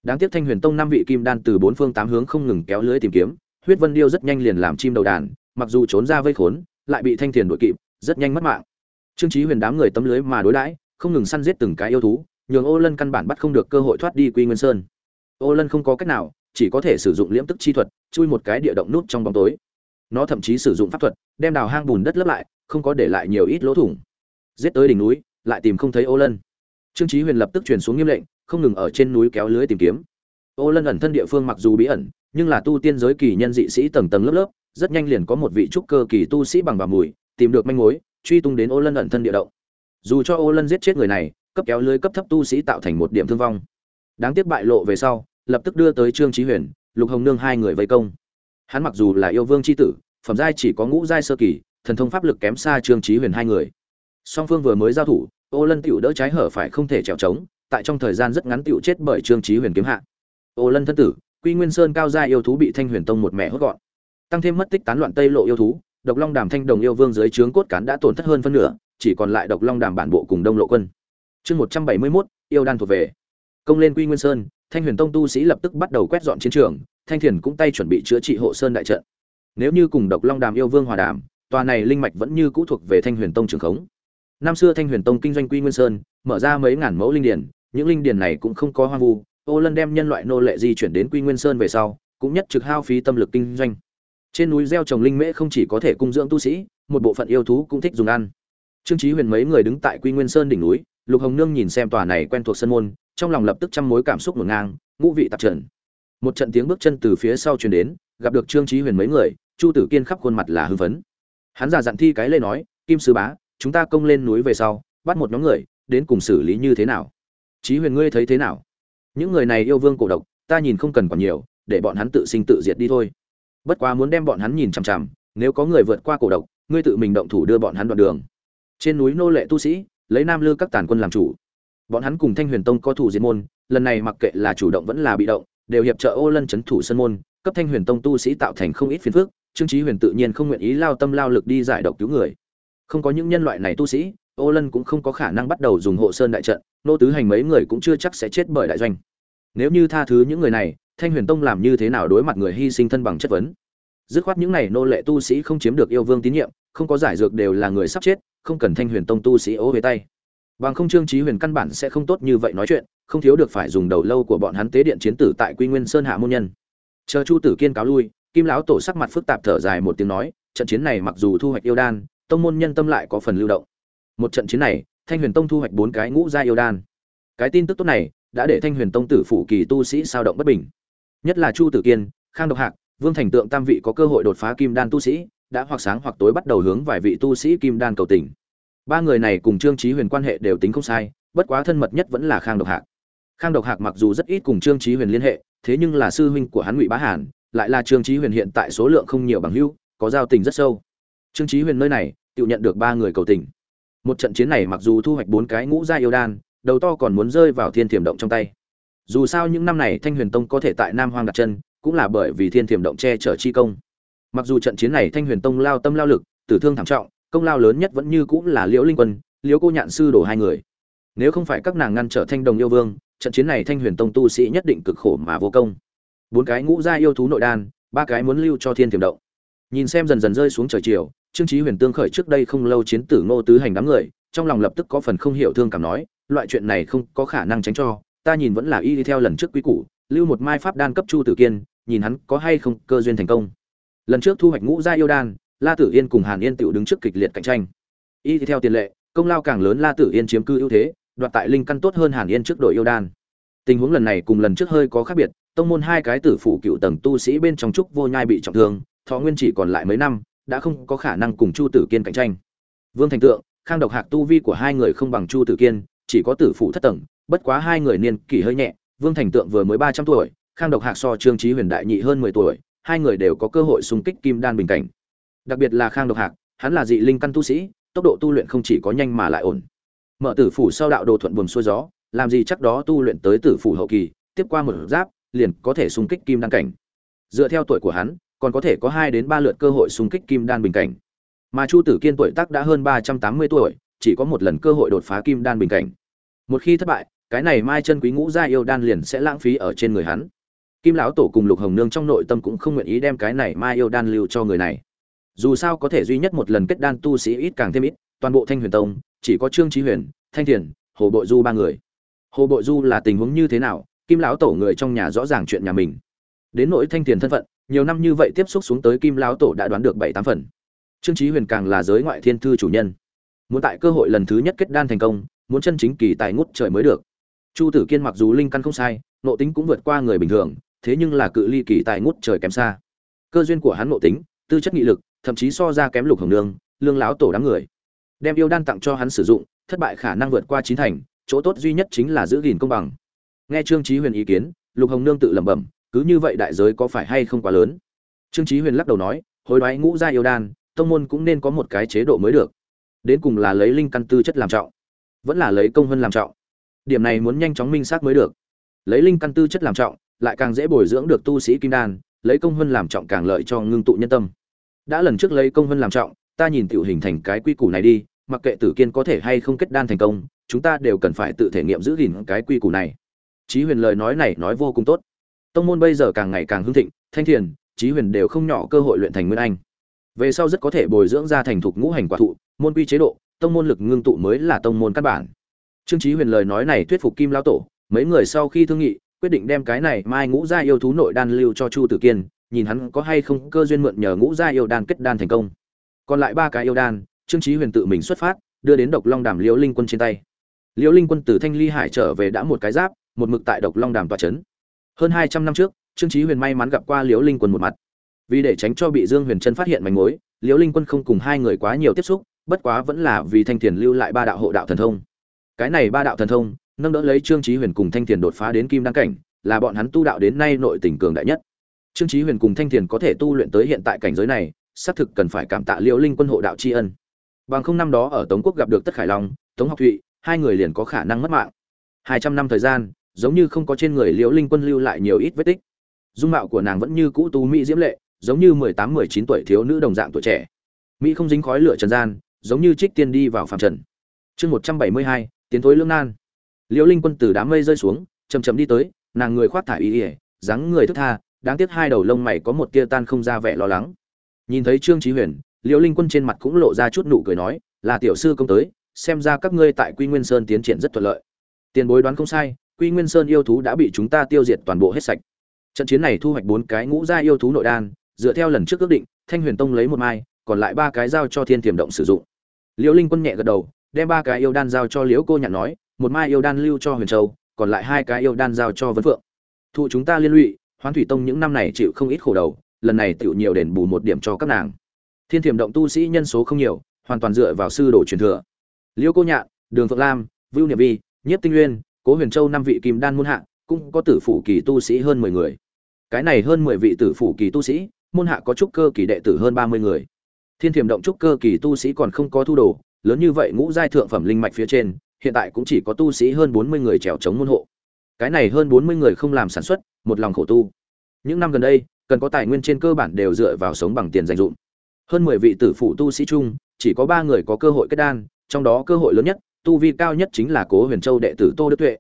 Đáng tiếc thanh huyền tông năm vị kim đan từ bốn phương tám hướng không ngừng kéo lưới tìm kiếm huyết vân điêu rất nhanh liền làm chim đầu đàn, mặc dù trốn ra vây khốn, lại bị thanh thiền đuổi kịp, rất nhanh mất mạng. Trương trí huyền đám người tấm lưới mà đối đãi, không ngừng săn giết từng cái yêu thú, nhường ô lân căn bản bắt không được cơ hội thoát đi quy nguyên sơn. Ô lân không có cách nào, chỉ có thể sử dụng liễm tức chi thuật, chui một cái địa động nút trong bóng tối. Nó thậm chí sử dụng pháp thuật, đem đào hang bùn đất lấp lại, không có để lại nhiều ít lỗ thủng. Giết tới đỉnh núi, lại tìm không thấy ô lân. Trương trí huyền lập tức truyền xuống nghiêm lệnh, không ngừng ở trên núi kéo lưới tìm kiếm. Ô lân ẩn thân địa phương mặc dù bí ẩn nhưng là tu tiên giới kỳ nhân dị sĩ tầng tầng lớp lớp, rất nhanh liền có một vị trúc cơ kỳ tu sĩ bằng và mùi, tìm được manh mối, truy tung đến ô lân ẩn thân địa động. Dù cho ô lân giết chết người này, cấp kéo lưới cấp thấp tu sĩ tạo thành một điểm thương vong. Đáng tiếc bại lộ về sau, lập tức đưa tới trương trí huyền, lục hồng nương hai người vây công. Hắn mặc dù là yêu vương c h i tử, phẩm giai chỉ có ngũ giai sơ kỳ, thần thông pháp lực kém xa trương trí huyền hai người. Song phương vừa mới giao thủ, ô lân tựu đỡ trái hở phải không thể trèo trống, tại trong thời gian rất ngắn tựu chết bởi trương trí huyền kiếm hạ. Ô lân thân tử quy nguyên sơn cao gia yêu thú bị thanh huyền tông một mẹ hốt gọn. Tăng thêm mất tích tán loạn tây lộ yêu thú, độc long đàm thanh đồng yêu vương dưới trướng cốt cán đã tổn thất hơn phân nửa, chỉ còn lại độc long đàm bản bộ cùng đông lộ quân. Chương một trăm bảy mươi mốt, yêu đan thuộc về. Công lên quy nguyên sơn, thanh huyền tông tu sĩ lập tức bắt đầu quét dọn chiến trường, thanh thiền cũng tay chuẩn bị chữa trị hộ sơn đại trận. Nếu như cùng độc long đàm yêu vương hòa đàm, tòa này linh mạch vẫn như cũ thuộc về thanh huyền tông trường khống. Năm xưa thanh huyền tông kinh doanh quy nguyên sơn, mở ra mấy ngàn mẫu linh điển những linh điển này cũng không có hoang vu ô lân đem nhân loại nô lệ di chuyển đến quy nguyên sơn về sau, cũng nhất trực hao phí tâm lực kinh doanh. Trên núi gieo trồng linh mễ không chỉ có thể cung dưỡng tu sĩ, một bộ phận yêu thú cũng thích dùng ăn. Trương trí huyền mấy người đứng tại quy nguyên sơn đỉnh núi, lục hồng nương nhìn xem tòa này quen thuộc sân môn, trong lòng lập tức trăm mối cảm xúc ngổn ngang, ngũ vị tạp trần. Một trận tiếng bước chân từ phía sau truyền đến, gặp được trương trí huyền mấy người, chu tử kiên khắp khuôn mặt là hưng phấn. Hắn già dặn thi cái lê nói, kim sứ bá, chúng ta công lên núi về sau, bắt một nhóm người, đến cùng xử lý như thế nào? Trí huyền ngươi thấy thế nào? Những người này yêu vương cổ độc, ta nhìn không cần còn nhiều, để bọn hắn tự sinh tự diệt đi thôi. Bất quá muốn đem bọn hắn nhìn chằm chằm, nếu có người vượt qua cổ độc, ngươi tự mình động thủ đưa bọn hắn đoạn đường. Trên núi nô lệ tu sĩ, lấy nam lư các tàn quân làm chủ. Bọn hắn cùng thanh huyền tông có thủ diệt môn, lần này mặc kệ là chủ động vẫn là bị động, đều hiệp trợ ô lân c h ấ n thủ sân môn, cấp thanh huyền tông tu sĩ tạo thành không ít phiền phức, trương trí huyền tự nhiên không nguyện ý lao tâm lao lực đi giải độc cứu người. Không có những nhân loại này tu sĩ ô lân cũng không có khả năng bắt đầu dùng hộ sơn đại trận, nô tứ hành mấy người cũng chưa chắc sẽ chết bởi đại doanh. Nếu như tha thứ những người này, thanh huyền tông làm như thế nào đối mặt người hy sinh thân bằng chất vấn? Dứt khoát những này nô lệ tu sĩ không chiếm được yêu vương tín nhiệm, không có giải dược đều là người sắp chết, không cần thanh huyền tông tu sĩ ố về tay. Bằng không trương trí huyền căn bản sẽ không tốt như vậy nói chuyện, không thiếu được phải dùng đầu lâu của bọn hắn tế điện chiến tử tại quy nguyên sơn hạ môn nhân. Chờ chu tử kiên cáo lui, kim lão tổ sắc mặt phức tạp thở dài một tiếng nói, trận chiến này mặc dù thu hoạch yêu đan, tông môn nhân tâm lại có phần lưu động một trận chiến này, thanh huyền tông thu hoạch bốn cái ngũ gia yêu đan. Cái tin tức tốt này đã để thanh huyền tông tử phủ kỳ tu sĩ sao động bất bình. Nhất là chu tử kiên, khang độc hạc, vương thành tượng tam vị có cơ hội đột phá kim đan tu sĩ, đã hoặc sáng hoặc tối bắt đầu hướng vài vị tu sĩ kim đan cầu tình. Ba người này cùng trương trí huyền quan hệ đều tính không sai, bất quá thân mật nhất vẫn là khang độc hạc. Khang độc hạc mặc dù rất ít cùng trương trí huyền liên hệ, thế nhưng là sư huynh của hắn ngụy bá hàn, lại là trương trí huyền hiện tại số lượng không nhiều bằng hữu, có giao tình rất sâu. Trương trí huyền nơi này, tự nhận được ba người cầu tình một trận chiến này mặc dù thu hoạch bốn cái ngũ gia yêu đan, đầu to còn muốn rơi vào thiên thiểm động trong tay. Dù sao những năm này thanh huyền tông có thể tại nam hoang đặt chân, cũng là bởi vì thiên thiểm động che chở chi công. Mặc dù trận chiến này thanh huyền tông lao tâm lao lực, tử thương thảm trọng, công lao lớn nhất vẫn như cũng là liễu linh quân, liễu cô nhạn sư đổ hai người. Nếu không phải các nàng ngăn trở thanh đồng yêu vương, trận chiến này thanh huyền tông tu sĩ nhất định cực khổ mà vô công. Bốn cái ngũ gia yêu thú nội đan, ba cái muốn lưu cho thiên thiểm động. Nhìn xem dần dần rơi xuống trời chiều trương Chí huyền tương khởi trước đây không lâu chiến tử ngô tứ hành đám người, trong lòng lập tức có phần không hiểu thương cảm nói, loại chuyện này không có khả năng tránh cho, ta nhìn vẫn là y đi theo lần trước quý củ, lưu một mai pháp đan cấp chu tử kiên, nhìn hắn có hay không cơ duyên thành công. Lần trước thu hoạch ngũ gia yêu đan, la tử yên cùng hàn yên tự đứng trước kịch liệt cạnh tranh. Y theo tiền lệ, công lao càng lớn la tử yên chiếm cư ưu thế, đoạt tại linh căn tốt hơn hàn yên trước đội yêu đan. Tình huống lần này cùng lần trước hơi có khác biệt, tông môn hai cái tử phủ cựu tầng tu sĩ bên trong trúc vô nhai bị trọng thương, thọ nguyên chỉ còn lại mấy năm đã không có khả năng cùng chu tử kiên cạnh tranh. Vương thành tượng, khang độc hạc tu vi của hai người không bằng chu tử kiên, chỉ có tử phủ thất tầng, bất quá hai người niên kỷ hơi nhẹ, vương thành tượng vừa mới ba trăm tuổi, khang độc hạc so trương trí huyền đại nhị hơn mười tuổi, hai người đều có cơ hội xung kích kim đan bình cảnh. Đặc biệt là khang độc hạc, hắn là dị linh căn tu sĩ, tốc độ tu luyện không chỉ có nhanh mà lại ổn. Mở tử phủ sau đạo đồ thuận buồm xuôi gió, làm gì chắc đó tu luyện tới tử phủ hậu kỳ, tiếp qua một giáp, liền có thể xung kích kim đan cảnh. Dựa theo tuổi của hắn còn có thể có hai đến ba lượt cơ hội xung kích kim đan bình cảnh. Mà chu tử kiên tuổi tác đã hơn ba trăm tám mươi tuổi, chỉ có một lần cơ hội đột phá kim đan bình cảnh. Một khi thất bại, cái này mai chân quý ngũ gia yêu đan liền sẽ lãng phí ở trên người hắn. Kim lão tổ cùng lục hồng nương trong nội tâm cũng không nguyện ý đem cái này mai yêu đan lưu cho người này. Dù sao có thể duy nhất một lần kết đan tu sĩ ít càng thêm ít, toàn bộ thanh huyền tông, chỉ có trương trí huyền, thanh thiền, hồ bội du ba người. Hồ bội du là tình huống như thế nào, kim lão tổ người trong nhà rõ ràng chuyện nhà mình. Đến nỗi thanh thiền thân phận nhiều năm như vậy tiếp xúc xuống tới kim lão tổ đã đoán được bảy tám phần. Trương chí huyền càng là giới ngoại thiên thư chủ nhân. Muốn tại cơ hội lần thứ nhất kết đan thành công, muốn chân chính kỳ tài ngút trời mới được. Chu tử kiên mặc dù linh căn không sai nộ tính cũng vượt qua người bình thường, thế nhưng là cự ly kỳ tài ngút trời kém xa. Cơ duyên của hắn nộ tính, tư chất nghị lực, thậm chí so ra kém lục hồng nương, lương lão tổ đám người. Đem yêu đan tặng cho hắn sử dụng, thất bại khả năng vượt qua chín thành, chỗ tốt duy nhất chính là giữ gìn công bằng. Nghe trương chí huyền ý kiến, lục hồng nương tự lẩm bẩm cứ như vậy đại giới có phải hay không quá lớn? Trương chí huyền lắc đầu nói hồi đoái ngũ gia yêu đan, tông môn cũng nên có một cái chế độ mới được. Đến cùng là lấy linh căn tư chất làm trọng, vẫn là lấy công hơn làm trọng. Điểm này muốn nhanh chóng minh xác mới được. Lấy linh căn tư chất làm trọng, lại càng dễ bồi dưỡng được tu sĩ kim đan, lấy công hơn làm trọng càng lợi cho ngưng tụ nhân tâm. Đã lần trước lấy công hơn làm trọng, ta nhìn tiểu hình thành cái quy củ này đi, mặc kệ tử kiên có thể hay không kết đan thành công, chúng ta đều cần phải tự thể nghiệm giữ gìn cái quy củ này. Chí huyền lời nói này nói vô cùng tốt tông môn bây giờ càng ngày càng hưng thịnh, thanh thiền, chí huyền đều không nhỏ cơ hội luyện thành nguyên anh. Về sau rất có thể bồi dưỡng ra thành thục ngũ hành quả thụ, môn quy chế độ, tông môn lực ngưng tụ mới là tông môn căn bản. Trương chí huyền lời nói này thuyết phục kim lão tổ, mấy người sau khi thương nghị, quyết định đem cái này mai ngũ gia yêu thú nội đan lưu cho chu tử kiên, nhìn hắn có hay không cơ duyên mượn nhờ ngũ gia yêu đan kết đan thành công. Còn lại ba cái yêu đan, trương chí huyền tự mình xuất phát, đưa đến độc long đàm liễu linh quân trên tay. Liễu linh quân từ thanh ly hải trở về đã một cái giáp, một mực tại độc long đàm tòa chấn hơn hai trăm năm trước, trương chí huyền may mắn gặp qua liễu linh quân một mặt. Vì để tránh cho bị dương huyền chân phát hiện manh mối, liễu linh quân không cùng hai người quá nhiều tiếp xúc, bất quá vẫn là vì thanh thiền lưu lại ba đạo hộ đạo thần thông. Cái này ba đạo thần thông, nâng đỡ lấy trương chí huyền cùng thanh thiền đột phá đến kim đăng cảnh, là bọn hắn tu đạo đến nay nội tình cường đại nhất. Trương chí huyền cùng thanh thiền có thể tu luyện tới hiện tại cảnh giới này, xác thực cần phải cảm tạ liễu linh quân hộ đạo tri ân. Bằng không năm đó ở tống quốc gặp được tất khải long, tống học thụy, hai người liền có khả năng mất mạng. Hai trăm năm thời gian giống như không có trên người liễu linh quân lưu lại nhiều ít vết tích. Dung mạo của nàng vẫn như cũ tú mỹ diễm lệ, giống như mười tám, mười chín tuổi thiếu nữ đồng dạng tuổi trẻ. Mỹ không dính khói lửa trần gian, giống như trích tiên đi vào phạm trần. Chương một trăm bảy mươi hai, tiến thối lương nan. Liễu linh quân từ đám mây rơi xuống chầm chầm đi tới, nàng người khoác thả y ỉa dáng người thức tha, đáng tiếc hai đầu lông mày có một tia tan không ra vẻ lo lắng. Nhìn thấy trương trí huyền, liễu linh quân trên mặt cũng lộ ra chút nụ cười nói, là tiểu sư công tới, xem ra các ngươi tại quy nguyên sơn tiến triển rất thuận lợi. Tiền bối đoán không sai quy nguyên sơn yêu thú đã bị chúng ta tiêu diệt toàn bộ hết sạch. Trận chiến này thu hoạch bốn cái ngũ gia yêu thú nội đan, dựa theo lần trước ước định, thanh huyền tông lấy một mai, còn lại ba cái giao cho thiên tiềm động sử dụng. Liễu linh quân nhẹ gật đầu, đem ba cái yêu đan giao cho liễu cô nhạn nói, một mai yêu đan lưu cho huyền châu, còn lại hai cái yêu đan giao cho vấn phượng. Thụ chúng ta liên lụy, hoán thủy tông những năm này chịu không ít khổ đầu, lần này tựu nhiều đền bù một điểm cho các nàng. Thiên thiểm động tu sĩ nhân số không nhiều, hoàn toàn dựa vào sư đồ truyền thừa. Liễu cô nhạn, đường phượng lam, vưu niệm vi, nhiếp tinh nguyên cố huyền châu năm vị kim đan môn hạ, cũng có tử phủ kỳ tu sĩ hơn mười người. Cái này hơn mười vị tử phủ kỳ tu sĩ, môn hạ có trúc cơ kỳ đệ tử hơn ba mươi người. Thiên thiểm động trúc cơ kỳ tu sĩ còn không có thu đồ, lớn như vậy ngũ giai thượng phẩm linh mạch phía trên, hiện tại cũng chỉ có tu sĩ hơn bốn mươi người trèo chống môn hộ. Cái này hơn bốn mươi người không làm sản xuất, một lòng khổ tu. Những năm gần đây, cần có tài nguyên trên cơ bản đều dựa vào sống bằng tiền dành dụm hơn mười vị tử phụ tu sĩ chung, chỉ có ba người có cơ hội kết đan, trong đó cơ hội lớn nhất tu vi cao nhất chính là cố huyền châu đệ tử tô đức tuệ.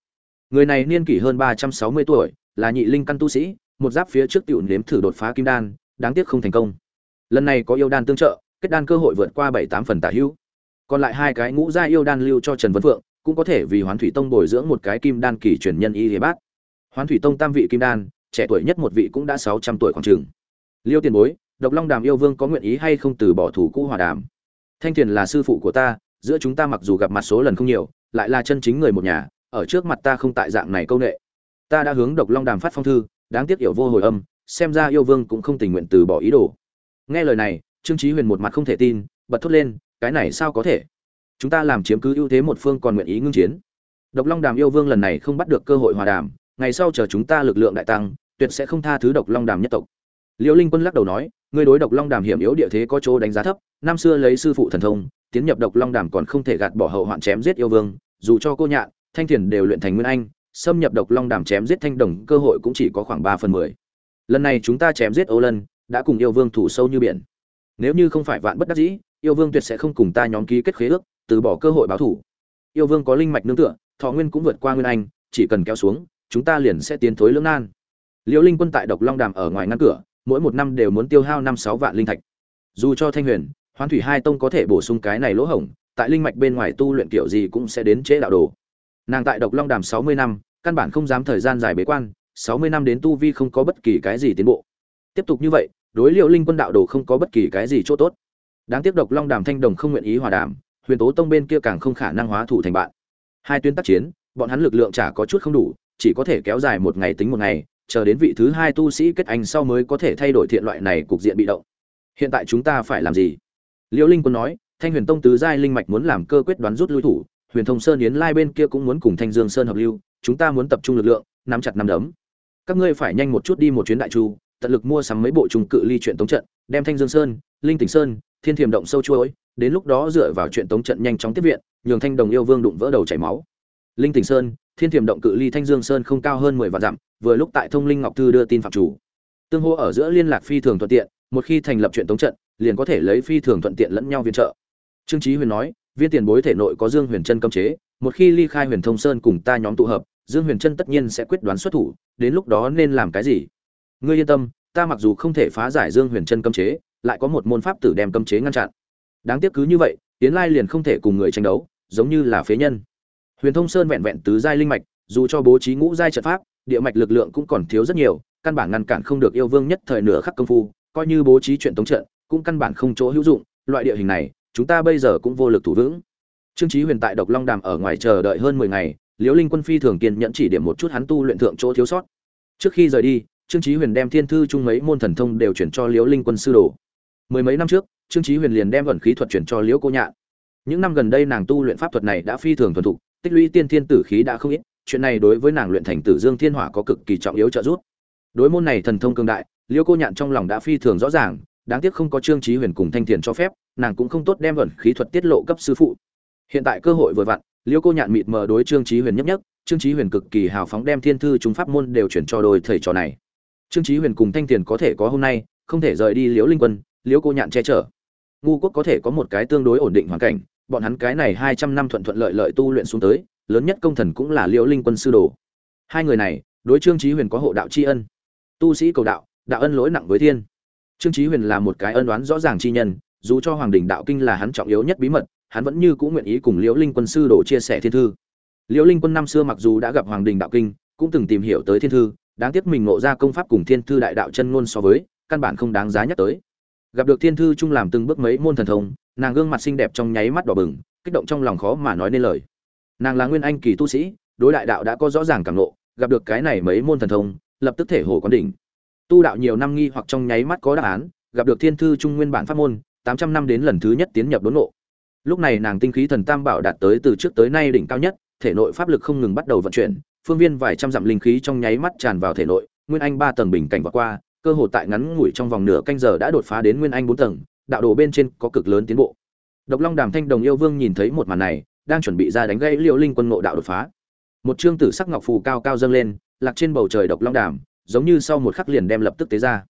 Người này niên kỷ hơn ba trăm sáu mươi tuổi, là nhị linh căn tu sĩ, một giáp phía trước tiểu nếm thử đột phá kim đan, đáng tiếc không thành công. Lần này có yêu đan tương trợ, kết đan cơ hội vượt qua bảy tám phần tả hữu. Còn lại hai cái ngũ gia yêu đan lưu cho trần vân phượng, cũng có thể vì hoán thủy tông bồi dưỡng một cái kim đan kỳ truyền nhân y thế bát. Hoán thủy tông tam vị kim đan, trẻ tuổi nhất một vị cũng đã sáu trăm tuổi khoảng trường liêu tiền bối, độc long đàm yêu vương có nguyện ý hay không từ bỏ thủ cũ hòa đàm? Thanh Tiền là sư phụ của ta giữa chúng ta mặc dù gặp mặt số lần không nhiều, lại là chân chính người một nhà, ở trước mặt ta không tại dạng này câu nệ. Ta đã hướng độc long đàm phát phong thư, đáng tiếc hiểu vô hồi âm, xem ra yêu vương cũng không tình nguyện từ bỏ ý đồ. Nghe lời này, trương chí huyền một mặt không thể tin, bật thốt lên, cái này sao có thể? Chúng ta làm chiếm cứ ưu thế một phương còn nguyện ý ngưng chiến. Độc long đàm yêu vương lần này không bắt được cơ hội hòa đàm, ngày sau chờ chúng ta lực lượng đại tăng, tuyệt sẽ không tha thứ độc long đàm nhất tộc. Liễu linh quân lắc đầu nói, ngươi đối độc long đàm hiểm yếu địa thế có chỗ đánh giá thấp, năm xưa lấy sư phụ thần thông tiến nhập độc long đàm còn không thể gạt bỏ hậu hoạn chém giết yêu vương, dù cho cô nhạn, thanh thiền đều luyện thành nguyên anh, xâm nhập độc long đàm chém giết thanh đồng cơ hội cũng chỉ có khoảng ba phần mười. Lần này chúng ta chém giết ô lân đã cùng yêu vương thủ sâu như biển. Nếu như không phải vạn bất đắc dĩ, yêu vương tuyệt sẽ không cùng ta nhóm ký kết khế ước, từ bỏ cơ hội báo thủ. Yêu vương có linh mạch nương tựa, thọ nguyên cũng vượt qua nguyên anh, chỉ cần kéo xuống, chúng ta liền sẽ tiến thối lưỡng nan. Liễu linh quân tại độc long đàm ở ngoài ngăn cửa, mỗi một năm đều muốn tiêu hao năm sáu vạn linh thạch. Dù cho thanh huyền hoán thủy hai tông có thể bổ sung cái này lỗ hổng, tại linh mạch bên ngoài tu luyện kiểu gì cũng sẽ đến chế đạo đồ. Nàng tại độc long đàm sáu mươi năm, căn bản không dám thời gian dài bế quan, sáu mươi năm đến tu vi không có bất kỳ cái gì tiến bộ. Tiếp tục như vậy, đối liệu linh quân đạo đồ không có bất kỳ cái gì chỗ tốt. Đáng tiếc độc long đàm thanh đồng không nguyện ý hòa đàm, huyền tố tông bên kia càng không khả năng hóa thủ thành bạn. Hai tuyến tác chiến, bọn hắn lực lượng chả có chút không đủ, chỉ có thể kéo dài một ngày tính một ngày, chờ đến vị thứ hai tu sĩ kết anh sau mới có thể thay đổi thiện loại này cục diện bị động. Hiện tại chúng ta phải làm gì? Liễu linh quân nói, thanh huyền tông tứ giai linh mạch muốn làm cơ quyết đoán rút lui thủ, huyền thông sơn yến lai bên kia cũng muốn cùng thanh dương sơn hợp lưu, chúng ta muốn tập trung lực lượng, nắm chặt nắm đấm. Các ngươi phải nhanh một chút đi một chuyến đại chu, tận lực mua sắm mấy bộ trùng cự ly chuyện tống trận, đem thanh dương sơn, linh tỉnh sơn, thiên thiềm động sâu chuỗi đến lúc đó dựa vào chuyện tống trận nhanh chóng tiếp viện, nhường thanh đồng yêu vương đụng vỡ đầu chảy máu. Linh tỉnh sơn, thiên thiềm động cự ly thanh dương sơn không cao hơn mười vạn dặm, vừa lúc tại thông linh ngọc thư đưa tin phạm chủ. Tương hô ở giữa liên lạc phi thường thuận tiện, một khi thành lập chuyện tống trận liền có thể lấy phi thường thuận tiện lẫn nhau viện trợ. Trương trí huyền nói, viên tiền bối thể nội có dương huyền chân cấm chế, một khi ly khai huyền thông sơn cùng ta nhóm tụ hợp, dương huyền chân tất nhiên sẽ quyết đoán xuất thủ, đến lúc đó nên làm cái gì? Ngươi yên tâm, ta mặc dù không thể phá giải dương huyền chân cấm chế, lại có một môn pháp tử đem cấm chế ngăn chặn. Đáng tiếc cứ như vậy tiến lai liền không thể cùng người tranh đấu, giống như là phế nhân. Huyền thông sơn vẹn vẹn tứ giai linh mạch, dù cho bố trí ngũ giai trận pháp, địa mạch lực lượng cũng còn thiếu rất nhiều, căn bản ngăn cản không được yêu vương nhất thời nửa khắc công phu, coi như bố trí chuyện tống trận cũng căn bản không chỗ hữu dụng, loại địa hình này, chúng ta bây giờ cũng vô lực thủ vững. Trương chí huyền tại độc long đàm ở ngoài chờ đợi hơn mười ngày, liễu linh quân phi thường kiên nhẫn chỉ điểm một chút hắn tu luyện thượng chỗ thiếu sót. Trước khi rời đi, trương chí huyền đem thiên thư chung mấy môn thần thông đều chuyển cho liễu linh quân sư đồ. Mười mấy năm trước, trương chí huyền liền đem vận khí thuật chuyển cho liễu cô nhạn. Những năm gần đây nàng tu luyện pháp thuật này đã phi thường thuần thục, tích lũy tiên thiên tử khí đã không ít, chuyện này đối với nàng luyện thành tử dương thiên hỏa có cực kỳ trọng yếu trợ giúp. Đối môn này thần thông cường đại, liễu cô nhạn trong lòng đã phi thường rõ ràng đáng tiếc không có trương chí huyền cùng thanh thiền cho phép, nàng cũng không tốt đem vận khí thuật tiết lộ cấp sư phụ. Hiện tại cơ hội vừa vặn liễu cô nhạn mịt mờ đối trương chí huyền nhấp nhất trương chí huyền cực kỳ hào phóng đem thiên thư chúng pháp môn đều chuyển cho đôi thầy trò này. Trương chí huyền cùng thanh tiền có thể có hôm nay, không thể rời đi liễu linh quân, liễu cô nhạn che chở. Ngu quốc có thể có một cái tương đối ổn định hoàn cảnh, bọn hắn cái này hai trăm năm thuận thuận lợi lợi tu luyện xuống tới, lớn nhất công thần cũng là liễu linh quân sư đồ. Hai người này, đối trương chí huyền có hộ đạo tri ân. Tu sĩ cầu đạo đạo ân lỗi nặng với thiên trương chí huyền là một cái ân đoán rõ ràng chi nhân, dù cho hoàng đình đạo kinh là hắn trọng yếu nhất bí mật, hắn vẫn như cũ nguyện ý cùng liễu linh quân sư đồ chia sẻ thiên thư. Liễu linh quân năm xưa mặc dù đã gặp hoàng đình đạo kinh, cũng từng tìm hiểu tới thiên thư, đáng tiếc mình ngộ ra công pháp cùng thiên thư đại đạo chân ngôn so với, căn bản không đáng giá nhắc tới. Gặp được thiên thư chung làm từng bước mấy môn thần thông, nàng gương mặt xinh đẹp trong nháy mắt đỏ bừng, kích động trong lòng khó mà nói nên lời. Nàng là nguyên anh kỳ tu sĩ, đối đại đạo đã có rõ ràng cảm ngộ. gặp được cái này mấy môn thần thông, lập tức thể hồ quán đỉnh tu đạo nhiều năm nghi hoặc trong nháy mắt có đáp án, gặp được thiên thư trung nguyên bản pháp môn, tám trăm năm đến lần thứ nhất tiến nhập đốn nộ lúc này nàng tinh khí thần tam bảo đạt tới từ trước tới nay đỉnh cao nhất, thể nội pháp lực không ngừng bắt đầu vận chuyển, phương viên vài trăm dặm linh khí trong nháy mắt tràn vào thể nội, nguyên anh ba tầng bình cảnh vượt qua, cơ hội tại ngắn ngủi trong vòng nửa canh giờ đã đột phá đến nguyên anh bốn tầng, đạo đồ bên trên có cực lớn tiến bộ. Độc long đàm thanh đồng yêu vương nhìn thấy một màn này, đang chuẩn bị ra đánh gãy liễu linh quân ngộ đạo đột phá. Một trương tử sắc ngọc phù cao cao dâng lên, lạc trên bầu trời độc long đàm giống như sau một khắc liền đem lập tức tế ra.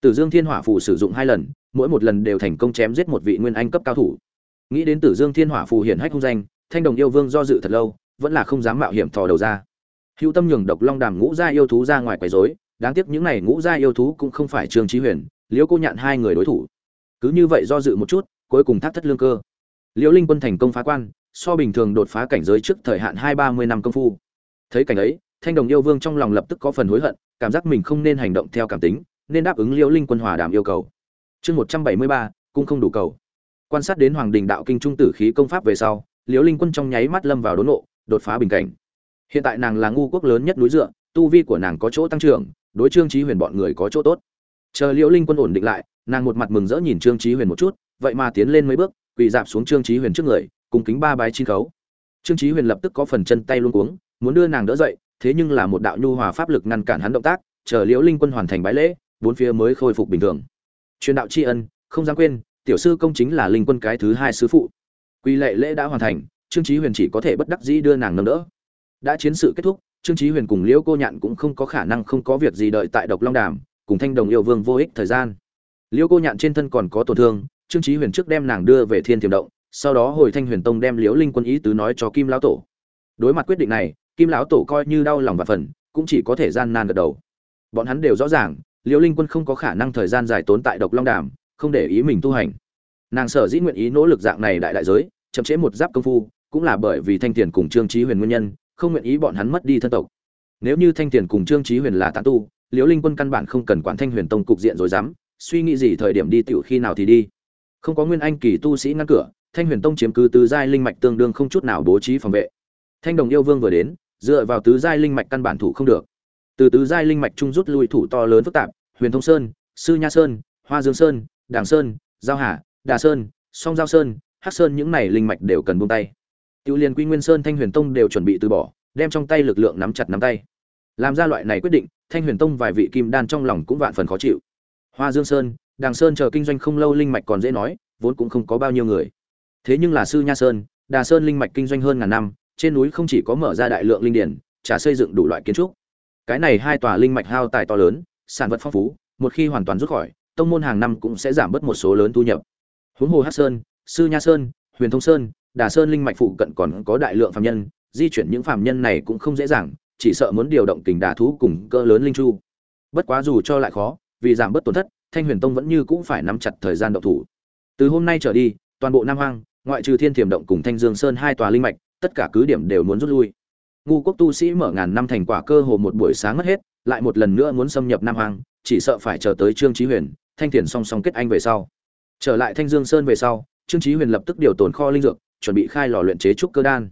Tử dương thiên hỏa phù sử dụng hai lần, mỗi một lần đều thành công chém giết một vị nguyên anh cấp cao thủ. Nghĩ đến tử dương thiên hỏa phù hiển hách không danh, thanh đồng yêu vương do dự thật lâu, vẫn là không dám mạo hiểm thò đầu ra. Hữu tâm nhường độc long đàm ngũ gia yêu thú ra ngoài quấy rối, đáng tiếc những này ngũ gia yêu thú cũng không phải trương trí huyền, liễu cô nhạn hai người đối thủ. Cứ như vậy do dự một chút, cuối cùng thác thất lương cơ. Liễu linh quân thành công phá quan, so bình thường đột phá cảnh giới trước thời hạn hai ba mươi năm công phu. Thấy cảnh ấy, thanh đồng yêu vương trong lòng lập tức có phần hối hận cảm giác mình không nên hành động theo cảm tính, nên đáp ứng liễu linh quân hòa đàm yêu cầu. Chương một trăm bảy mươi ba cũng không đủ cầu. Quan sát đến hoàng đình đạo kinh trung tử khí công pháp về sau, liễu linh quân trong nháy mắt lâm vào đốn nộ đột phá bình cảnh. Hiện tại nàng là ngu quốc lớn nhất núi dựa, tu vi của nàng có chỗ tăng trưởng, đối trương trí huyền bọn người có chỗ tốt. Chờ liễu linh quân ổn định lại, nàng một mặt mừng rỡ nhìn trương trí huyền một chút, vậy mà tiến lên mấy bước, quỳ dạp xuống trương trí huyền trước người, cùng kính ba bái chi khấu. Trương trí huyền lập tức có phần chân tay luôn cuống, muốn đưa nàng đỡ dậy thế nhưng là một đạo nhu hòa pháp lực ngăn cản hắn động tác, chờ liễu linh quân hoàn thành bái lễ, bốn phía mới khôi phục bình thường. Truyền đạo tri ân, không dám quên, tiểu sư công chính là linh quân cái thứ hai sứ phụ. Quy lệ lễ đã hoàn thành, trương trí huyền chỉ có thể bất đắc dĩ đưa nàng nâng đỡ. Đã chiến sự kết thúc, trương trí huyền cùng liễu cô nhạn cũng không có khả năng không có việc gì đợi tại độc long đàm, cùng thanh đồng yêu vương vô ích thời gian. Liễu cô nhạn trên thân còn có tổn thương, trương trí huyền trước đem nàng đưa về thiên tiềm động, sau đó hồi thanh huyền tông đem liễu linh quân ý tứ nói cho kim lão tổ. Đối mặt quyết định này kim lão tổ coi như đau lòng và phần, cũng chỉ có thể gian nan gật đầu. Bọn hắn đều rõ ràng, liễu linh quân không có khả năng thời gian dài tốn tại độc long đàm, không để ý mình tu hành. Nàng sở dĩ nguyện ý nỗ lực dạng này đại đại giới, chậm chế một giáp công phu, cũng là bởi vì thanh tiền cùng trương trí huyền nguyên nhân, không nguyện ý bọn hắn mất đi thân tộc. Nếu như thanh tiền cùng trương trí huyền là tán tu, liễu linh quân căn bản không cần quản thanh huyền tông cục diện rồi dám, suy nghĩ gì thời điểm đi tiểu khi nào thì đi. Không có nguyên anh kỳ tu sĩ ngăn cửa, thanh huyền tông chiếm cứ tứ giai linh mạch tương đương không chút nào bố trí phòng vệ. Thanh đồng yêu vương vừa đến dựa vào tứ giai linh mạch căn bản thủ không được. Từ tứ giai linh mạch trung rút lui thủ to lớn phức tạp, huyền thông sơn, sư nha sơn, hoa dương sơn, đàng sơn, giao hà, đà sơn, song giao sơn, hắc sơn, những này linh mạch đều cần buông tay. Tiêu liên quy nguyên sơn, thanh huyền tông đều chuẩn bị từ bỏ, đem trong tay lực lượng nắm chặt nắm tay. Làm ra loại này quyết định, thanh huyền tông vài vị kim đan trong lòng cũng vạn phần khó chịu. Hoa dương sơn, đàng sơn chờ kinh doanh không lâu linh mạch còn dễ nói, vốn cũng không có bao nhiêu người. Thế nhưng là sư nha sơn, đà sơn linh mạch kinh doanh hơn ngàn năm trên núi không chỉ có mở ra đại lượng linh điển trả xây dựng đủ loại kiến trúc. Cái này hai tòa linh mạch hao tài to lớn, sản vật phong phú, một khi hoàn toàn rút khỏi, tông môn hàng năm cũng sẽ giảm bớt một số lớn thu nhập. Huống hồ hát sơn, sư nha sơn, huyền thông sơn, đà sơn linh mạch phụ cận còn có đại lượng phạm nhân, di chuyển những phạm nhân này cũng không dễ dàng, chỉ sợ muốn điều động tình đà thú cùng cỡ lớn linh chu. Bất quá dù cho lại khó, vì giảm bớt tổn thất, thanh huyền tông vẫn như cũng phải nắm chặt thời gian động thủ. Từ hôm nay trở đi, toàn bộ nam hoang, ngoại trừ thiên thiềm động cùng thanh dương sơn hai tòa linh mạch tất cả cứ điểm đều muốn rút lui. Ngu quốc tu sĩ mở ngàn năm thành quả cơ hồ một buổi sáng mất hết, lại một lần nữa muốn xâm nhập nam hoang, chỉ sợ phải chờ tới trương trí huyền, thanh thiền song song kết anh về sau. Trở lại thanh dương sơn về sau, trương trí huyền lập tức điều tồn kho linh dược, chuẩn bị khai lò luyện chế trúc cơ đan.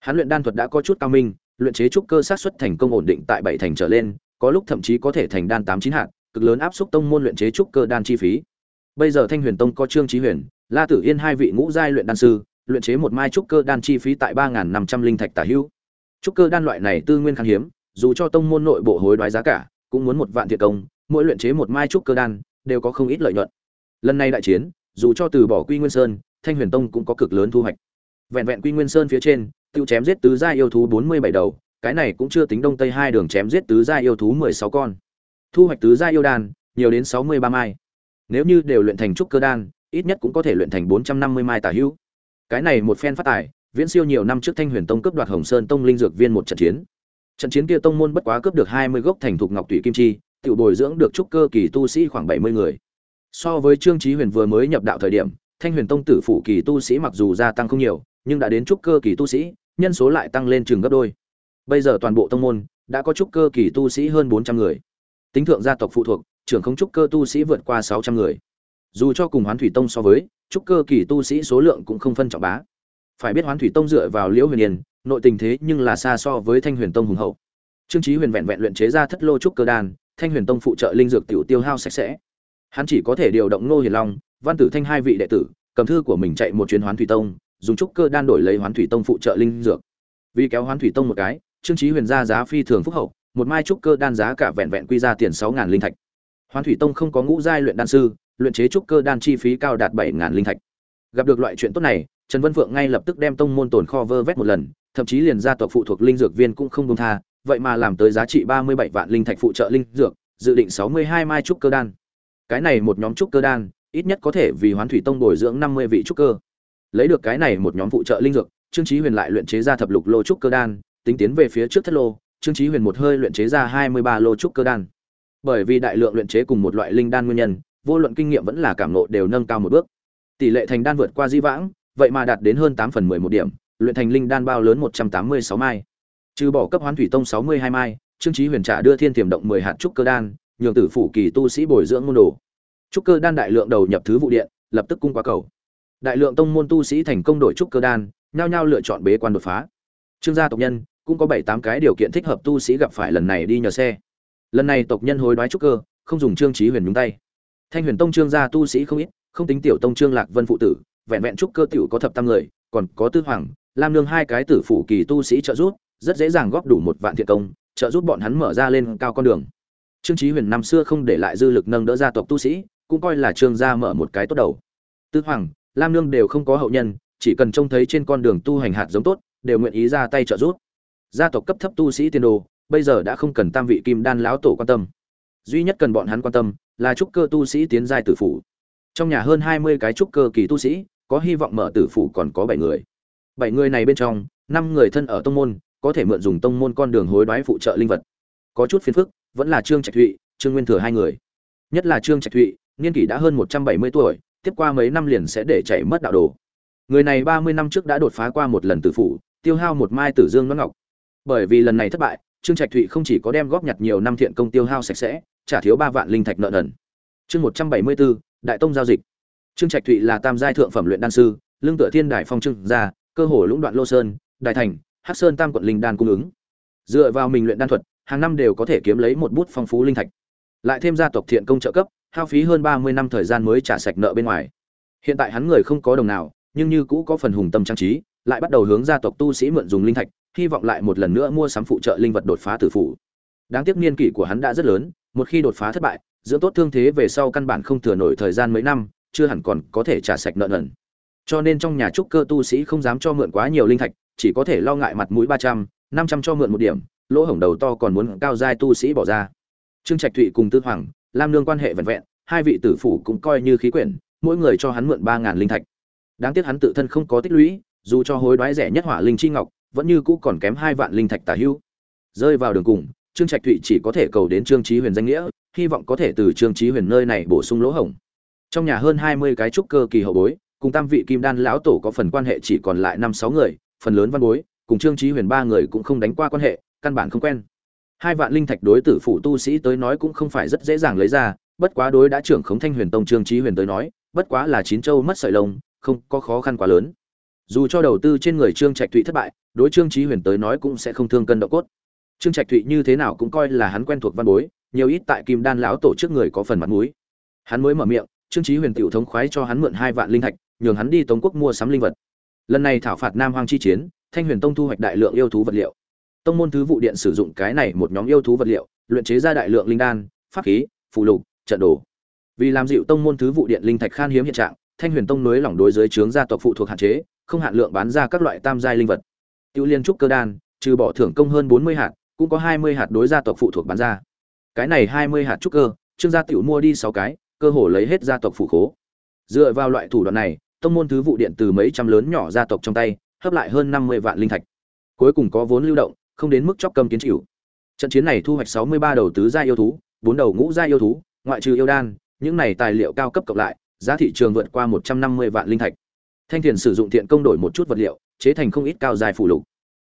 Hắn luyện đan thuật đã có chút cao minh, luyện chế trúc cơ sát xuất thành công ổn định tại bảy thành trở lên, có lúc thậm chí có thể thành đan tám chín hạt, cực lớn áp xúc tông môn luyện chế trúc cơ đan chi phí. Bây giờ thanh huyền tông có trương trí huyền, la tử yên hai vị ngũ giai luyện đan sư luyện chế một mai trúc cơ đan chi phí tại ba năm trăm linh thạch tả hữu. Trúc cơ đan loại này tư nguyên khan hiếm, dù cho tông môn nội bộ hối đoái giá cả, cũng muốn một vạn thiệt công, mỗi luyện chế một mai trúc cơ đan, đều có không ít lợi nhuận. Lần này đại chiến, dù cho từ bỏ quy nguyên sơn, thanh huyền tông cũng có cực lớn thu hoạch. Vẹn vẹn quy nguyên sơn phía trên, tiêu chém giết tứ gia yêu thú bốn mươi bảy đầu, cái này cũng chưa tính đông tây hai đường chém giết tứ gia yêu thú mười sáu con. Thu hoạch tứ gia yêu đan, nhiều đến sáu mươi ba mai. Nếu như đều luyện thành trúc cơ đan, ít nhất cũng có thể luyện thành bốn trăm năm mươi mai tả hữu cái này một phen phát tài, viễn siêu nhiều năm trước thanh huyền tông cướp đoạt hồng sơn tông linh dược viên một trận chiến. Trận chiến kia tông môn bất quá cướp được hai mươi gốc thành thục ngọc tụy kim chi tự bồi dưỡng được trúc cơ kỳ tu sĩ khoảng bảy mươi người. So với trương trí huyền vừa mới nhập đạo thời điểm, thanh huyền tông tử phụ kỳ tu sĩ mặc dù gia tăng không nhiều, nhưng đã đến trúc cơ kỳ tu sĩ, nhân số lại tăng lên chừng gấp đôi. Bây giờ toàn bộ tông môn đã có trúc cơ kỳ tu sĩ hơn bốn trăm người. Tính thượng gia tộc phụ thuộc, trưởng không trúc cơ tu sĩ vượt qua sáu trăm người dù cho cùng hoán thủy tông so với trúc cơ kỳ tu sĩ số lượng cũng không phân trọng bá. Phải biết hoán thủy tông dựa vào liễu huyền yên, nội tình thế nhưng là xa so với thanh huyền tông hùng hậu. Trương trí huyền vẹn vẹn luyện chế ra thất lô trúc cơ đan, thanh huyền tông phụ trợ linh dược tiểu tiêu hao sạch sẽ. Hắn chỉ có thể điều động ngô hiền long, văn tử thanh hai vị đệ tử, cầm thư của mình chạy một chuyến hoán thủy tông, dùng trúc cơ đan đổi lấy hoán thủy tông phụ trợ linh dược. Vì kéo hoán thủy tông một cái, trương trí huyền ra giá phi thường phúc hậu, một mai trúc cơ đan giá cả vẹn vẹn quy ra tiền sáu ngàn linh thạch hoán thủy tông không có ngũ giai luyện đan sư, luyện chế trúc cơ đan chi phí cao đạt bảy ngàn linh thạch. Gặp được loại chuyện tốt này, trần vân phượng ngay lập tức đem tông môn tồn kho vơ vét một lần, thậm chí liền gia tộc phụ thuộc linh dược viên cũng không buông tha, vậy mà làm tới giá trị ba mươi bảy vạn linh thạch phụ trợ linh dược, dự định sáu mươi hai mai trúc cơ đan. Cái này một nhóm trúc cơ đan, ít nhất có thể vì hoán thủy tông bồi dưỡng năm mươi vị trúc cơ. Lấy được cái này một nhóm phụ trợ linh dược, trương chí huyền lại luyện chế ra thập lục lô trúc cơ đan, tính tiến về phía trước thất lô, trương chí huyền một hơi luyện chế ra hai mươi ba lô trúc cơ đan bởi vì đại lượng luyện chế cùng một loại linh đan nguyên nhân, vô luận kinh nghiệm vẫn là cảm nộ đều nâng cao một bước. Tỷ lệ thành đan vượt qua di vãng, vậy mà đạt đến hơn tám phần mười một điểm, luyện thành linh đan bao lớn một trăm tám mươi sáu mai. Trừ bỏ cấp hoán thủy tông sáu mươi hai mai, trương trí huyền trả đưa thiên tiềm động mười hạt trúc cơ đan, nhường tử phủ kỳ tu sĩ bồi dưỡng môn đồ. Trúc cơ đan đại lượng đầu nhập thứ vụ điện, lập tức cung quá cầu. Đại lượng tông môn tu sĩ thành công đổi trúc cơ đan, nhao nhao lựa chọn bế quan đột phá. Trương gia tộc nhân cũng có bảy tám cái điều kiện thích hợp tu sĩ gặp phải lần này đi nhờ xe lần này tộc nhân hối đoái trúc cơ, không dùng trương trí huyền nhúng tay. Thanh huyền tông trương gia tu sĩ không ít, không tính tiểu tông trương lạc vân phụ tử, vẹn vẹn trúc cơ tiểu có thập tam người, còn có tư hoàng, lam nương hai cái tử phủ kỳ tu sĩ trợ giúp, rất dễ dàng góp đủ một vạn thiện công, trợ giúp bọn hắn mở ra lên cao con đường. Trương trí huyền năm xưa không để lại dư lực nâng đỡ gia tộc tu sĩ, cũng coi là trương gia mở một cái tốt đầu. Tư hoàng, lam nương đều không có hậu nhân, chỉ cần trông thấy trên con đường tu hành hạt giống tốt, đều nguyện ý ra tay trợ giúp. Gia tộc cấp thấp tu sĩ tiên đồ bây giờ đã không cần tam vị kim đan lão tổ quan tâm. Duy nhất cần bọn hắn quan tâm là trúc cơ tu sĩ tiến giai tử phủ. Trong nhà hơn hai mươi cái trúc cơ kỳ tu sĩ, có hy vọng mở tử phủ còn có bảy người. Bảy người này bên trong, năm người thân ở tông môn, có thể mượn dùng tông môn con đường hối đoái phụ trợ linh vật. Có chút phiền phức, vẫn là trương trạch thụy, trương nguyên thừa hai người. Nhất là trương trạch thụy, niên kỷ đã hơn một trăm bảy mươi tuổi, tiếp qua mấy năm liền sẽ để chảy mất đạo đồ. Người này ba mươi năm trước đã đột phá qua một lần tử phủ, tiêu hao một mai tử dương nó ngọc. Bởi vì lần này thất bại trương trạch thụy không chỉ có đem góp nhặt nhiều năm thiện công tiêu hao sạch sẽ, trả thiếu ba vạn linh thạch nợ nần. Chương một trăm bảy mươi bốn đại tông giao dịch. Trương trạch thụy là tam giai thượng phẩm luyện đan sư, lương tựa thiên đài phong trưng gia, cơ hồ lũng đoạn lô sơn đại thành, hắc sơn tam quận linh đan cung ứng. Dựa vào mình luyện đan thuật, hàng năm đều có thể kiếm lấy một bút phong phú linh thạch. Lại thêm gia tộc thiện công trợ cấp, hao phí hơn ba mươi năm thời gian mới trả sạch nợ bên ngoài. Hiện tại hắn người không có đồng nào, nhưng như cũ có phần hùng tâm trang trí, lại bắt đầu hướng gia tộc tu sĩ mượn dùng linh thạch hy vọng lại một lần nữa mua sắm phụ trợ linh vật đột phá tử phủ. Đáng tiếc niên kỷ của hắn đã rất lớn, một khi đột phá thất bại, dưỡng tốt thương thế về sau căn bản không thừa nổi thời gian mấy năm, chưa hẳn còn có thể trả sạch nợ nần. Cho nên trong nhà trúc cơ tu sĩ không dám cho mượn quá nhiều linh thạch, chỉ có thể lo ngại mặt mũi ba trăm, năm trăm cho mượn một điểm, lỗ hổng đầu to còn muốn cao giai tu sĩ bỏ ra. Trương trạch thụy cùng tư hoàng, lam nương quan hệ vẹn vẹn, hai vị tử phủ cũng coi như khí quyển, mỗi người cho hắn mượn ba ngàn linh thạch. Đáng tiếc hắn tự thân không có tích lũy, dù cho hối đoái rẻ nhất hỏa linh chi ngọc vẫn như cũ còn kém hai vạn linh thạch tả hữu rơi vào đường cùng, trương trạch thụy chỉ có thể cầu đến trương trí huyền danh nghĩa, hy vọng có thể từ trương trí huyền nơi này bổ sung lỗ hổng. Trong nhà hơn hai mươi cái trúc cơ kỳ hậu bối, cùng tam vị kim đan lão tổ có phần quan hệ chỉ còn lại năm sáu người, phần lớn văn bối, cùng trương trí huyền ba người cũng không đánh qua quan hệ, căn bản không quen. Hai vạn linh thạch đối tử phụ tu sĩ tới nói cũng không phải rất dễ dàng lấy ra, bất quá đối đã trưởng khống thanh huyền tông trương trí huyền tới nói, bất quá là chín châu mất sợi lông, không có khó khăn quá lớn. Dù cho đầu tư trên người trương trạch thụy thất bại đối trương trí huyền tới nói cũng sẽ không thương cân độ cốt. Trương trạch thụy như thế nào cũng coi là hắn quen thuộc văn bối, nhiều ít tại kim đan lão tổ trước người có phần mặt mũi. Hắn mới mở miệng, trương trí huyền tiểu thống khoái cho hắn mượn hai vạn linh thạch, nhường hắn đi tống quốc mua sắm linh vật. Lần này thảo phạt nam hoang chi chiến, thanh huyền tông thu hoạch đại lượng yêu thú vật liệu. Tông môn thứ vụ điện sử dụng cái này một nhóm yêu thú vật liệu, luyện chế ra đại lượng linh đan, pháp khí phụ lục, trận đồ. Vì làm dịu tông môn thứ vụ điện linh thạch khan hiếm hiện trạng, thanh huyền tông nới lỏng đối dưới trướng gia tộc phụ thuộc hạn chế, không hạn lượng bán ra các loại tam giai linh vật tiêu liên trúc cơ đan, trừ bỏ thưởng công hơn bốn mươi hạt, cũng có hai mươi hạt đối gia tộc phụ thuộc bán ra. Cái này hai mươi hạt trúc cơ, trương gia tiểu mua đi sáu cái, cơ hồ lấy hết gia tộc phụ khố. Dựa vào loại thủ đoạn này, tông môn thứ vụ điện từ mấy trăm lớn nhỏ gia tộc trong tay, hấp lại hơn năm mươi vạn linh thạch. Cuối cùng có vốn lưu động, không đến mức chọc cầm kiến chịu. Trận chiến này thu hoạch sáu mươi ba đầu tứ gia yêu thú, bốn đầu ngũ gia yêu thú, ngoại trừ yêu đan, những này tài liệu cao cấp cộng lại, giá thị trường vượt qua một trăm năm mươi vạn linh thạch. Thanh thiền sử dụng thiện công đổi một chút vật liệu chế thành không ít cao dài phủ lục.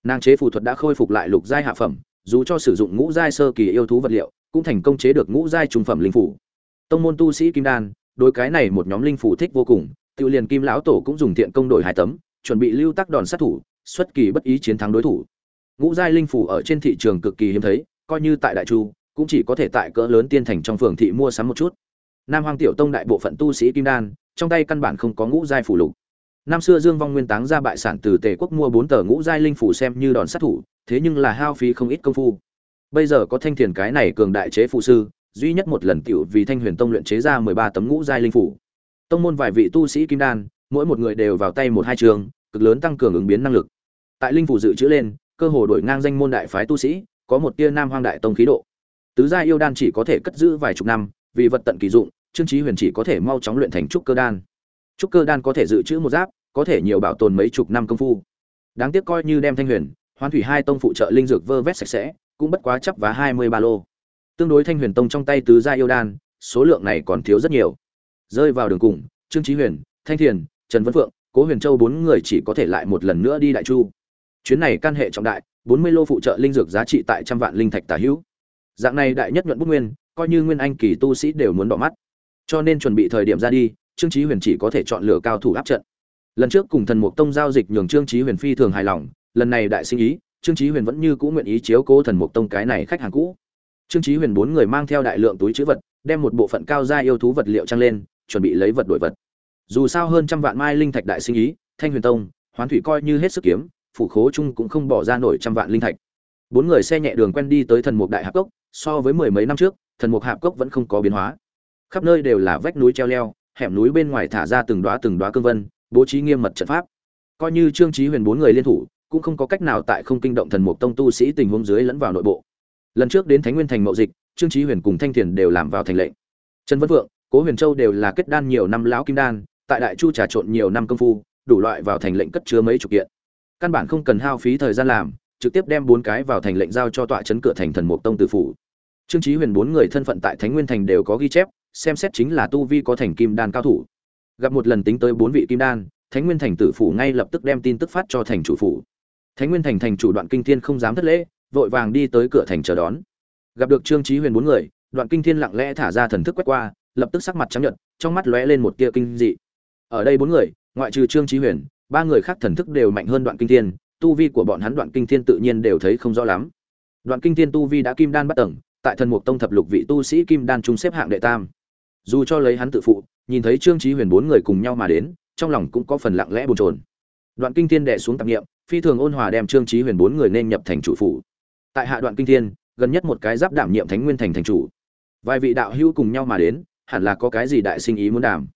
Nàng chế phù thuật đã khôi phục lại lục giai hạ phẩm, dù cho sử dụng ngũ giai sơ kỳ yêu thú vật liệu, cũng thành công chế được ngũ giai trung phẩm linh phủ tông môn tu sĩ kim đan, đối cái này một nhóm linh phủ thích vô cùng tự liền kim lão tổ cũng dùng thiện công đổi hai tấm, chuẩn bị lưu tác đòn sát thủ, xuất kỳ bất ý chiến thắng đối thủ. Ngũ giai linh phủ ở trên thị trường cực kỳ hiếm thấy, coi như tại đại chu, cũng chỉ có thể tại cỡ lớn tiên thành trong phường thị mua sắm một chút. Nam hoàng tiểu tông đại bộ phận tu sĩ kim đan, trong tay căn bản không có ngũ giai phủ lục năm xưa dương vong nguyên táng ra bại sản từ tề quốc mua bốn tờ ngũ giai linh phủ xem như đòn sát thủ, thế nhưng là hao phí không ít công phu. Bây giờ có thanh thiền cái này cường đại chế phụ sư, duy nhất một lần tiểu vì thanh huyền tông luyện chế ra mười ba tấm ngũ giai linh phủ. Tông môn vài vị tu sĩ kim đan, mỗi một người đều vào tay một hai trường, cực lớn tăng cường ứng biến năng lực. Tại linh phủ dự trữ lên, cơ hồ đổi ngang danh môn đại phái tu sĩ, có một tia nam hoang đại tông khí độ. Tứ gia yêu đan chỉ có thể cất giữ vài chục năm, vì vật tận kỳ dụng, trương trí huyền chỉ có thể mau chóng luyện thành trúc cơ đan trúc cơ đan có thể dự trữ một giáp, có thể nhiều bảo tồn mấy chục năm công phu. Đáng tiếc coi như đem thanh huyền, hoán thủy hai tông phụ trợ linh dược vơ vét sạch sẽ, cũng bất quá chấp vá hai mươi ba lô. Tương đối thanh huyền tông trong tay tứ gia yêu đan, số lượng này còn thiếu rất nhiều. Rơi vào đường cùng, trương trí huyền, thanh thiền, trần vân phượng, cố huyền châu bốn người chỉ có thể lại một lần nữa đi đại chu. Chuyến này can hệ trọng đại, bốn mươi lô phụ trợ linh dược giá trị tại trăm vạn linh thạch tả hữu. Dạng này đại nhất nhuận bút nguyên, coi như nguyên anh kỳ tu sĩ đều muốn đỏ mắt. Cho nên chuẩn bị thời điểm ra đi trương Chí huyền chỉ có thể chọn lựa cao thủ áp trận. Lần trước cùng thần mục tông giao dịch nhường trương Chí huyền phi thường hài lòng, lần này đại sinh ý, trương Chí huyền vẫn như cũ nguyện ý chiếu cố thần mục tông cái này khách hàng cũ. Trương Chí huyền bốn người mang theo đại lượng túi chữ vật, đem một bộ phận cao gia yêu thú vật liệu trang lên, chuẩn bị lấy vật đổi vật. Dù sao hơn trăm vạn mai linh thạch đại sinh ý, thanh huyền tông, hoán thủy coi như hết sức kiếm, phủ khố chung cũng không bỏ ra nổi trăm vạn linh thạch. Bốn người xe nhẹ đường quen đi tới thần mục đại hạp cốc, so với mười mấy năm trước, thần mục hạp cốc vẫn không có biến hóa. Khắp nơi đều là vách núi treo leo hẻm núi bên ngoài thả ra từng đóa từng đóa cương vân, bố trí nghiêm mật trận pháp. Coi như trương chí huyền bốn người liên thủ, cũng không có cách nào tại không kinh động thần mục tông tu sĩ tình huống dưới lẫn vào nội bộ. Lần trước đến thánh nguyên thành mậu dịch, trương chí huyền cùng thanh thiền đều làm vào thành lệnh. Trần vân vượng, cố huyền châu đều là kết đan nhiều năm lão kim đan, tại đại chu trà trộn nhiều năm công phu, đủ loại vào thành lệnh cất chứa mấy chục kiện. Căn bản không cần hao phí thời gian làm, trực tiếp đem bốn cái vào thành lệnh giao cho tọa trấn cửa thành thần mục tông tử phủ. Trương chí huyền bốn người thân phận tại thánh nguyên thành đều có ghi chép xem xét chính là tu vi có thành kim đan cao thủ. Gặp một lần tính tới bốn vị kim đan, thánh nguyên thành tử phủ ngay lập tức đem tin tức phát cho thành chủ phủ. Thánh nguyên thành thành chủ đoạn kinh thiên không dám thất lễ, vội vàng đi tới cửa thành chờ đón. Gặp được trương trí huyền bốn người, đoạn kinh thiên lặng lẽ thả ra thần thức quét qua, lập tức sắc mặt trắng nhợt, trong mắt lóe lên một tia kinh dị. Ở đây bốn người, ngoại trừ trương trí huyền, ba người khác thần thức đều mạnh hơn đoạn kinh thiên, tu vi của bọn hắn đoạn kinh thiên tự nhiên đều thấy không rõ lắm. Đoạn kinh thiên tu vi đã kim đan bắt tầng, tại thần mục tông thập lục vị tu sĩ kim đan trung xếp hạng đệ tam dù cho lấy hắn tự phụ, nhìn thấy trương trí huyền bốn người cùng nhau mà đến, trong lòng cũng có phần lặng lẽ bồn chồn. Đoạn kinh thiên đệ xuống tạp nghiệm, phi thường ôn hòa đem trương trí huyền bốn người nên nhập thành chủ phủ. Tại hạ đoạn kinh thiên, gần nhất một cái giáp đảm nhiệm thánh nguyên thành thành chủ. Vài vị đạo hữu cùng nhau mà đến, hẳn là có cái gì đại sinh ý muốn đảm.